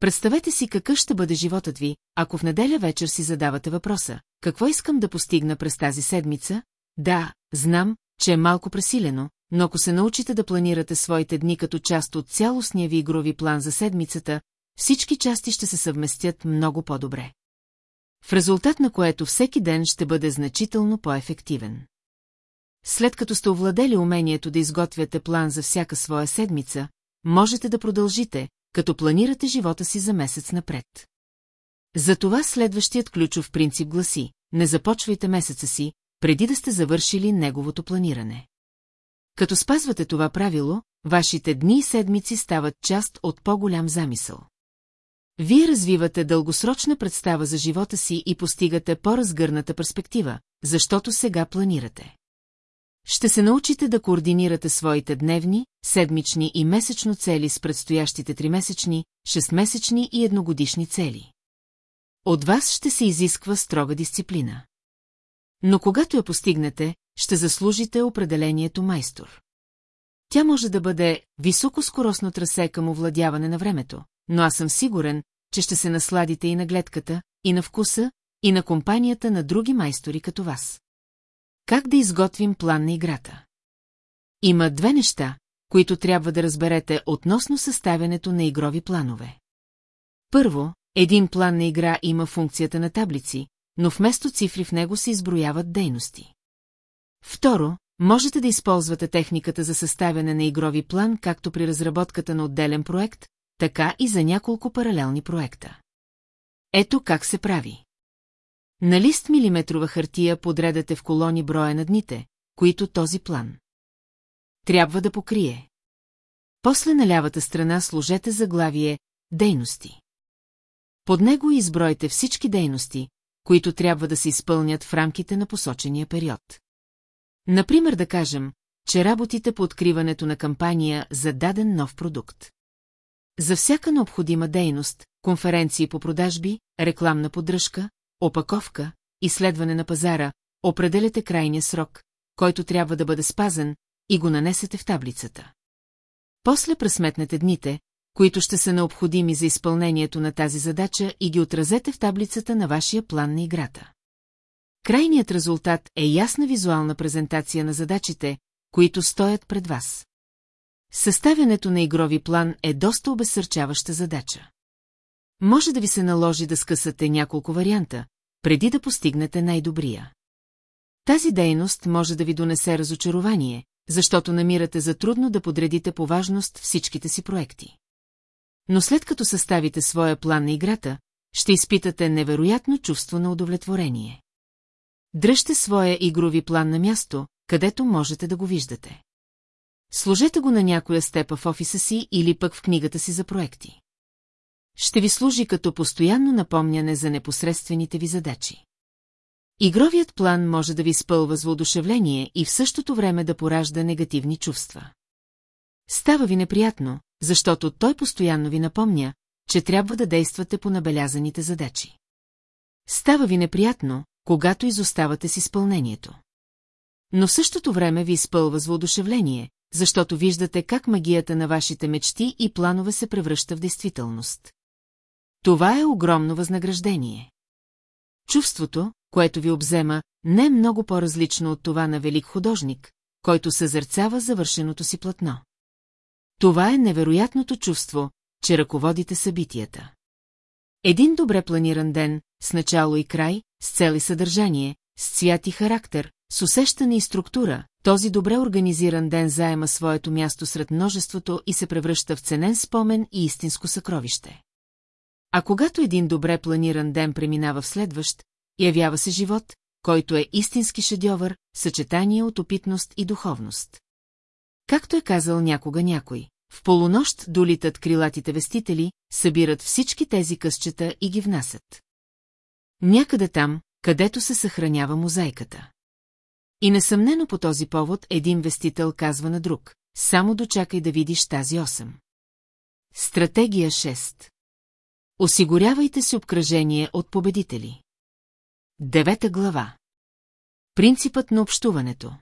Представете си какъв ще бъде животът ви, ако в неделя вечер си задавате въпроса, какво искам да постигна през тази седмица? Да, знам, че е малко пресилено, но ако се научите да планирате своите дни като част от цялостния ви игрови план за седмицата, всички части ще се съвместят много по-добре. В резултат на което всеки ден ще бъде значително по-ефективен. След като сте овладели умението да изготвяте план за всяка своя седмица, можете да продължите, като планирате живота си за месец напред. Затова следващият ключов принцип гласи – не започвайте месеца си, преди да сте завършили неговото планиране. Като спазвате това правило, вашите дни и седмици стават част от по-голям замисъл. Вие развивате дългосрочна представа за живота си и постигате по-разгърната перспектива, защото сега планирате. Ще се научите да координирате своите дневни, седмични и месечно цели с предстоящите тримесечни, шестмесечни и едногодишни цели. От вас ще се изисква строга дисциплина. Но когато я постигнете, ще заслужите определението майстор. Тя може да бъде високоскоростно трасе към овладяване на времето, но аз съм сигурен, че ще се насладите и на гледката, и на вкуса, и на компанията на други майстори като вас. Как да изготвим план на играта? Има две неща, които трябва да разберете относно съставянето на игрови планове. Първо, един план на игра има функцията на таблици, но вместо цифри в него се изброяват дейности. Второ, можете да използвате техниката за съставяне на игрови план както при разработката на отделен проект, така и за няколко паралелни проекта. Ето как се прави. На лист милиметрова хартия подредате в колони броя на дните, които този план трябва да покрие. После на лявата страна сложете заглавие «Дейности». Под него избройте всички дейности, които трябва да се изпълнят в рамките на посочения период. Например да кажем, че работите по откриването на кампания за даден нов продукт. За всяка необходима дейност, конференции по продажби, рекламна поддръжка, опаковка, изследване на пазара, определяте крайния срок, който трябва да бъде спазен, и го нанесете в таблицата. После пресметнете дните, които ще са необходими за изпълнението на тази задача и ги отразете в таблицата на вашия план на играта. Крайният резултат е ясна визуална презентация на задачите, които стоят пред вас. Съставянето на игрови план е доста обесърчаваща задача. Може да ви се наложи да скъсате няколко варианта, преди да постигнете най-добрия. Тази дейност може да ви донесе разочарование, защото намирате за трудно да подредите по важност всичките си проекти. Но след като съставите своя план на играта, ще изпитате невероятно чувство на удовлетворение. Дръжте своя игрови план на място, където можете да го виждате. Сложете го на някоя степа в офиса си или пък в книгата си за проекти. Ще ви служи като постоянно напомняне за непосредствените ви задачи. Игровият план може да ви спълва с воодушевление и в същото време да поражда негативни чувства. Става ви неприятно, защото той постоянно ви напомня, че трябва да действате по набелязаните задачи. Става ви неприятно, когато изоставате с изпълнението. Но в същото време ви изпълва с воодушевление, защото виждате как магията на вашите мечти и планове се превръща в действителност. Това е огромно възнаграждение. Чувството, което ви обзема, не е много по-различно от това на велик художник, който съзърцава завършеното си платно. Това е невероятното чувство, че ръководите събитията. Един добре планиран ден, с начало и край, с цел и съдържание, с цвят и характер, с усещане и структура, този добре организиран ден заема своето място сред множеството и се превръща в ценен спомен и истинско съкровище. А когато един добре планиран ден преминава в следващ, явява се живот, който е истински шедьовър, съчетание от опитност и духовност. Както е казал някога някой, в полунощ долитат крилатите вестители, събират всички тези късчета и ги внасят. Някъде там, където се съхранява мозайката. И несъмнено по този повод един вестител казва на друг, само дочакай да видиш тази 8. Стратегия 6 Осигурявайте си обкръжение от победители. Девета глава Принципът на общуването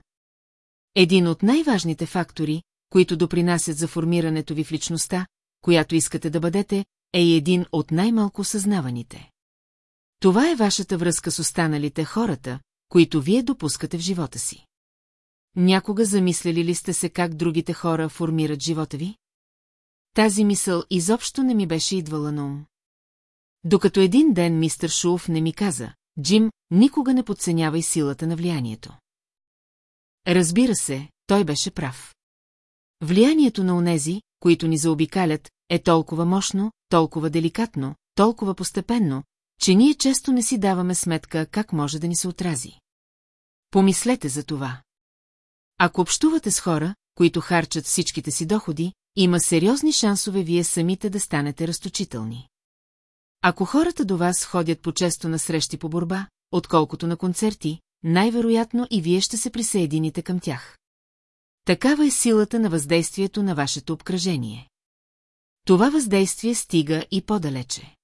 Един от най-важните фактори, които допринасят за формирането ви в личността, която искате да бъдете, е и един от най-малко съзнаваните. Това е вашата връзка с останалите хората, които вие допускате в живота си. Някога замисляли ли сте се как другите хора формират живота ви? Тази мисъл изобщо не ми беше идвала на ум. Докато един ден мистер Шулф не ми каза, Джим, никога не подценявай силата на влиянието. Разбира се, той беше прав. Влиянието на онези, които ни заобикалят, е толкова мощно, толкова деликатно, толкова постепенно, че ние често не си даваме сметка как може да ни се отрази. Помислете за това. Ако общувате с хора, които харчат всичките си доходи, има сериозни шансове вие самите да станете разточителни. Ако хората до вас ходят по-често на срещи по борба, отколкото на концерти, най-вероятно и вие ще се присъедините към тях. Такава е силата на въздействието на вашето обкръжение. Това въздействие стига и по-далече.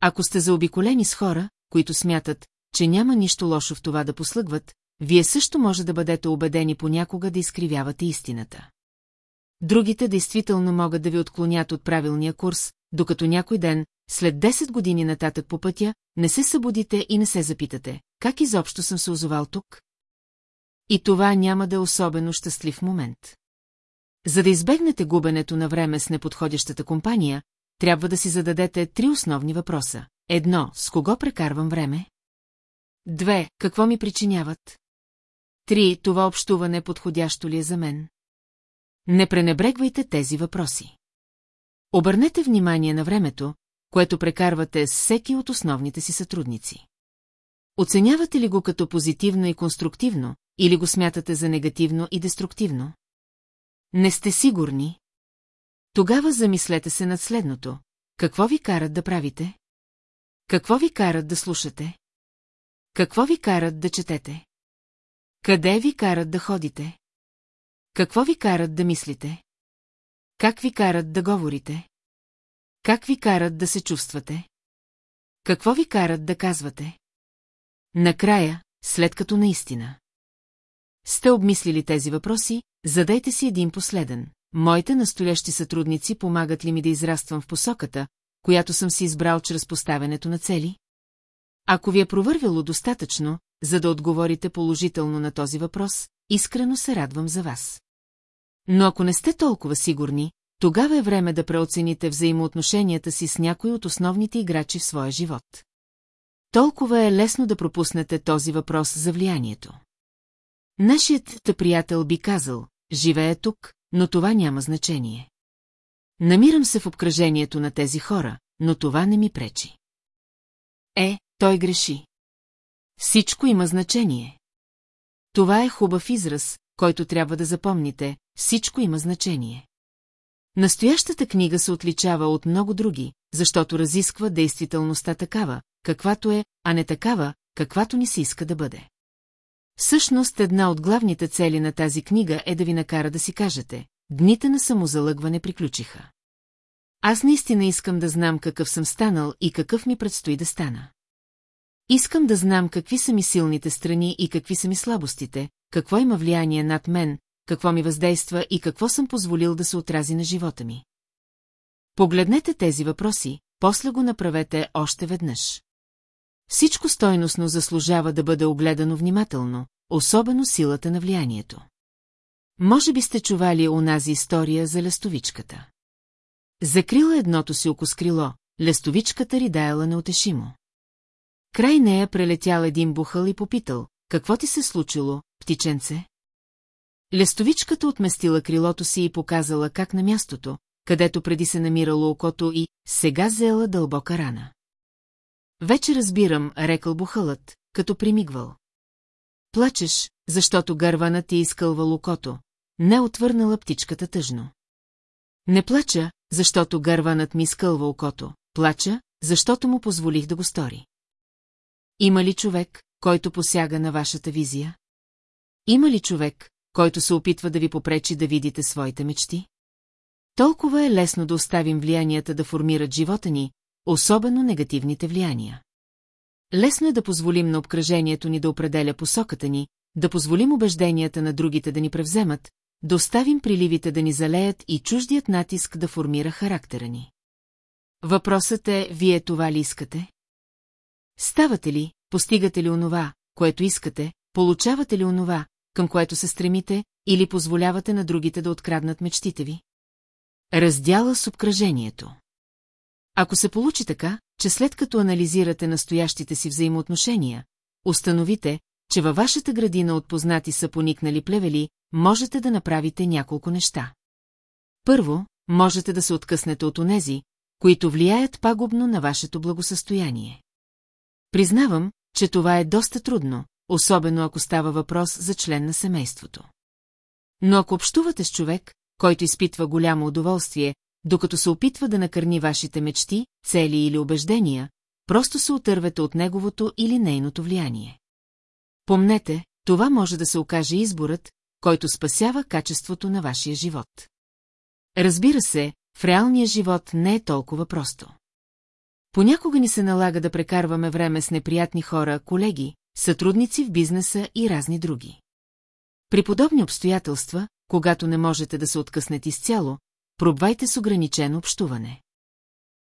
Ако сте заобиколени с хора, които смятат, че няма нищо лошо в това да послъгват, вие също може да бъдете убедени понякога да изкривявате истината. Другите действително могат да ви отклонят от правилния курс, докато някой ден, след 10 години нататък по пътя, не се събудите и не се запитате, как изобщо съм се озовал тук? И това няма да е особено щастлив момент. За да избегнете губенето на време с неподходящата компания, трябва да си зададете три основни въпроса. Едно, с кого прекарвам време? Две, какво ми причиняват? Три, това общуване подходящо ли е за мен? Не пренебрегвайте тези въпроси. Обърнете внимание на времето, което прекарвате с всеки от основните си сътрудници. Оценявате ли го като позитивно и конструктивно, или го смятате за негативно и деструктивно? Не сте сигурни? Тогава замислете се над следното. Какво ви карат да правите? Какво ви карат да слушате? Какво ви карат да четете? Къде ви карат да ходите? Какво ви карат да мислите? Как ви карат да говорите? Как ви карат да се чувствате? Какво ви карат да казвате? Накрая, след като наистина. Сте обмислили тези въпроси, задайте си един последен. Моите настоящи сътрудници помагат ли ми да израствам в посоката, която съм си избрал чрез поставянето на цели? Ако ви е провървяло достатъчно, за да отговорите положително на този въпрос, искрено се радвам за вас. Но ако не сте толкова сигурни, тогава е време да преоцените взаимоотношенията си с някой от основните играчи в своя живот. Толкова е лесно да пропуснете този въпрос за влиянието. Нашият та приятел би казал, живее тук, но това няма значение. Намирам се в обкръжението на тези хора, но това не ми пречи. Е, той греши. Всичко има значение. Това е хубав израз, който трябва да запомните, всичко има значение. Настоящата книга се отличава от много други, защото разисква действителността такава, каквато е, а не такава, каквато ни се иска да бъде. Всъщност една от главните цели на тази книга е да ви накара да си кажете, дните на самозалъгване приключиха. Аз наистина искам да знам какъв съм станал и какъв ми предстои да стана. Искам да знам какви са ми силните страни и какви са ми слабостите, какво има влияние над мен, какво ми въздейства и какво съм позволил да се отрази на живота ми. Погледнете тези въпроси, после го направете още веднъж. Всичко стойностно заслужава да бъде огледано внимателно, особено силата на влиянието. Може би сте чували онази история за лестовичката. Закрила едното си око с крило, лестовичката ридаяла неотешимо. Край нея прелетял един бухъл и попитал, какво ти се случило, птиченце? Лестовичката отместила крилото си и показала как на мястото, където преди се намирало окото и сега взела дълбока рана. Вече разбирам, рекал бухалът, като примигвал. Плачеш, защото гърванът ти е изкълвал окото, не отвърнала птичката тъжно. Не плача, защото гърванът ми изкълва окото, плача, защото му позволих да го стори. Има ли човек, който посяга на вашата визия? Има ли човек, който се опитва да ви попречи да видите своите мечти? Толкова е лесно да оставим влиянията да формират живота ни, особено негативните влияния. Лесно е да позволим на обкръжението ни да определя посоката ни, да позволим убежденията на другите да ни превземат, да оставим приливите да ни залеят и чуждият натиск да формира характера ни. Въпросът е, вие това ли искате? Ставате ли, постигате ли онова, което искате, получавате ли онова, към което се стремите, или позволявате на другите да откраднат мечтите ви? Раздяла с обкръжението. Ако се получи така, че след като анализирате настоящите си взаимоотношения, установите, че във вашата градина от познати са поникнали плевели, можете да направите няколко неща. Първо, можете да се откъснете от онези, които влияят пагубно на вашето благосъстояние. Признавам, че това е доста трудно, особено ако става въпрос за член на семейството. Но ако общувате с човек, който изпитва голямо удоволствие, докато се опитва да накърни вашите мечти, цели или убеждения, просто се отървете от неговото или нейното влияние. Помнете, това може да се окаже изборът, който спасява качеството на вашия живот. Разбира се, в реалния живот не е толкова просто. Понякога ни се налага да прекарваме време с неприятни хора, колеги, сътрудници в бизнеса и разни други. При подобни обстоятелства, когато не можете да се откъснете изцяло, пробвайте с ограничено общуване.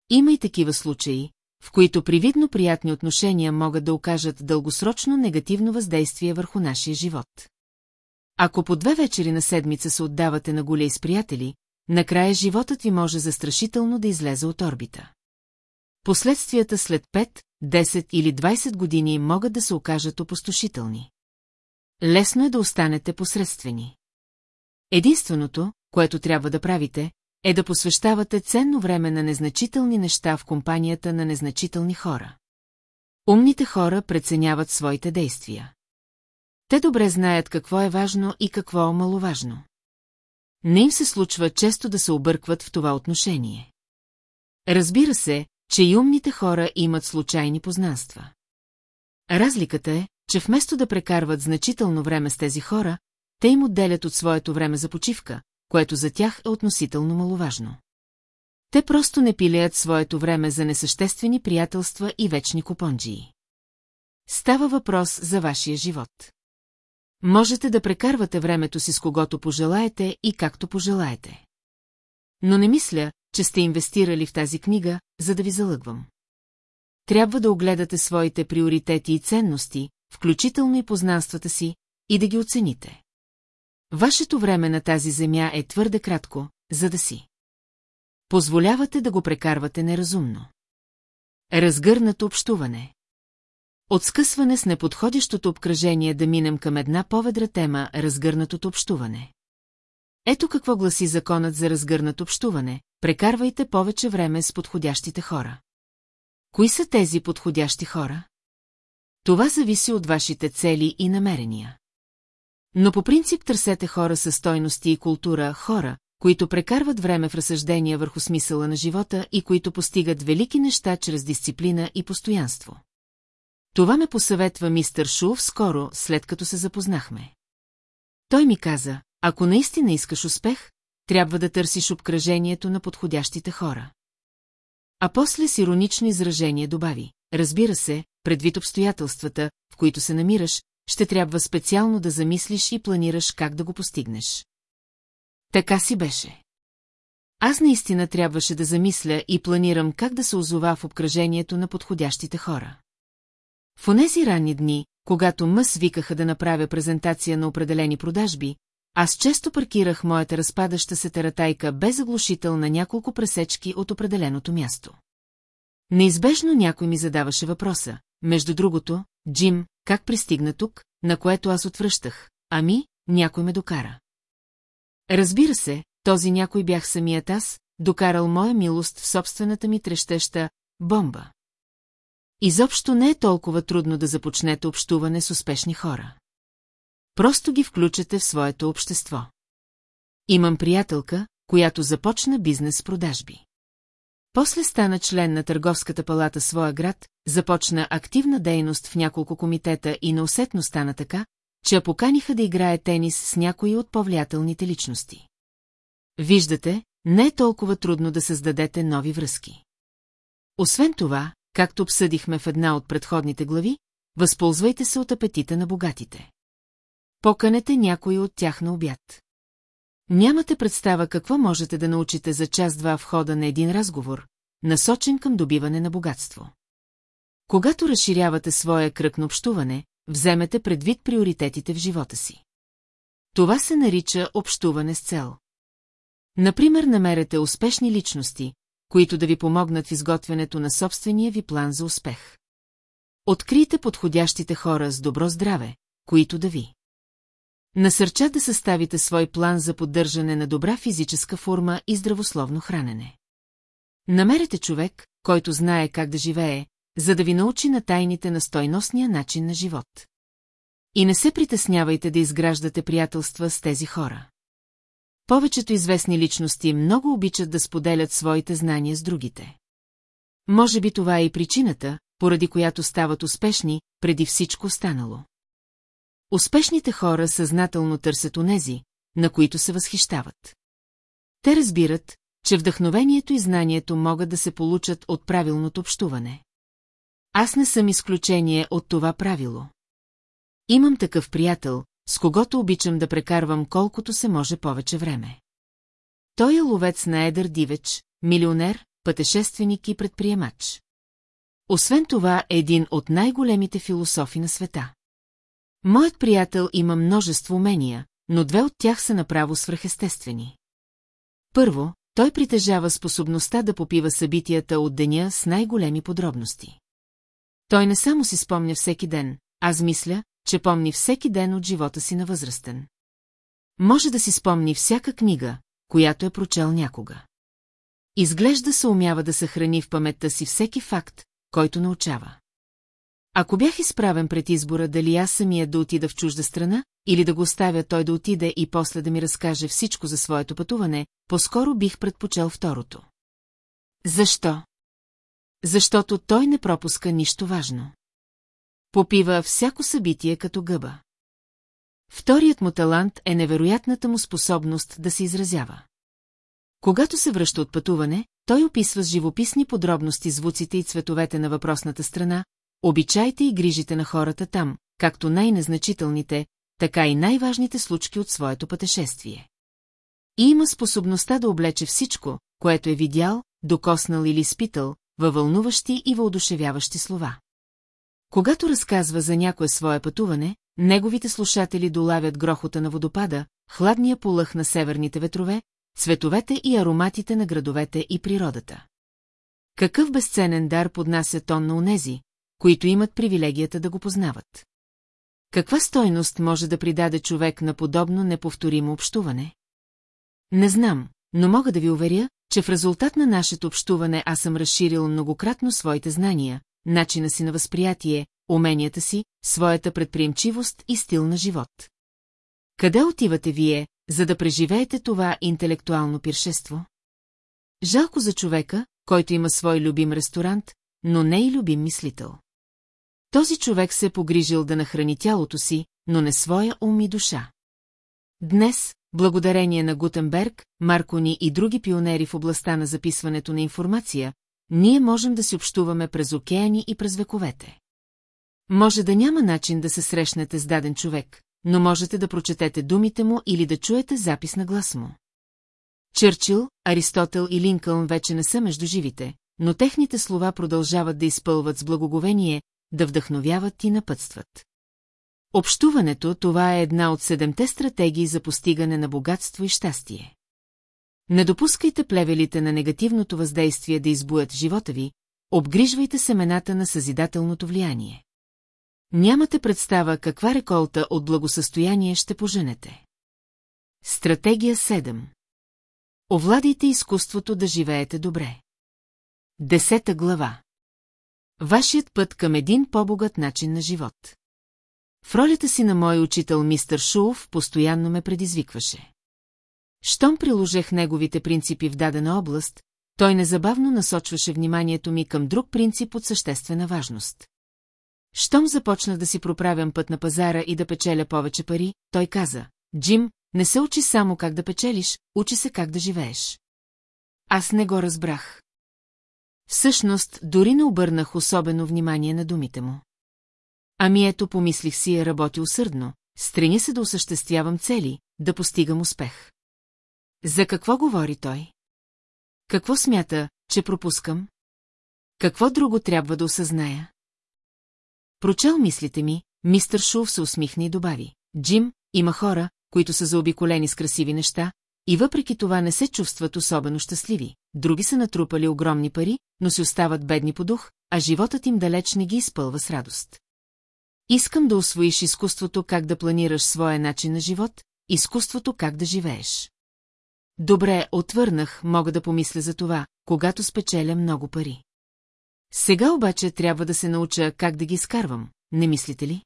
Има и такива случаи, в които привидно приятни отношения могат да окажат дългосрочно негативно въздействие върху нашия живот. Ако по две вечери на седмица се отдавате на голей с приятели, накрая животът ви може застрашително да излезе от орбита. Последствията след 5, 10 или 20 години могат да се окажат опустошителни. Лесно е да останете посредствени. Единственото, което трябва да правите, е да посвещавате ценно време на незначителни неща в компанията на незначителни хора. Умните хора преценяват своите действия. Те добре знаят какво е важно и какво е маловажно. Не им се случва често да се объркват в това отношение. Разбира се, че и умните хора имат случайни познанства. Разликата е, че вместо да прекарват значително време с тези хора, те им отделят от своето време за почивка, което за тях е относително маловажно. Те просто не пилеят своето време за несъществени приятелства и вечни купонджии. Става въпрос за вашия живот. Можете да прекарвате времето си с когото пожелаете и както пожелаете. Но не мисля, че сте инвестирали в тази книга, за да ви залъгвам. Трябва да огледате своите приоритети и ценности, включително и познанствата си, и да ги оцените. Вашето време на тази земя е твърде кратко, за да си. Позволявате да го прекарвате неразумно. Разгърнато общуване. Отскъсване с неподходящото обкръжение да минем към една поведра тема – разгърнатото общуване. Ето какво гласи законът за разгърнато общуване – прекарвайте повече време с подходящите хора. Кои са тези подходящи хора? Това зависи от вашите цели и намерения. Но по принцип търсете хора със стойности и култура, хора, които прекарват време в разсъждения върху смисъла на живота и които постигат велики неща чрез дисциплина и постоянство. Това ме посъветва мистър Шув скоро, след като се запознахме. Той ми каза, ако наистина искаш успех, трябва да търсиш обкръжението на подходящите хора. А после с иронично изражение добави, разбира се, предвид обстоятелствата, в които се намираш, ще трябва специално да замислиш и планираш как да го постигнеш. Така си беше. Аз наистина трябваше да замисля и планирам как да се озова в обкръжението на подходящите хора. В онези ранни дни, когато мъс викаха да направя презентация на определени продажби, аз често паркирах моята разпадаща се тератайка без заглушител на няколко пресечки от определеното място. Неизбежно някой ми задаваше въпроса. Между другото, Джим, как пристигна тук, на което аз отвръщах? Ами, някой ме докара. Разбира се, този някой бях самият аз, докарал моя милост в собствената ми трещеща бомба. Изобщо не е толкова трудно да започнете общуване с успешни хора. Просто ги включате в своето общество. Имам приятелка, която започна бизнес с продажби. После стана член на Търговската палата своя град, започна активна дейност в няколко комитета и неусетно стана така, че я поканиха да играе тенис с някои от повлиятелните личности. Виждате, не е толкова трудно да създадете нови връзки. Освен това, както обсъдихме в една от предходните глави, възползвайте се от апетита на богатите. Поканете някой от тях на обяд. Нямате представа какво можете да научите за час-два в хода на един разговор, насочен към добиване на богатство. Когато разширявате своя кръг на общуване, вземете предвид приоритетите в живота си. Това се нарича общуване с цел. Например, намерете успешни личности, които да ви помогнат в изготвянето на собствения ви план за успех. Открийте подходящите хора с добро здраве, които да ви. Насърчат да съставите свой план за поддържане на добра физическа форма и здравословно хранене. Намерете човек, който знае как да живее, за да ви научи на тайните на стойностния начин на живот. И не се притеснявайте да изграждате приятелства с тези хора. Повечето известни личности много обичат да споделят своите знания с другите. Може би това е и причината, поради която стават успешни, преди всичко останало. Успешните хора съзнателно търсят онези, на които се възхищават. Те разбират, че вдъхновението и знанието могат да се получат от правилното общуване. Аз не съм изключение от това правило. Имам такъв приятел, с когото обичам да прекарвам колкото се може повече време. Той е ловец на едър дивеч, милионер, пътешественик и предприемач. Освен това е един от най-големите философи на света. Моят приятел има множество умения, но две от тях са направо свръхестествени. Първо, той притежава способността да попива събитията от деня с най-големи подробности. Той не само си спомня всеки ден, аз мисля, че помни всеки ден от живота си на възрастен. Може да си спомни всяка книга, която е прочел някога. Изглежда се умява да съхрани в паметта си всеки факт, който научава. Ако бях изправен пред избора дали аз самия да отида в чужда страна, или да го оставя той да отиде и после да ми разкаже всичко за своето пътуване, по-скоро бих предпочел второто. Защо? Защото той не пропуска нищо важно. Попива всяко събитие като гъба. Вторият му талант е невероятната му способност да се изразява. Когато се връща от пътуване, той описва с живописни подробности звуците и цветовете на въпросната страна, обичайте и грижите на хората там, както най-незначителните, така и най-важните случки от своето пътешествие. И има способността да облече всичко, което е видял, докоснал или спитал, във вълнуващи и въодушевяващи слова. Когато разказва за някое свое пътуване, неговите слушатели долавят грохота на водопада, хладния полъх на северните ветрове, цветовете и ароматите на градовете и природата. Какъв безценен дар поднася тон на унези, които имат привилегията да го познават? Каква стойност може да придаде човек на подобно неповторимо общуване? Не знам, но мога да ви уверя, че в резултат на нашето общуване аз съм разширил многократно своите знания, начина си на възприятие, уменията си, своята предприемчивост и стил на живот. Къде отивате вие, за да преживеете това интелектуално пиршество? Жалко за човека, който има свой любим ресторант, но не и любим мислител. Този човек се е погрижил да нахрани тялото си, но не своя ум и душа. Днес, благодарение на Гутенберг, Маркони и други пионери в областта на записването на информация, ние можем да си общуваме през океани и през вековете. Може да няма начин да се срещнете с даден човек, но можете да прочетете думите му или да чуете запис на глас му. Чърчил, Аристотел и Линкълн вече не са между живите, но техните слова продължават да изпълват с благоговение, да вдъхновяват и напътстват. Общуването това е една от седемте стратегии за постигане на богатство и щастие. Не допускайте плевелите на негативното въздействие да избуят живота ви, обгрижвайте семената на съзидателното влияние. Нямате представа каква реколта от благосъстояние ще поженете. Стратегия 7 Овладайте изкуството да живеете добре. Десета глава Вашият път към един по-богат начин на живот. В ролята си на мой учител мистър Шулов постоянно ме предизвикваше. Щом приложех неговите принципи в дадена област, той незабавно насочваше вниманието ми към друг принцип от съществена важност. Щом започнах да си проправям път на пазара и да печеля повече пари, той каза, Джим, не се учи само как да печелиш, учи се как да живееш. Аз не го разбрах. Всъщност, дори не обърнах особено внимание на думите му. Ами ето, помислих си, е работи усърдно, стреня се да осъществявам цели, да постигам успех. За какво говори той? Какво смята, че пропускам? Какво друго трябва да осъзная? Прочел мислите ми, мистър Шулф се усмихна и добави. Джим, има хора, които са заобиколени с красиви неща, и въпреки това не се чувстват особено щастливи. Други са натрупали огромни пари, но си остават бедни по дух, а животът им далеч не ги изпълва с радост. Искам да освоиш изкуството как да планираш своя начин на живот, изкуството как да живееш. Добре, отвърнах, мога да помисля за това, когато спечеля много пари. Сега обаче трябва да се науча как да ги изкарвам, не мислите ли?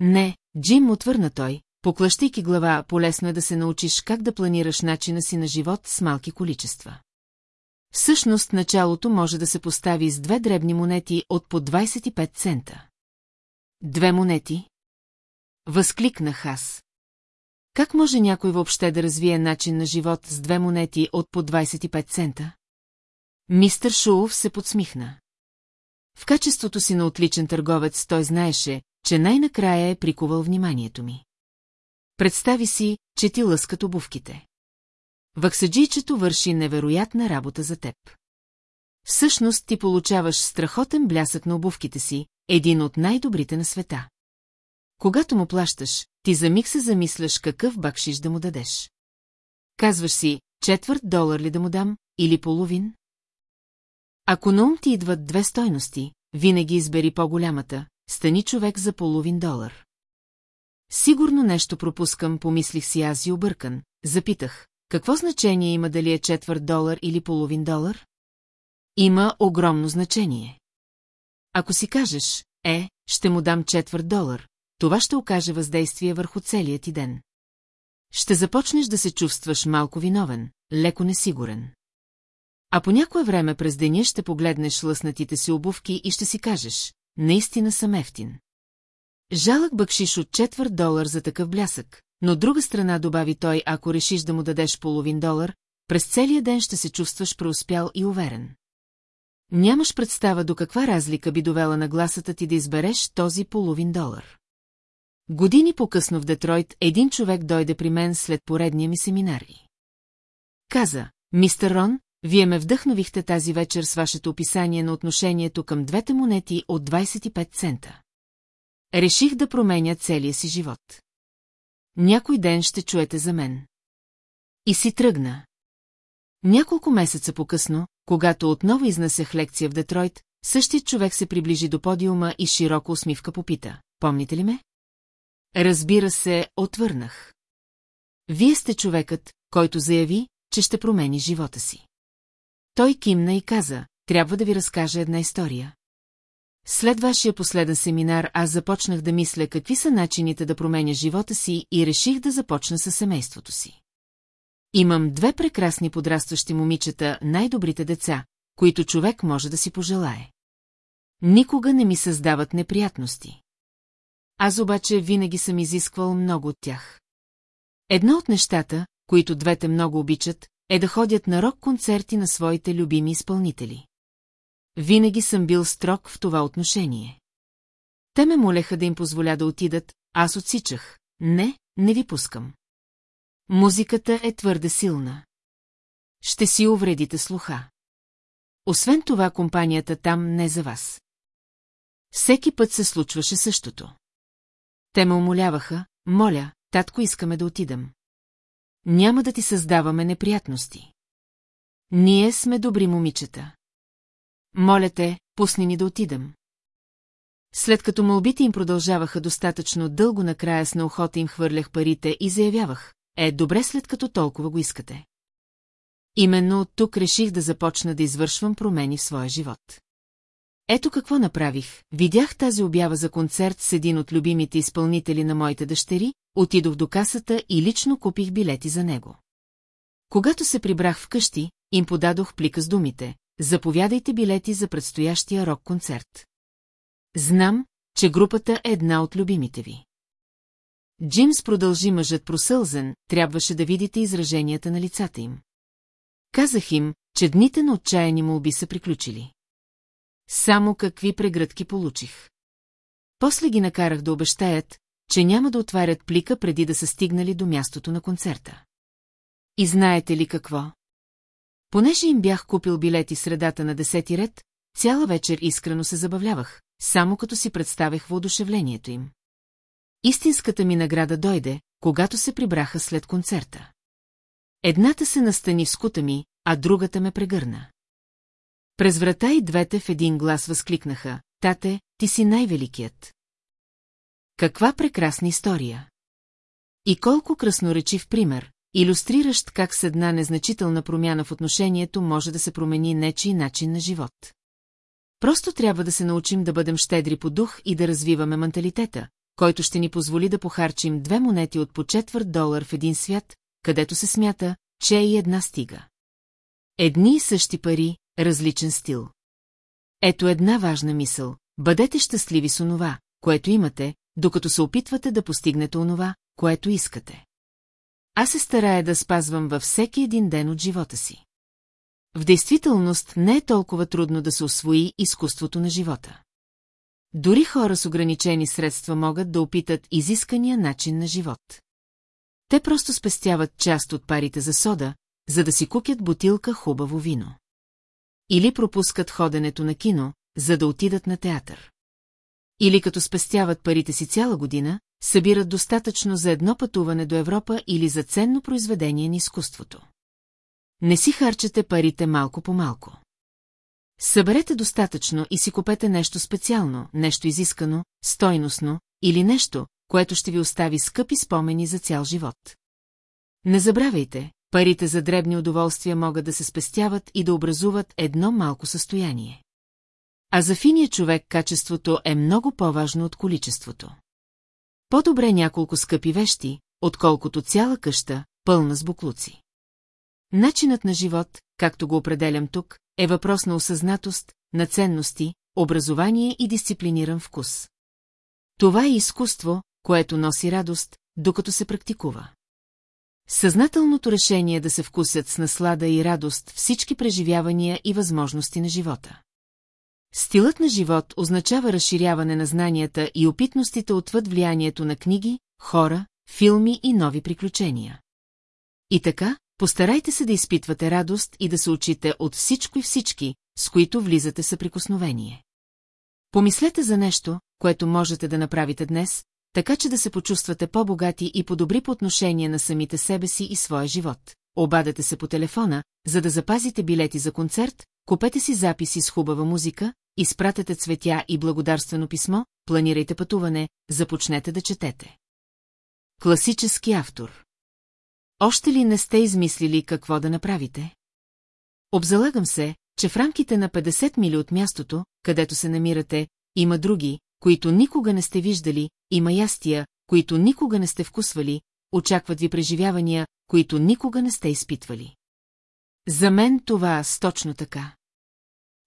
Не, Джим отвърна той, поклащайки глава, полесно е да се научиш как да планираш начина си на живот с малки количества. Всъщност началото може да се постави с две дребни монети от по 25 цента. Две монети? Възкликнах аз. Как може някой въобще да развие начин на живот с две монети от по 25 цента? Мистър Шулов се подсмихна. В качеството си на отличен търговец той знаеше, че най-накрая е прикувал вниманието ми. Представи си, че ти лъскат обувките. Ваксаджийчето върши невероятна работа за теб. Всъщност ти получаваш страхотен блясък на обувките си, един от най-добрите на света. Когато му плащаш, ти за миг се замисляш какъв бакшиш да му дадеш. Казваш си, четвърт долар ли да му дам, или половин? Ако на ум ти идват две стойности, винаги избери по-голямата, стани човек за половин долар. Сигурно нещо пропускам, помислих си аз и объркан. Запитах, какво значение има дали е четвърт долар или половин долар? Има огромно значение. Ако си кажеш, е, ще му дам четвърт долар, това ще окаже въздействие върху целия ти ден. Ще започнеш да се чувстваш малко виновен, леко несигурен. А по някое време през деня ще погледнеш лъснатите си обувки и ще си кажеш, наистина съм ефтин. Жалък бъкшиш от четвърт долар за такъв блясък, но друга страна добави той, ако решиш да му дадеш половин долар, през целия ден ще се чувстваш преуспял и уверен. Нямаш представа до каква разлика би довела на гласата ти да избереш този половин долар. Години по-късно в Детройт един човек дойде при мен след поредния ми семинари. Каза, мистер Рон, вие ме вдъхновихте тази вечер с вашето описание на отношението към двете монети от 25 цента. Реших да променя целия си живот. Някой ден ще чуете за мен. И си тръгна. Няколко месеца по-късно, когато отново изнасях лекция в Детройт, същият човек се приближи до подиума и широко усмивка попита. Помните ли ме? Разбира се, отвърнах. Вие сте човекът, който заяви, че ще промени живота си. Той кимна и каза, трябва да ви разкажа една история. След вашия последен семинар аз започнах да мисля какви са начините да променя живота си и реших да започна със семейството си. Имам две прекрасни подрастващи момичета, най-добрите деца, които човек може да си пожелае. Никога не ми създават неприятности. Аз обаче винаги съм изисквал много от тях. Едно от нещата, които двете много обичат, е да ходят на рок-концерти на своите любими изпълнители. Винаги съм бил строг в това отношение. Те ме молеха да им позволя да отидат, аз отсичах. Не, не ви пускам. Музиката е твърде силна. Ще си увредите слуха. Освен това, компанията там не е за вас. Всеки път се случваше същото. Те ме умоляваха, моля, татко искаме да отидем. Няма да ти създаваме неприятности. Ние сме добри момичета. Моля те, пусни ни да отидем. След като молбите им продължаваха достатъчно дълго, накрая с наухота им хвърлях парите и заявявах, е, добре след като толкова го искате. Именно от тук реших да започна да извършвам промени в своя живот. Ето какво направих. Видях тази обява за концерт с един от любимите изпълнители на моите дъщери, отидох до касата и лично купих билети за него. Когато се прибрах вкъщи, им подадох плика с думите. Заповядайте билети за предстоящия рок-концерт. Знам, че групата е една от любимите ви. Джимс продължи мъжът просълзен, трябваше да видите израженията на лицата им. Казах им, че дните на отчаяни молби са приключили. Само какви прегръдки получих. После ги накарах да обещаят, че няма да отварят плика преди да са стигнали до мястото на концерта. И знаете ли какво? Понеже им бях купил билети средата на десети ред, цяла вечер искрено се забавлявах, само като си представях воодушевлението им. Истинската ми награда дойде, когато се прибраха след концерта. Едната се настани в скута ми, а другата ме прегърна. През врата и двете в един глас възкликнаха, «Тате, ти си най-великият!» Каква прекрасна история! И колко красноречив пример, иллюстриращ как с една незначителна промяна в отношението може да се промени нечи начин на живот. Просто трябва да се научим да бъдем щедри по дух и да развиваме менталитета, който ще ни позволи да похарчим две монети от по четвърт долар в един свят, където се смята, че е и една стига. Едни и същи пари, различен стил. Ето една важна мисъл. Бъдете щастливи с онова, което имате, докато се опитвате да постигнете онова, което искате. Аз се старая да спазвам във всеки един ден от живота си. В действителност не е толкова трудно да се освои изкуството на живота. Дори хора с ограничени средства могат да опитат изискания начин на живот. Те просто спестяват част от парите за сода, за да си купят бутилка хубаво вино. Или пропускат ходенето на кино, за да отидат на театър. Или като спестяват парите си цяла година, събират достатъчно за едно пътуване до Европа или за ценно произведение на изкуството. Не си харчете парите малко по малко. Съберете достатъчно и си купете нещо специално, нещо изискано, стойностно или нещо, което ще ви остави скъпи спомени за цял живот. Не забравяйте, парите за дребни удоволствия могат да се спестяват и да образуват едно малко състояние. А за финия човек качеството е много по-важно от количеството. По-добре няколко скъпи вещи, отколкото цяла къща, пълна с буклуци. Начинът на живот, както го определям тук, е въпрос на осъзнатост, на ценности, образование и дисциплиниран вкус. Това е изкуство, което носи радост, докато се практикува. Съзнателното решение да се вкусят с наслада и радост всички преживявания и възможности на живота. Стилът на живот означава разширяване на знанията и опитностите отвъд влиянието на книги, хора, филми и нови приключения. И така, постарайте се да изпитвате радост и да се учите от всичко и всички, с които влизате съприкосновение. Помислете за нещо, което можете да направите днес, така че да се почувствате по-богати и по-добри по отношение на самите себе си и своя живот. Обадете се по телефона, за да запазите билети за концерт, купете си записи с хубава музика, изпратете цветя и благодарствено писмо, планирайте пътуване, започнете да четете. Класически автор Още ли не сте измислили какво да направите? Обзалагам се, че в рамките на 50 мили от мястото, където се намирате, има други, които никога не сте виждали, има ястия, които никога не сте вкусвали, очакват ви преживявания, които никога не сте изпитвали. За мен това точно така.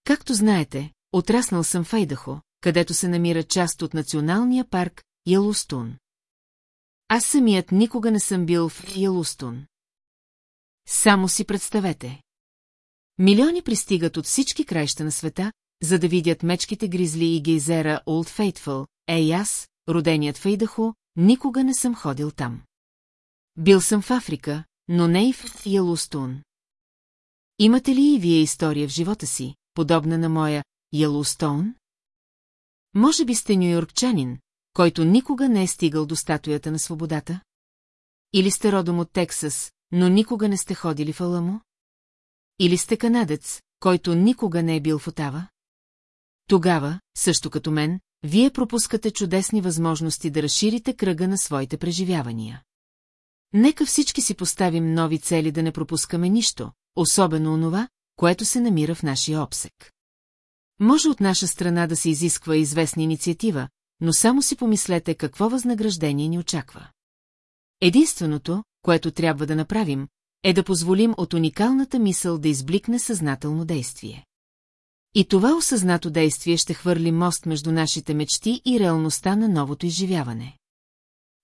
Както знаете, Отраснал съм в Айдахо, където се намира част от националния парк Ялустун. Аз самият никога не съм бил в Ялустун. Само си представете. Милиони пристигат от всички краища на света, за да видят мечките гризли и гейзера Олд Фейтфъл, ей аз, роденият в Айдахо, никога не съм ходил там. Бил съм в Африка, но не и в Ялустун. Имате ли и вие история в живота си, подобна на моя Йеллоустоун? Може би сте нюйоркчанин, който никога не е стигал до статуята на свободата? Или сте родом от Тексас, но никога не сте ходили в Аламо? Или сте канадец, който никога не е бил в Отава? Тогава, също като мен, вие пропускате чудесни възможности да разширите кръга на своите преживявания. Нека всички си поставим нови цели да не пропускаме нищо, особено онова, което се намира в нашия обсек. Може от наша страна да се изисква известна инициатива, но само си помислете какво възнаграждение ни очаква. Единственото, което трябва да направим, е да позволим от уникалната мисъл да избликне съзнателно действие. И това осъзнато действие ще хвърли мост между нашите мечти и реалността на новото изживяване.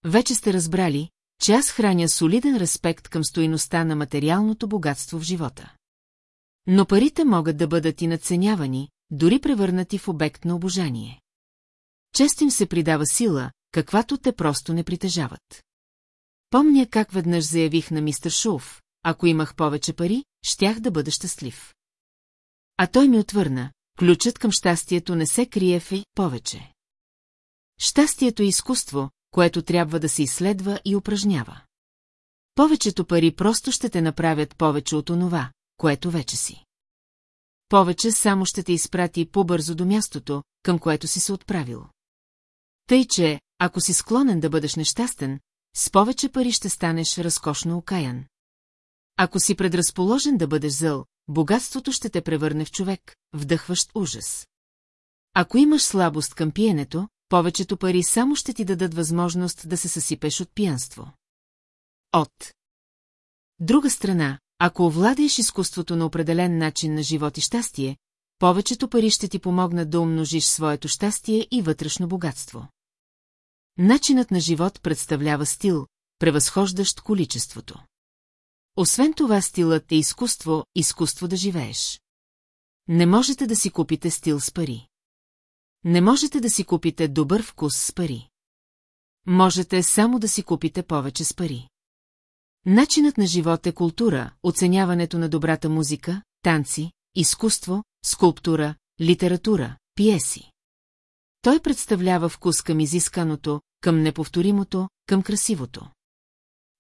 Вече сте разбрали, че аз храня солиден респект към стоиността на материалното богатство в живота. Но парите могат да бъдат и надценявани, дори превърнати в обект на обожание. Често им се придава сила, каквато те просто не притежават. Помня как веднъж заявих на мистер Шуф, ако имах повече пари, щях да бъда щастлив. А той ми отвърна, ключът към щастието не се крие в повече. Щастието е изкуство, което трябва да се изследва и упражнява. Повечето пари просто ще те направят повече от онова, което вече си повече само ще те изпрати по-бързо до мястото, към което си се отправил. Тъй, че, ако си склонен да бъдеш нещастен, с повече пари ще станеш разкошно окаян. Ако си предразположен да бъдеш зъл, богатството ще те превърне в човек, вдъхващ ужас. Ако имаш слабост към пиенето, повечето пари само ще ти дадат възможност да се съсипеш от пиянство. От друга страна, ако овладееш изкуството на определен начин на живот и щастие, повечето пари ще ти помогнат да умножиш своето щастие и вътрешно богатство. Начинът на живот представлява стил, превъзхождащ количеството. Освен това стилът е изкуство, изкуство да живееш. Не можете да си купите стил с пари. Не можете да си купите добър вкус с пари. Можете само да си купите повече с пари. Начинът на живот е култура, оценяването на добрата музика, танци, изкуство, скулптура, литература, пиеси. Той представлява вкус към изисканото, към неповторимото, към красивото.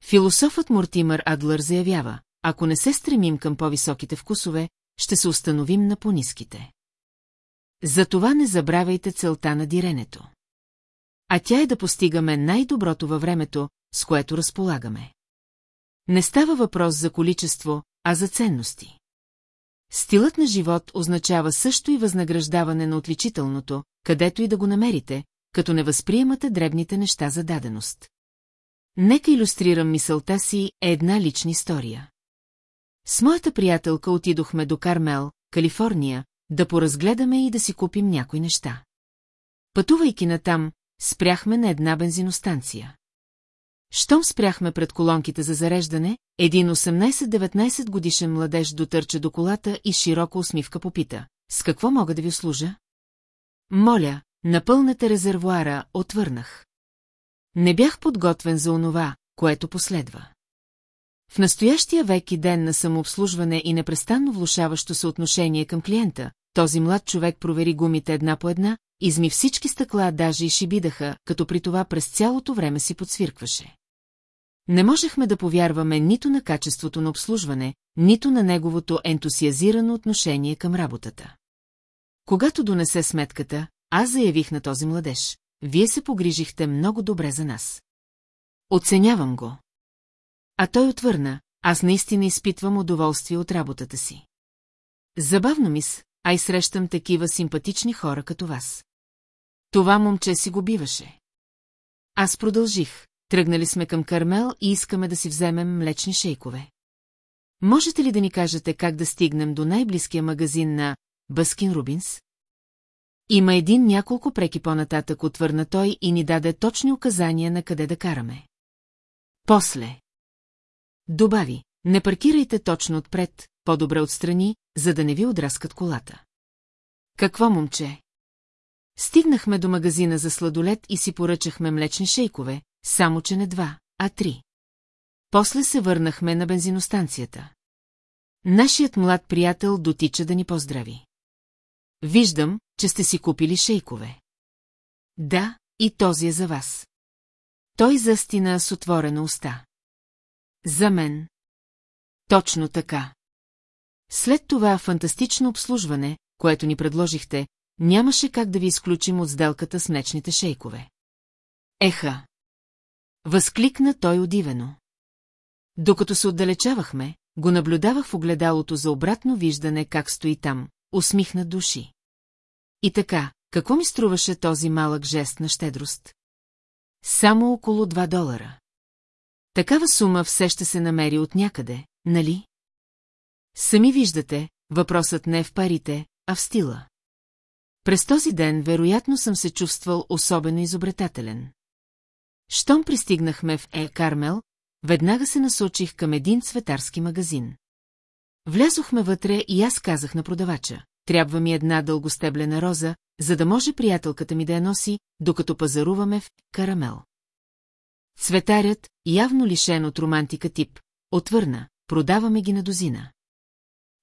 Философът Мортимър Адлър заявява, ако не се стремим към по-високите вкусове, ще се установим на по-низките. Затова не забравяйте целта на диренето. А тя е да постигаме най-доброто във времето, с което разполагаме. Не става въпрос за количество, а за ценности. Стилът на живот означава също и възнаграждаване на отличителното, където и да го намерите, като не възприемате дребните неща за даденост. Нека иллюстрирам мисълта си е една лична история. С моята приятелка отидохме до Кармел, Калифорния, да поразгледаме и да си купим някои неща. Пътувайки натам, спряхме на една бензиностанция. Щом спряхме пред колонките за зареждане, един 18-19 годишен младеж дотърча до колата и широко усмивка попита. С какво мога да ви служа? Моля, напълнете резервуара, отвърнах. Не бях подготвен за онова, което последва. В настоящия век и ден на самообслужване и непрестанно влушаващо се отношение към клиента, този млад човек провери гумите една по една, изми всички стъкла, даже и шибидаха, като при това през цялото време си подсвиркваше. Не можехме да повярваме нито на качеството на обслужване, нито на неговото ентусиазирано отношение към работата. Когато донесе сметката, аз заявих на този младеж. Вие се погрижихте много добре за нас. Оценявам го. А той отвърна, аз наистина изпитвам удоволствие от работата си. Забавно мис, а и срещам такива симпатични хора като вас. Това момче си го биваше. Аз продължих. Тръгнали сме към Кармел и искаме да си вземем млечни шейкове. Можете ли да ни кажете как да стигнем до най-близкия магазин на Бъскин Рубинс? Има един няколко преки по-нататък отвърна той и ни даде точни указания на къде да караме. После. Добави, не паркирайте точно отпред, по-добре отстрани, за да не ви отраскат колата. Какво момче? Стигнахме до магазина за сладолет и си поръчахме млечни шейкове, само че не два, а три. После се върнахме на бензиностанцията. Нашият млад приятел дотича да ни поздрави. Виждам, че сте си купили шейкове. Да, и този е за вас. Той застина с отворена уста. За мен. Точно така. След това фантастично обслужване, което ни предложихте, нямаше как да ви изключим от сделката с млечните шейкове. Еха! Възкликна той удивено. Докато се отдалечавахме, го наблюдавах в огледалото за обратно виждане как стои там, усмихнат души. И така, какво ми струваше този малък жест на щедрост? Само около 2 долара. Такава сума все ще се намери от някъде, нали? Сами виждате, въпросът не е в парите, а в стила. През този ден вероятно съм се чувствал особено изобретателен. Щом пристигнахме в Е. Кармел, веднага се насочих към един цветарски магазин. Влязохме вътре и аз казах на продавача, трябва ми една дългостеблена роза, за да може приятелката ми да я носи, докато пазаруваме в Карамел. Цветарят, явно лишен от романтика тип, отвърна, продаваме ги на дозина.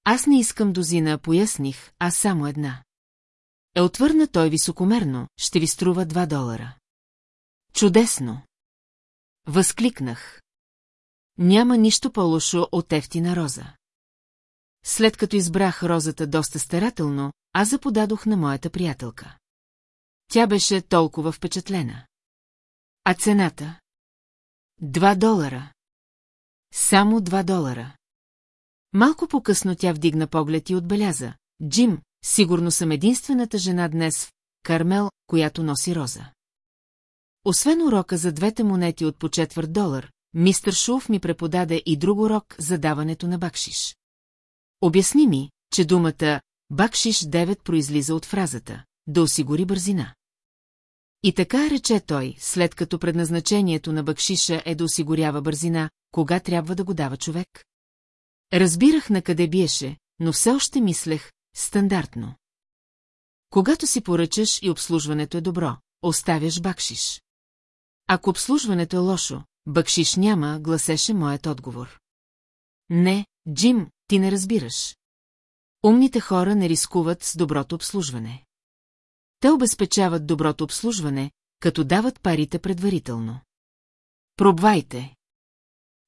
Аз не искам дозина, поясних, а само една. Е отвърна той високомерно, ще ви струва 2 долара. Чудесно! Възкликнах. Няма нищо по-лошо от ефтина роза. След като избрах розата доста старателно, аз заподадох на моята приятелка. Тя беше толкова впечатлена. А цената? Два долара. Само два долара. Малко по-късно тя вдигна поглед и отбеляза. Джим, сигурно съм единствената жена днес в Кармел, която носи роза. Освен урока за двете монети от по четвърт долар, мистър Шуф ми преподаде и друг урок за даването на бакшиш. Обясни ми, че думата «бакшиш 9» произлиза от фразата «да осигури бързина». И така рече той, след като предназначението на бакшиша е да осигурява бързина, кога трябва да го дава човек. Разбирах на къде биеше, но все още мислех стандартно. Когато си поръчаш и обслужването е добро, оставяш бакшиш. Ако обслужването е лошо, бакшиш няма, гласеше моят отговор. Не, Джим, ти не разбираш. Умните хора не рискуват с доброто обслужване. Те обезпечават доброто обслужване, като дават парите предварително. Пробвайте.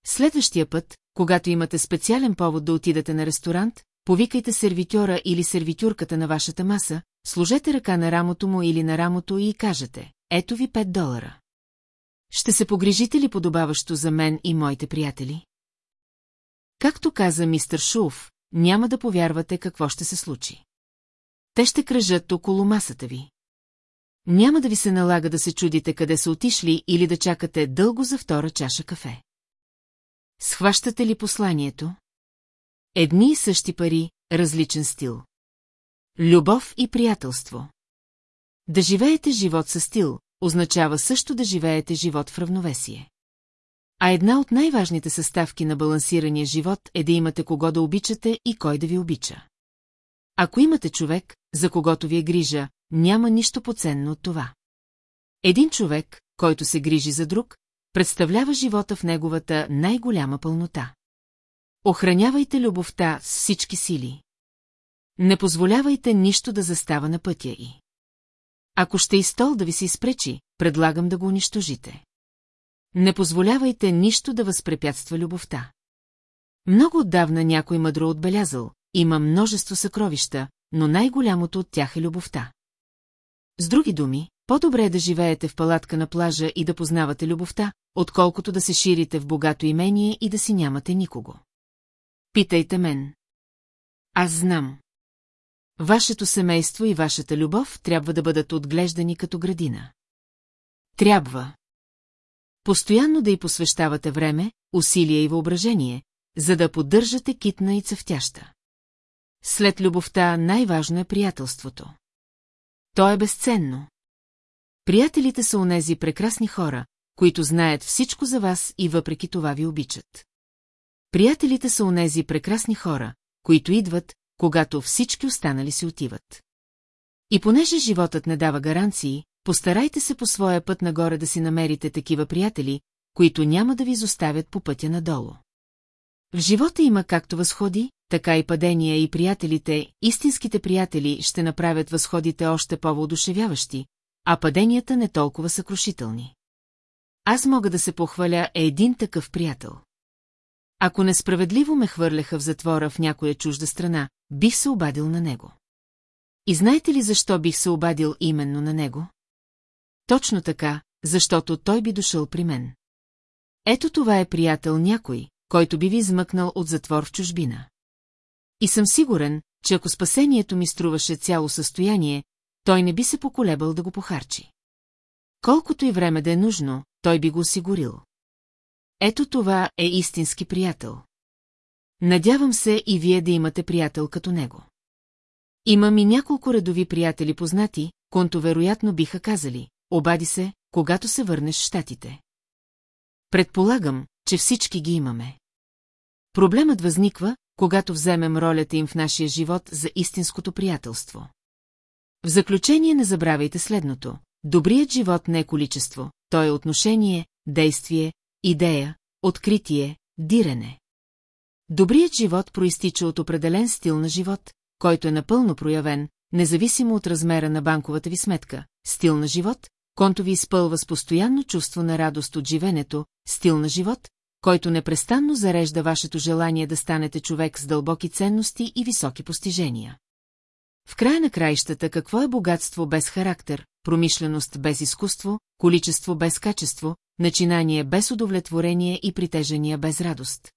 Следващия път, когато имате специален повод да отидете на ресторант, повикайте сервитьора или сервитюрката на вашата маса, сложете ръка на рамото му или на рамото и кажете, ето ви 5 долара. Ще се погрижите ли подобаващо за мен и моите приятели? Както каза мистер Шуф, няма да повярвате какво ще се случи. Те ще кръжат около масата ви. Няма да ви се налага да се чудите къде са отишли или да чакате дълго за втора чаша кафе. Схващате ли посланието? Едни и същи пари, различен стил. Любов и приятелство. Да живеете живот със стил, означава също да живеете живот в равновесие. А една от най-важните съставки на балансирания живот е да имате кого да обичате и кой да ви обича. Ако имате човек, за когото ви е грижа, няма нищо поценно от това. Един човек, който се грижи за друг, представлява живота в неговата най-голяма пълнота. Охранявайте любовта с всички сили. Не позволявайте нищо да застава на пътя й. Ако ще и стол да ви се изпречи, предлагам да го унищожите. Не позволявайте нищо да възпрепятства любовта. Много отдавна някой мъдро отбелязал, има множество съкровища, но най-голямото от тях е любовта. С други думи, по-добре е да живеете в палатка на плажа и да познавате любовта, отколкото да се ширите в богато имение и да си нямате никого. Питайте мен. Аз знам. Вашето семейство и вашата любов трябва да бъдат отглеждани като градина. Трябва. Постоянно да й посвещавате време, усилие и въображение, за да поддържате китна и цъфтяща. След любовта най-важно е приятелството. То е безценно. Приятелите са онези прекрасни хора, които знаят всичко за вас и въпреки това ви обичат. Приятелите са онези прекрасни хора, които идват, когато всички останали си отиват. И понеже животът не дава гаранции, постарайте се по своя път нагоре да си намерите такива приятели, които няма да ви изоставят по пътя надолу. В живота има както възходи, така и падения и приятелите, истинските приятели ще направят възходите още по-воодушевяващи, а паденията не толкова съкрушителни. Аз мога да се похваля един такъв приятел. Ако несправедливо ме хвърляха в затвора в някоя чужда страна, бих се обадил на него. И знаете ли защо бих се обадил именно на него? Точно така, защото той би дошъл при мен. Ето това е приятел някой, който би ви измъкнал от затвор в чужбина. И съм сигурен, че ако спасението ми струваше цяло състояние, той не би се поколебал да го похарчи. Колкото и време да е нужно, той би го осигурил. Ето това е истински приятел. Надявам се и вие да имате приятел като него. Имам и няколко редови приятели познати, конто вероятно биха казали, обади се, когато се върнеш в щатите. Предполагам, че всички ги имаме. Проблемът възниква, когато вземем ролята им в нашия живот за истинското приятелство. В заключение не забравяйте следното. Добрият живот не е количество, то е отношение, действие, идея, откритие, дирене. Добрият живот проистича от определен стил на живот, който е напълно проявен, независимо от размера на банковата ви сметка, стил на живот, който ви изпълва с постоянно чувство на радост от живенето, стил на живот, който непрестанно зарежда вашето желание да станете човек с дълбоки ценности и високи постижения. В края на краищата какво е богатство без характер, промишленост без изкуство, количество без качество, начинание без удовлетворение и притежения без радост?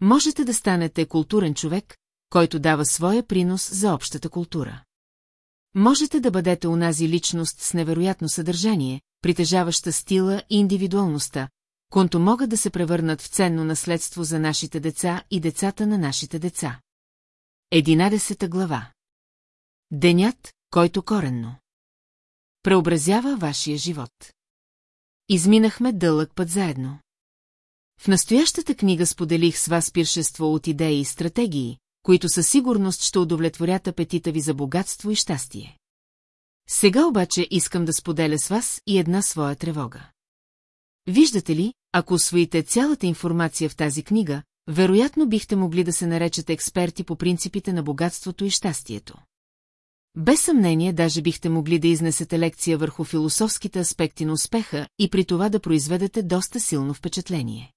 Можете да станете културен човек, който дава своя принос за общата култура. Можете да бъдете унази личност с невероятно съдържание, притежаваща стила и индивидуалността, конто могат да се превърнат в ценно наследство за нашите деца и децата на нашите деца. Единадесета глава Денят, който коренно преобразява вашия живот. Изминахме дълъг път заедно. В настоящата книга споделих с вас пиршество от идеи и стратегии, които със сигурност ще удовлетворят апетита ви за богатство и щастие. Сега обаче искам да споделя с вас и една своя тревога. Виждате ли, ако освоите цялата информация в тази книга, вероятно бихте могли да се наречете експерти по принципите на богатството и щастието. Без съмнение, даже бихте могли да изнесете лекция върху философските аспекти на успеха и при това да произведете доста силно впечатление.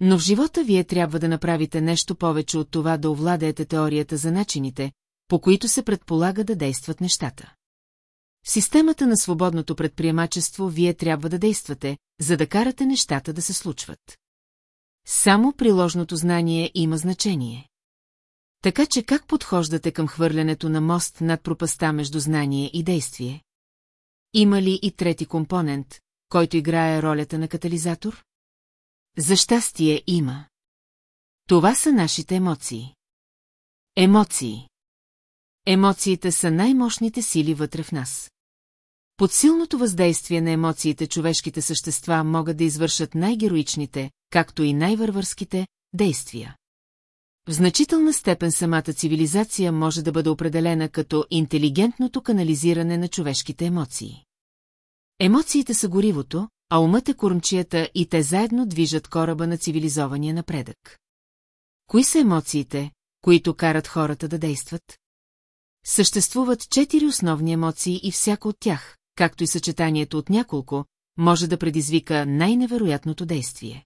Но в живота вие трябва да направите нещо повече от това да овладеете теорията за начините, по които се предполага да действат нещата. В системата на свободното предприемачество вие трябва да действате, за да карате нещата да се случват. Само приложното знание има значение. Така че как подхождате към хвърлянето на мост над пропаста между знание и действие? Има ли и трети компонент, който играе ролята на катализатор? За щастие има. Това са нашите емоции. Емоции. Емоциите са най-мощните сили вътре в нас. Под силното въздействие на емоциите човешките същества могат да извършат най-героичните, както и най-вървърските, действия. В значителна степен самата цивилизация може да бъде определена като интелигентното канализиране на човешките емоции. Емоциите са горивото, а умът е кормчията и те заедно движат кораба на цивилизования напредък. Кои са емоциите, които карат хората да действат? Съществуват четири основни емоции и всяко от тях, както и съчетанието от няколко, може да предизвика най-невероятното действие.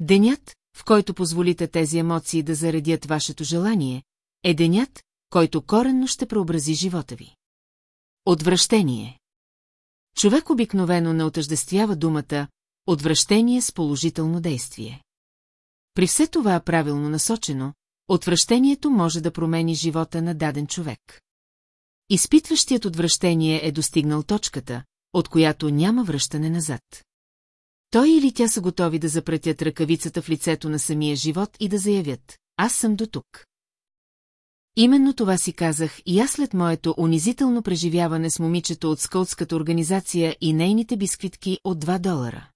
Денят, в който позволите тези емоции да заредят вашето желание, е денят, който коренно ще преобрази живота ви. Отвращение Човек обикновено не отъждествява думата «отвращение» с положително действие. При все това правилно насочено, отвращението може да промени живота на даден човек. Изпитващият отвращение е достигнал точката, от която няма връщане назад. Той или тя са готови да запретят ръкавицата в лицето на самия живот и да заявят «Аз съм до тук». Именно това си казах и аз след моето унизително преживяване с момичето от скаутската организация и нейните бисквитки от 2 долара.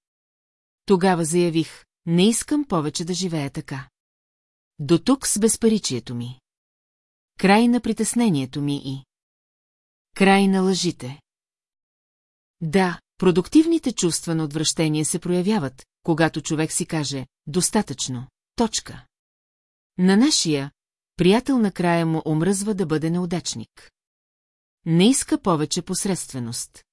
Тогава заявих, не искам повече да живея така. До тук с безпаричието ми. Край на притеснението ми и... Край на лъжите. Да, продуктивните чувства на отвращение се проявяват, когато човек си каже «достатъчно, точка». На нашия, приятел накрая му омръзва да бъде неудачник. Не иска повече посредственост.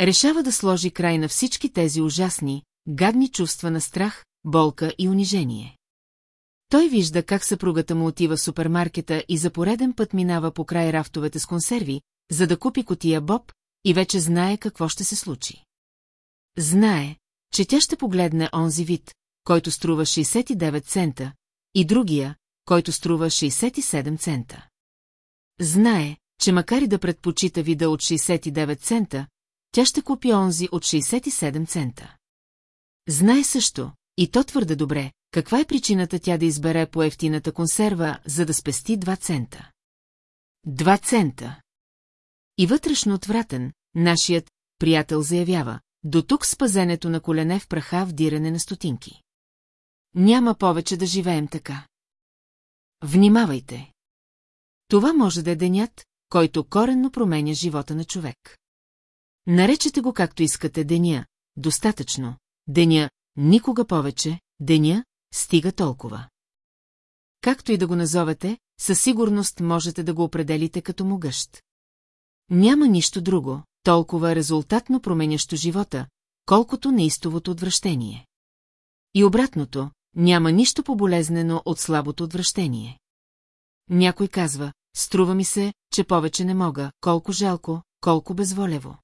Решава да сложи край на всички тези ужасни, гадни чувства на страх, болка и унижение. Той вижда как съпругата му отива в супермаркета и за пореден път минава по край рафтовете с консерви, за да купи котия Боб, и вече знае какво ще се случи. Знае, че тя ще погледне онзи вид, който струва 69 цента, и другия, който струва 67 цента. Знае, че макар и да предпочита вида от 69 цента, тя ще купи онзи от 67 цента. Знае също, и то твърде добре, каква е причината тя да избере по ефтината консерва, за да спести 2 цента. 2 цента. И вътрешно отвратен, нашият приятел заявява, до тук спазенето на колене в праха в диране на стотинки. Няма повече да живеем така. Внимавайте! Това може да е денят, който коренно променя живота на човек. Наречете го както искате деня, достатъчно, деня, никога повече, деня, стига толкова. Както и да го назовете, със сигурност можете да го определите като могъщ. Няма нищо друго, толкова резултатно променящо живота, колкото неистовото отвращение. И обратното, няма нищо поболезнено от слабото отвращение. Някой казва, струва ми се, че повече не мога, колко жалко, колко безволево.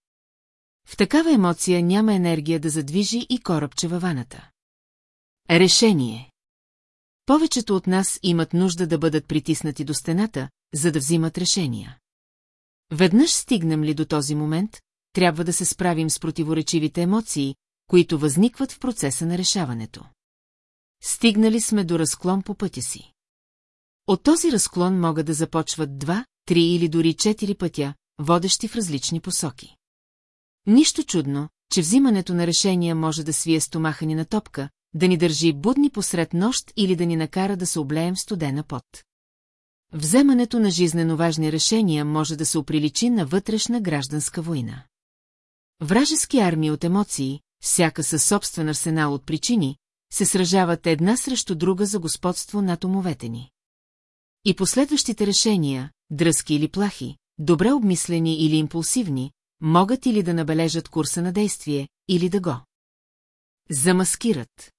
В такава емоция няма енергия да задвижи и корабче във ваната. Решение Повечето от нас имат нужда да бъдат притиснати до стената, за да взимат решения. Веднъж стигнем ли до този момент, трябва да се справим с противоречивите емоции, които възникват в процеса на решаването. Стигнали сме до разклон по пътя си. От този разклон могат да започват два, три или дори четири пътя, водещи в различни посоки. Нищо чудно, че взимането на решения може да свие стомаха ни на топка, да ни държи будни посред нощ или да ни накара да се облеем студена пот. Вземането на жизнено важни решения може да се оприличи на вътрешна гражданска война. Вражески армии от емоции, всяка със собствен арсенал от причини, се сражават една срещу друга за господство над умовете ни. И последващите решения, дръзки или плахи, добре обмислени или импулсивни, могат или да набележат курса на действие, или да го замаскират.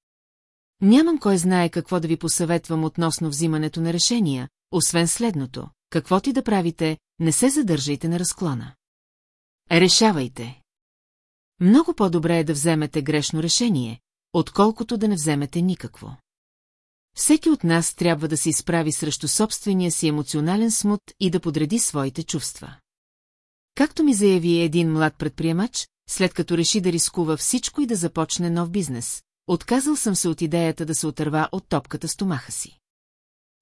Нямам кой знае какво да ви посъветвам относно взимането на решения, освен следното. Какво ти да правите, не се задържайте на разклона. Решавайте. Много по-добре е да вземете грешно решение, отколкото да не вземете никакво. Всеки от нас трябва да се изправи срещу собствения си емоционален смут и да подреди своите чувства. Както ми заяви един млад предприемач, след като реши да рискува всичко и да започне нов бизнес, отказал съм се от идеята да се отърва от топката стомаха си.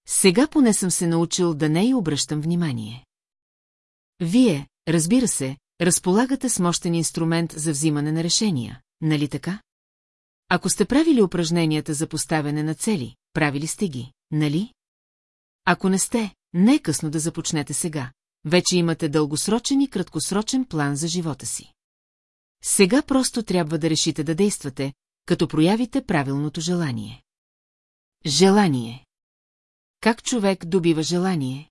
Сега поне съм се научил да не й обръщам внимание. Вие, разбира се, разполагате с мощен инструмент за взимане на решения, нали така? Ако сте правили упражненията за поставяне на цели, правили сте ги, нали? Ако не сте, не е късно да започнете сега. Вече имате дългосрочен и краткосрочен план за живота си. Сега просто трябва да решите да действате, като проявите правилното желание. Желание. Как човек добива желание?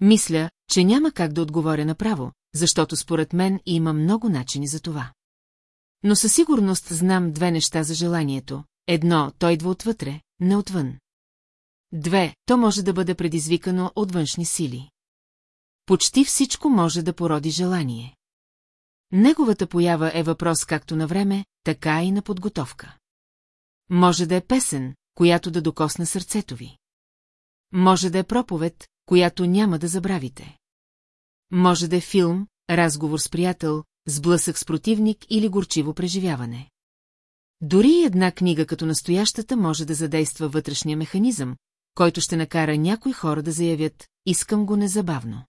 Мисля, че няма как да отговоря направо, защото според мен има много начини за това. Но със сигурност знам две неща за желанието. Едно, той идва отвътре, не отвън. Две, то може да бъде предизвикано от външни сили. Почти всичко може да породи желание. Неговата поява е въпрос както на време, така и на подготовка. Може да е песен, която да докосне сърцето ви. Може да е проповед, която няма да забравите. Може да е филм, разговор с приятел, сблъсък с противник или горчиво преживяване. Дори една книга като настоящата може да задейства вътрешния механизъм, който ще накара някои хора да заявят «Искам го незабавно».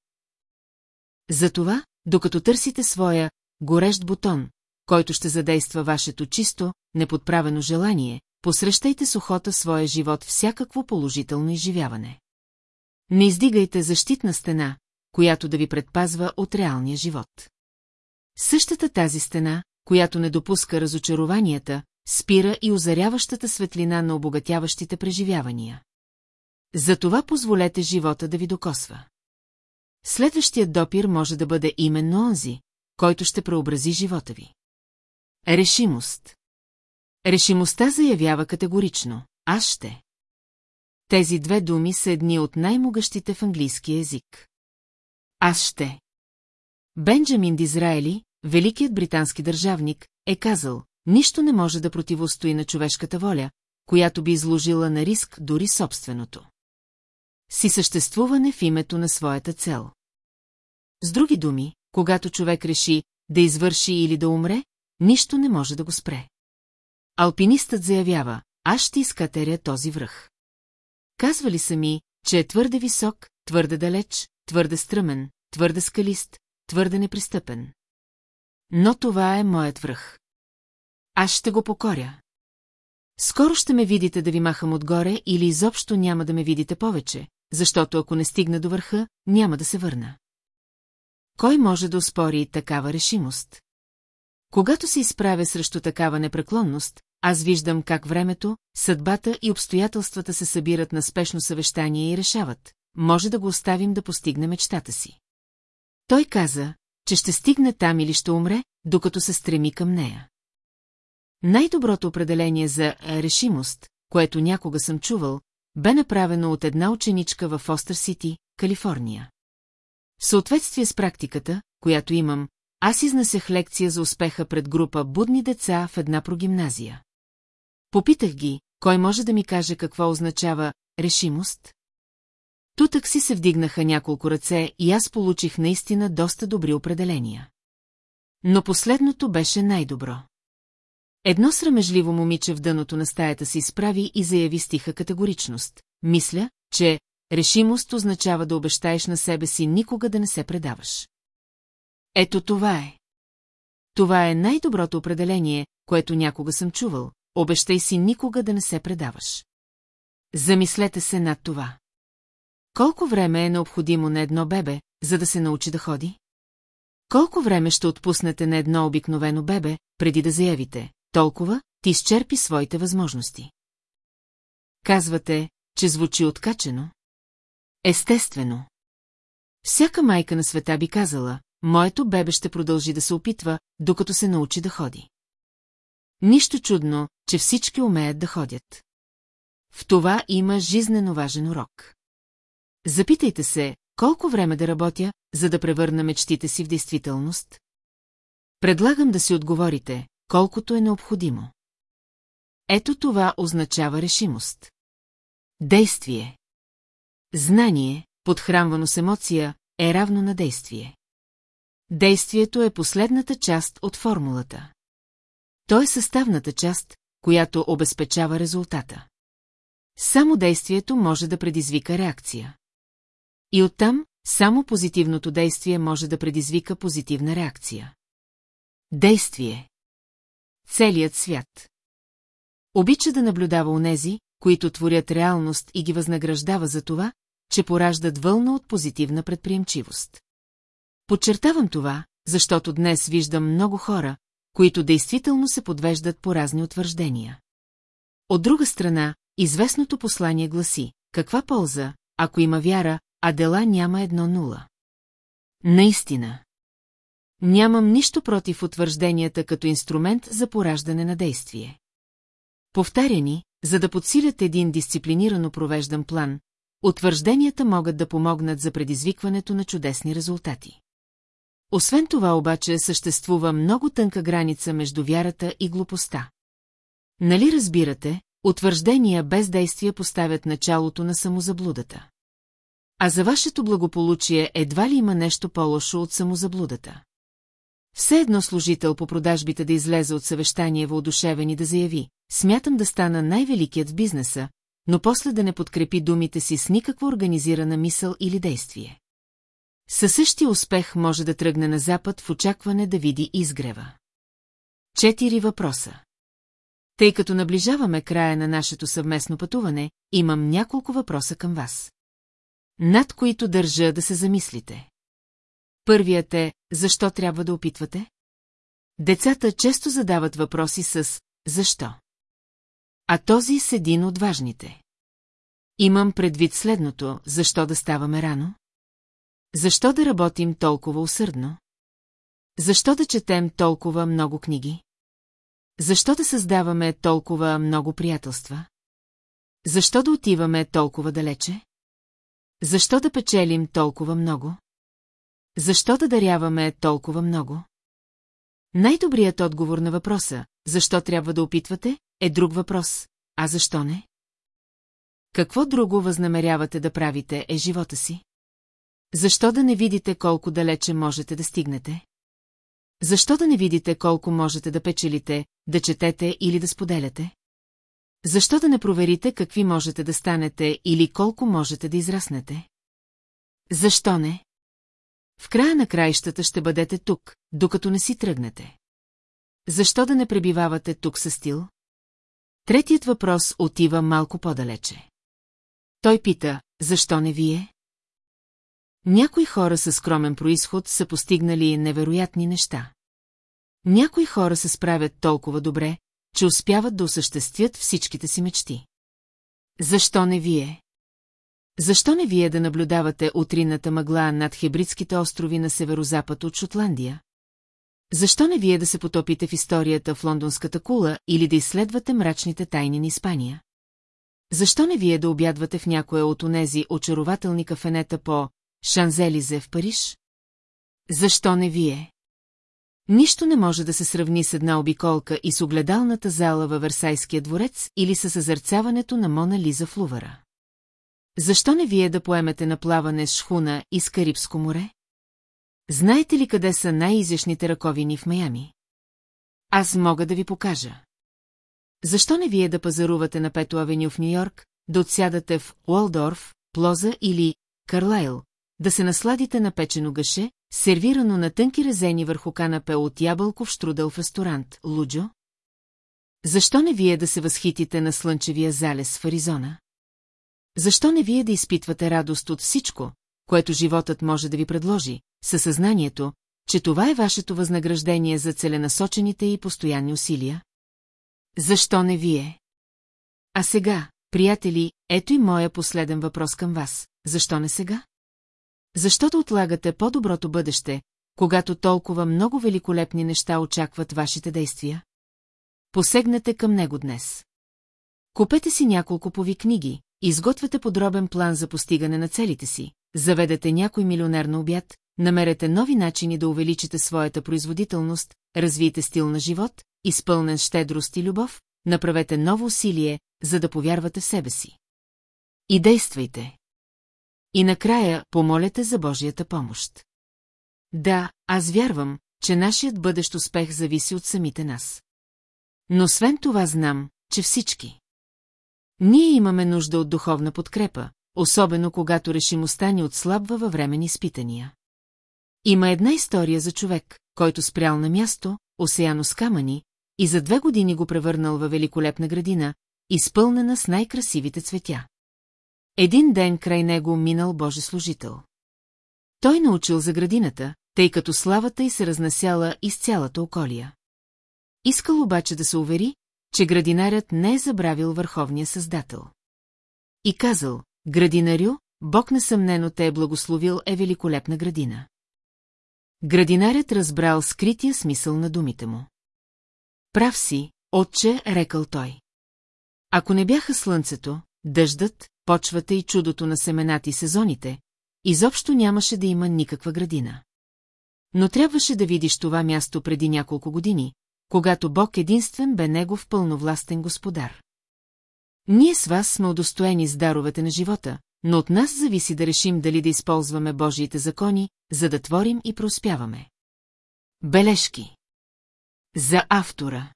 Затова, докато търсите своя горещ бутон, който ще задейства вашето чисто, неподправено желание, посрещайте с охота своя живот всякакво положително изживяване. Не издигайте защитна стена, която да ви предпазва от реалния живот. Същата тази стена, която не допуска разочарованията, спира и озаряващата светлина на обогатяващите преживявания. Затова позволете живота да ви докосва. Следващият допир може да бъде именно онзи, който ще преобрази живота ви. Решимост. Решимостта заявява категорично «Аз ще». Тези две думи са едни от най-могъщите в английски език. Аз ще. Бенджамин Дизраели, великият британски държавник, е казал, нищо не може да противостои на човешката воля, която би изложила на риск дори собственото. Си съществуване в името на своята цел. С други думи, когато човек реши да извърши или да умре, нищо не може да го спре. Алпинистът заявява, аз ще изкатеря този връх. Казвали са ми, че е твърде висок, твърде далеч, твърде стръмен, твърде скалист, твърде непристъпен. Но това е моят връх. Аз ще го покоря. Скоро ще ме видите да ви махам отгоре или изобщо няма да ме видите повече, защото ако не стигна до върха, няма да се върна. Кой може да успори такава решимост? Когато се изправя срещу такава непреклонност, аз виждам как времето, съдбата и обстоятелствата се събират на спешно съвещание и решават, може да го оставим да постигне мечтата си. Той каза, че ще стигне там или ще умре, докато се стреми към нея. Най-доброто определение за решимост, което някога съм чувал, бе направено от една ученичка в Фостър Сити, Калифорния. В съответствие с практиката, която имам, аз изнасях лекция за успеха пред група будни деца в една прогимназия. Попитах ги, кой може да ми каже какво означава решимост? Тутък си се вдигнаха няколко ръце и аз получих наистина доста добри определения. Но последното беше най-добро. Едно срамежливо момиче в дъното на стаята се изправи и заяви стиха категоричност. Мисля, че решимост означава да обещаеш на себе си никога да не се предаваш. Ето това е. Това е най-доброто определение, което някога съм чувал. Обещай си никога да не се предаваш. Замислете се над това. Колко време е необходимо на едно бебе, за да се научи да ходи? Колко време ще отпуснете на едно обикновено бебе, преди да заявите, толкова, ти изчерпи своите възможности. Казвате, че звучи откачено? Естествено. Всяка майка на света би казала, моето бебе ще продължи да се опитва, докато се научи да ходи. Нищо чудно, че всички умеят да ходят. В това има жизнено важен урок. Запитайте се, колко време да работя, за да превърна мечтите си в действителност? Предлагам да си отговорите, колкото е необходимо. Ето това означава решимост. Действие. Знание, подхранвано с емоция, е равно на действие. Действието е последната част от формулата. То е съставната част, която обезпечава резултата. Само действието може да предизвика реакция. И оттам, само позитивното действие може да предизвика позитивна реакция. Действие. Целият свят. Обича да наблюдава онези, които творят реалност и ги възнаграждава за това, че пораждат вълна от позитивна предприемчивост. Подчертавам това, защото днес виждам много хора, които действително се подвеждат по разни утвърждения. От друга страна, известното послание гласи, каква полза, ако има вяра, а дела няма едно нула. Наистина. Нямам нищо против утвържденията като инструмент за пораждане на действие. Повтаряни, за да подсилят един дисциплинирано провеждан план, утвържденията могат да помогнат за предизвикването на чудесни резултати. Освен това обаче съществува много тънка граница между вярата и глупостта. Нали разбирате, утвърждения без действие поставят началото на самозаблудата. А за вашето благополучие едва ли има нещо по-лошо от самозаблудата. Все едно служител по продажбите да излезе от съвещание въодушевен и да заяви, смятам да стана най-великият в бизнеса, но после да не подкрепи думите си с никаква организирана мисъл или действие. Със същия успех може да тръгне на запад в очакване да види изгрева. Четири въпроса. Тъй като наближаваме края на нашето съвместно пътуване, имам няколко въпроса към вас. Над които държа да се замислите. Първият е, защо трябва да опитвате? Децата често задават въпроси с «Защо?». А този с един от важните. Имам предвид следното, защо да ставаме рано? Защо да работим толкова усърдно? Защо да четем толкова много книги? Защо да създаваме толкова много приятелства? Защо да отиваме толкова далече? Защо да печелим толкова много? Защо да даряваме толкова много? Най-добрият отговор на въпроса, защо трябва да опитвате, е друг въпрос, а защо не? Какво друго възнамерявате да правите е живота си? Защо да не видите колко далече можете да стигнете? Защо да не видите колко можете да печелите, да четете или да споделяте? Защо да не проверите какви можете да станете или колко можете да израснете? Защо не? В края на краищата ще бъдете тук, докато не си тръгнете. Защо да не пребивавате тук със стил? Третият въпрос отива малко по-далече. Той пита, защо не вие? Някои хора със скромен происход са постигнали невероятни неща. Някои хора се справят толкова добре, че успяват да осъществят всичките си мечти. Защо не вие? Защо не вие да наблюдавате утринната мъгла над хебридските острови на северозапад от Шотландия? Защо не вие да се потопите в историята в лондонската кула или да изследвате мрачните тайни на Испания? Защо не вие да обядвате в някоя от онези очарователни кафенета по Шанзелизе в Париж? Защо не вие? Нищо не може да се сравни с една обиколка и с огледалната зала във Версайския дворец или с съзърцаването на Мона Лиза в Лувара. Защо не вие да поемете на плаване с шхуна из Карибско море? знаете ли къде са най-изящните ръковини в Майами? Аз мога да ви покажа. Защо не вие да пазарувате на Пето Авеню в Нью-Йорк, да отсядате в Уолдорф, Плоза или Карлайл, да се насладите на печено гъше, сервирано на тънки резени върху канапе от ябълков штрудел в ресторант, Луджо? Защо не вие да се възхитите на слънчевия залез в Аризона? Защо не вие да изпитвате радост от всичко, което животът може да ви предложи, със съзнанието, че това е вашето възнаграждение за целенасочените и постоянни усилия? Защо не вие? А сега, приятели, ето и моя последен въпрос към вас. Защо не сега? Защото отлагате по-доброто бъдеще, когато толкова много великолепни неща очакват вашите действия? Посегнете към него днес. Купете си няколко пови книги, изгответе подробен план за постигане на целите си, заведете някой милионер на обяд, намерете нови начини да увеличите своята производителност, развийте стил на живот, изпълнен щедрост и любов, направете ново усилие, за да повярвате в себе си. И действайте. И накрая помолете за Божията помощ. Да, аз вярвам, че нашият бъдещ успех зависи от самите нас. Но освен това знам, че всички. Ние имаме нужда от духовна подкрепа, особено когато решимостта ни отслабва във времени изпитания. Има една история за човек, който спрял на място, осеяно с камъни, и за две години го превърнал във великолепна градина, изпълнена с най-красивите цветя. Един ден край него минал Божи служител. Той научил за градината, тъй като славата й се разнасяла из цялата околия. Искал обаче да се увери, че градинарят не е забравил върховния създател. И казал, градинарю, Бог несъмнено те е благословил е великолепна градина. Градинарят разбрал скрития смисъл на думите му. Прав си, отче, рекал той. Ако не бяха слънцето, дъждът, почвата и чудото на семената и сезоните, изобщо нямаше да има никаква градина. Но трябваше да видиш това място преди няколко години, когато Бог единствен бе негов пълновластен господар. Ние с вас сме удостоени с даровете на живота, но от нас зависи да решим дали да използваме Божиите закони, за да творим и проспяваме. Бележки За автора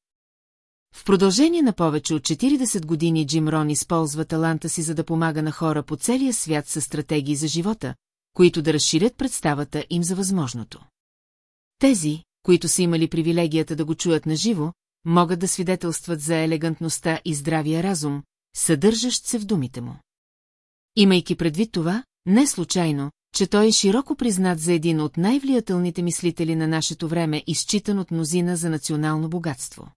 В продължение на повече от 40 години Джим Рон използва таланта си за да помага на хора по целия свят с стратегии за живота, които да разширят представата им за възможното. Тези, които са имали привилегията да го чуят наживо, могат да свидетелстват за елегантността и здравия разум, съдържащ се в думите му. Имайки предвид това, не случайно, че той е широко признат за един от най-влиятелните мислители на нашето време, изчитан от мнозина за национално богатство.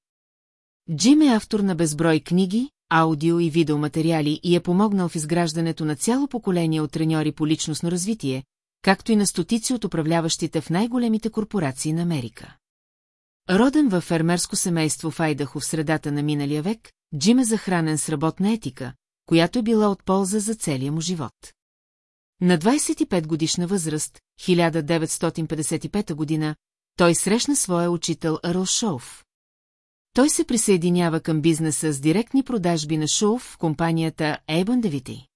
Джим е автор на безброй книги, аудио и видеоматериали и е помогнал в изграждането на цяло поколение от треньори по личностно развитие, както и на стотици от управляващите в най-големите корпорации на Америка. Роден във фермерско семейство в Айдахо в средата на миналия век, Джим е захранен с работна етика, която е била от полза за целия му живот. На 25 годишна възраст, 1955 година, той срещна своя учител Арл Шоуф. Той се присъединява към бизнеса с директни продажби на Шоуф в компанията Ейбън Девити.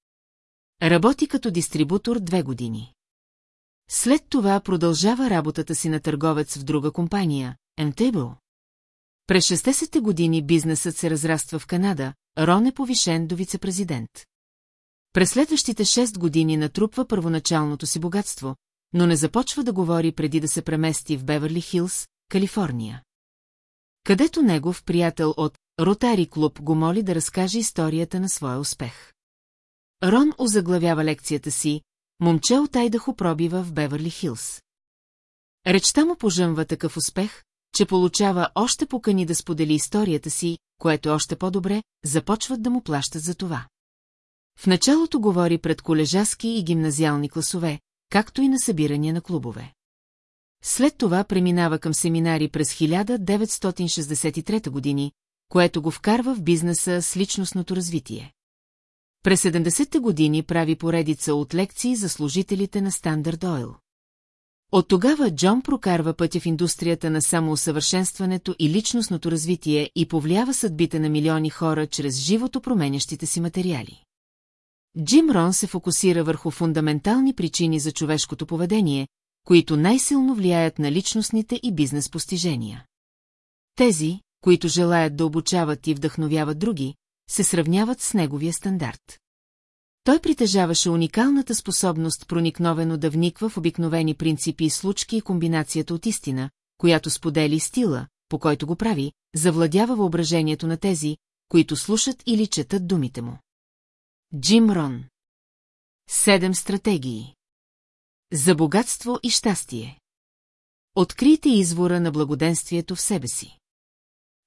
Работи като дистрибутор две години. След това продължава работата си на търговец в друга компания, Entable. През 60-те години бизнесът се разраства в Канада, Рон е повишен до вице-президент. През следващите 6 години натрупва първоначалното си богатство, но не започва да говори преди да се премести в Беверли Хилс, Калифорния. Където негов приятел от Ротари клуб го моли да разкаже историята на своя успех. Рон озаглавява лекцията си Момче от Айдахо пробива в Беверли Хилс. Речта му пожъмва такъв успех, че получава още покани да сподели историята си, което още по-добре, започват да му плащат за това. В началото говори пред колежаски и гимназиални класове, както и на събирания на клубове. След това преминава към семинари през 1963 години, което го вкарва в бизнеса с личностното развитие. През 70-те години прави поредица от лекции за служителите на Стандарт Ойл. От тогава Джон прокарва пътя в индустрията на самоусъвършенстването и личностното развитие и повлиява съдбите на милиони хора чрез живото променящите си материали. Джим Рон се фокусира върху фундаментални причини за човешкото поведение, които най-силно влияят на личностните и бизнес постижения. Тези, които желаят да обучават и вдъхновяват други, се сравняват с неговия стандарт. Той притежаваше уникалната способност проникновено да вниква в обикновени принципи и случки и комбинацията от истина, която сподели стила, по който го прави, завладява въображението на тези, които слушат или четат думите му. Джим Рон Седем стратегии За богатство и щастие Открийте извора на благоденствието в себе си.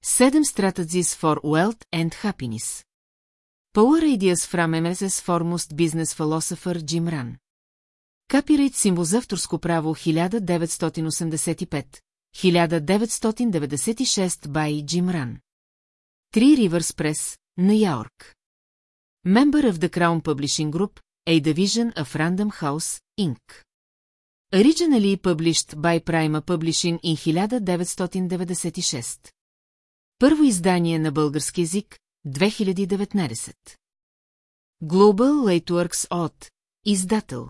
Седем strategies for wealth and happiness. Power Ideas from MSS Foremost Business Philosopher Jim Ran. Капирайт символ за авторско право 1985, 1996 by Jim Ran. Три Rivers Press, Нью Йорк. Member of the Crown Publishing Group, a division of Random House, Inc. Originally published by Prima Publishing in 1996. Първо издание на български язик, 2019. Global Lightworks от Издател.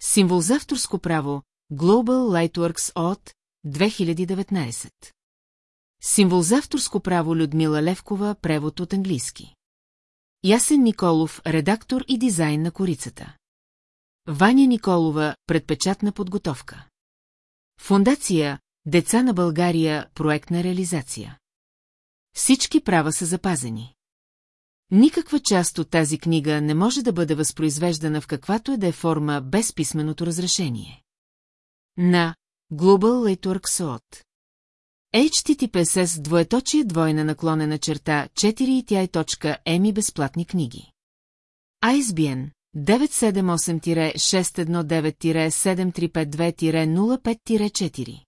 Символ за авторско право Global Lightworks от 2019. Символ за авторско право Людмила Левкова, превод от английски. Ясен Николов, редактор и дизайн на корицата. Ваня Николова, предпечатна подготовка. Фундация Деца на България, проектна реализация. Всички права са запазени. Никаква част от тази книга не може да бъде възпроизвеждана в каквато е да е форма без писменото разрешение. На Global Lightworks от HTTPS двоеточие двойна наклонена черта 4 безплатни книги. ISBN 978-619-7352-05-4